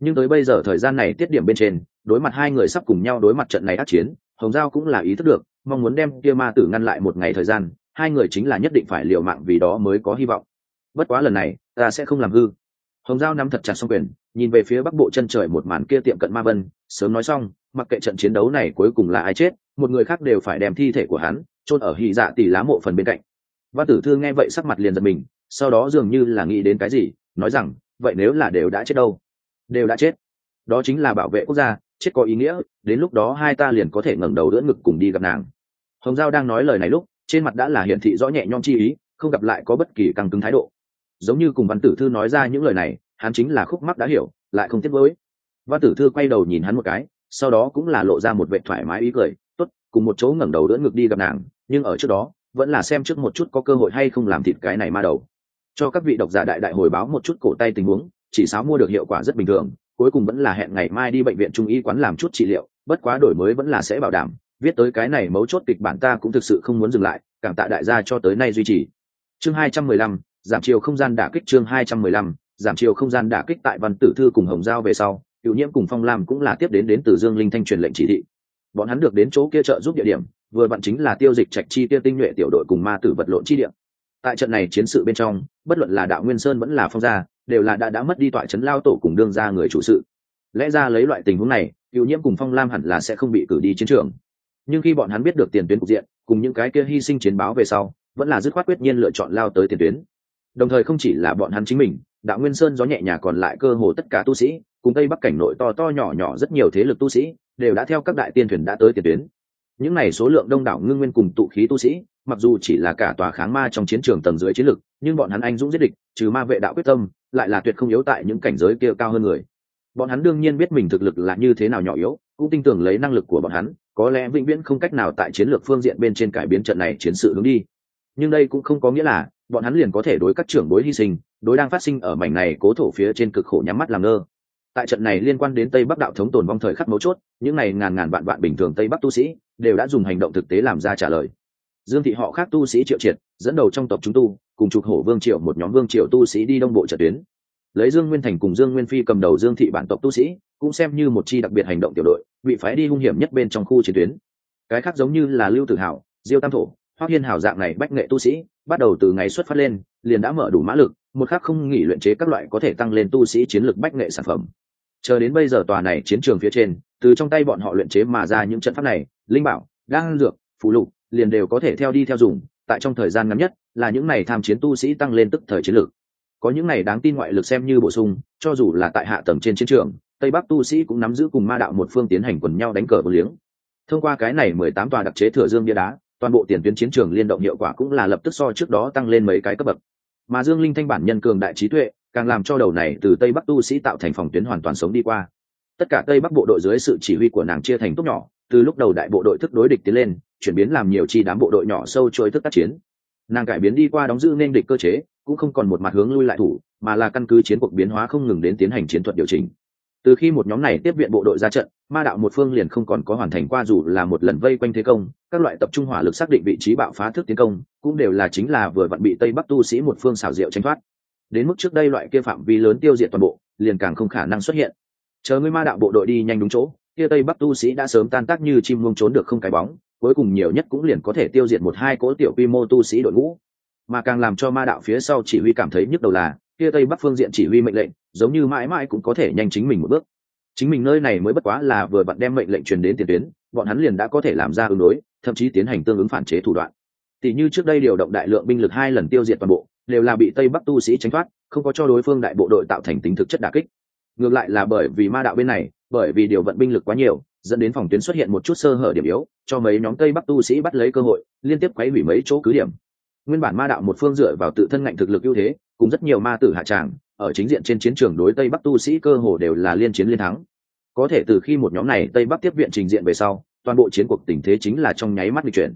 Nhưng tới bây giờ thời gian này tiết điểm bên trên đối mặt hai người sắp cùng nhau đối mặt trận này ác chiến, hồng giao cũng là ý thức được, mong muốn đem kia ma tử ngăn lại một ngày thời gian, hai người chính là nhất định phải liều mạng vì đó mới có hy vọng. Bất quá lần này, ta sẽ không làm hư. Hồng giao nắm thật chặt xong quyền, nhìn về phía bắc bộ chân trời một màn kia tiệm cận ma vân, sớm nói xong, mặc kệ trận chiến đấu này cuối cùng là ai chết, một người khác đều phải đem thi thể của hắn chôn ở hy dạ tỷ lá mộ phần bên cạnh. Văn tử thư nghe vậy sắc mặt liền giật mình, sau đó dường như là nghĩ đến cái gì, nói rằng, vậy nếu là đều đã chết đâu? Đều đã chết. Đó chính là bảo vệ quốc gia chết có ý nghĩa, đến lúc đó hai ta liền có thể ngẩng đầu đỡ ngực cùng đi gặp nàng. Hồng giao đang nói lời này lúc, trên mặt đã là hiển thị rõ nhẹ nhõm chi ý, không gặp lại có bất kỳ căng cứng thái độ. Giống như cùng văn tử thư nói ra những lời này, hắn chính là khúc mắc đã hiểu, lại không tiếc với văn tử thư quay đầu nhìn hắn một cái, sau đó cũng là lộ ra một vệ thoải mái ý cười, tốt, cùng một chỗ ngẩng đầu đỡ ngực đi gặp nàng, nhưng ở trước đó, vẫn là xem trước một chút có cơ hội hay không làm thịt cái này ma đầu. Cho các vị độc giả đại đại hồi báo một chút cổ tay tình huống, chỉ sáo mua được hiệu quả rất bình thường cuối cùng vẫn là hẹn ngày mai đi bệnh viện trung y quán làm chút trị liệu, bất quá đổi mới vẫn là sẽ bảo đảm, viết tới cái này mấu chốt kịch bản ta cũng thực sự không muốn dừng lại, cảm tạ đại gia cho tới nay duy trì chương hai trăm mười lăm, giảm chiều không gian đả kích chương hai trăm mười lăm, giảm chiều không gian đả kích tại văn tử thư cùng hồng giao về sau, cựu nhiễm cùng phong lam cũng là tiếp đến đến từ dương linh thanh truyền lệnh chỉ thị bọn hắn được đến chỗ kia trợ giúp địa điểm, vừa vặn chính là tiêu dịch trạch chi tiêu tinh nhuệ tiểu đội cùng ma tử vật lộn chi địa. tại trận này chiến sự bên trong bất luận là đạo nguyên sơn vẫn là phong gia, đều là đã đã mất đi tọa chấn lao tổ cùng đương ra người chủ sự. Lẽ ra lấy loại tình huống này, cựu nhiễm cùng phong lam hẳn là sẽ không bị cử đi chiến trường. Nhưng khi bọn hắn biết được tiền tuyến cục diện, cùng những cái kia hy sinh chiến báo về sau, vẫn là dứt khoát quyết nhiên lựa chọn lao tới tiền tuyến. Đồng thời không chỉ là bọn hắn chính mình, đạo nguyên sơn gió nhẹ nhà còn lại cơ hồ tất cả tu sĩ, cùng tây bắc cảnh nội to to nhỏ nhỏ rất nhiều thế lực tu sĩ, đều đã theo các đại tiên thuyền đã tới tiền tuyến. Những này số lượng đông đảo ngưng nguyên cùng tụ khí tu sĩ mặc dù chỉ là cả tòa kháng ma trong chiến trường tầng dưới chiến lực nhưng bọn hắn anh dũng giết địch, trừ ma vệ đạo quyết tâm, lại là tuyệt không yếu tại những cảnh giới kia cao hơn người. Bọn hắn đương nhiên biết mình thực lực là như thế nào nhỏ yếu, cũng tin tưởng lấy năng lực của bọn hắn, có lẽ vĩnh viễn không cách nào tại chiến lược phương diện bên trên cải biến trận này chiến sự hướng đi. Nhưng đây cũng không có nghĩa là bọn hắn liền có thể đối các trưởng đối hy sinh, đối đang phát sinh ở mảnh này cố thổ phía trên cực khổ nhắm mắt làm ngơ. Tại trận này liên quan đến tây bắc đạo thống tồn vong thời khắc mấu chốt, những này ngàn ngàn vạn vạn bình thường tây bắc tu sĩ đều đã dùng hành động thực tế làm ra trả lời dương thị họ khác tu sĩ triệu triệt, dẫn đầu trong tộc chúng tu, cùng chục hổ vương triệu, một nhóm vương triệu tu sĩ đi đông bộ trật tuyến. Lấy dương nguyên thành cùng dương nguyên phi cầm đầu dương thị bản tộc tu sĩ, cũng xem như một chi đặc biệt hành động tiểu đội, bị phái đi hung hiểm nhất bên trong khu chiến tuyến. Cái khác giống như là lưu tử hảo, diêu tam thổ hoác hiên hảo dạng này bách nghệ tu sĩ, bắt đầu từ ngày xuất phát lên, liền đã mở đủ mã lực, một khác không nghỉ luyện chế các loại có thể tăng lên tu sĩ chiến lược bách nghệ sản phẩm. Chờ đến bây giờ tòa này chiến trường phía trên, từ trong tay bọn họ luyện chế mà ra những trận pháp này, linh bảo đang dược phụ lục liền đều có thể theo đi theo dùng, tại trong thời gian ngắn nhất, là những này tham chiến tu sĩ tăng lên tức thời chiến lược có những này đáng tin ngoại lực xem như bổ sung, cho dù là tại hạ tầng trên chiến trường, tây bắc tu sĩ cũng nắm giữ cùng ma đạo một phương tiến hành quần nhau đánh cờ vô liếng. Thông qua cái này mười tám tòa đặc chế thừa dương bia đá, toàn bộ tiền tuyến chiến trường liên động hiệu quả cũng là lập tức so trước đó tăng lên mấy cái cấp bậc. Mà dương linh thanh bản nhân cường đại trí tuệ, càng làm cho đầu này từ tây bắc tu sĩ tạo thành phòng tuyến hoàn toàn sống đi qua. Tất cả tây bắc bộ đội dưới sự chỉ huy của nàng chia thành tốt nhỏ, từ lúc đầu đại bộ đội thức đối địch tiến lên chuyển biến làm nhiều chi đám bộ đội nhỏ sâu trôi thức tác chiến. Nàng cải biến đi qua đóng giữ nên địch cơ chế, cũng không còn một mặt hướng lui lại thủ, mà là căn cứ chiến cuộc biến hóa không ngừng đến tiến hành chiến thuật điều chỉnh. Từ khi một nhóm này tiếp viện bộ đội ra trận, ma đạo một phương liền không còn có hoàn thành qua dù là một lần vây quanh thế công, các loại tập trung hỏa lực xác định vị trí bạo phá thức tiến công, cũng đều là chính là vừa vặn bị tây bắc tu sĩ một phương xảo diệu tranh thoát. Đến mức trước đây loại kia phạm vi lớn tiêu diệt toàn bộ, liền càng không khả năng xuất hiện. Chờ người ma đạo bộ đội đi nhanh đúng chỗ, kia tây bắc tu sĩ đã sớm tan tác như chim muông trốn được không cái bóng cuối cùng nhiều nhất cũng liền có thể tiêu diệt một hai cỗ tiểu quy mô tu sĩ đội ngũ. Mà càng làm cho ma đạo phía sau chỉ huy cảm thấy nhức đầu là, kia tây bắc phương diện chỉ huy mệnh lệnh, giống như mãi mãi cũng có thể nhanh chính mình một bước. Chính mình nơi này mới bất quá là vừa vặn đem mệnh lệnh truyền đến tiền tuyến, bọn hắn liền đã có thể làm ra ứng đối, thậm chí tiến hành tương ứng phản chế thủ đoạn. Tỷ như trước đây điều động đại lượng binh lực hai lần tiêu diệt toàn bộ, đều là bị tây bắc tu sĩ tránh thoát, không có cho đối phương đại bộ đội tạo thành tính thực chất đà kích. Ngược lại là bởi vì ma đạo bên này, bởi vì điều vận binh lực quá nhiều dẫn đến phòng tuyến xuất hiện một chút sơ hở điểm yếu, cho mấy nhóm tây bắc tu sĩ bắt lấy cơ hội, liên tiếp quấy hủy mấy chỗ cứ điểm. Nguyên bản ma đạo một phương dựa vào tự thân ngạnh thực lực ưu thế, cùng rất nhiều ma tử hạ tràng, ở chính diện trên chiến trường đối tây bắc tu sĩ cơ hồ đều là liên chiến liên thắng. Có thể từ khi một nhóm này tây bắc tiếp viện trình diện về sau, toàn bộ chiến cuộc tình thế chính là trong nháy mắt bị chuyển.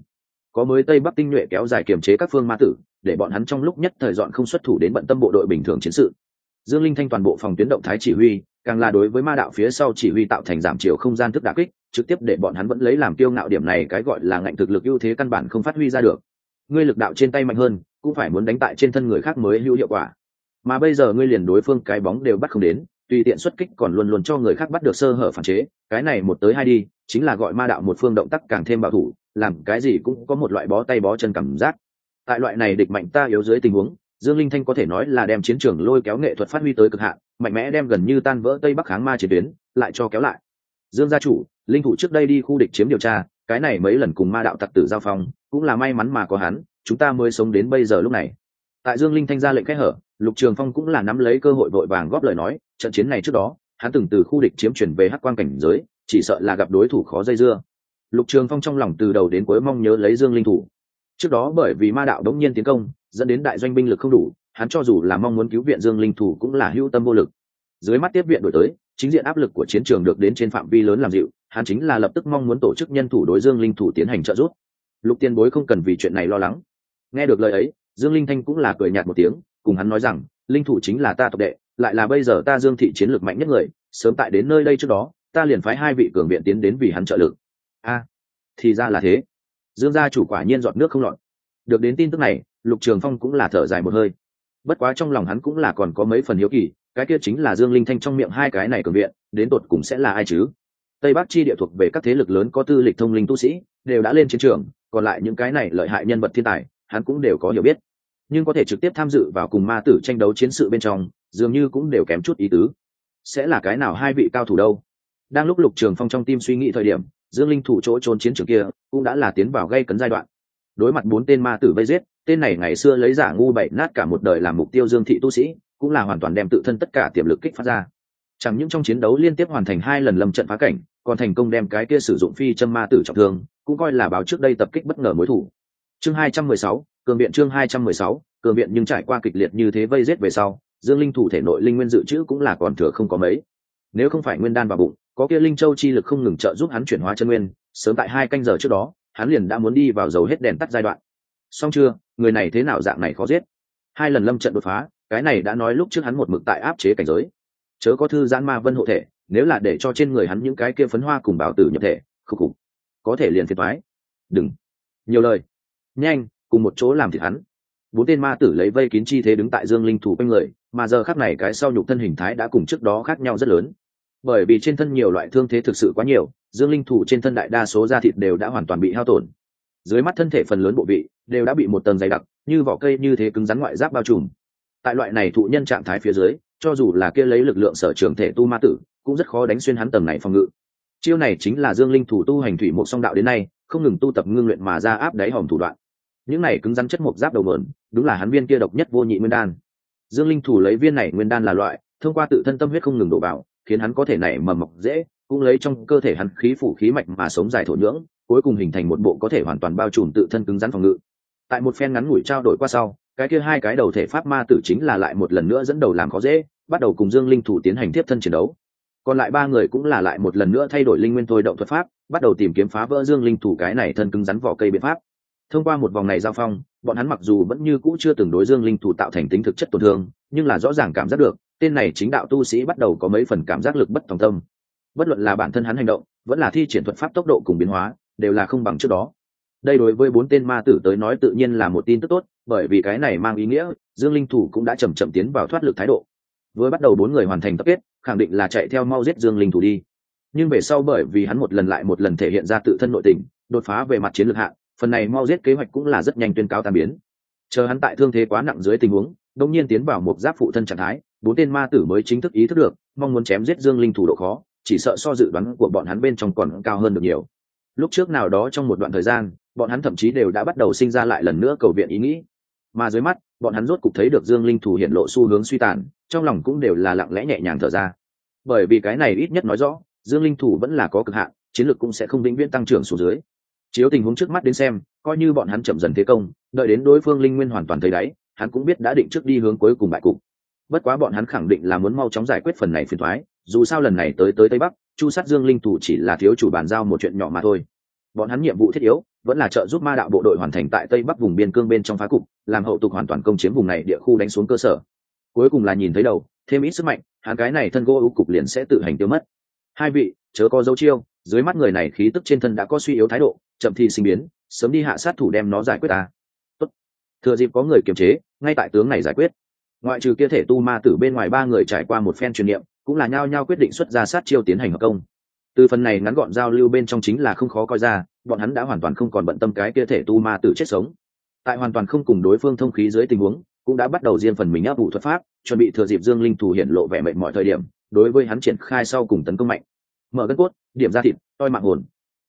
Có mới tây bắc tinh nhuệ kéo dài kiềm chế các phương ma tử, để bọn hắn trong lúc nhất thời dọn không xuất thủ đến bận tâm bộ đội bình thường chiến sự. Dương linh thanh toàn bộ phòng tuyến động thái chỉ huy càng là đối với ma đạo phía sau chỉ huy tạo thành giảm chiều không gian thức đà kích, trực tiếp để bọn hắn vẫn lấy làm kiêu ngạo điểm này cái gọi là ngạnh thực lực ưu thế căn bản không phát huy ra được. Ngươi lực đạo trên tay mạnh hơn, cũng phải muốn đánh tại trên thân người khác mới hữu hiệu quả. Mà bây giờ ngươi liền đối phương cái bóng đều bắt không đến, tùy tiện xuất kích còn luôn luôn cho người khác bắt được sơ hở phản chế, cái này một tới hai đi, chính là gọi ma đạo một phương động tác càng thêm bảo thủ, làm cái gì cũng có một loại bó tay bó chân cảm giác. Tại loại này địch mạnh ta yếu dưới tình huống, dương linh thanh có thể nói là đem chiến trường lôi kéo nghệ thuật phát huy tới cực hạn mạnh mẽ đem gần như tan vỡ tây bắc kháng ma chiến tuyến, lại cho kéo lại. Dương gia chủ, linh thủ trước đây đi khu địch chiếm điều tra, cái này mấy lần cùng ma đạo tặc tử giao phong, cũng là may mắn mà có hắn, chúng ta mới sống đến bây giờ lúc này. Tại dương linh thanh ra lệnh khẽ hở, lục trường phong cũng là nắm lấy cơ hội vội vàng góp lời nói, trận chiến này trước đó, hắn từng từ khu địch chiếm chuyển về hắc quan cảnh giới, chỉ sợ là gặp đối thủ khó dây dưa. Lục trường phong trong lòng từ đầu đến cuối mong nhớ lấy dương linh thủ. Trước đó bởi vì ma đạo đống nhiên tiến công, dẫn đến đại doanh binh lực không đủ hắn cho dù là mong muốn cứu viện dương linh thủ cũng là hữu tâm vô lực. Dưới mắt tiếp viện đổi tới, chính diện áp lực của chiến trường được đến trên phạm vi lớn làm dịu, hắn chính là lập tức mong muốn tổ chức nhân thủ đối dương linh thủ tiến hành trợ giúp. Lục tiên bối không cần vì chuyện này lo lắng. Nghe được lời ấy, dương linh thanh cũng là cười nhạt một tiếng, cùng hắn nói rằng, linh thủ chính là ta tộc đệ, lại là bây giờ ta dương thị chiến lược mạnh nhất người, sớm tại đến nơi đây trước đó, ta liền phái hai vị cường viện tiến đến vì hắn trợ lực. A, thì ra là thế. Dương gia chủ quả nhiên dọn nước không lọt. Được đến tin tức này, lục trường phong cũng là thở dài một hơi bất quá trong lòng hắn cũng là còn có mấy phần hiếu kỳ, cái kia chính là dương linh thanh trong miệng hai cái này cường viện, đến tột cùng sẽ là ai chứ? Tây bắc chi địa thuộc về các thế lực lớn có tư lịch thông linh tu sĩ, đều đã lên chiến trường, còn lại những cái này lợi hại nhân vật thiên tài, hắn cũng đều có hiểu biết. Nhưng có thể trực tiếp tham dự vào cùng ma tử tranh đấu chiến sự bên trong, dường như cũng đều kém chút ý tứ. Sẽ là cái nào hai vị cao thủ đâu? Đang lúc lục trường phong trong tim suy nghĩ thời điểm, dương linh thủ chỗ trốn chiến trường kia cũng đã là tiến vào gây cấn giai đoạn. Đối mặt bốn tên ma tử vây giết tên này ngày xưa lấy giả ngu bậy nát cả một đời làm mục tiêu dương thị tu sĩ, cũng là hoàn toàn đem tự thân tất cả tiềm lực kích phát ra. Chẳng những trong chiến đấu liên tiếp hoàn thành hai lần lâm trận phá cảnh, còn thành công đem cái kia sử dụng phi châm ma tử trọng thương, cũng coi là báo trước đây tập kích bất ngờ mối thủ. Chương hai trăm mười sáu, cường viện chương hai trăm mười sáu, cường viện nhưng trải qua kịch liệt như thế vây giết về sau, dương linh thủ thể nội linh nguyên dự trữ cũng là còn thừa không có mấy. Nếu không phải nguyên đan vào bụng, có kia linh châu chi lực không ngừng trợ giúp hắn chuyển hóa chân nguyên, sớm tại hai canh giờ trước đó, hắn liền đã muốn đi vào dầu hết đèn tắt giai đoạn. Xong chưa? Người này thế nào dạng này khó giết. Hai lần lâm trận đột phá, cái này đã nói lúc trước hắn một mực tại áp chế cảnh giới. Chớ có thư giãn ma vân hộ thể, nếu là để cho trên người hắn những cái kia phấn hoa cùng bảo tử nhập thể khục khục có thể liền phiền thoái đừng. Nhiều lời. Nhanh, cùng một chỗ làm thịt hắn. Bốn tên ma tử lấy vây kín chi thế đứng tại dương linh thủ quanh người, mà giờ khắc này cái sau nhục thân hình thái đã cùng trước đó khác nhau rất lớn. Bởi vì trên thân nhiều loại thương thế thực sự quá nhiều, dương linh thủ trên thân đại đa số da thịt đều đã hoàn toàn bị hao tổn dưới mắt thân thể phần lớn bộ vị đều đã bị một tầng dày đặc, như vỏ cây như thế cứng rắn ngoại giáp bao trùm. Tại loại này thụ nhân trạng thái phía dưới, cho dù là kia lấy lực lượng sở trường thể tu ma tử, cũng rất khó đánh xuyên hắn tầng này phòng ngự. Chiêu này chính là dương linh thủ tu hành thủy một song đạo đến nay, không ngừng tu tập ngưng luyện mà ra áp đáy hòm thủ đoạn. Những này cứng rắn chất mộc giáp đầu mượn, đúng là hắn viên kia độc nhất vô nhị nguyên đan. Dương linh thủ lấy viên này nguyên đan là loại, thông qua tự thân tâm huyết không ngừng đổ vào, khiến hắn có thể nảy mầm mọc dễ, cũng lấy trong cơ thể hắn khí phủ khí mạch mà sống dài thổ nhưỡng cuối cùng hình thành một bộ có thể hoàn toàn bao trùm tự thân cứng rắn phòng ngự. Tại một phen ngắn ngủi trao đổi qua sau, cái kia hai cái đầu thể pháp ma tử chính là lại một lần nữa dẫn đầu làm khó dễ, bắt đầu cùng dương linh thủ tiến hành tiếp thân chiến đấu. Còn lại ba người cũng là lại một lần nữa thay đổi linh nguyên thôi động thuật pháp, bắt đầu tìm kiếm phá vỡ dương linh thủ cái này thân cứng rắn vỏ cây biện pháp. Thông qua một vòng này giao phong, bọn hắn mặc dù vẫn như cũ chưa từng đối dương linh thủ tạo thành tính thực chất tổn thương, nhưng là rõ ràng cảm giác được, tên này chính đạo tu sĩ bắt đầu có mấy phần cảm giác lực bất tòng tâm. Bất luận là bản thân hắn hành động, vẫn là thi triển thuật pháp tốc độ cùng biến hóa đều là không bằng trước đó. Đây đối với bốn tên ma tử tới nói tự nhiên là một tin tức tốt, bởi vì cái này mang ý nghĩa, dương linh thủ cũng đã chầm chậm tiến vào thoát lực thái độ. Với bắt đầu bốn người hoàn thành tập kết, khẳng định là chạy theo mau giết dương linh thủ đi. Nhưng về sau bởi vì hắn một lần lại một lần thể hiện ra tự thân nội tình, đột phá về mặt chiến lược hạng phần này mau giết kế hoạch cũng là rất nhanh tuyên cao tan biến. Chờ hắn tại thương thế quá nặng dưới tình huống đông nhiên tiến vào một giáp phụ thân trạng thái, bốn tên ma tử mới chính thức ý thức được, mong muốn chém giết dương linh thủ độ khó, chỉ sợ so dự đoán của bọn hắn bên trong còn cao hơn được nhiều lúc trước nào đó trong một đoạn thời gian, bọn hắn thậm chí đều đã bắt đầu sinh ra lại lần nữa cầu viện ý nghĩ. Mà dưới mắt, bọn hắn rốt cục thấy được dương linh thủ hiện lộ xu hướng suy tàn, trong lòng cũng đều là lặng lẽ nhẹ nhàng thở ra. Bởi vì cái này ít nhất nói rõ, dương linh thủ vẫn là có cực hạn, chiến lược cũng sẽ không vĩnh viễn tăng trưởng xuống dưới. Chiếu tình huống trước mắt đến xem, coi như bọn hắn chậm dần thế công, đợi đến đối phương linh nguyên hoàn toàn thấy đáy, hắn cũng biết đã định trước đi hướng cuối cùng bại cục. Bất quá bọn hắn khẳng định là muốn mau chóng giải quyết phần này phiền thoái dù sao lần này tới tới tây bắc chu sát dương linh thủ chỉ là thiếu chủ bàn giao một chuyện nhỏ mà thôi. Bọn hắn nhiệm vụ thiết yếu, vẫn là trợ giúp ma đạo bộ đội hoàn thành tại tây bắc vùng biên cương bên trong phá cục, làm hậu tục hoàn toàn công chiếm vùng này địa khu đánh xuống cơ sở. Cuối cùng là nhìn thấy đầu, thêm ít sức mạnh, hắn cái này thân gỗ ưu cục liền sẽ tự hành tiêu mất. Hai vị, chớ có dấu chiêu, dưới mắt người này khí tức trên thân đã có suy yếu thái độ, chậm thì sinh biến, sớm đi hạ sát thủ đem nó giải quyết ta. Tốt. thừa dịp có người kiềm chế, ngay tại tướng này giải quyết. Ngoại trừ kia thể tu ma tử bên ngoài ba người trải qua một phen truyền niệm cũng là nhao nhao quyết định xuất ra sát chiêu tiến hành hợp công. Từ phần này ngắn gọn giao lưu bên trong chính là không khó coi ra bọn hắn đã hoàn toàn không còn bận tâm cái kia thể tu ma tử chết sống. Tại hoàn toàn không cùng đối phương thông khí dưới tình huống cũng đã bắt đầu riêng phần mình áp vụ thuật pháp chuẩn bị thừa dịp dương linh thủ hiện lộ vẻ mệt mọi thời điểm đối với hắn triển khai sau cùng tấn công mạnh. Mở gân cốt điểm ra thịt toi mạng hồn.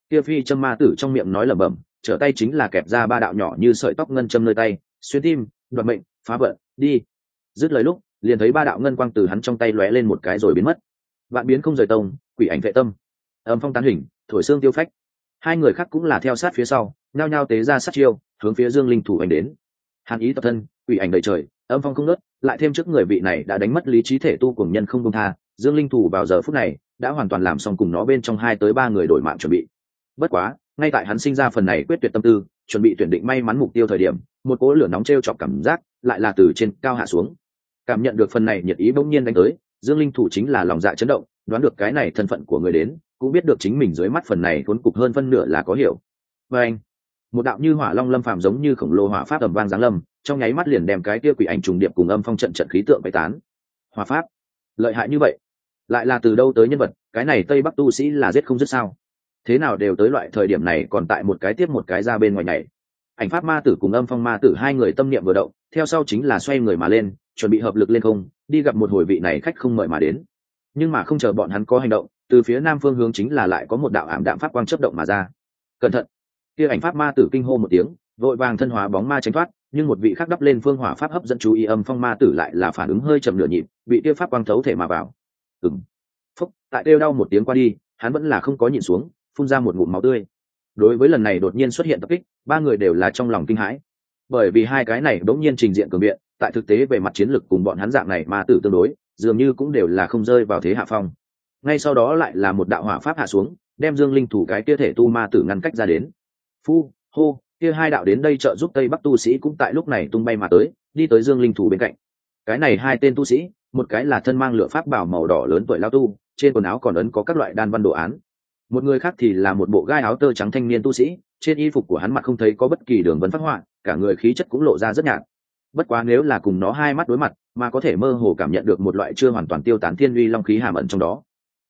Kia phi châm ma tử trong miệng nói lẩm bẩm trở tay chính là kẹp ra ba đạo nhỏ như sợi tóc ngân châm nơi tay xuyên tim đoạt mệnh phá vỡ, đi. Dứt lời lúc liền thấy ba đạo ngân quang từ hắn trong tay lóe lên một cái rồi biến mất. Vạn biến không rời tông, quỷ ảnh vệ tâm. Âm phong tán hình, thổi xương tiêu phách. Hai người khác cũng là theo sát phía sau, nhao nhao tế ra sát chiêu, hướng phía dương linh thủ hành đến. Hàn ý tập thân, quỷ ảnh đầy trời, âm phong không nớt lại thêm trước người vị này đã đánh mất lý trí thể tu cùng nhân không công tha, dương linh thủ vào giờ phút này, đã hoàn toàn làm xong cùng nó bên trong hai tới ba người đổi mạng chuẩn bị. Bất quá, ngay tại hắn sinh ra phần này quyết tuyệt tâm tư, chuẩn bị tuyển định may mắn mục tiêu thời điểm, một cỗ lửa nóng t r e o chọc cảm giác, lại là từ trên cao hạ xuống cảm nhận được phần này nhiệt ý bỗng nhiên đánh tới, dương linh thủ chính là lòng dạ chấn động, đoán được cái này thân phận của người đến, cũng biết được chính mình dưới mắt phần này khốn cục hơn phân nửa là có hiểu. Và anh, một đạo như hỏa long lâm phàm giống như khổng lồ hỏa pháp tầm vang giáng lâm, trong nháy mắt liền đem cái kia quỷ ảnh trùng điệp cùng âm phong trận trận khí tượng bày tán. Hỏa pháp, lợi hại như vậy, lại là từ đâu tới nhân vật, cái này tây bắc tu sĩ là giết không dứt sao? Thế nào đều tới loại thời điểm này còn tại một cái tiếp một cái ra bên ngoài này ảnh pháp ma tử cùng âm phong ma tử hai người tâm niệm vừa động theo sau chính là xoay người mà lên, chuẩn bị hợp lực lên không, đi gặp một hồi vị này khách không mời mà đến. Nhưng mà không chờ bọn hắn có hành động, từ phía nam phương hướng chính là lại có một đạo ảm đạm pháp quang chấp động mà ra. Cẩn thận! Kia ảnh pháp ma tử kinh hô một tiếng, vội vàng thân hóa bóng ma tránh thoát, nhưng một vị khác đắp lên phương hỏa pháp hấp dẫn chú ý âm phong ma tử lại là phản ứng hơi chậm nửa nhịp, bị tiêu pháp quang thấu thể mà vào. Ừng phúc, tại kêu đau một tiếng qua đi, hắn vẫn là không có nhìn xuống, phun ra một ngụm máu tươi. Đối với lần này đột nhiên xuất hiện tập kích, ba người đều là trong lòng kinh hãi bởi vì hai cái này đống nhiên trình diện cường biện, tại thực tế về mặt chiến lược cùng bọn hắn dạng này ma tử tương đối, dường như cũng đều là không rơi vào thế hạ phong. Ngay sau đó lại là một đạo hỏa pháp hạ xuống, đem dương linh thủ cái kia thể tu ma tử ngăn cách ra đến. Phu, hô, kia hai đạo đến đây trợ giúp tây bắc tu sĩ cũng tại lúc này tung bay mà tới, đi tới dương linh thủ bên cạnh. Cái này hai tên tu sĩ, một cái là thân mang lửa pháp bảo màu đỏ lớn tuổi lao tu, trên quần áo còn ấn có các loại đan văn đồ án một người khác thì là một bộ gai áo tơ trắng thanh niên tu sĩ, trên y phục của hắn mặt không thấy có bất kỳ đường vân phát họa, cả người khí chất cũng lộ ra rất nhạt. Bất quá nếu là cùng nó hai mắt đối mặt, mà có thể mơ hồ cảm nhận được một loại chưa hoàn toàn tiêu tán thiên uy long khí hàm ẩn trong đó.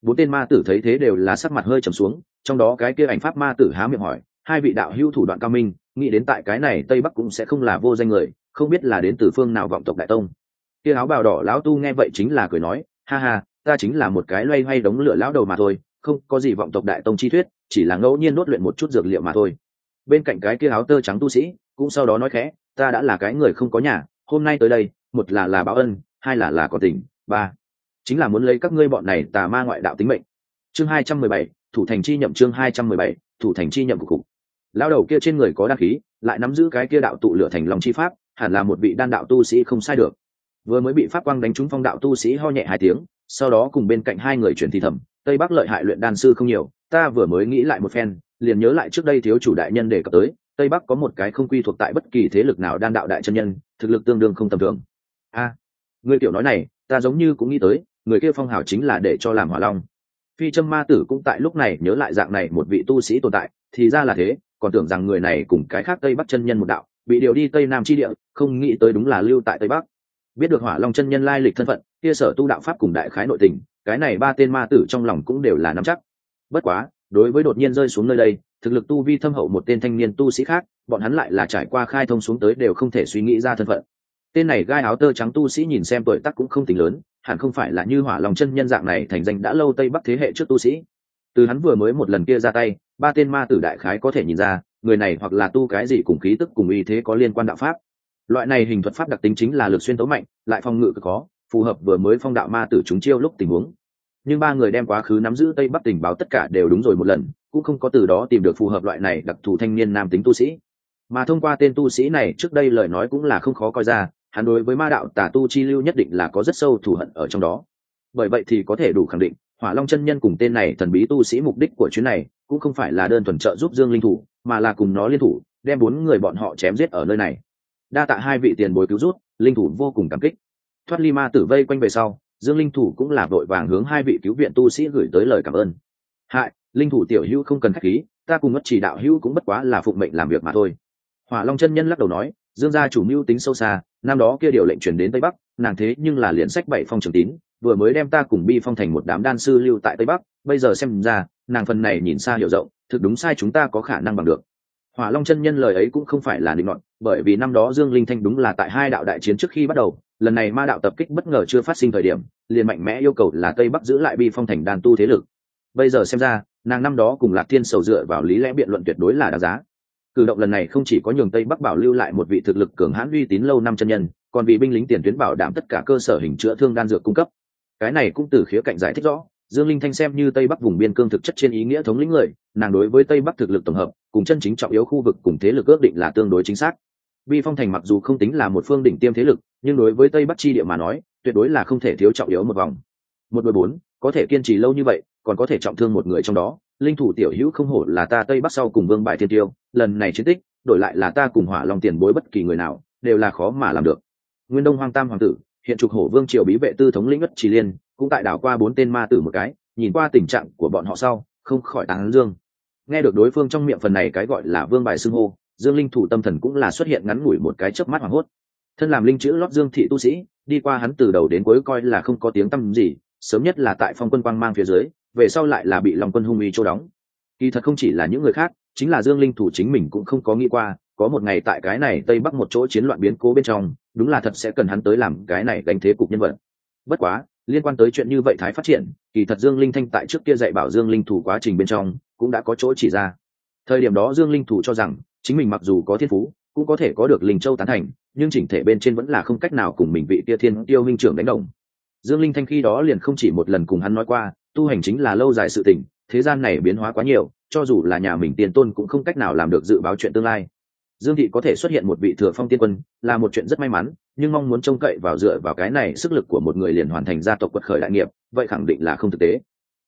Bốn tên ma tử thấy thế đều là sắc mặt hơi trầm xuống, trong đó cái kia ảnh pháp ma tử há miệng hỏi, hai vị đạo hữu thủ đoạn cao minh, nghĩ đến tại cái này tây bắc cũng sẽ không là vô danh người, không biết là đến từ phương nào vọng tộc đại tông. Kia áo bào đỏ lão tu nghe vậy chính là cười nói, ha ha, ta chính là một cái loay hoay đống lửa lão đầu mà thôi không có gì vọng tộc đại tông chi thuyết, chỉ là ngẫu nhiên đốt luyện một chút dược liệu mà thôi. Bên cạnh cái kia áo tơ trắng tu sĩ, cũng sau đó nói khẽ, ta đã là cái người không có nhà, hôm nay tới đây, một là là báo ân, hai là là có tình, ba chính là muốn lấy các ngươi bọn này tà ma ngoại đạo tính mệnh. Chương hai trăm mười bảy, thủ thành chi nhậm chương hai trăm mười bảy, thủ thành chi nhậm của cục. Lao đầu kia trên người có đăng khí, lại nắm giữ cái kia đạo tụ lửa thành lòng chi pháp, hẳn là một vị đan đạo tu sĩ không sai được. Vừa mới bị pháp quang đánh trúng phong đạo tu sĩ ho nhẹ hai tiếng, sau đó cùng bên cạnh hai người chuyển thi thầm tây bắc lợi hại luyện đan sư không nhiều, ta vừa mới nghĩ lại một phen, liền nhớ lại trước đây thiếu chủ đại nhân đề cập tới, tây bắc có một cái không quy thuộc tại bất kỳ thế lực nào đan đạo đại chân nhân, thực lực tương đương không tầm thường. A, người tiểu nói này, ta giống như cũng nghĩ tới, người kia phong hào chính là để cho làm hỏa long. Phi trâm ma tử cũng tại lúc này nhớ lại dạng này một vị tu sĩ tồn tại, thì ra là thế, còn tưởng rằng người này cùng cái khác tây bắc chân nhân một đạo, bị điều đi tây nam chi địa, không nghĩ tới đúng là lưu tại tây bắc. Biết được hỏa long chân nhân lai lịch thân phận, kia sở tu đạo pháp cùng đại khái nội tình cái này ba tên ma tử trong lòng cũng đều là nắm chắc. Bất quá, đối với đột nhiên rơi xuống nơi đây, thực lực tu vi thâm hậu một tên thanh niên tu sĩ khác, bọn hắn lại là trải qua khai thông xuống tới đều không thể suy nghĩ ra thân phận. Tên này gai áo tơ trắng tu sĩ nhìn xem tuổi tác cũng không tính lớn, hẳn không phải là như hỏa lòng chân nhân dạng này thành danh đã lâu tây bắc thế hệ trước tu sĩ. Từ hắn vừa mới một lần kia ra tay, ba tên ma tử đại khái có thể nhìn ra, người này hoặc là tu cái gì cùng khí tức cùng y thế có liên quan đạo pháp. Loại này hình thuật pháp đặc tính chính là lực xuyên tấu mạnh, lại phong ngự cực có phù hợp vừa mới phong đạo ma tử chúng chiêu lúc tình huống. Nhưng ba người đem quá khứ nắm giữ tây bắc tình báo tất cả đều đúng rồi một lần, cũng không có từ đó tìm được phù hợp loại này đặc thù thanh niên nam tính tu sĩ. Mà thông qua tên tu sĩ này, trước đây lời nói cũng là không khó coi ra, hắn đối với ma đạo tà tu chi lưu nhất định là có rất sâu thù hận ở trong đó. Bởi vậy thì có thể đủ khẳng định, hỏa long chân nhân cùng tên này thần bí tu sĩ mục đích của chuyến này, cũng không phải là đơn thuần trợ giúp dương linh thủ, mà là cùng nó liên thủ, đem bốn người bọn họ chém giết ở nơi này. Đa tạ hai vị tiền bối cứu rút linh thủ vô cùng cảm kích thoát ly ma tử vây quanh về sau, dương linh thủ cũng là vội vàng hướng hai vị cứu viện tu sĩ gửi tới lời cảm ơn. Hại, linh thủ tiểu hữu không cần k h á c h khí, ta cùng mất chỉ đạo hữu cũng bất quá là phụng mệnh làm việc mà thôi. Hỏa long chân nhân lắc đầu nói, dương gia chủ mưu tính sâu xa, năm đó kia điều lệnh chuyển đến tây bắc, nàng thế nhưng là liền sách bảy phong trường tín, vừa mới đem ta cùng bi phong thành một đám đan sư lưu tại tây bắc, bây giờ xem ra, nàng phần này nhìn xa hiểu rộng, thực đúng sai chúng ta có khả năng bằng được. Hỏa long chân nhân lời ấy cũng không phải là định luận, bởi vì năm đó dương linh thanh đúng là tại hai đạo đại chiến trước khi bắt đầu lần này ma đạo tập kích bất ngờ chưa phát sinh thời điểm, liền mạnh mẽ yêu cầu là tây bắc giữ lại bi phong thành đàn tu thế lực. Bây giờ xem ra, nàng năm đó cùng lạc thiên sầu dựa vào lý lẽ biện luận tuyệt đối là đáng giá. Cử động lần này không chỉ có nhường tây bắc bảo lưu lại một vị thực lực cường hãn uy tín lâu năm chân nhân, còn vì binh lính tiền tuyến bảo đảm tất cả cơ sở hình chữa thương đan dược cung cấp. Cái này cũng từ khía cạnh giải thích rõ, dương linh thanh xem như tây bắc vùng biên cương thực chất trên ý nghĩa thống lĩnh người, nàng đối với tây bắc thực lực tổng hợp, cùng chân chính trọng yếu khu vực cùng thế lực ước định là tương đối chính xác bi phong thành mặc dù không tính là một phương đỉnh tiêm thế lực, nhưng đối với tây bắc chi địa mà nói, tuyệt đối là không thể thiếu trọng yếu một vòng. Một đôi bốn, có thể kiên trì lâu như vậy, còn có thể trọng thương một người trong đó, linh thủ tiểu hữu không hổ là ta tây bắc sau cùng vương bại thiên tiêu, lần này chiến tích, đổi lại là ta cùng hỏa lòng tiền bối bất kỳ người nào, đều là khó mà làm được. Nguyên đông hoang tam hoàng tử, hiện trục hổ vương triều bí vệ tư thống lĩnh ất trì liên, cũng tại đảo qua bốn tên ma tử một cái, nhìn qua tình trạng của bọn họ sau, không khỏi tán dương. Nghe được đối phương trong miệng phần này cái gọi là vương bài xưng hô dương linh thủ tâm thần cũng là xuất hiện ngắn ngủi một cái chớp mắt hoảng hốt. Thân làm linh chữ lót dương thị tu sĩ, đi qua hắn từ đầu đến cuối coi là không có tiếng tăm gì, sớm nhất là tại phong quân quang mang phía dưới, về sau lại là bị lòng quân hung uy chỗ đóng. Kỳ thật không chỉ là những người khác, chính là dương linh thủ chính mình cũng không có nghĩ qua, có một ngày tại cái này tây bắc một chỗ chiến loạn biến cố bên trong, đúng là thật sẽ cần hắn tới làm cái này đánh thế cục nhân vật. Bất quá, liên quan tới chuyện như vậy thái phát triển, kỳ thật dương linh thanh tại trước kia dạy bảo dương linh thủ quá trình bên trong, cũng đã có chỗ chỉ ra. Thời điểm đó dương linh thủ cho rằng chính mình mặc dù có thiên phú, cũng có thể có được linh châu tán thành, nhưng chỉnh thể bên trên vẫn là không cách nào cùng mình vị tia thiên tiêu minh trưởng đánh đồng. Dương linh thanh khi đó liền không chỉ một lần cùng hắn nói qua, tu hành chính là lâu dài sự tỉnh thế gian này biến hóa quá nhiều, cho dù là nhà mình tiền tôn cũng không cách nào làm được dự báo chuyện tương lai. Dương thị có thể xuất hiện một vị thừa phong tiên quân, là một chuyện rất may mắn, nhưng mong muốn trông cậy vào dựa vào cái này sức lực của một người liền hoàn thành gia tộc quật khởi đại nghiệp, vậy khẳng định là không thực tế.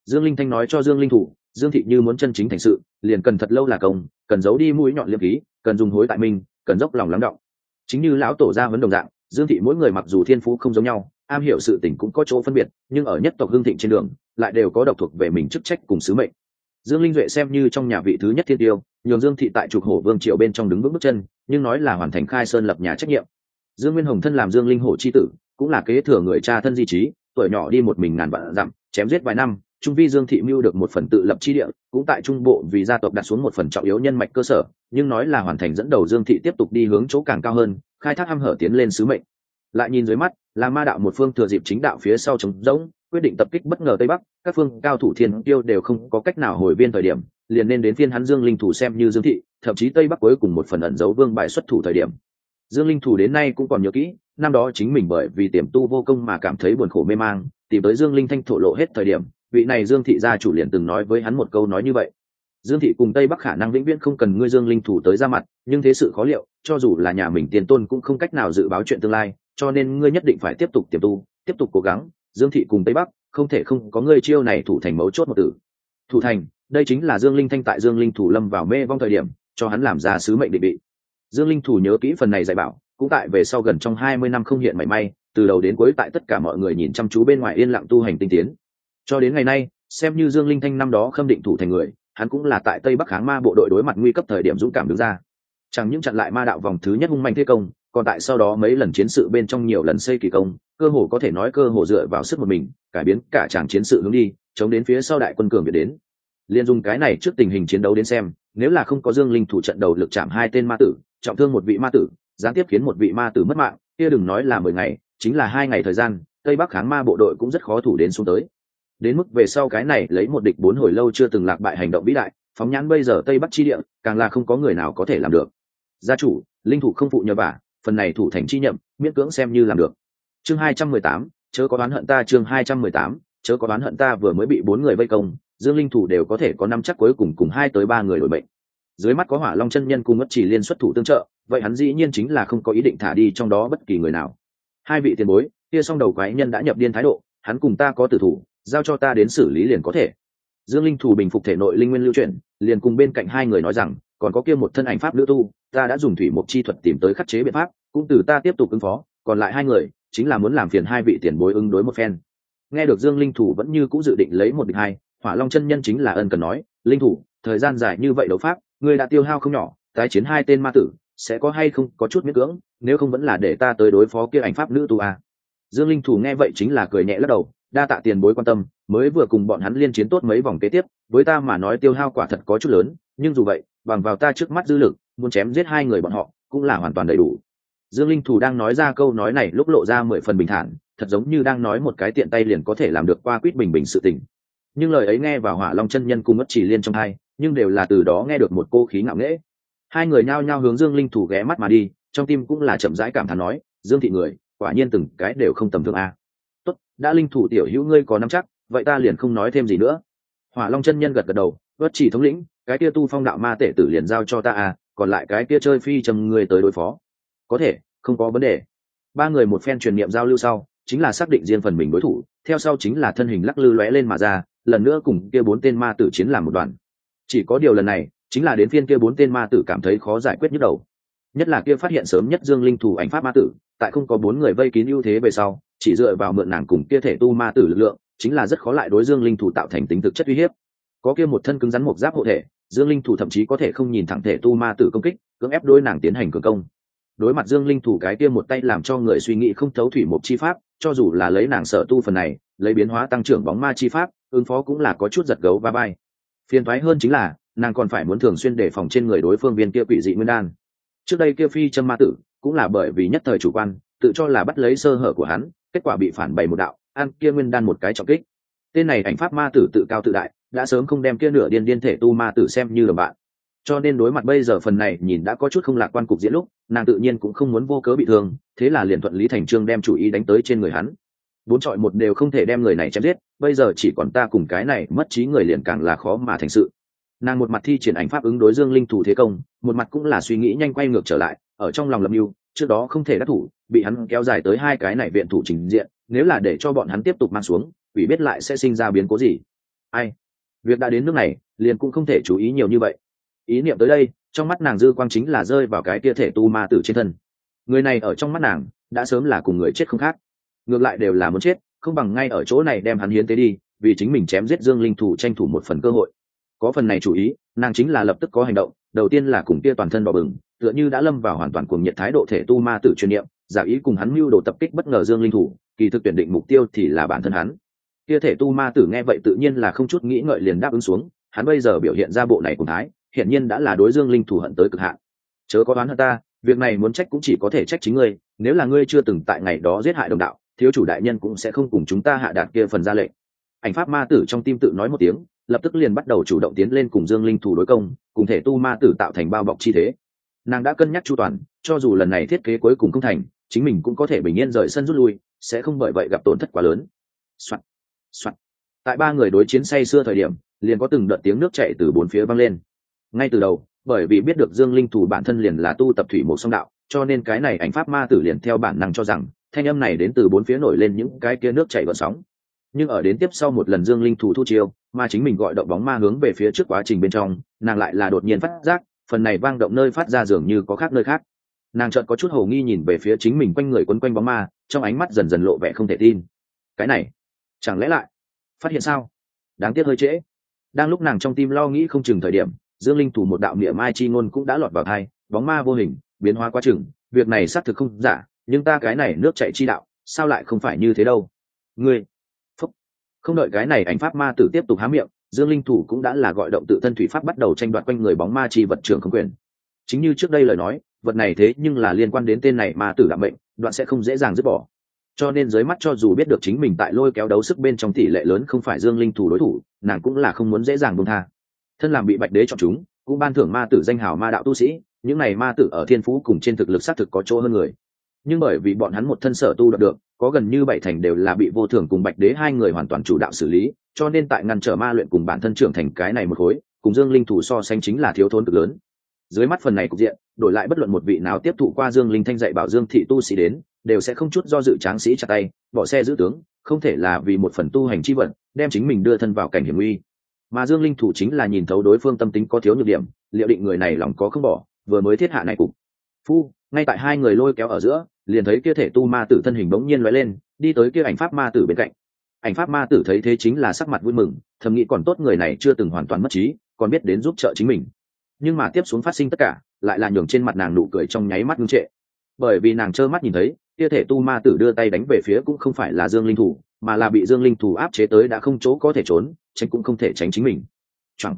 Dương linh thanh nói cho dương linh thủ dương thị như muốn chân chính thành sự liền cần thật lâu là công cần giấu đi mũi nhọn liêm khí cần dùng hối tại mình, cần dốc lòng lắng động. Chính như lão tổ gia vấn đồng dạng dương thị mỗi người mặc dù thiên phú không giống nhau am hiểu sự tình cũng có chỗ phân biệt nhưng ở nhất tộc hương thịnh trên đường lại đều có độc thuộc về mình chức trách cùng sứ mệnh. Dương linh duệ xem như trong nhà vị thứ nhất thiên tiêu nhường dương thị tại trục hổ vương triều bên trong đứng vững bước chân nhưng nói là hoàn thành khai sơn lập nhà trách nhiệm. Dương nguyên hồng thân làm dương linh hổ c h i tử cũng là kế thừa người cha thân di trí tuổi nhỏ đi một mình ngàn vạn dặm chém giết vài năm trung vi dương thị mưu được một phần tự lập chi địa, cũng tại trung bộ vì gia tộc đặt xuống một phần trọng yếu nhân mạch cơ sở, nhưng nói là hoàn thành dẫn đầu dương thị tiếp tục đi hướng chỗ càng cao hơn, khai thác h hở tiến lên sứ mệnh. Lại nhìn dưới mắt, là ma đạo một phương thừa dịp chính đạo phía sau trống rỗng, quyết định tập kích bất ngờ tây bắc, các phương cao thủ thiên tiêu đều không có cách nào hồi viên thời điểm, liền nên đến phiên hắn dương linh thủ xem như dương thị, thậm chí tây bắc cuối cùng một phần ẩn dấu vương bại xuất thủ thời điểm. Dương linh thủ đến nay cũng còn nhớ kỹ, năm đó chính mình bởi vì tiềm tu vô công mà cảm thấy buồn khổ mê mang, tìm tới dương linh thanh thổ lộ hết thời điểm vị này dương thị gia chủ liền từng nói với hắn một câu nói như vậy. Dương thị cùng tây bắc khả năng vĩnh viễn không cần ngươi dương linh thủ tới ra mặt, nhưng thế sự khó liệu, cho dù là nhà mình tiền tôn cũng không cách nào dự báo chuyện tương lai, cho nên ngươi nhất định phải tiếp tục tiềm tu, tiếp tục cố gắng. Dương thị cùng tây bắc, không thể không có ngươi chiêu này thủ thành mấu chốt một tử thủ thành, đây chính là dương linh thanh tại dương linh thủ lâm vào mê vong thời điểm, cho hắn làm ra sứ mệnh định bị dương linh thủ nhớ kỹ phần này dạy bảo, cũng tại về sau gần trong hai mươi năm không hiện mảy may, từ đầu đến cuối tại tất cả mọi người nhìn chăm chú bên ngoài yên lặng tu hành tinh tiến cho đến ngày nay, xem như dương linh thanh năm đó khâm định thủ thành người, hắn cũng là tại tây bắc kháng ma bộ đội đối mặt nguy cấp thời điểm dũng cảm đứng ra. Chẳng những chặn lại ma đạo vòng thứ nhất hung mạnh thế công, còn tại sau đó mấy lần chiến sự bên trong nhiều lần xây kỳ công, cơ hồ có thể nói cơ hồ dựa vào sức một mình, cải biến cả tràng chiến sự hướng đi, chống đến phía sau đại quân cường việt đến. Liên dùng cái này trước tình hình chiến đấu đến xem, nếu là không có dương linh thủ trận đầu lực chạm hai tên ma tử, trọng thương một vị ma tử, gián tiếp khiến một vị ma tử mất mạng, kia đừng nói là mười ngày, chính là hai ngày thời gian, tây bắc kháng ma bộ đội cũng rất khó thủ đến xuống tới đến mức về sau cái này lấy một địch bốn hồi lâu chưa từng lạc bại hành động vĩ đại, phóng nhãn bây giờ tây bắc chi địa, càng là không có người nào có thể làm được. Gia chủ, linh thủ không phụ nhờ vả, phần này thủ thành chi nhậm, miễn cưỡng xem như làm được. Chương hai trăm mười tám, chớ có đoán hận ta, chương hai trăm mười tám, chớ có đoán hận ta vừa mới bị bốn người vây công, dương linh thủ đều có thể có năm chắc cuối cùng cùng hai tới ba người đổi bệnh dưới mắt có hỏa long chân nhân cùng ngất chỉ liên xuất thủ tương trợ, vậy hắn dĩ nhiên chính là không có ý định thả đi trong đó bất kỳ người nào. Hai vị tiền bối, kia song đầu quái nhân đã nhập điên thái độ, hắn cùng ta có tử thủ giao cho ta đến xử lý liền có thể dương linh thủ bình phục thể nội linh nguyên lưu chuyển, liền cùng bên cạnh hai người nói rằng, còn có kia một thân ảnh pháp nữ tu, ta đã dùng thủy một chi thuật tìm tới khắc chế biện pháp, cũng từ ta tiếp tục ứng phó, còn lại hai người, chính là muốn làm phiền hai vị tiền bối ứng đối một phen nghe được dương linh thủ vẫn như cũng dự định lấy một địch hai, hỏa long chân nhân chính là ân cần nói, linh thủ thời gian dài như vậy đấu pháp, ngươi đã tiêu hao không nhỏ, tái chiến hai tên ma tử, sẽ có hay không có chút miễn cưỡng, nếu không vẫn là để ta tới đối phó kia ảnh pháp nữ tu à? dương linh thủ nghe vậy chính là cười nhẹ lắc đầu đa tạ tiền bối quan tâm, mới vừa cùng bọn hắn liên chiến tốt mấy vòng kế tiếp, với ta mà nói tiêu hao quả thật có chút lớn, nhưng dù vậy, bằng vào ta trước mắt dư lực, muốn chém giết hai người bọn họ, cũng là hoàn toàn đầy đủ. Dương linh thủ đang nói ra câu nói này lúc lộ ra mười phần bình thản, thật giống như đang nói một cái tiện tay liền có thể làm được qua quýt bình bình sự tình. Nhưng lời ấy nghe vào hỏa long chân nhân cùng mất chỉ liên trong hai, nhưng đều là từ đó nghe được một cô khí ngạo nghễ. Hai người nhao nhao hướng dương linh thủ ghé mắt mà đi, trong tim cũng là chậm rãi cảm thán nói, dương thị người, quả nhiên từng cái đều không tầm thường a đã linh thủ tiểu hữu ngươi có nắm chắc, vậy ta liền không nói thêm gì nữa. Hỏa long chân nhân gật gật đầu bất chỉ thống lĩnh, cái kia tu phong đạo ma tể tử liền giao cho ta à còn lại cái kia chơi phi trầm người tới đối phó. Có thể, không có vấn đề. Ba người một phen truyền niệm giao lưu sau, chính là xác định riêng phần mình đối thủ, theo sau chính là thân hình lắc lư lóe lên mà ra, lần nữa cùng kia bốn tên ma tử chiến làm một đoàn. Chỉ có điều lần này, chính là đến phiên kia bốn tên ma tử cảm thấy khó giải quyết nhức đầu. Nhất là kia phát hiện sớm nhất dương linh thủ ảnh pháp ma tử, tại không có bốn người vây kín ưu thế về sau chỉ dựa vào mượn nàng cùng kia thể tu ma tử lực lượng, chính là rất khó lại đối dương linh thủ tạo thành tính thực chất uy hiếp. Có kia một thân cứng rắn một giáp hộ thể, dương linh thủ thậm chí có thể không nhìn thẳng thể tu ma tử công kích, cưỡng ép đôi nàng tiến hành cường công. Đối mặt dương linh thủ cái kia một tay làm cho người suy nghĩ không thấu thủy một chi pháp, cho dù là lấy nàng sợ tu phần này, lấy biến hóa tăng trưởng bóng ma chi pháp, ứng phó cũng là có chút giật gấu ba bay phiền thoái hơn chính là, nàng còn phải muốn thường xuyên đề phòng trên người đối phương viên kia quỷ dị nguyên đan. Trước đây kia phi châm ma tử, cũng là bởi vì nhất thời chủ quan, tự cho là bắt lấy sơ hở của hắn kết quả bị phản bày một đạo, ăn kia nguyên đan một cái trọng kích. Tên này ảnh pháp ma tử tự cao tự đại, đã sớm không đem kia nửa điên điên thể tu ma tử xem như đồng bạn. Cho nên đối mặt bây giờ phần này nhìn đã có chút không lạc quan cục diễn lúc, nàng tự nhiên cũng không muốn vô cớ bị thương, thế là liền thuận lý thành trương đem chủ ý đánh tới trên người hắn. Bốn trọi một đều không thể đem người này chém giết, bây giờ chỉ còn ta cùng cái này mất trí người liền càng là khó mà thành sự. Nàng một mặt thi triển ảnh pháp ứng đối dương linh thủ thế công, một mặt cũng là suy nghĩ nhanh quay ngược trở lại, ở trong lòng lâm mưu trước đó không thể đắc thủ, bị hắn kéo dài tới hai cái này viện thủ trình diện, nếu là để cho bọn hắn tiếp tục mang xuống, ủy biết lại sẽ sinh ra biến cố gì. Ai? Việc đã đến nước này, liền cũng không thể chú ý nhiều như vậy. Ý niệm tới đây, trong mắt nàng dư quang chính là rơi vào cái kia thể tu ma tử trên thân. Người này ở trong mắt nàng, đã sớm là cùng người chết không khác. Ngược lại đều là muốn chết, không bằng ngay ở chỗ này đem hắn hiến tế đi, vì chính mình chém giết dương linh thủ tranh thủ một phần cơ hội có phần này chủ ý, nàng chính là lập tức có hành động, đầu tiên là cùng kia toàn thân đỏ bừng, tựa như đã lâm vào hoàn toàn cuồng nhiệt thái độ thể tu ma tử chuyên niệm, giả ý cùng hắn mưu đồ tập kích bất ngờ dương linh thủ, kỳ thực tuyển định mục tiêu thì là bản thân hắn. Kia thể tu ma tử nghe vậy tự nhiên là không chút nghĩ ngợi liền đáp ứng xuống, hắn bây giờ biểu hiện ra bộ này cùng thái, hiển nhiên đã là đối dương linh thủ hận tới cực hạn. Chớ có đoán hơn ta, việc này muốn trách cũng chỉ có thể trách chính ngươi, nếu là ngươi chưa từng tại ngày đó giết hại đồng đạo, thiếu chủ đại nhân cũng sẽ không cùng chúng ta hạ đạt kia phần ra lệnh. Ảnh pháp ma tử trong tim tự nói một tiếng lập tức liền bắt đầu chủ động tiến lên cùng dương linh thủ đối công, cùng thể tu ma tử tạo thành bao bọc chi thế nàng đã cân nhắc chu toàn, cho dù lần này thiết kế cuối cùng không thành, chính mình cũng có thể bình yên rời sân rút lui, sẽ không bởi vậy gặp tổn thất quá lớn Soạn. Soạn. tại ba người đối chiến say xưa thời điểm, liền có từng đợt tiếng nước chạy từ bốn phía vang lên ngay từ đầu, bởi vì biết được dương linh thủ bản thân liền là tu tập thủy một song đạo, cho nên cái này ảnh pháp ma tử liền theo bản năng cho rằng, thanh âm này đến từ bốn phía nổi lên những cái kia nước chảy gợn sóng nhưng ở đến tiếp sau một lần dương linh thủ thu chiêu, mà chính mình gọi động bóng ma hướng về phía trước quá trình bên trong, nàng lại là đột nhiên phát giác, phần này vang động nơi phát ra dường như có khác nơi khác. Nàng chợt có chút hồ nghi nhìn về phía chính mình quanh người quấn quanh bóng ma, trong ánh mắt dần dần lộ vẻ không thể tin. Cái này, chẳng lẽ lại phát hiện sao? Đáng tiếc hơi trễ. Đang lúc nàng trong tim lo nghĩ không chừng thời điểm, dương linh thủ một đạo niệm mai chi ngôn cũng đã lọt vào thai bóng ma vô hình, biến hóa quá chừng, việc này xác thực không giả, nhưng ta cái này nước chạy chi đạo, sao lại không phải như thế đâu? Ngươi không đợi cái này ảnh pháp ma tử tiếp tục há miệng, dương linh thủ cũng đã là gọi động tự thân thủy pháp bắt đầu tranh đoạt quanh người bóng ma chi vật trường không quyền. Chính như trước đây lời nói, vật này thế nhưng là liên quan đến tên này ma tử đạm mệnh, đoạn sẽ không dễ dàng dứt bỏ. Cho nên dưới mắt cho dù biết được chính mình tại lôi kéo đấu sức bên trong tỷ lệ lớn không phải dương linh thủ đối thủ, nàng cũng là không muốn dễ dàng buông tha. Thân làm bị bạch đế chọn chúng, cũng ban thưởng ma tử danh hào ma đạo tu sĩ, những này ma tử ở thiên phú cùng trên thực lực xác thực có chỗ hơn người nhưng bởi vì bọn hắn một thân sở tu đạt được, có gần như bảy thành đều là bị vô thường cùng bạch đế hai người hoàn toàn chủ đạo xử lý, cho nên tại ngăn trở ma luyện cùng bản thân trưởng thành cái này một khối, cùng dương linh thủ so sánh chính là thiếu thốn cực lớn. Dưới mắt phần này cục diện, đổi lại bất luận một vị nào tiếp thụ qua dương linh thanh dạy bảo dương thị tu sĩ đến, đều sẽ không chút do dự tráng sĩ chặt tay, bỏ xe giữ tướng, không thể là vì một phần tu hành chi vận, đem chính mình đưa thân vào cảnh hiểm nguy. Mà dương linh thủ chính là nhìn thấu đối phương tâm tính có thiếu nhược điểm, liệu định người này lòng có không bỏ, vừa mới thiết hạ này cục. Phu ngay tại hai người lôi kéo ở giữa, liền thấy kia thể tu ma tử thân hình bỗng nhiên lóe lên, đi tới kia ảnh pháp ma tử bên cạnh. Ảnh pháp ma tử thấy thế chính là sắc mặt vui mừng, thầm nghĩ còn tốt người này chưa từng hoàn toàn mất trí, còn biết đến giúp trợ chính mình. Nhưng mà tiếp xuống phát sinh tất cả, lại là nhường trên mặt nàng nụ cười trong nháy mắt ngưng trệ. Bởi vì nàng trơ mắt nhìn thấy, kia thể tu ma tử đưa tay đánh về phía cũng không phải là dương linh thủ, mà là bị dương linh thủ áp chế tới đã không chỗ có thể trốn, tránh cũng không thể tránh chính mình. Chẳng,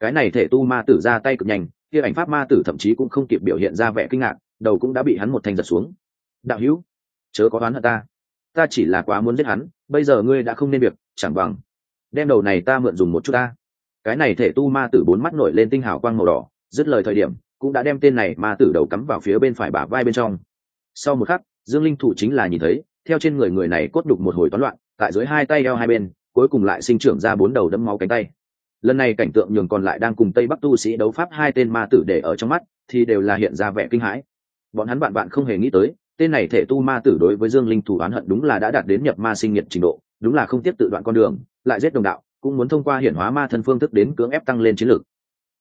cái này thể tu ma tử ra tay cực nhanh, kia ảnh pháp ma tử thậm chí cũng không kịp biểu hiện ra vẻ kinh ngạc đầu cũng đã bị hắn một thanh giật xuống. Đạo hữu, chớ có đoán hận ta. Ta chỉ là quá muốn giết hắn, bây giờ ngươi đã không nên việc, chẳng bằng đem đầu này ta mượn dùng một chút ta. Cái này thể tu ma tử bốn mắt nổi lên tinh hào quang màu đỏ, dứt lời thời điểm, cũng đã đem tên này ma tử đầu cắm vào phía bên phải bả vai bên trong. Sau một khắc, dương linh thủ chính là nhìn thấy, theo trên người người này cốt đục một hồi toán loạn, tại dưới hai tay eo hai bên, cuối cùng lại sinh trưởng ra bốn đầu đấm máu cánh tay. Lần này cảnh tượng nhường còn lại đang cùng tây bắc tu sĩ đấu pháp hai tên ma tử để ở trong mắt, thì đều là hiện ra vẻ kinh hãi bọn hắn bạn bạn không hề nghĩ tới, tên này thể tu ma tử đối với dương linh thủ oán hận đúng là đã đạt đến nhập ma sinh nhiệt trình độ, đúng là không tiếp tự đoạn con đường, lại giết đồng đạo, cũng muốn thông qua hiển hóa ma thân phương thức đến cưỡng ép tăng lên chiến lược